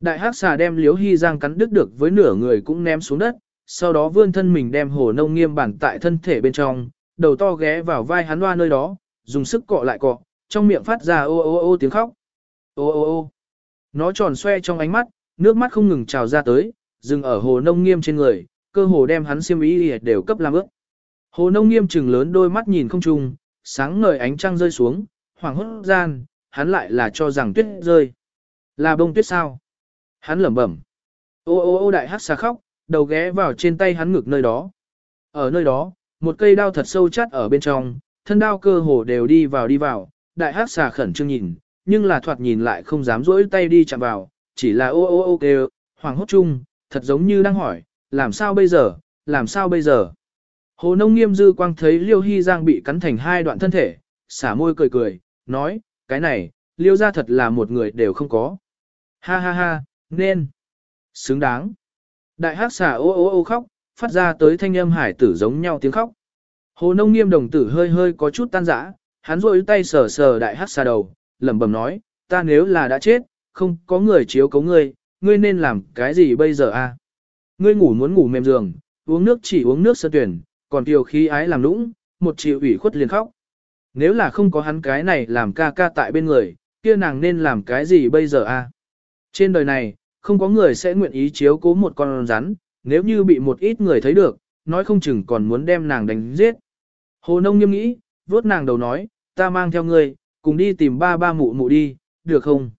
Đại hắc xà đem Liễu Hy Giang cắn đứt được với nửa người cũng ném xuống đất, sau đó vươn thân mình đem hồ nông nghiêm bản tại thân thể bên trong, đầu to ghé vào vai hắn loa nơi đó, dùng sức cọ lại cọ, trong miệng phát ra ô ô ô tiếng khóc. Ô ô ô. Nó tròn xoe trong ánh mắt, nước mắt không ngừng trào ra tới, dừng ở hồ nông nghiêm trên người, cơ hồ đem hắn xiêm ý đều cấp làm ước. Hồ nông nghiêm trừng lớn đôi mắt nhìn không trùng, sáng ngời ánh trăng rơi xuống, hoàng hốt gian, hắn lại là cho rằng tuyết rơi. Là bông tuyết sao? Hắn lẩm bẩm. Ô ô ô đại hát xà khóc, đầu ghé vào trên tay hắn ngực nơi đó. Ở nơi đó, một cây đao thật sâu chắt ở bên trong, thân đao cơ hồ đều đi vào đi vào, đại hát xà khẩn trương nhìn, nhưng là thoạt nhìn lại không dám rỗi tay đi chạm vào, chỉ là ô ô ô kêu, hoàng hốt chung, thật giống như đang hỏi, làm sao bây giờ, làm sao bây giờ. Hồ nông nghiêm dư quang thấy liêu hy giang bị cắn thành hai đoạn thân thể, xả môi cười cười, nói, cái này, liêu ra thật là một người đều không có. Ha ha ha, nên, xứng đáng. Đại hát xả ô ô ô khóc, phát ra tới thanh âm hải tử giống nhau tiếng khóc. Hồ nông nghiêm đồng tử hơi hơi có chút tan rã, hắn rôi tay sờ sờ đại hát xà đầu, lẩm bẩm nói, ta nếu là đã chết, không có người chiếu cấu ngươi, ngươi nên làm cái gì bây giờ a? Ngươi ngủ muốn ngủ mềm giường, uống nước chỉ uống nước sơ tuyển, còn tiêu khí ái làm lũng, một triệu ủy khuất liền khóc. Nếu là không có hắn cái này làm ca ca tại bên người, kia nàng nên làm cái gì bây giờ a? Trên đời này, không có người sẽ nguyện ý chiếu cố một con rắn, nếu như bị một ít người thấy được, nói không chừng còn muốn đem nàng đánh giết. Hồ Nông nghiêm nghĩ, vuốt nàng đầu nói, ta mang theo ngươi, cùng đi tìm ba ba mụ mụ đi, được không?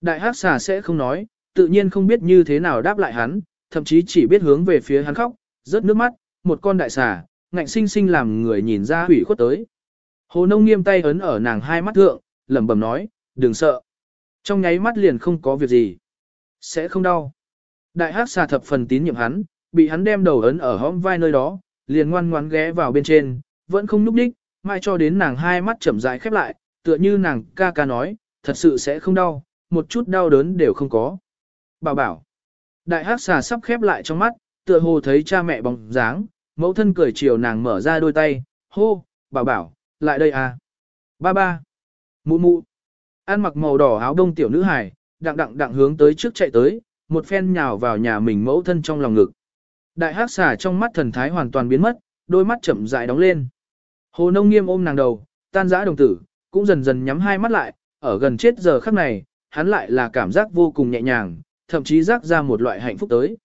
Đại hát xà sẽ không nói, tự nhiên không biết như thế nào đáp lại hắn, thậm chí chỉ biết hướng về phía hắn khóc, rớt nước mắt, một con đại xà, ngạnh sinh sinh làm người nhìn ra hủy khuất tới. Hồ nông nghiêm tay ấn ở nàng hai mắt thượng, lẩm bẩm nói, đừng sợ. Trong nháy mắt liền không có việc gì. Sẽ không đau. Đại hắc xà thập phần tín nhiệm hắn, bị hắn đem đầu ấn ở hõm vai nơi đó, liền ngoan ngoãn ghé vào bên trên, vẫn không núp đích, mai cho đến nàng hai mắt chậm rãi khép lại, tựa như nàng ca ca nói, thật sự sẽ không đau, một chút đau đớn đều không có. Bảo bảo. Đại hắc xà sắp khép lại trong mắt, tựa hồ thấy cha mẹ bóng dáng, mẫu thân cười chiều nàng mở ra đôi tay, hô, bảo bảo, lại đây à. Ba ba. Mụ mụ. Ăn mặc màu đỏ áo đông tiểu nữ hải, đặng đặng đặng hướng tới trước chạy tới, một phen nhào vào nhà mình mẫu thân trong lòng ngực. Đại hắc xà trong mắt thần thái hoàn toàn biến mất, đôi mắt chậm rãi đóng lên. Hồ nông nghiêm ôm nàng đầu, tan rã đồng tử, cũng dần dần nhắm hai mắt lại, ở gần chết giờ khắc này, hắn lại là cảm giác vô cùng nhẹ nhàng, thậm chí rắc ra một loại hạnh phúc tới.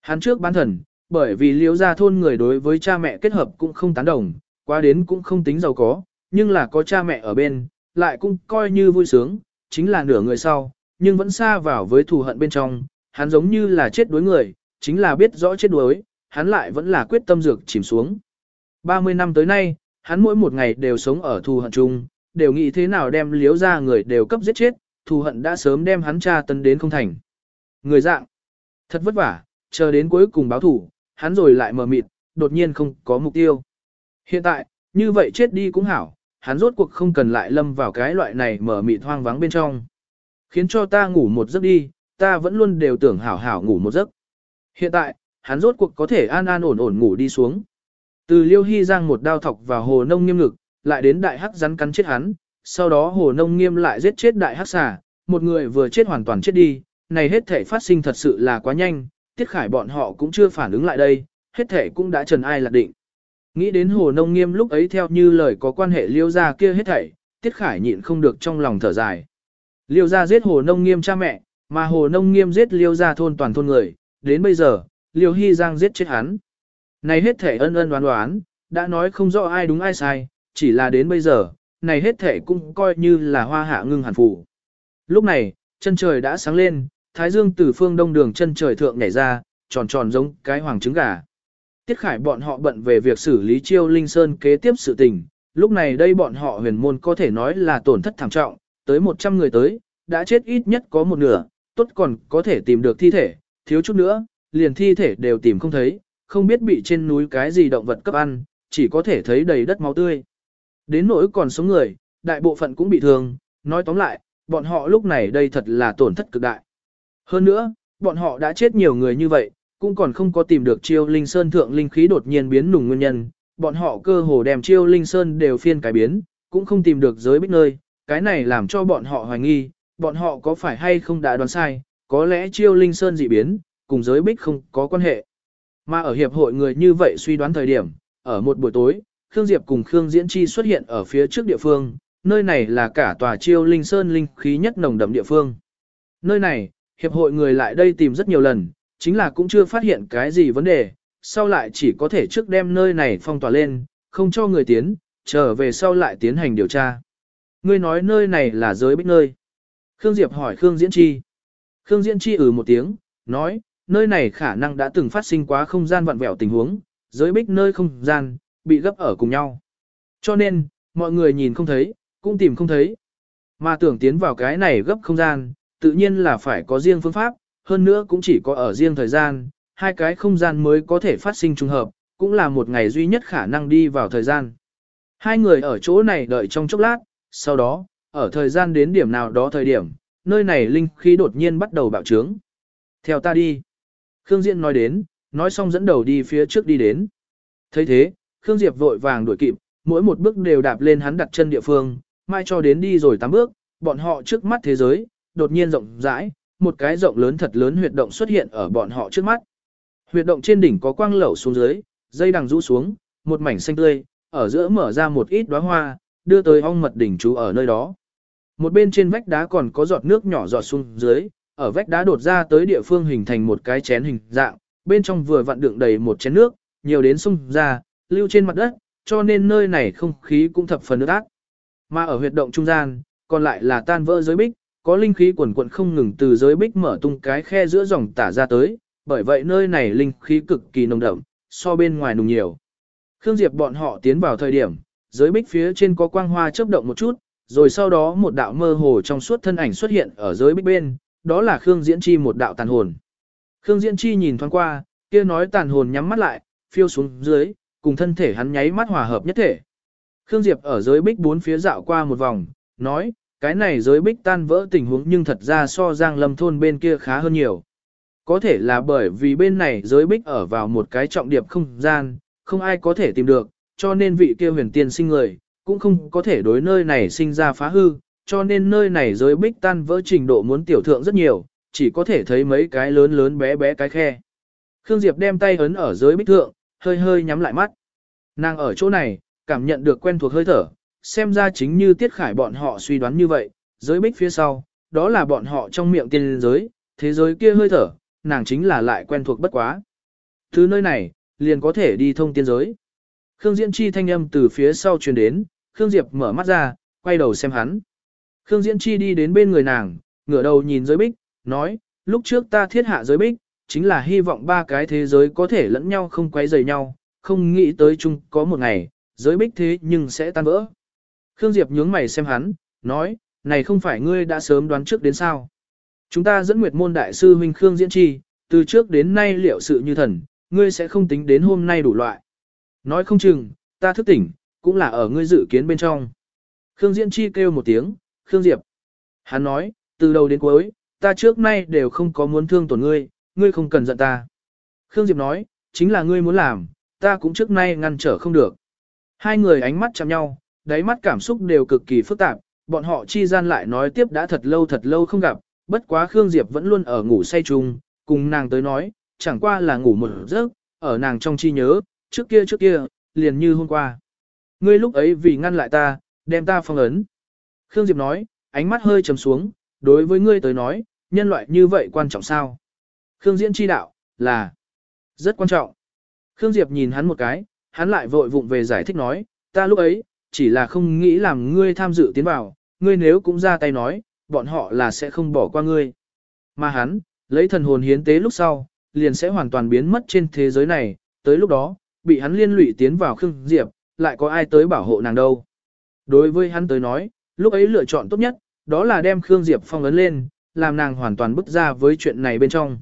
Hắn trước bán thần, bởi vì liễu gia thôn người đối với cha mẹ kết hợp cũng không tán đồng, qua đến cũng không tính giàu có, nhưng là có cha mẹ ở bên, lại cũng coi như vui sướng, chính là nửa người sau, nhưng vẫn xa vào với thù hận bên trong, hắn giống như là chết đuối người, chính là biết rõ chết đuối, hắn lại vẫn là quyết tâm dược chìm xuống. 30 năm tới nay, hắn mỗi một ngày đều sống ở thù hận chung, đều nghĩ thế nào đem liếu ra người đều cấp giết chết, thù hận đã sớm đem hắn tra tấn đến không thành. Người dạng, thật vất vả, chờ đến cuối cùng báo thủ, hắn rồi lại mờ mịt, đột nhiên không có mục tiêu. Hiện tại, như vậy chết đi cũng hảo, hắn rốt cuộc không cần lại lâm vào cái loại này mở mịt hoang vắng bên trong. Khiến cho ta ngủ một giấc đi, ta vẫn luôn đều tưởng hảo hảo ngủ một giấc. Hiện tại, hắn rốt cuộc có thể an an ổn ổn ngủ đi xuống. Từ liêu hy giang một đao thọc vào hồ nông nghiêm ngực, lại đến đại hắc rắn cắn chết hắn, sau đó hồ nông nghiêm lại giết chết đại hắc xà, một người vừa chết hoàn toàn chết đi, này hết thể phát sinh thật sự là quá nhanh, tiết khải bọn họ cũng chưa phản ứng lại đây, hết thể cũng đã trần ai lạc định. Nghĩ đến hồ nông nghiêm lúc ấy theo như lời có quan hệ liêu ra kia hết thảy, tiết khải nhịn không được trong lòng thở dài. Liêu gia giết hồ nông nghiêm cha mẹ, mà hồ nông nghiêm giết liêu gia thôn toàn thôn người, đến bây giờ, liêu hy giang giết chết hắn. Này hết thể ân ân đoán đoán, đã nói không rõ ai đúng ai sai, chỉ là đến bây giờ, này hết thể cũng coi như là hoa hạ ngưng hàn phủ. Lúc này, chân trời đã sáng lên, thái dương từ phương đông đường chân trời thượng nhảy ra, tròn tròn giống cái hoàng trứng gà. Tiết khải bọn họ bận về việc xử lý chiêu linh sơn kế tiếp sự tình, lúc này đây bọn họ huyền môn có thể nói là tổn thất thảm trọng, tới 100 người tới, đã chết ít nhất có một nửa, tốt còn có thể tìm được thi thể, thiếu chút nữa, liền thi thể đều tìm không thấy, không biết bị trên núi cái gì động vật cấp ăn, chỉ có thể thấy đầy đất máu tươi. Đến nỗi còn sống người, đại bộ phận cũng bị thương, nói tóm lại, bọn họ lúc này đây thật là tổn thất cực đại. Hơn nữa, bọn họ đã chết nhiều người như vậy, cũng còn không có tìm được chiêu linh sơn thượng linh khí đột nhiên biến nùng nguyên nhân, bọn họ cơ hồ đem chiêu linh sơn đều phiên cải biến, cũng không tìm được giới bích nơi, cái này làm cho bọn họ hoài nghi, bọn họ có phải hay không đã đoán sai, có lẽ chiêu linh sơn dị biến, cùng giới bích không có quan hệ. Mà ở hiệp hội người như vậy suy đoán thời điểm, ở một buổi tối, Khương Diệp cùng Khương Diễn Chi xuất hiện ở phía trước địa phương, nơi này là cả tòa chiêu linh sơn linh khí nhất nồng đậm địa phương. Nơi này, hiệp hội người lại đây tìm rất nhiều lần, chính là cũng chưa phát hiện cái gì vấn đề, sau lại chỉ có thể trước đem nơi này phong tỏa lên, không cho người tiến, trở về sau lại tiến hành điều tra. Ngươi nói nơi này là giới bích nơi. Khương Diệp hỏi Khương Diễn Chi. Khương Diễn Chi ừ một tiếng, nói, nơi này khả năng đã từng phát sinh quá không gian vặn vẹo tình huống, giới bích nơi không gian, bị gấp ở cùng nhau. Cho nên, mọi người nhìn không thấy, cũng tìm không thấy. Mà tưởng tiến vào cái này gấp không gian, tự nhiên là phải có riêng phương pháp, hơn nữa cũng chỉ có ở riêng thời gian, hai cái không gian mới có thể phát sinh trùng hợp, cũng là một ngày duy nhất khả năng đi vào thời gian. Hai người ở chỗ này đợi trong chốc lát, sau đó, ở thời gian đến điểm nào đó thời điểm, nơi này linh khí đột nhiên bắt đầu bạo trướng. Theo ta đi. Khương Diễn nói đến, nói xong dẫn đầu đi phía trước đi đến. thấy thế, Khương Diệp vội vàng đuổi kịp, mỗi một bước đều đạp lên hắn đặt chân địa phương, mai cho đến đi rồi tám bước, bọn họ trước mắt thế giới, đột nhiên rộng rãi, một cái rộng lớn thật lớn huyệt động xuất hiện ở bọn họ trước mắt. Huyệt động trên đỉnh có quang lẩu xuống dưới, dây đằng rũ xuống, một mảnh xanh tươi, ở giữa mở ra một ít đóa hoa, đưa tới ong mật đỉnh chú ở nơi đó. Một bên trên vách đá còn có giọt nước nhỏ giọt xuống dưới, ở vách đá đột ra tới địa phương hình thành một cái chén hình dạng, bên trong vừa vặn đựng đầy một chén nước, nhiều đến sung ra, lưu trên mặt đất, cho nên nơi này không khí cũng thập phần nước ác. Mà ở huyệt động trung gian, còn lại là tan vỡ giới bích, có linh khí quần quận không ngừng từ giới bích mở tung cái khe giữa dòng tả ra tới, bởi vậy nơi này linh khí cực kỳ nồng đậm, so bên ngoài nùng nhiều. Khương Diệp bọn họ tiến vào thời điểm, giới bích phía trên có quang hoa chớp động một chút, rồi sau đó một đạo mơ hồ trong suốt thân ảnh xuất hiện ở giới bích bên, đó là Khương Diễn Chi một đạo tàn hồn. Khương Diễn Chi nhìn thoáng qua, kia nói tàn hồn nhắm mắt lại, phiêu xuống dưới, cùng thân thể hắn nháy mắt hòa hợp nhất thể. Khương Diệp ở giới bích bốn phía dạo qua một vòng, nói, cái này giới bích tan vỡ tình huống nhưng thật ra so giang lâm thôn bên kia khá hơn nhiều. Có thể là bởi vì bên này giới bích ở vào một cái trọng điệp không gian, không ai có thể tìm được, cho nên vị kia huyền tiên sinh người, cũng không có thể đối nơi này sinh ra phá hư, cho nên nơi này giới bích tan vỡ trình độ muốn tiểu thượng rất nhiều, chỉ có thể thấy mấy cái lớn lớn bé bé cái khe. Khương Diệp đem tay ấn ở giới bích thượng, hơi hơi nhắm lại mắt. Nàng ở chỗ này, cảm nhận được quen thuộc hơi thở, xem ra chính như Tiết Khải bọn họ suy đoán như vậy, giới bích phía sau, đó là bọn họ trong miệng tiên giới, thế giới kia hơi thở, nàng chính là lại quen thuộc bất quá. Từ nơi này, liền có thể đi thông tiên giới. Khương Diễn Chi thanh âm từ phía sau truyền đến, Khương Diệp mở mắt ra, quay đầu xem hắn. Khương Diễn Chi đi đến bên người nàng, ngửa đầu nhìn giới bích, nói, lúc trước ta thiết hạ giới bích, chính là hy vọng ba cái thế giới có thể lẫn nhau không quấy rầy nhau, không nghĩ tới chung có một ngày, giới bích thế nhưng sẽ tan vỡ. Khương Diệp nhướng mày xem hắn, nói, này không phải ngươi đã sớm đoán trước đến sao. Chúng ta dẫn Nguyệt môn đại sư huynh Khương Diễn Chi, từ trước đến nay liệu sự như thần, ngươi sẽ không tính đến hôm nay đủ loại. Nói không chừng, ta thức tỉnh, cũng là ở ngươi dự kiến bên trong. Khương Diễn Chi kêu một tiếng, Khương Diệp. Hắn nói, từ đầu đến cuối, ta trước nay đều không có muốn thương tổn ngươi, ngươi không cần giận ta. Khương Diệp nói, chính là ngươi muốn làm, ta cũng trước nay ngăn trở không được. Hai người ánh mắt chạm nhau, đáy mắt cảm xúc đều cực kỳ phức tạp, bọn họ chi gian lại nói tiếp đã thật lâu thật lâu không gặp, bất quá Khương Diệp vẫn luôn ở ngủ say chung, cùng nàng tới nói, chẳng qua là ngủ một giấc, ở nàng trong chi nhớ, trước kia trước kia, liền như hôm qua. Ngươi lúc ấy vì ngăn lại ta, đem ta phong ấn. Khương Diệp nói, ánh mắt hơi trầm xuống, đối với ngươi tới nói, nhân loại như vậy quan trọng sao? Khương Diễn chi đạo, là rất quan trọng. Khương Diệp nhìn hắn một cái, hắn lại vội vụng về giải thích nói, ta lúc ấy, chỉ là không nghĩ làm ngươi tham dự tiến vào, ngươi nếu cũng ra tay nói, bọn họ là sẽ không bỏ qua ngươi. Mà hắn, lấy thần hồn hiến tế lúc sau, liền sẽ hoàn toàn biến mất trên thế giới này, tới lúc đó, bị hắn liên lụy tiến vào Khương Diệp, lại có ai tới bảo hộ nàng đâu. Đối với hắn tới nói, lúc ấy lựa chọn tốt nhất, đó là đem Khương Diệp phong ấn lên, làm nàng hoàn toàn bức ra với chuyện này bên trong.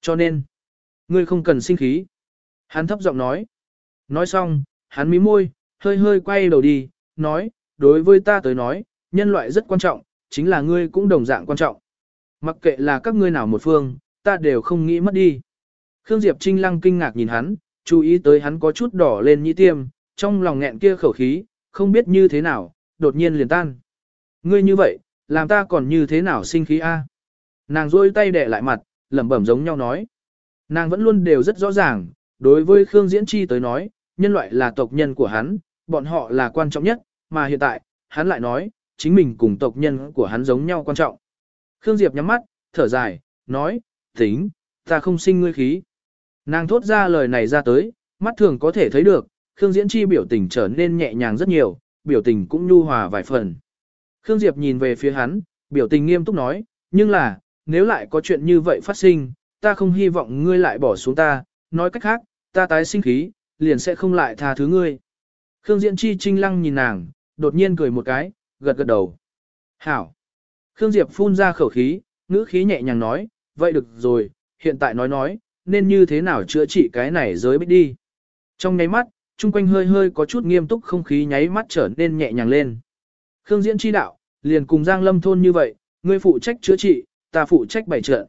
Cho nên, ngươi không cần sinh khí. Hắn thấp giọng nói. Nói xong, hắn mí môi, hơi hơi quay đầu đi, nói, đối với ta tới nói, nhân loại rất quan trọng, chính là ngươi cũng đồng dạng quan trọng. Mặc kệ là các ngươi nào một phương, ta đều không nghĩ mất đi. Khương Diệp Trinh lăng kinh ngạc nhìn hắn, chú ý tới hắn có chút đỏ lên nhĩ tiêm, trong lòng nghẹn kia khẩu khí, không biết như thế nào, đột nhiên liền tan. Ngươi như vậy, làm ta còn như thế nào sinh khí a? Nàng rôi tay đẻ lại mặt, lẩm bẩm giống nhau nói. Nàng vẫn luôn đều rất rõ ràng, đối với Khương Diễn Chi tới nói, nhân loại là tộc nhân của hắn, bọn họ là quan trọng nhất, mà hiện tại, hắn lại nói, chính mình cùng tộc nhân của hắn giống nhau quan trọng. Khương Diệp nhắm mắt, thở dài, nói, tính, ta không sinh ngươi khí. Nàng thốt ra lời này ra tới, mắt thường có thể thấy được, Khương Diễn Chi biểu tình trở nên nhẹ nhàng rất nhiều, biểu tình cũng nhu hòa vài phần. Khương Diệp nhìn về phía hắn, biểu tình nghiêm túc nói, nhưng là, nếu lại có chuyện như vậy phát sinh, ta không hy vọng ngươi lại bỏ xuống ta, nói cách khác, ta tái sinh khí, liền sẽ không lại tha thứ ngươi. Khương Diễn Chi trinh lăng nhìn nàng, đột nhiên cười một cái, gật gật đầu. Hảo. Khương Diệp phun ra khẩu khí, ngữ khí nhẹ nhàng nói, vậy được rồi, hiện tại nói nói, nên như thế nào chữa trị cái này giới bích đi. Trong nháy mắt, chung quanh hơi hơi có chút nghiêm túc không khí nháy mắt trở nên nhẹ nhàng lên. Khương Diễn chi đạo, liền cùng Giang Lâm thôn như vậy, ngươi phụ trách chữa trị, ta phụ trách bày trợ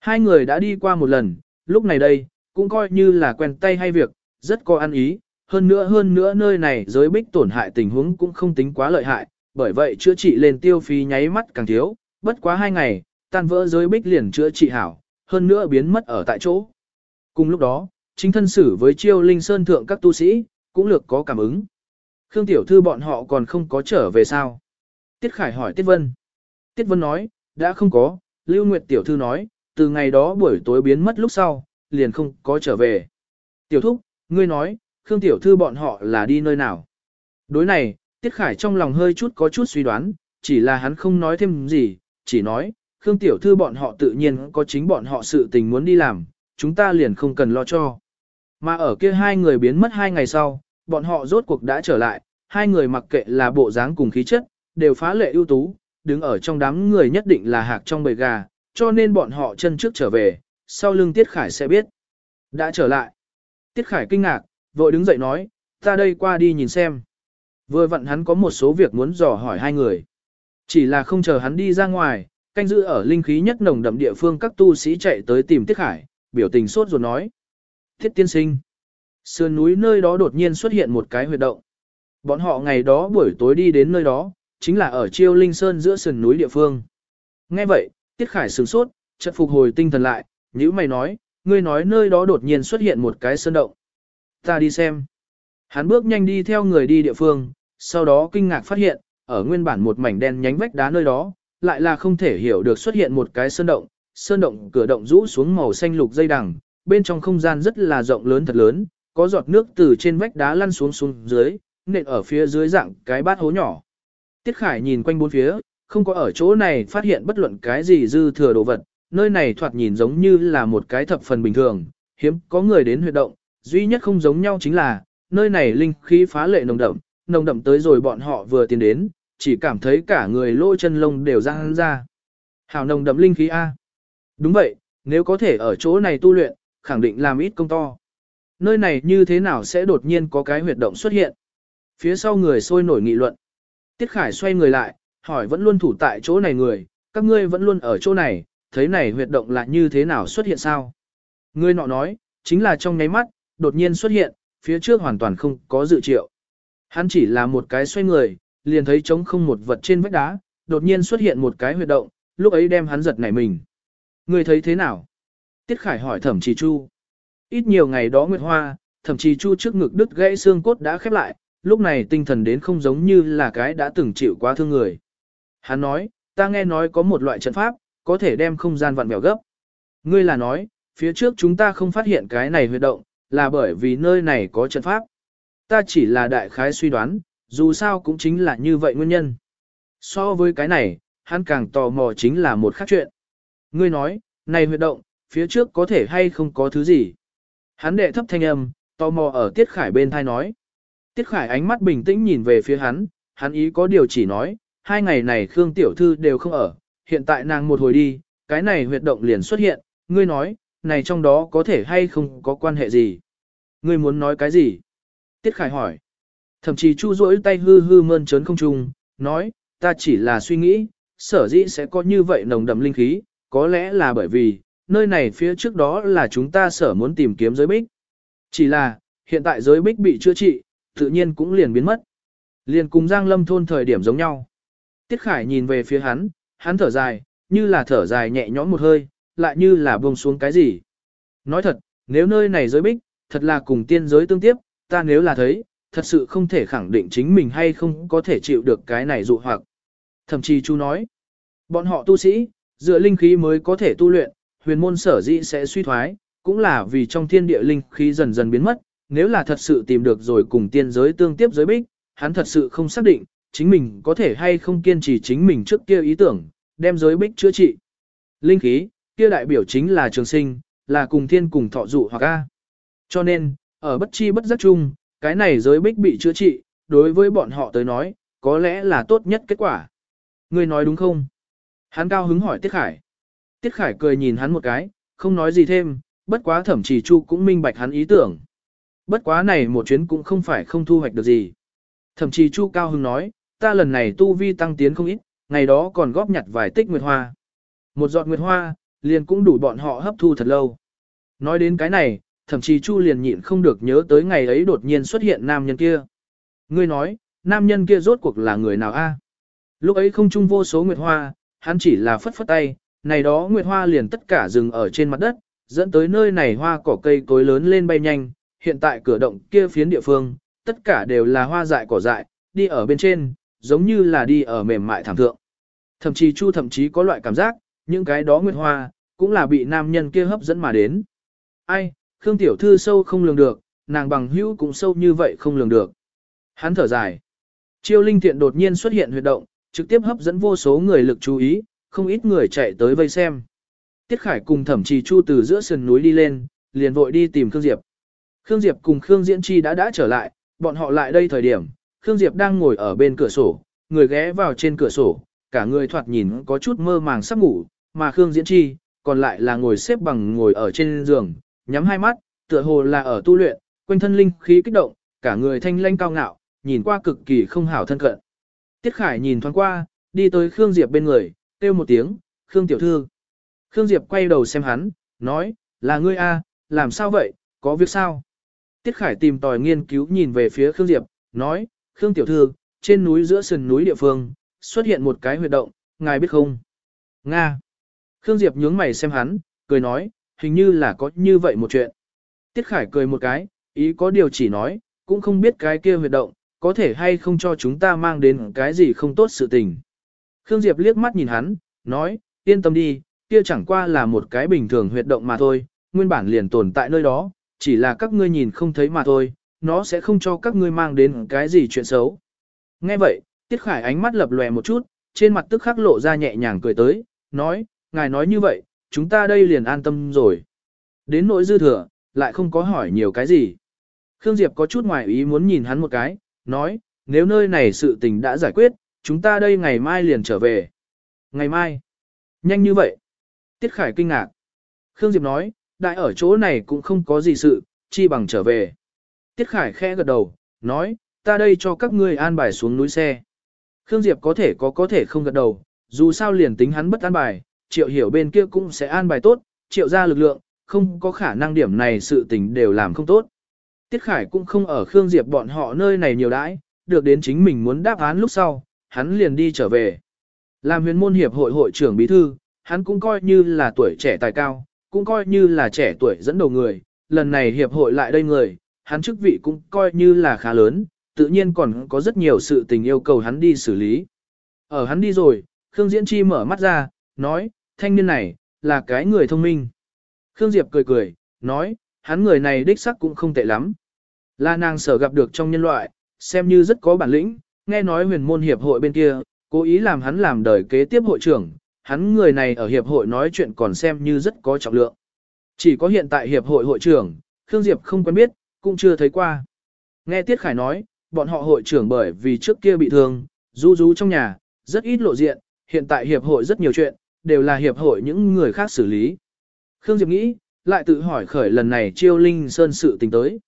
Hai người đã đi qua một lần, lúc này đây, cũng coi như là quen tay hay việc, rất có ăn ý, hơn nữa hơn nữa nơi này giới bích tổn hại tình huống cũng không tính quá lợi hại, bởi vậy chữa trị lên tiêu phí nháy mắt càng thiếu, bất quá hai ngày, tan vỡ giới bích liền chữa trị hảo, hơn nữa biến mất ở tại chỗ. Cùng lúc đó, chính thân xử với chiêu linh sơn thượng các tu sĩ, cũng lược có cảm ứng. Khương Tiểu Thư bọn họ còn không có trở về sao? Tiết Khải hỏi Tiết Vân. Tiết Vân nói, đã không có, Lưu Nguyệt Tiểu Thư nói, từ ngày đó buổi tối biến mất lúc sau, liền không có trở về. Tiểu Thúc, ngươi nói, Khương Tiểu Thư bọn họ là đi nơi nào? Đối này, Tiết Khải trong lòng hơi chút có chút suy đoán, chỉ là hắn không nói thêm gì, chỉ nói, Khương Tiểu Thư bọn họ tự nhiên có chính bọn họ sự tình muốn đi làm, chúng ta liền không cần lo cho. Mà ở kia hai người biến mất hai ngày sau, bọn họ rốt cuộc đã trở lại, hai người mặc kệ là bộ dáng cùng khí chất, đều phá lệ ưu tú, đứng ở trong đám người nhất định là hạc trong bầy gà, cho nên bọn họ chân trước trở về, sau lưng Tiết Khải sẽ biết. Đã trở lại. Tiết Khải kinh ngạc, vội đứng dậy nói, ta đây qua đi nhìn xem. Vừa vặn hắn có một số việc muốn dò hỏi hai người. Chỉ là không chờ hắn đi ra ngoài, canh giữ ở linh khí nhất nồng đậm địa phương các tu sĩ chạy tới tìm Tiết Khải, biểu tình sốt ruột nói. Thiết tiên sinh. Sườn núi nơi đó đột nhiên xuất hiện một cái huyệt động. Bọn họ ngày đó buổi tối đi đến nơi đó, chính là ở Chiêu Linh Sơn giữa sườn núi địa phương. Nghe vậy, Tiết Khải sửng sốt, chợt phục hồi tinh thần lại, nhữ mày nói, ngươi nói nơi đó đột nhiên xuất hiện một cái sơn động. Ta đi xem. Hắn bước nhanh đi theo người đi địa phương, sau đó kinh ngạc phát hiện, ở nguyên bản một mảnh đen nhánh vách đá nơi đó, lại là không thể hiểu được xuất hiện một cái sơn động. Sơn động cửa động rũ xuống màu xanh lục dây đằng, bên trong không gian rất là rộng lớn thật lớn, có giọt nước từ trên vách đá lăn xuống xuống dưới, nện ở phía dưới dạng cái bát hố nhỏ. Tiết Khải nhìn quanh bốn phía, không có ở chỗ này phát hiện bất luận cái gì dư thừa đồ vật, nơi này thoạt nhìn giống như là một cái thập phần bình thường, hiếm có người đến huyệt động, duy nhất không giống nhau chính là, nơi này linh khí phá lệ nồng đậm, nồng đậm tới rồi bọn họ vừa tiến đến, chỉ cảm thấy cả người lỗ chân lông đều ra hắn ra. Hào nồng đậm linh khí A. Đúng vậy, nếu có thể ở chỗ này tu luyện, khẳng định làm ít công to. Nơi này như thế nào sẽ đột nhiên có cái huyệt động xuất hiện? Phía sau người sôi nổi nghị luận. Tiết Khải xoay người lại, hỏi vẫn luôn thủ tại chỗ này người, các ngươi vẫn luôn ở chỗ này, thấy này huyệt động là như thế nào xuất hiện sao? Người nọ nói, chính là trong nháy mắt, đột nhiên xuất hiện, phía trước hoàn toàn không có dự triệu. Hắn chỉ là một cái xoay người, liền thấy trống không một vật trên vách đá, đột nhiên xuất hiện một cái huyệt động, lúc ấy đem hắn giật nảy mình. Người thấy thế nào? Tiết Khải hỏi thẩm trì chu. Ít nhiều ngày đó Nguyệt Hoa, thẩm trì chu trước ngực đứt gãy xương cốt đã khép lại, lúc này tinh thần đến không giống như là cái đã từng chịu quá thương người. Hắn nói, ta nghe nói có một loại trận pháp, có thể đem không gian vặn vẹo gấp. Ngươi là nói, phía trước chúng ta không phát hiện cái này huyệt động, là bởi vì nơi này có trận pháp. Ta chỉ là đại khái suy đoán, dù sao cũng chính là như vậy nguyên nhân. So với cái này, hắn càng tò mò chính là một khác chuyện. Ngươi nói, này huyệt động, phía trước có thể hay không có thứ gì. Hắn đệ thấp thanh âm, tò mò ở Tiết Khải bên thai nói. Tiết Khải ánh mắt bình tĩnh nhìn về phía hắn, hắn ý có điều chỉ nói, hai ngày này Khương Tiểu Thư đều không ở, hiện tại nàng một hồi đi, cái này huyệt động liền xuất hiện, ngươi nói, này trong đó có thể hay không có quan hệ gì? Ngươi muốn nói cái gì? Tiết Khải hỏi. Thậm chí chu rỗi tay hư hư mơn trớn không trung, nói, ta chỉ là suy nghĩ, sở dĩ sẽ có như vậy nồng đậm linh khí, có lẽ là bởi vì, nơi này phía trước đó là chúng ta sở muốn tìm kiếm giới bích. Chỉ là, hiện tại giới bích bị chữa trị, tự nhiên cũng liền biến mất. Liền cùng Giang Lâm thôn thời điểm giống nhau. Tiết Khải nhìn về phía hắn, hắn thở dài, như là thở dài nhẹ nhõm một hơi, lại như là buông xuống cái gì. Nói thật, nếu nơi này giới bích, thật là cùng tiên giới tương tiếp, ta nếu là thấy, thật sự không thể khẳng định chính mình hay không có thể chịu được cái này dụ hoặc. Thậm chí chú nói, bọn họ tu sĩ, dựa linh khí mới có thể tu luyện, huyền môn sở dĩ sẽ suy thoái, cũng là vì trong thiên địa linh khí dần dần biến mất, nếu là thật sự tìm được rồi cùng tiên giới tương tiếp giới bích, hắn thật sự không xác định, chính mình có thể hay không kiên trì chính mình trước kia ý tưởng, đem giới bích chữa trị. Linh khí, kia đại biểu chính là trường sinh, là cùng thiên cùng thọ dụ hoặc A. Cho nên, ở bất chi bất giác chung, cái này giới bích bị chữa trị, đối với bọn họ tới nói, có lẽ là tốt nhất kết quả. Ngươi nói đúng không? Hắn cao hứng hỏi Tiết Khải. Tiết Khải cười nhìn hắn một cái, không nói gì thêm, bất quá thẩm chỉ chu cũng minh bạch hắn ý tưởng. Bất quá này một chuyến cũng không phải không thu hoạch được gì. Thẩm chỉ chu cao hứng nói, ta lần này tu vi tăng tiến không ít, ngày đó còn góp nhặt vài tích nguyệt hoa. Một giọt nguyệt hoa, liền cũng đủ bọn họ hấp thu thật lâu. Nói đến cái này, thậm chí Chu liền nhịn không được nhớ tới ngày ấy đột nhiên xuất hiện nam nhân kia. Ngươi nói, nam nhân kia rốt cuộc là người nào a? Lúc ấy không chung vô số nguyệt hoa, hắn chỉ là phất phất tay, này đó nguyệt hoa liền tất cả dừng ở trên mặt đất, dẫn tới nơi này hoa cỏ cây cối lớn lên bay nhanh, hiện tại cửa động kia phiến địa phương, tất cả đều là hoa dại cỏ dại, đi ở bên trên, giống như là đi ở mềm mại thảm thượng. Thậm chí Chu thậm chí có loại cảm giác, những cái đó nguyệt hoa, cũng là bị nam nhân kia hấp dẫn mà đến. Ai, Khương Tiểu Thư sâu không lường được, nàng bằng hữu cũng sâu như vậy không lường được. Hắn thở dài. Chiêu linh thiện đột nhiên xuất hiện huyệt động, trực tiếp hấp dẫn vô số người lực chú ý, không ít người chạy tới vây xem. Tiết Khải cùng thẩm trì chu từ giữa sườn núi đi lên, liền vội đi tìm Khương Diệp. Khương Diệp cùng Khương Diễn Chi đã đã trở lại, bọn họ lại đây thời điểm, Khương Diệp đang ngồi ở bên cửa sổ, người ghé vào trên cửa sổ, cả người thoạt nhìn có chút mơ màng sắp ngủ, mà Khương Diễn Chi, còn lại là ngồi xếp bằng ngồi ở trên giường, nhắm hai mắt, tựa hồ là ở tu luyện, quanh thân linh khí kích động, cả người thanh lanh cao ngạo, nhìn qua cực kỳ không hảo thân cận. Tiết Khải nhìn thoáng qua, đi tới Khương Diệp bên người, kêu một tiếng, Khương tiểu thư. Khương Diệp quay đầu xem hắn, nói, là ngươi a, làm sao vậy, có việc sao? Tiết Khải tìm tòi nghiên cứu nhìn về phía Khương Diệp, nói, Khương tiểu thư, trên núi giữa sườn núi địa phương, xuất hiện một cái huyệt động, ngài biết không? Nga. Khương Diệp nhướng mày xem hắn, cười nói, hình như là có như vậy một chuyện. Tiết Khải cười một cái, ý có điều chỉ nói, cũng không biết cái kia huyệt động, có thể hay không cho chúng ta mang đến cái gì không tốt sự tình. Khương Diệp liếc mắt nhìn hắn, nói, yên tâm đi, kia chẳng qua là một cái bình thường huyệt động mà thôi, nguyên bản liền tồn tại nơi đó, chỉ là các ngươi nhìn không thấy mà thôi, nó sẽ không cho các ngươi mang đến cái gì chuyện xấu. Nghe vậy, Tiết Khải ánh mắt lập lòe một chút, trên mặt tức khắc lộ ra nhẹ nhàng cười tới, nói, ngài nói như vậy, chúng ta đây liền an tâm rồi. Đến nỗi dư thừa, lại không có hỏi nhiều cái gì. Khương Diệp có chút ngoài ý muốn nhìn hắn một cái, nói, nếu nơi này sự tình đã giải quyết, chúng ta đây ngày mai liền trở về. Ngày mai? Nhanh như vậy? Tiết Khải kinh ngạc. Khương Diệp nói, đại ở chỗ này cũng không có gì sự, chi bằng trở về. Tiết Khải khẽ gật đầu, nói, ta đây cho các ngươi an bài xuống núi xe. Khương Diệp có thể có có thể không gật đầu, dù sao liền tính hắn bất an bài, triệu hiểu bên kia cũng sẽ an bài tốt, triệu ra lực lượng, không có khả năng điểm này sự tình đều làm không tốt. Tiết Khải cũng không ở Khương Diệp bọn họ nơi này nhiều đãi, được đến chính mình muốn đáp án lúc sau, hắn liền đi trở về. Làm huyền môn hiệp hội hội trưởng bí thư, hắn cũng coi như là tuổi trẻ tài cao, cũng coi như là trẻ tuổi dẫn đầu người, lần này hiệp hội lại đây người, hắn chức vị cũng coi như là khá lớn, tự nhiên còn có rất nhiều sự tình yêu cầu hắn đi xử lý. Ở hắn đi rồi, Khương Diễn Chi mở mắt ra, nói, thanh niên này, là cái người thông minh. Khương Diệp cười cười, nói, hắn người này đích sắc cũng không tệ lắm. Là nàng sở gặp được trong nhân loại, xem như rất có bản lĩnh, nghe nói huyền môn hiệp hội bên kia, cố ý làm hắn làm đời kế tiếp hội trưởng, hắn người này ở hiệp hội nói chuyện còn xem như rất có trọng lượng. Chỉ có hiện tại hiệp hội hội trưởng, Khương Diệp không quen biết, cũng chưa thấy qua. Nghe Tiết Khải nói, bọn họ hội trưởng bởi vì trước kia bị thương, rú rú trong nhà, rất ít lộ diện, hiện tại hiệp hội rất nhiều chuyện, đều là hiệp hội những người khác xử lý. Khương Diệp nghĩ, lại tự hỏi khởi lần này chiêu linh sơn sự tình tới.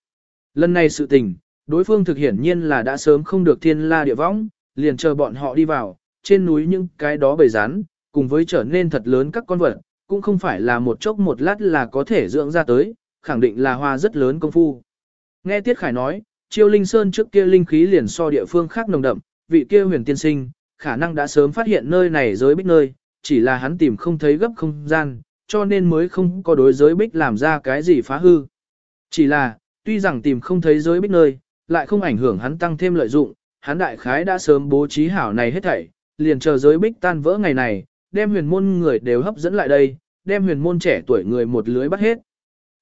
Lần này sự tình, đối phương thực hiển nhiên là đã sớm không được thiên la địa võng, liền chờ bọn họ đi vào, trên núi những cái đó bầy rán, cùng với trở nên thật lớn các con vật, cũng không phải là một chốc một lát là có thể dưỡng ra tới, khẳng định là hoa rất lớn công phu. Nghe Tiết Khải nói, Chiêu Linh Sơn trước kia linh khí liền so địa phương khác nồng đậm, vị kia huyền tiên sinh, khả năng đã sớm phát hiện nơi này giới bích nơi, chỉ là hắn tìm không thấy gấp không gian, cho nên mới không có đối giới bích làm ra cái gì phá hư. Chỉ là, tuy rằng tìm không thấy giới bích nơi, lại không ảnh hưởng hắn tăng thêm lợi dụng, hắn đại khái đã sớm bố trí hảo này hết thảy, liền chờ giới bích tan vỡ ngày này, đem huyền môn người đều hấp dẫn lại đây, đem huyền môn trẻ tuổi người một lưới bắt hết.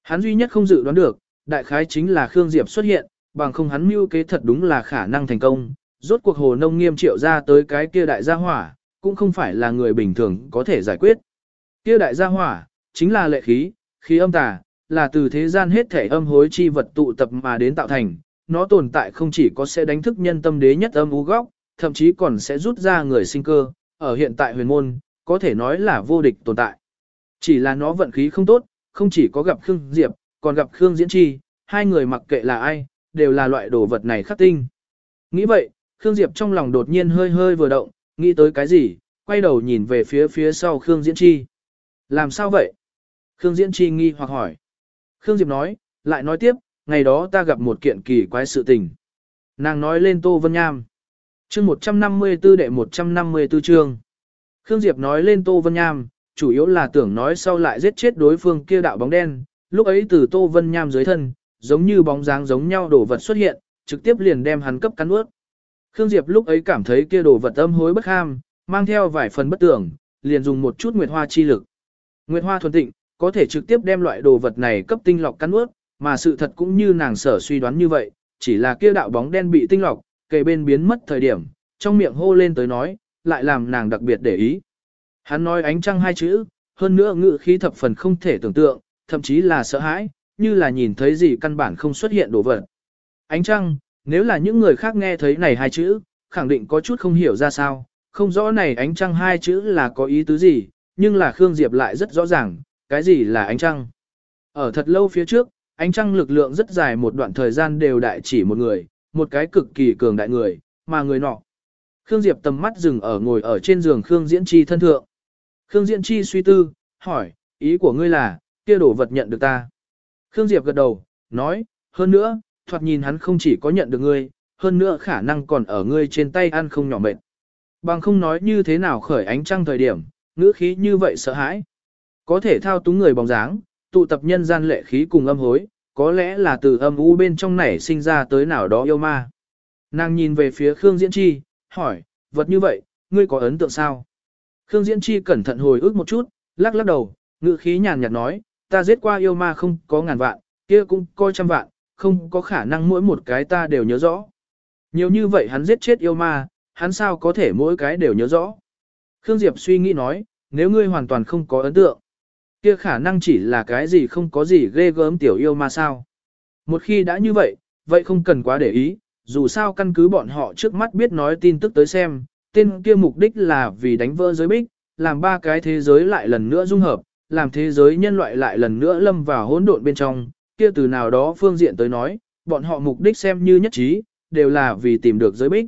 Hắn duy nhất không dự đoán được, đại khái chính là Khương Diệp xuất hiện, bằng không hắn mưu kế thật đúng là khả năng thành công. Rốt cuộc hồ nông nghiêm triệu ra tới cái kia đại gia hỏa, cũng không phải là người bình thường có thể giải quyết. Kia đại gia hỏa, chính là lệ khí, khí âm tà, là từ thế gian hết thể âm hối chi vật tụ tập mà đến tạo thành. Nó tồn tại không chỉ có sẽ đánh thức nhân tâm đế nhất âm u góc, thậm chí còn sẽ rút ra người sinh cơ, ở hiện tại huyền môn, có thể nói là vô địch tồn tại. Chỉ là nó vận khí không tốt, không chỉ có gặp Khương Diệp, còn gặp Khương Diễn Chi, hai người mặc kệ là ai, đều là loại đồ vật này khắc tinh. Nghĩ vậy, Khương Diệp trong lòng đột nhiên hơi hơi vừa động, nghĩ tới cái gì, quay đầu nhìn về phía phía sau Khương Diễn Chi. Làm sao vậy? Khương Diễn Chi nghi hoặc hỏi. Khương Diệp nói, lại nói tiếp, ngày đó ta gặp một kiện kỳ quái sự tình. Nàng nói lên Tô Vân Nham. chương 154 đệ 154 chương. Khương Diệp nói lên Tô Vân Nham, chủ yếu là tưởng nói sau lại giết chết đối phương kia đạo bóng đen, lúc ấy từ Tô Vân Nham dưới thân, giống như bóng dáng giống nhau đổ vật xuất hiện, trực tiếp liền đem hắn cấp cắn ướt. Khương Diệp lúc ấy cảm thấy kia đồ vật âm hối bất ham, mang theo vài phần bất tưởng, liền dùng một chút nguyệt hoa chi lực. Nguyệt hoa thuần tịnh, có thể trực tiếp đem loại đồ vật này cấp tinh lọc cắn ướt, mà sự thật cũng như nàng sở suy đoán như vậy, chỉ là kia đạo bóng đen bị tinh lọc, kề bên biến mất thời điểm, trong miệng hô lên tới nói, lại làm nàng đặc biệt để ý. Hắn nói ánh trăng hai chữ, hơn nữa ngự khí thập phần không thể tưởng tượng, thậm chí là sợ hãi, như là nhìn thấy gì căn bản không xuất hiện đồ vật. Ánh trăng, nếu là những người khác nghe thấy này hai chữ, khẳng định có chút không hiểu ra sao, không rõ này ánh trăng hai chữ là có ý tứ gì, nhưng là Khương Diệp lại rất rõ ràng, cái gì là ánh trăng. Ở thật lâu phía trước, ánh trăng lực lượng rất dài một đoạn thời gian đều đại chỉ một người, một cái cực kỳ cường đại người, mà người nọ. Khương Diệp tầm mắt dừng ở ngồi ở trên giường Khương Diễn Chi thân thượng. Khương Diễn Chi suy tư, hỏi, ý của ngươi là, kia đổ vật nhận được ta. Khương Diệp gật đầu, nói, hơn nữa, thoạt nhìn hắn không chỉ có nhận được ngươi, hơn nữa khả năng còn ở ngươi trên tay ăn không nhỏ mệt. Bằng không nói như thế nào khởi ánh trăng thời điểm, ngữ khí như vậy sợ hãi. Có thể thao túng người bóng dáng, tụ tập nhân gian lệ khí cùng âm hối, có lẽ là từ âm u bên trong nảy sinh ra tới nào đó yêu ma. Nàng nhìn về phía Khương Diễn Chi, hỏi, vật như vậy, ngươi có ấn tượng sao? Khương Diễn Chi cẩn thận hồi ức một chút, lắc lắc đầu, ngữ khí nhàn nhạt nói, ta giết qua yêu ma không có ngàn vạn, kia cũng coi trăm vạn, không có khả năng mỗi một cái ta đều nhớ rõ. Nhiều như vậy hắn giết chết yêu ma, hắn sao có thể mỗi cái đều nhớ rõ. Khương Diệp suy nghĩ nói, nếu ngươi hoàn toàn không có ấn tượng, kia khả năng chỉ là cái gì không có gì ghê gớm tiểu yêu ma sao. Một khi đã như vậy, vậy không cần quá để ý, dù sao căn cứ bọn họ trước mắt biết nói tin tức tới xem, tên kia mục đích là vì đánh vỡ giới bích, làm ba cái thế giới lại lần nữa dung hợp, làm thế giới nhân loại lại lần nữa lâm vào hỗn độn bên trong, kia từ nào đó phương diện tới nói, bọn họ mục đích xem như nhất trí, đều là vì tìm được giới bích.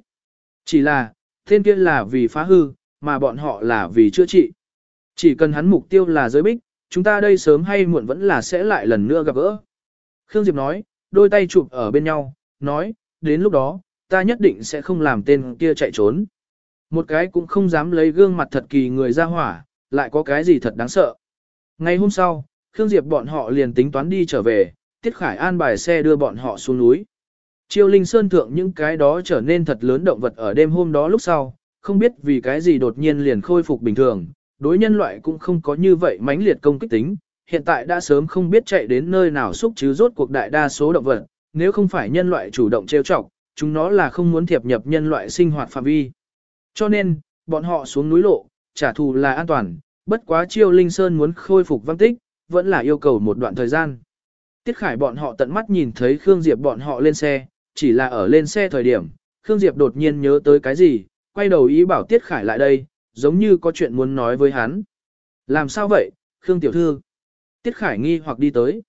Chỉ là, thiên kia là vì phá hư, mà bọn họ là vì chữa trị. Chỉ cần hắn mục tiêu là giới bích, chúng ta đây sớm hay muộn vẫn là sẽ lại lần nữa gặp gỡ. Khương Diệp nói, đôi tay chụp ở bên nhau, nói, đến lúc đó, ta nhất định sẽ không làm tên kia chạy trốn. Một cái cũng không dám lấy gương mặt thật kỳ người ra hỏa, lại có cái gì thật đáng sợ. Ngày hôm sau, Khương Diệp bọn họ liền tính toán đi trở về, Tiết Khải an bài xe đưa bọn họ xuống núi. Chiêu Linh Sơn thượng những cái đó trở nên thật lớn động vật ở đêm hôm đó lúc sau, không biết vì cái gì đột nhiên liền khôi phục bình thường, đối nhân loại cũng không có như vậy mãnh liệt công kích tính, hiện tại đã sớm không biết chạy đến nơi nào xúc chứ rốt cuộc đại đa số động vật, nếu không phải nhân loại chủ động trêu chọc, chúng nó là không muốn thiệp nhập nhân loại sinh hoạt phạm vi. Cho nên, bọn họ xuống núi lộ, trả thù là an toàn, bất quá chiêu linh sơn muốn khôi phục văn tích, vẫn là yêu cầu một đoạn thời gian. Tiết Khải bọn họ tận mắt nhìn thấy Khương Diệp bọn họ lên xe, chỉ là ở lên xe thời điểm, Khương Diệp đột nhiên nhớ tới cái gì, quay đầu ý bảo Tiết Khải lại đây, giống như có chuyện muốn nói với hắn. Làm sao vậy, Khương Tiểu Thư? Tiết Khải nghi hoặc đi tới.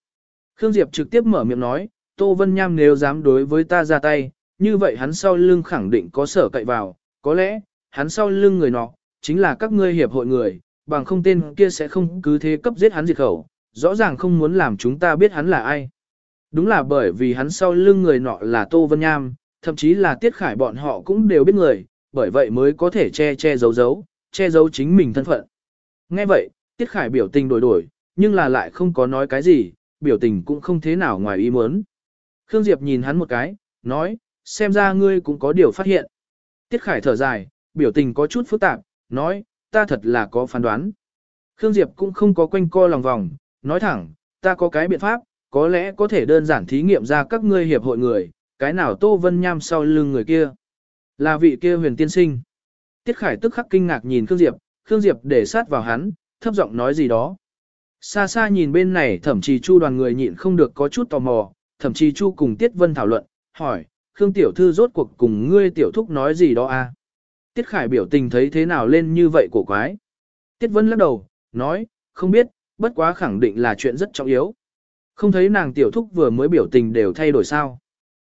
Khương Diệp trực tiếp mở miệng nói, Tô Vân Nham nếu dám đối với ta ra tay, như vậy hắn sau lưng khẳng định có sở cậy vào, có lẽ, hắn sau lưng người nọ, chính là các ngươi hiệp hội người, bằng không tên kia sẽ không cứ thế cấp giết hắn diệt khẩu, rõ ràng không muốn làm chúng ta biết hắn là ai. Đúng là bởi vì hắn sau lưng người nọ là Tô Vân Nham, thậm chí là Tiết Khải bọn họ cũng đều biết người, bởi vậy mới có thể che che giấu giấu, che giấu chính mình thân phận. Nghe vậy, Tiết Khải biểu tình đổi đổi, nhưng là lại không có nói cái gì, biểu tình cũng không thế nào ngoài ý muốn. Khương Diệp nhìn hắn một cái, nói, xem ra ngươi cũng có điều phát hiện. Tiết Khải thở dài, biểu tình có chút phức tạp, nói, ta thật là có phán đoán. Khương Diệp cũng không có quanh co lòng vòng, nói thẳng, ta có cái biện pháp, có lẽ có thể đơn giản thí nghiệm ra các ngươi hiệp hội người, cái nào Tô Vân Nham sau lưng người kia. Là vị kia huyền tiên sinh. Tiết Khải tức khắc kinh ngạc nhìn Khương Diệp, Khương Diệp để sát vào hắn, thấp giọng nói gì đó. Xa xa nhìn bên này thẩm trì chu đoàn người nhịn không được có chút tò mò, thẩm trì chu cùng Tiết Vân thảo luận, hỏi, Khương Tiểu Thư rốt cuộc cùng ngươi Tiểu Thúc nói gì đó à? Tiết Khải biểu tình thấy thế nào lên như vậy cổ quái. Tiết Vân lắc đầu, nói, không biết, bất quá khẳng định là chuyện rất trọng yếu. Không thấy nàng Tiểu Thúc vừa mới biểu tình đều thay đổi sao.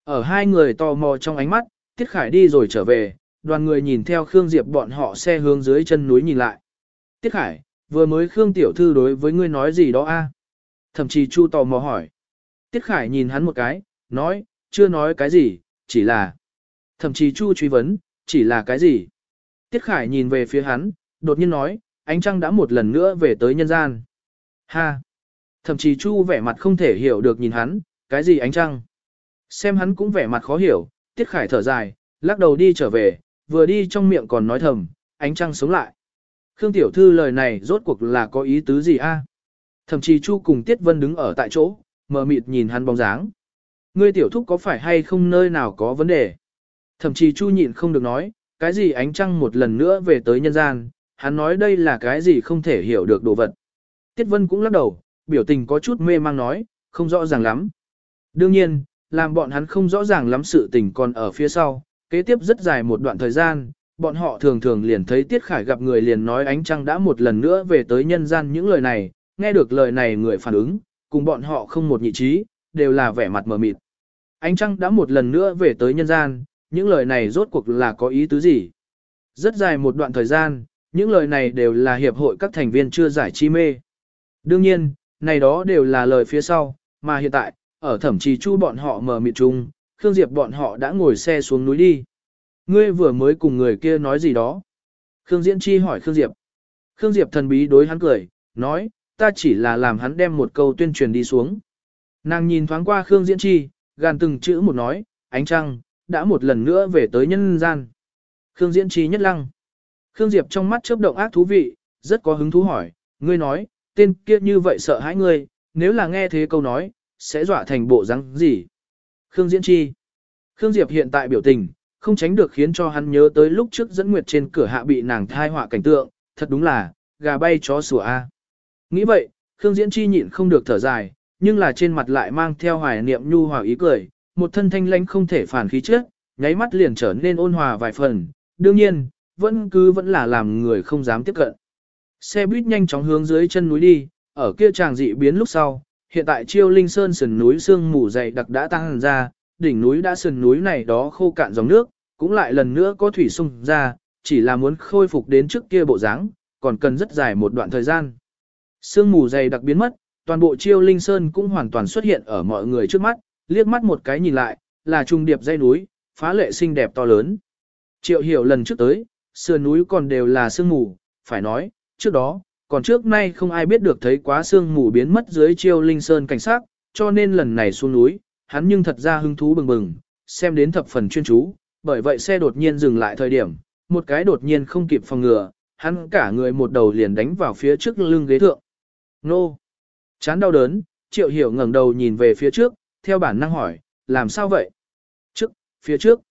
Ở hai người tò mò trong ánh mắt, Tiết Khải đi rồi trở về, đoàn người nhìn theo Khương Diệp bọn họ xe hướng dưới chân núi nhìn lại. Tiết Khải, vừa mới Khương Tiểu Thư đối với ngươi nói gì đó a? Thậm chí Chu tò mò hỏi. Tiết Khải nhìn hắn một cái, nói, chưa nói cái gì, chỉ là. Thậm chí Chu truy vấn, chỉ là cái gì? Tiết Khải nhìn về phía hắn, đột nhiên nói, ánh trăng đã một lần nữa về tới nhân gian. Ha! Thậm chí Chu vẻ mặt không thể hiểu được nhìn hắn, cái gì ánh trăng? Xem hắn cũng vẻ mặt khó hiểu, Tiết Khải thở dài, lắc đầu đi trở về, vừa đi trong miệng còn nói thầm, ánh trăng sống lại. Khương Tiểu Thư lời này rốt cuộc là có ý tứ gì a? Thậm chí Chu cùng Tiết Vân đứng ở tại chỗ, mờ mịt nhìn hắn bóng dáng. Ngươi tiểu thúc có phải hay không nơi nào có vấn đề? Thậm chí Chu nhịn không được nói, cái gì ánh trăng một lần nữa về tới nhân gian, hắn nói đây là cái gì không thể hiểu được đồ vật. Tiết Vân cũng lắc đầu, biểu tình có chút mê mang nói, không rõ ràng lắm. Đương nhiên, làm bọn hắn không rõ ràng lắm sự tình còn ở phía sau, kế tiếp rất dài một đoạn thời gian, bọn họ thường thường liền thấy Tiết Khải gặp người liền nói ánh trăng đã một lần nữa về tới nhân gian những lời này, nghe được lời này người phản ứng, cùng bọn họ không một nhị trí, đều là vẻ mặt mờ mịt. Ánh trăng đã một lần nữa về tới nhân gian, những lời này rốt cuộc là có ý tứ gì? Rất dài một đoạn thời gian, những lời này đều là hiệp hội các thành viên chưa giải chi mê. Đương nhiên, này đó đều là lời phía sau, mà hiện tại, ở thẩm trì chu bọn họ mờ mịt chung, Khương Diệp bọn họ đã ngồi xe xuống núi đi. Ngươi vừa mới cùng người kia nói gì đó? Khương Diễn Chi hỏi Khương Diệp. Khương Diệp thần bí đối hắn cười, nói, ta chỉ là làm hắn đem một câu tuyên truyền đi xuống. Nàng nhìn thoáng qua Khương Diễn Chi, gàn từng chữ một nói, ánh trăng, đã một lần nữa về tới nhân gian. Khương Diễn Chi nhất lăng. Khương Diệp trong mắt chớp động ác thú vị, rất có hứng thú hỏi, ngươi nói, tên kia như vậy sợ hãi ngươi, nếu là nghe thế câu nói, sẽ dọa thành bộ răng gì? Khương Diễn Chi. Khương Diệp hiện tại biểu tình, không tránh được khiến cho hắn nhớ tới lúc trước dẫn nguyệt trên cửa hạ bị nàng thai họa cảnh tượng, thật đúng là, gà bay chó sủa a. Nghĩ vậy, Khương Diễn Chi nhịn không được thở dài, nhưng là trên mặt lại mang theo hoài niệm nhu hòa ý cười, một thân thanh lãnh không thể phản khí trước, nháy mắt liền trở nên ôn hòa vài phần, đương nhiên, vẫn cứ vẫn là làm người không dám tiếp cận. Xe buýt nhanh chóng hướng dưới chân núi đi, ở kia chàng dị biến lúc sau, hiện tại chiêu linh sơn sườn núi sương mù dày đặc đã tăng ra, đỉnh núi đã sườn núi này đó khô cạn dòng nước, cũng lại lần nữa có thủy sung ra, chỉ là muốn khôi phục đến trước kia bộ dáng, còn cần rất dài một đoạn thời gian. Sương mù dày đặc biến mất, toàn bộ chiêu linh sơn cũng hoàn toàn xuất hiện ở mọi người trước mắt, liếc mắt một cái nhìn lại, là trung điệp dây núi, phá lệ xinh đẹp to lớn. Triệu hiểu lần trước tới, sườn núi còn đều là sương mù, phải nói, trước đó, còn trước nay không ai biết được thấy quá sương mù biến mất dưới chiêu linh sơn cảnh sát, cho nên lần này xuống núi, hắn nhưng thật ra hứng thú bừng bừng, xem đến thập phần chuyên chú, bởi vậy xe đột nhiên dừng lại thời điểm, một cái đột nhiên không kịp phòng ngừa, hắn cả người một đầu liền đánh vào phía trước lưng ghế thượng. Nô! Chán đau đớn, triệu hiểu ngẩng đầu nhìn về phía trước, theo bản năng hỏi, làm sao vậy? Trước, phía trước.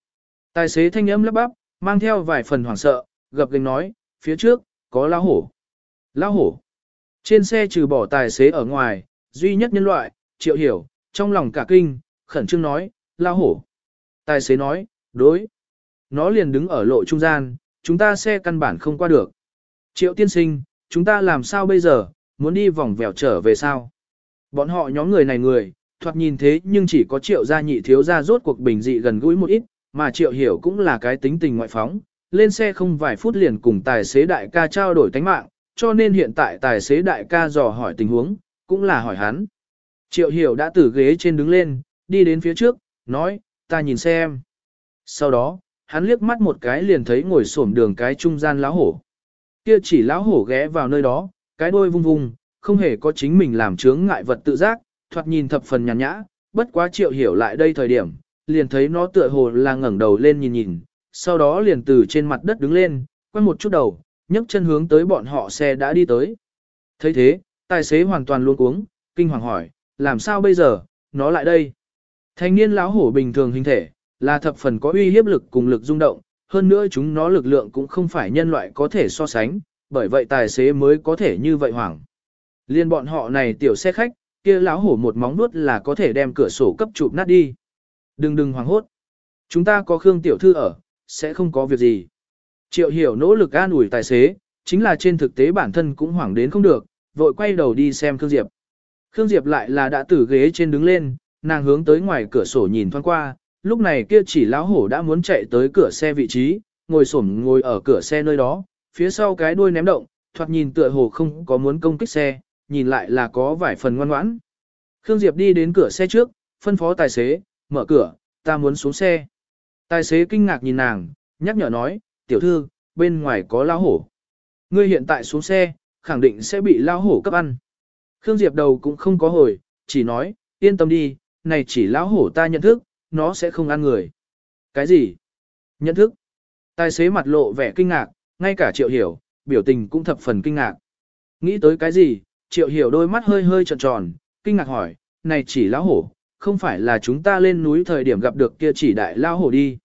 Tài xế thanh âm lắp bắp, mang theo vài phần hoảng sợ, gập gành nói, phía trước, có lao hổ. Lao hổ. Trên xe trừ bỏ tài xế ở ngoài, duy nhất nhân loại, triệu hiểu, trong lòng cả kinh, khẩn trương nói, lao hổ. Tài xế nói, đối. Nó liền đứng ở lộ trung gian, chúng ta xe căn bản không qua được. Triệu tiên sinh, chúng ta làm sao bây giờ, muốn đi vòng vèo trở về sao? Bọn họ nhóm người này người, thoạt nhìn thế nhưng chỉ có triệu gia nhị thiếu gia rốt cuộc bình dị gần gũi một ít, mà triệu hiểu cũng là cái tính tình ngoại phóng, lên xe không vài phút liền cùng tài xế đại ca trao đổi tánh mạng, cho nên hiện tại tài xế đại ca dò hỏi tình huống, cũng là hỏi hắn. Triệu hiểu đã từ ghế trên đứng lên, đi đến phía trước, nói, ta nhìn xem. Sau đó, hắn liếc mắt một cái liền thấy ngồi xổm đường cái trung gian lão hổ. Kia chỉ lão hổ ghé vào nơi đó, cái đuôi vung vung, không hề có chính mình làm chướng ngại vật tự giác, thoạt nhìn thập phần nhàn nhã, bất quá triệu hiểu lại đây thời điểm, liền thấy nó tựa hồ là ngẩng đầu lên nhìn nhìn, sau đó liền từ trên mặt đất đứng lên, quay một chút đầu, nhấc chân hướng tới bọn họ xe đã đi tới. thấy thế, tài xế hoàn toàn luôn cuống, kinh hoàng hỏi, làm sao bây giờ, nó lại đây. Thanh niên lão hổ bình thường hình thể, là thập phần có uy hiếp lực cùng lực rung động, hơn nữa chúng nó lực lượng cũng không phải nhân loại có thể so sánh, bởi vậy tài xế mới có thể như vậy hoảng. Liên bọn họ này tiểu xe khách, kia lão hổ một móng vuốt là có thể đem cửa sổ cấp chụp nát đi. Đừng đừng hoảng hốt. Chúng ta có Khương tiểu thư ở, sẽ không có việc gì. Triệu hiểu nỗ lực an ủi tài xế, chính là trên thực tế bản thân cũng hoảng đến không được, vội quay đầu đi xem Khương Diệp. Khương Diệp lại là đã từ ghế trên đứng lên, nàng hướng tới ngoài cửa sổ nhìn thoáng qua, lúc này kia chỉ lão hổ đã muốn chạy tới cửa xe vị trí, ngồi xổm ngồi ở cửa xe nơi đó, phía sau cái đuôi ném động, thoạt nhìn tựa hồ không có muốn công kích xe, nhìn lại là có vài phần ngoan ngoãn. Khương Diệp đi đến cửa xe trước, phân phó tài xế, mở cửa, ta muốn xuống xe. Tài xế kinh ngạc nhìn nàng, nhắc nhở nói, tiểu thư, bên ngoài có lao hổ. Ngươi hiện tại xuống xe, khẳng định sẽ bị lao hổ cấp ăn. Khương Diệp đầu cũng không có hồi, chỉ nói, yên tâm đi, này chỉ lão hổ ta nhận thức, nó sẽ không ăn người. Cái gì? Nhận thức. Tài xế mặt lộ vẻ kinh ngạc, ngay cả triệu hiểu, biểu tình cũng thập phần kinh ngạc. Nghĩ tới cái gì, triệu hiểu đôi mắt hơi hơi tròn tròn, kinh ngạc hỏi, này chỉ lão hổ, không phải là chúng ta lên núi thời điểm gặp được kia chỉ đại lão hổ đi.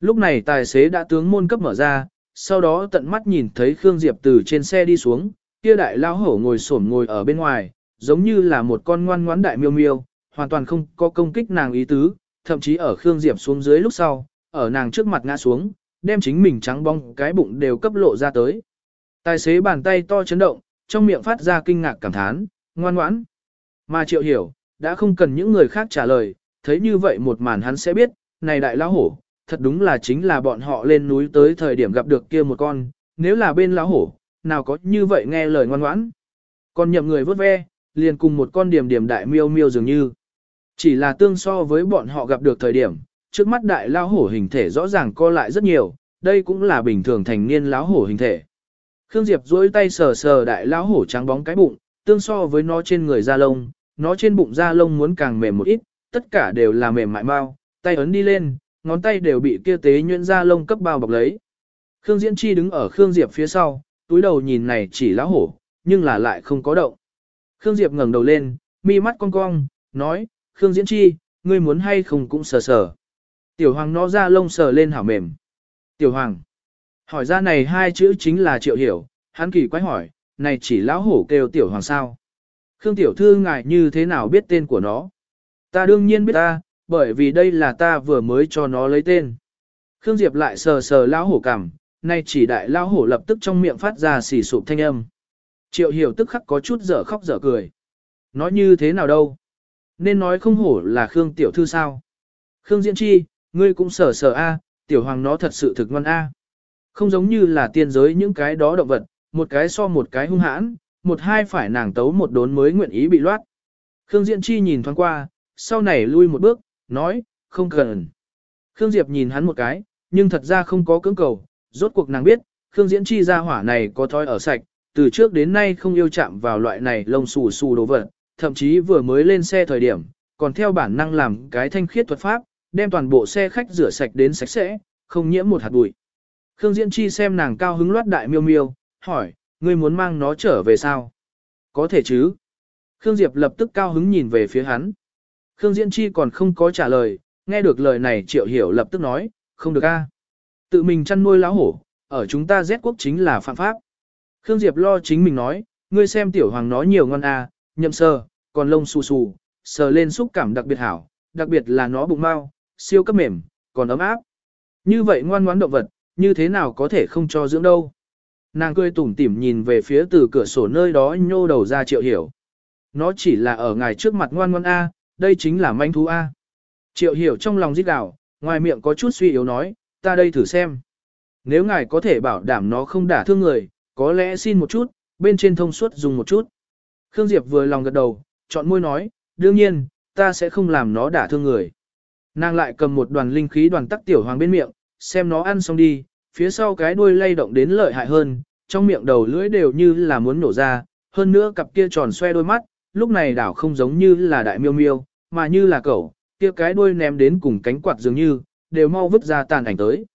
Lúc này tài xế đã tướng môn cấp mở ra, sau đó tận mắt nhìn thấy Khương Diệp từ trên xe đi xuống, kia đại lão hổ ngồi xổm ngồi ở bên ngoài, giống như là một con ngoan ngoãn đại miêu miêu, hoàn toàn không có công kích nàng ý tứ, thậm chí ở Khương Diệp xuống dưới lúc sau, ở nàng trước mặt ngã xuống, đem chính mình trắng bong cái bụng đều cấp lộ ra tới. Tài xế bàn tay to chấn động, trong miệng phát ra kinh ngạc cảm thán, ngoan ngoãn. Mà triệu hiểu, đã không cần những người khác trả lời, thấy như vậy một màn hắn sẽ biết, này đại lão hổ, thật đúng là chính là bọn họ lên núi tới thời điểm gặp được kia một con, nếu là bên lão hổ, nào có như vậy nghe lời ngoan ngoãn. Còn nhậm người vớt ve, liền cùng một con điểm điểm đại miêu miêu dường như. Chỉ là tương so với bọn họ gặp được thời điểm, trước mắt đại lão hổ hình thể rõ ràng co lại rất nhiều, đây cũng là bình thường thành niên lão hổ hình thể. Khương Diệp duỗi tay sờ sờ đại lão hổ trắng bóng cái bụng, tương so với nó trên người da lông, nó trên bụng da lông muốn càng mềm một ít, tất cả đều là mềm mại mau, tay ấn đi lên, ngón tay đều bị kia tế nhuyễn da lông cấp bao bọc lấy. Khương Diễn Chi đứng ở Khương Diệp phía sau, túi đầu nhìn này chỉ lão hổ, nhưng là lại không có động. Khương Diệp ngẩng đầu lên, mi mắt cong cong, nói, Khương Diễn Chi, ngươi muốn hay không cũng sờ sờ. Tiểu Hoàng nó da lông sờ lên hảo mềm. Tiểu Hoàng. Hỏi ra này hai chữ chính là triệu hiểu, hắn kỳ quái hỏi, này chỉ lão hổ kêu Tiểu Hoàng sao. Khương Tiểu Thư ngài như thế nào biết tên của nó? Ta đương nhiên biết ta, bởi vì đây là ta vừa mới cho nó lấy tên. Khương Diệp lại sờ sờ lão hổ cằm, nay chỉ đại lão hổ lập tức trong miệng phát ra xì sụp thanh âm. Triệu hiểu tức khắc có chút dở khóc dở cười. Nói như thế nào đâu? Nên nói không hổ là Khương Tiểu Thư sao? Khương Diễn Chi, ngươi cũng sờ sờ A, Tiểu Hoàng nó thật sự thực ngoan A. Không giống như là tiên giới những cái đó động vật, một cái so một cái hung hãn, một hai phải nàng tấu một đốn mới nguyện ý bị loát. Khương Diễn Chi nhìn thoáng qua, sau này lui một bước, nói, không cần. Khương Diệp nhìn hắn một cái, nhưng thật ra không có cưỡng cầu, rốt cuộc nàng biết, Khương Diễn Chi ra hỏa này có thói ở sạch, từ trước đến nay không yêu chạm vào loại này lông xù xù đồ vật, thậm chí vừa mới lên xe thời điểm, còn theo bản năng làm cái thanh khiết thuật pháp, đem toàn bộ xe khách rửa sạch đến sạch sẽ, không nhiễm một hạt bụi. Khương Diễn Chi xem nàng cao hứng loát đại miêu miêu, hỏi, ngươi muốn mang nó trở về sao? Có thể chứ? Khương Diệp lập tức cao hứng nhìn về phía hắn. Khương Diễn Chi còn không có trả lời, nghe được lời này Triệu Hiểu lập tức nói, không được a, Tự mình chăn nuôi lão hổ, ở chúng ta Z quốc chính là phạm pháp. Khương Diệp lo chính mình nói, ngươi xem tiểu hoàng nói nhiều ngon a, nhậm sờ, còn lông xù xù, sờ lên xúc cảm đặc biệt hảo, đặc biệt là nó bụng mau, siêu cấp mềm, còn ấm áp. Như vậy ngoan ngoãn động vật, như thế nào có thể không cho dưỡng đâu. Nàng cười tủm tỉm nhìn về phía từ cửa sổ nơi đó nhô đầu ra triệu hiểu. Nó chỉ là ở ngài trước mặt ngoan ngoan A, đây chính là manh thú A. Triệu hiểu trong lòng rít đảo, ngoài miệng có chút suy yếu nói, ta đây thử xem. Nếu ngài có thể bảo đảm nó không đả thương người, có lẽ xin một chút, bên trên thông suốt dùng một chút. Khương Diệp vừa lòng gật đầu, chọn môi nói, đương nhiên, ta sẽ không làm nó đả thương người. Nàng lại cầm một đoàn linh khí đoàn tắc tiểu hoàng bên miệng, xem nó ăn xong đi, phía sau cái đuôi lay động đến lợi hại hơn, trong miệng đầu lưỡi đều như là muốn nổ ra, hơn nữa cặp kia tròn xoe đôi mắt, lúc này đảo không giống như là đại miêu miêu, mà như là cẩu, kia cái đuôi ném đến cùng cánh quạt dường như, đều mau vứt ra tàn ảnh tới.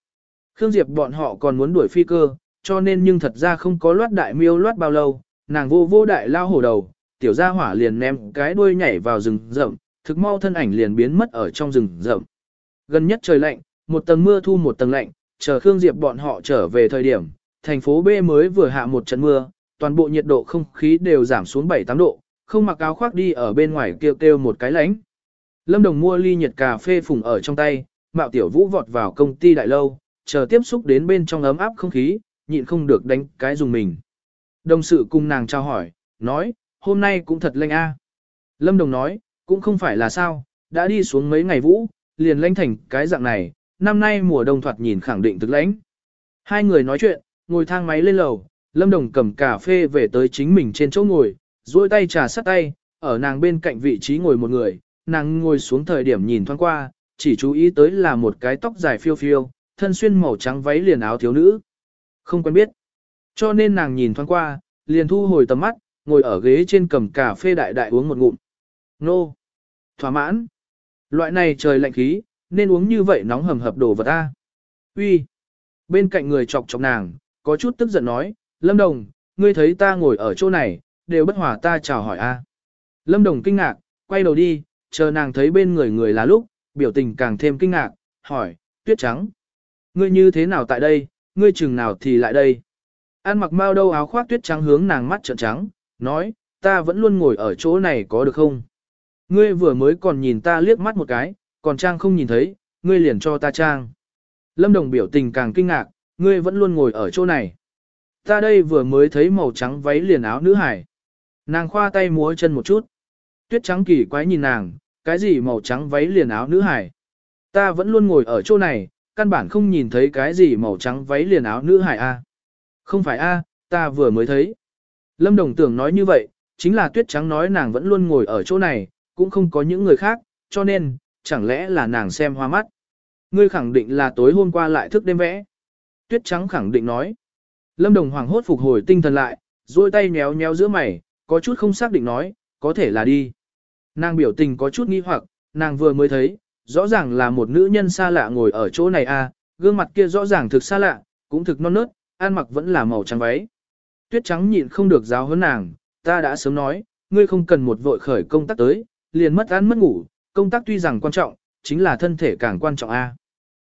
Khương Diệp bọn họ còn muốn đuổi phi cơ, cho nên nhưng thật ra không có loát đại miêu loát bao lâu, nàng vô vô đại lao hổ đầu, tiểu gia hỏa liền ném cái đuôi nhảy vào rừng rậm, thực mau thân ảnh liền biến mất ở trong rừng rậm. Gần nhất trời lạnh, một tầng mưa thu một tầng lạnh, chờ Khương Diệp bọn họ trở về thời điểm, thành phố B mới vừa hạ một trận mưa, toàn bộ nhiệt độ không khí đều giảm xuống 7-8 độ, không mặc áo khoác đi ở bên ngoài kêu kêu một cái lánh. Lâm Đồng mua ly nhiệt cà phê phùng ở trong tay, Mạo Tiểu Vũ vọt vào công ty đại lâu, chờ tiếp xúc đến bên trong ấm áp không khí, nhịn không được đánh cái dùng mình. Đồng sự cùng nàng trao hỏi, nói, hôm nay cũng thật lanh a. Lâm Đồng nói, cũng không phải là sao, đã đi xuống mấy ngày vũ, liền lanh thành cái dạng này, năm nay mùa đông thoạt nhìn khẳng định thực lãnh. Hai người nói chuyện, ngồi thang máy lên lầu, Lâm Đồng cầm cà phê về tới chính mình trên chỗ ngồi, duỗi tay trà sắt tay, ở nàng bên cạnh vị trí ngồi một người, nàng ngồi xuống thời điểm nhìn thoáng qua, chỉ chú ý tới là một cái tóc dài phiêu phiêu, thân xuyên màu trắng váy liền áo thiếu nữ. Không quen biết. Cho nên nàng nhìn thoáng qua, liền thu hồi tầm mắt, ngồi ở ghế trên cầm cà phê đại đại uống một ngụm. Nô. Thỏa mãn. Loại này trời lạnh khí, nên uống như vậy nóng hầm hập đồ vật ta. Uy. Bên cạnh người chọc chọc nàng, có chút tức giận nói, Lâm Đồng, ngươi thấy ta ngồi ở chỗ này, đều bất hòa ta chào hỏi a. Lâm Đồng kinh ngạc, quay đầu đi, chờ nàng thấy bên người người là lúc, biểu tình càng thêm kinh ngạc, hỏi, tuyết trắng. Ngươi như thế nào tại đây, ngươi chừng nào thì lại đây. An mặc mau đâu áo khoác tuyết trắng hướng nàng mắt trợn trắng, nói, ta vẫn luôn ngồi ở chỗ này có được không? Ngươi vừa mới còn nhìn ta liếc mắt một cái, còn Trang không nhìn thấy, ngươi liền cho ta Trang. Lâm Đồng biểu tình càng kinh ngạc, ngươi vẫn luôn ngồi ở chỗ này. Ta đây vừa mới thấy màu trắng váy liền áo nữ hải. Nàng khoa tay múa chân một chút. Tuyết trắng kỳ quái nhìn nàng, cái gì màu trắng váy liền áo nữ hải. Ta vẫn luôn ngồi ở chỗ này, căn bản không nhìn thấy cái gì màu trắng váy liền áo nữ hải a. Không phải a, ta vừa mới thấy. Lâm Đồng tưởng nói như vậy, chính là tuyết trắng nói nàng vẫn luôn ngồi ở chỗ này, cũng không có những người khác, cho nên, chẳng lẽ là nàng xem hoa mắt. Ngươi khẳng định là tối hôm qua lại thức đêm vẽ. Tuyết trắng khẳng định nói. Lâm Đồng hoàng hốt phục hồi tinh thần lại, duỗi tay nhéo nhéo giữa mày, có chút không xác định nói, có thể là đi. Nàng biểu tình có chút nghi hoặc, nàng vừa mới thấy, rõ ràng là một nữ nhân xa lạ ngồi ở chỗ này a, à, gương mặt kia rõ ràng thực xa lạ, cũng thực non nớt, ăn mặc vẫn là màu trắng váy. Tuyết trắng nhịn không được giáo huấn nàng, ta đã sớm nói, ngươi không cần một vội khởi công tác tới, liền mất ăn mất ngủ, công tác tuy rằng quan trọng, chính là thân thể càng quan trọng a.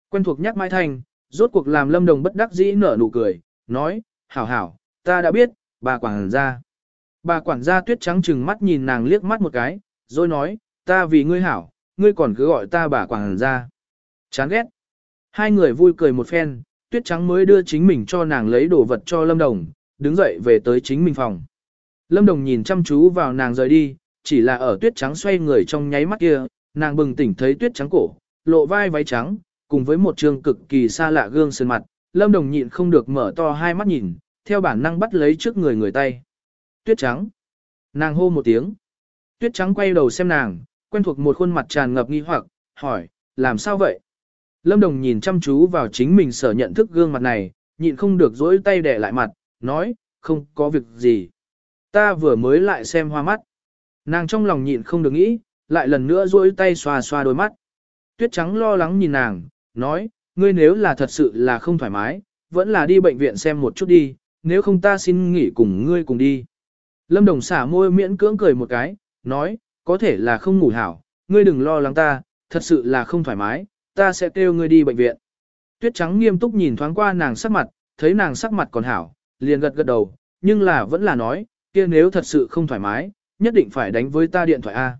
Quen thuộc nhắc mãi thanh, rốt cuộc làm lâm đồng bất đắc dĩ nở nụ cười, nói, hảo hảo, ta đã biết, bà quản gia. Bà quản gia tuyết trắng chừng mắt nhìn nàng liếc mắt một cái, rồi nói, ta vì ngươi hảo, ngươi còn cứ gọi ta bà quản gia. Chán ghét. Hai người vui cười một phen, tuyết trắng mới đưa chính mình cho nàng lấy đồ vật cho Lâm Đồng, đứng dậy về tới chính mình phòng. Lâm Đồng nhìn chăm chú vào nàng rời đi, chỉ là ở tuyết trắng xoay người trong nháy mắt kia, nàng bừng tỉnh thấy tuyết trắng cổ, lộ vai váy trắng, cùng với một trường cực kỳ xa lạ gương sơn mặt, Lâm Đồng nhịn không được mở to hai mắt nhìn, theo bản năng bắt lấy trước người người tay. Tuyết trắng. Nàng hô một tiếng. Tuyết trắng quay đầu xem nàng, quen thuộc một khuôn mặt tràn ngập nghi hoặc, hỏi, làm sao vậy? Lâm Đồng nhìn chăm chú vào chính mình sở nhận thức gương mặt này, nhịn không được dỗi tay đẻ lại mặt, nói, không có việc gì. Ta vừa mới lại xem hoa mắt. Nàng trong lòng nhịn không được nghĩ, lại lần nữa duỗi tay xoa xoa đôi mắt. Tuyết trắng lo lắng nhìn nàng, nói, ngươi nếu là thật sự là không thoải mái, vẫn là đi bệnh viện xem một chút đi, nếu không ta xin nghỉ cùng ngươi cùng đi. Lâm Đồng xả môi miễn cưỡng cười một cái, nói, có thể là không ngủ hảo, ngươi đừng lo lắng ta, thật sự là không thoải mái, ta sẽ kêu ngươi đi bệnh viện. Tuyết trắng nghiêm túc nhìn thoáng qua nàng sắc mặt, thấy nàng sắc mặt còn hảo, liền gật gật đầu, nhưng là vẫn là nói, kia nếu thật sự không thoải mái, nhất định phải đánh với ta điện thoại A.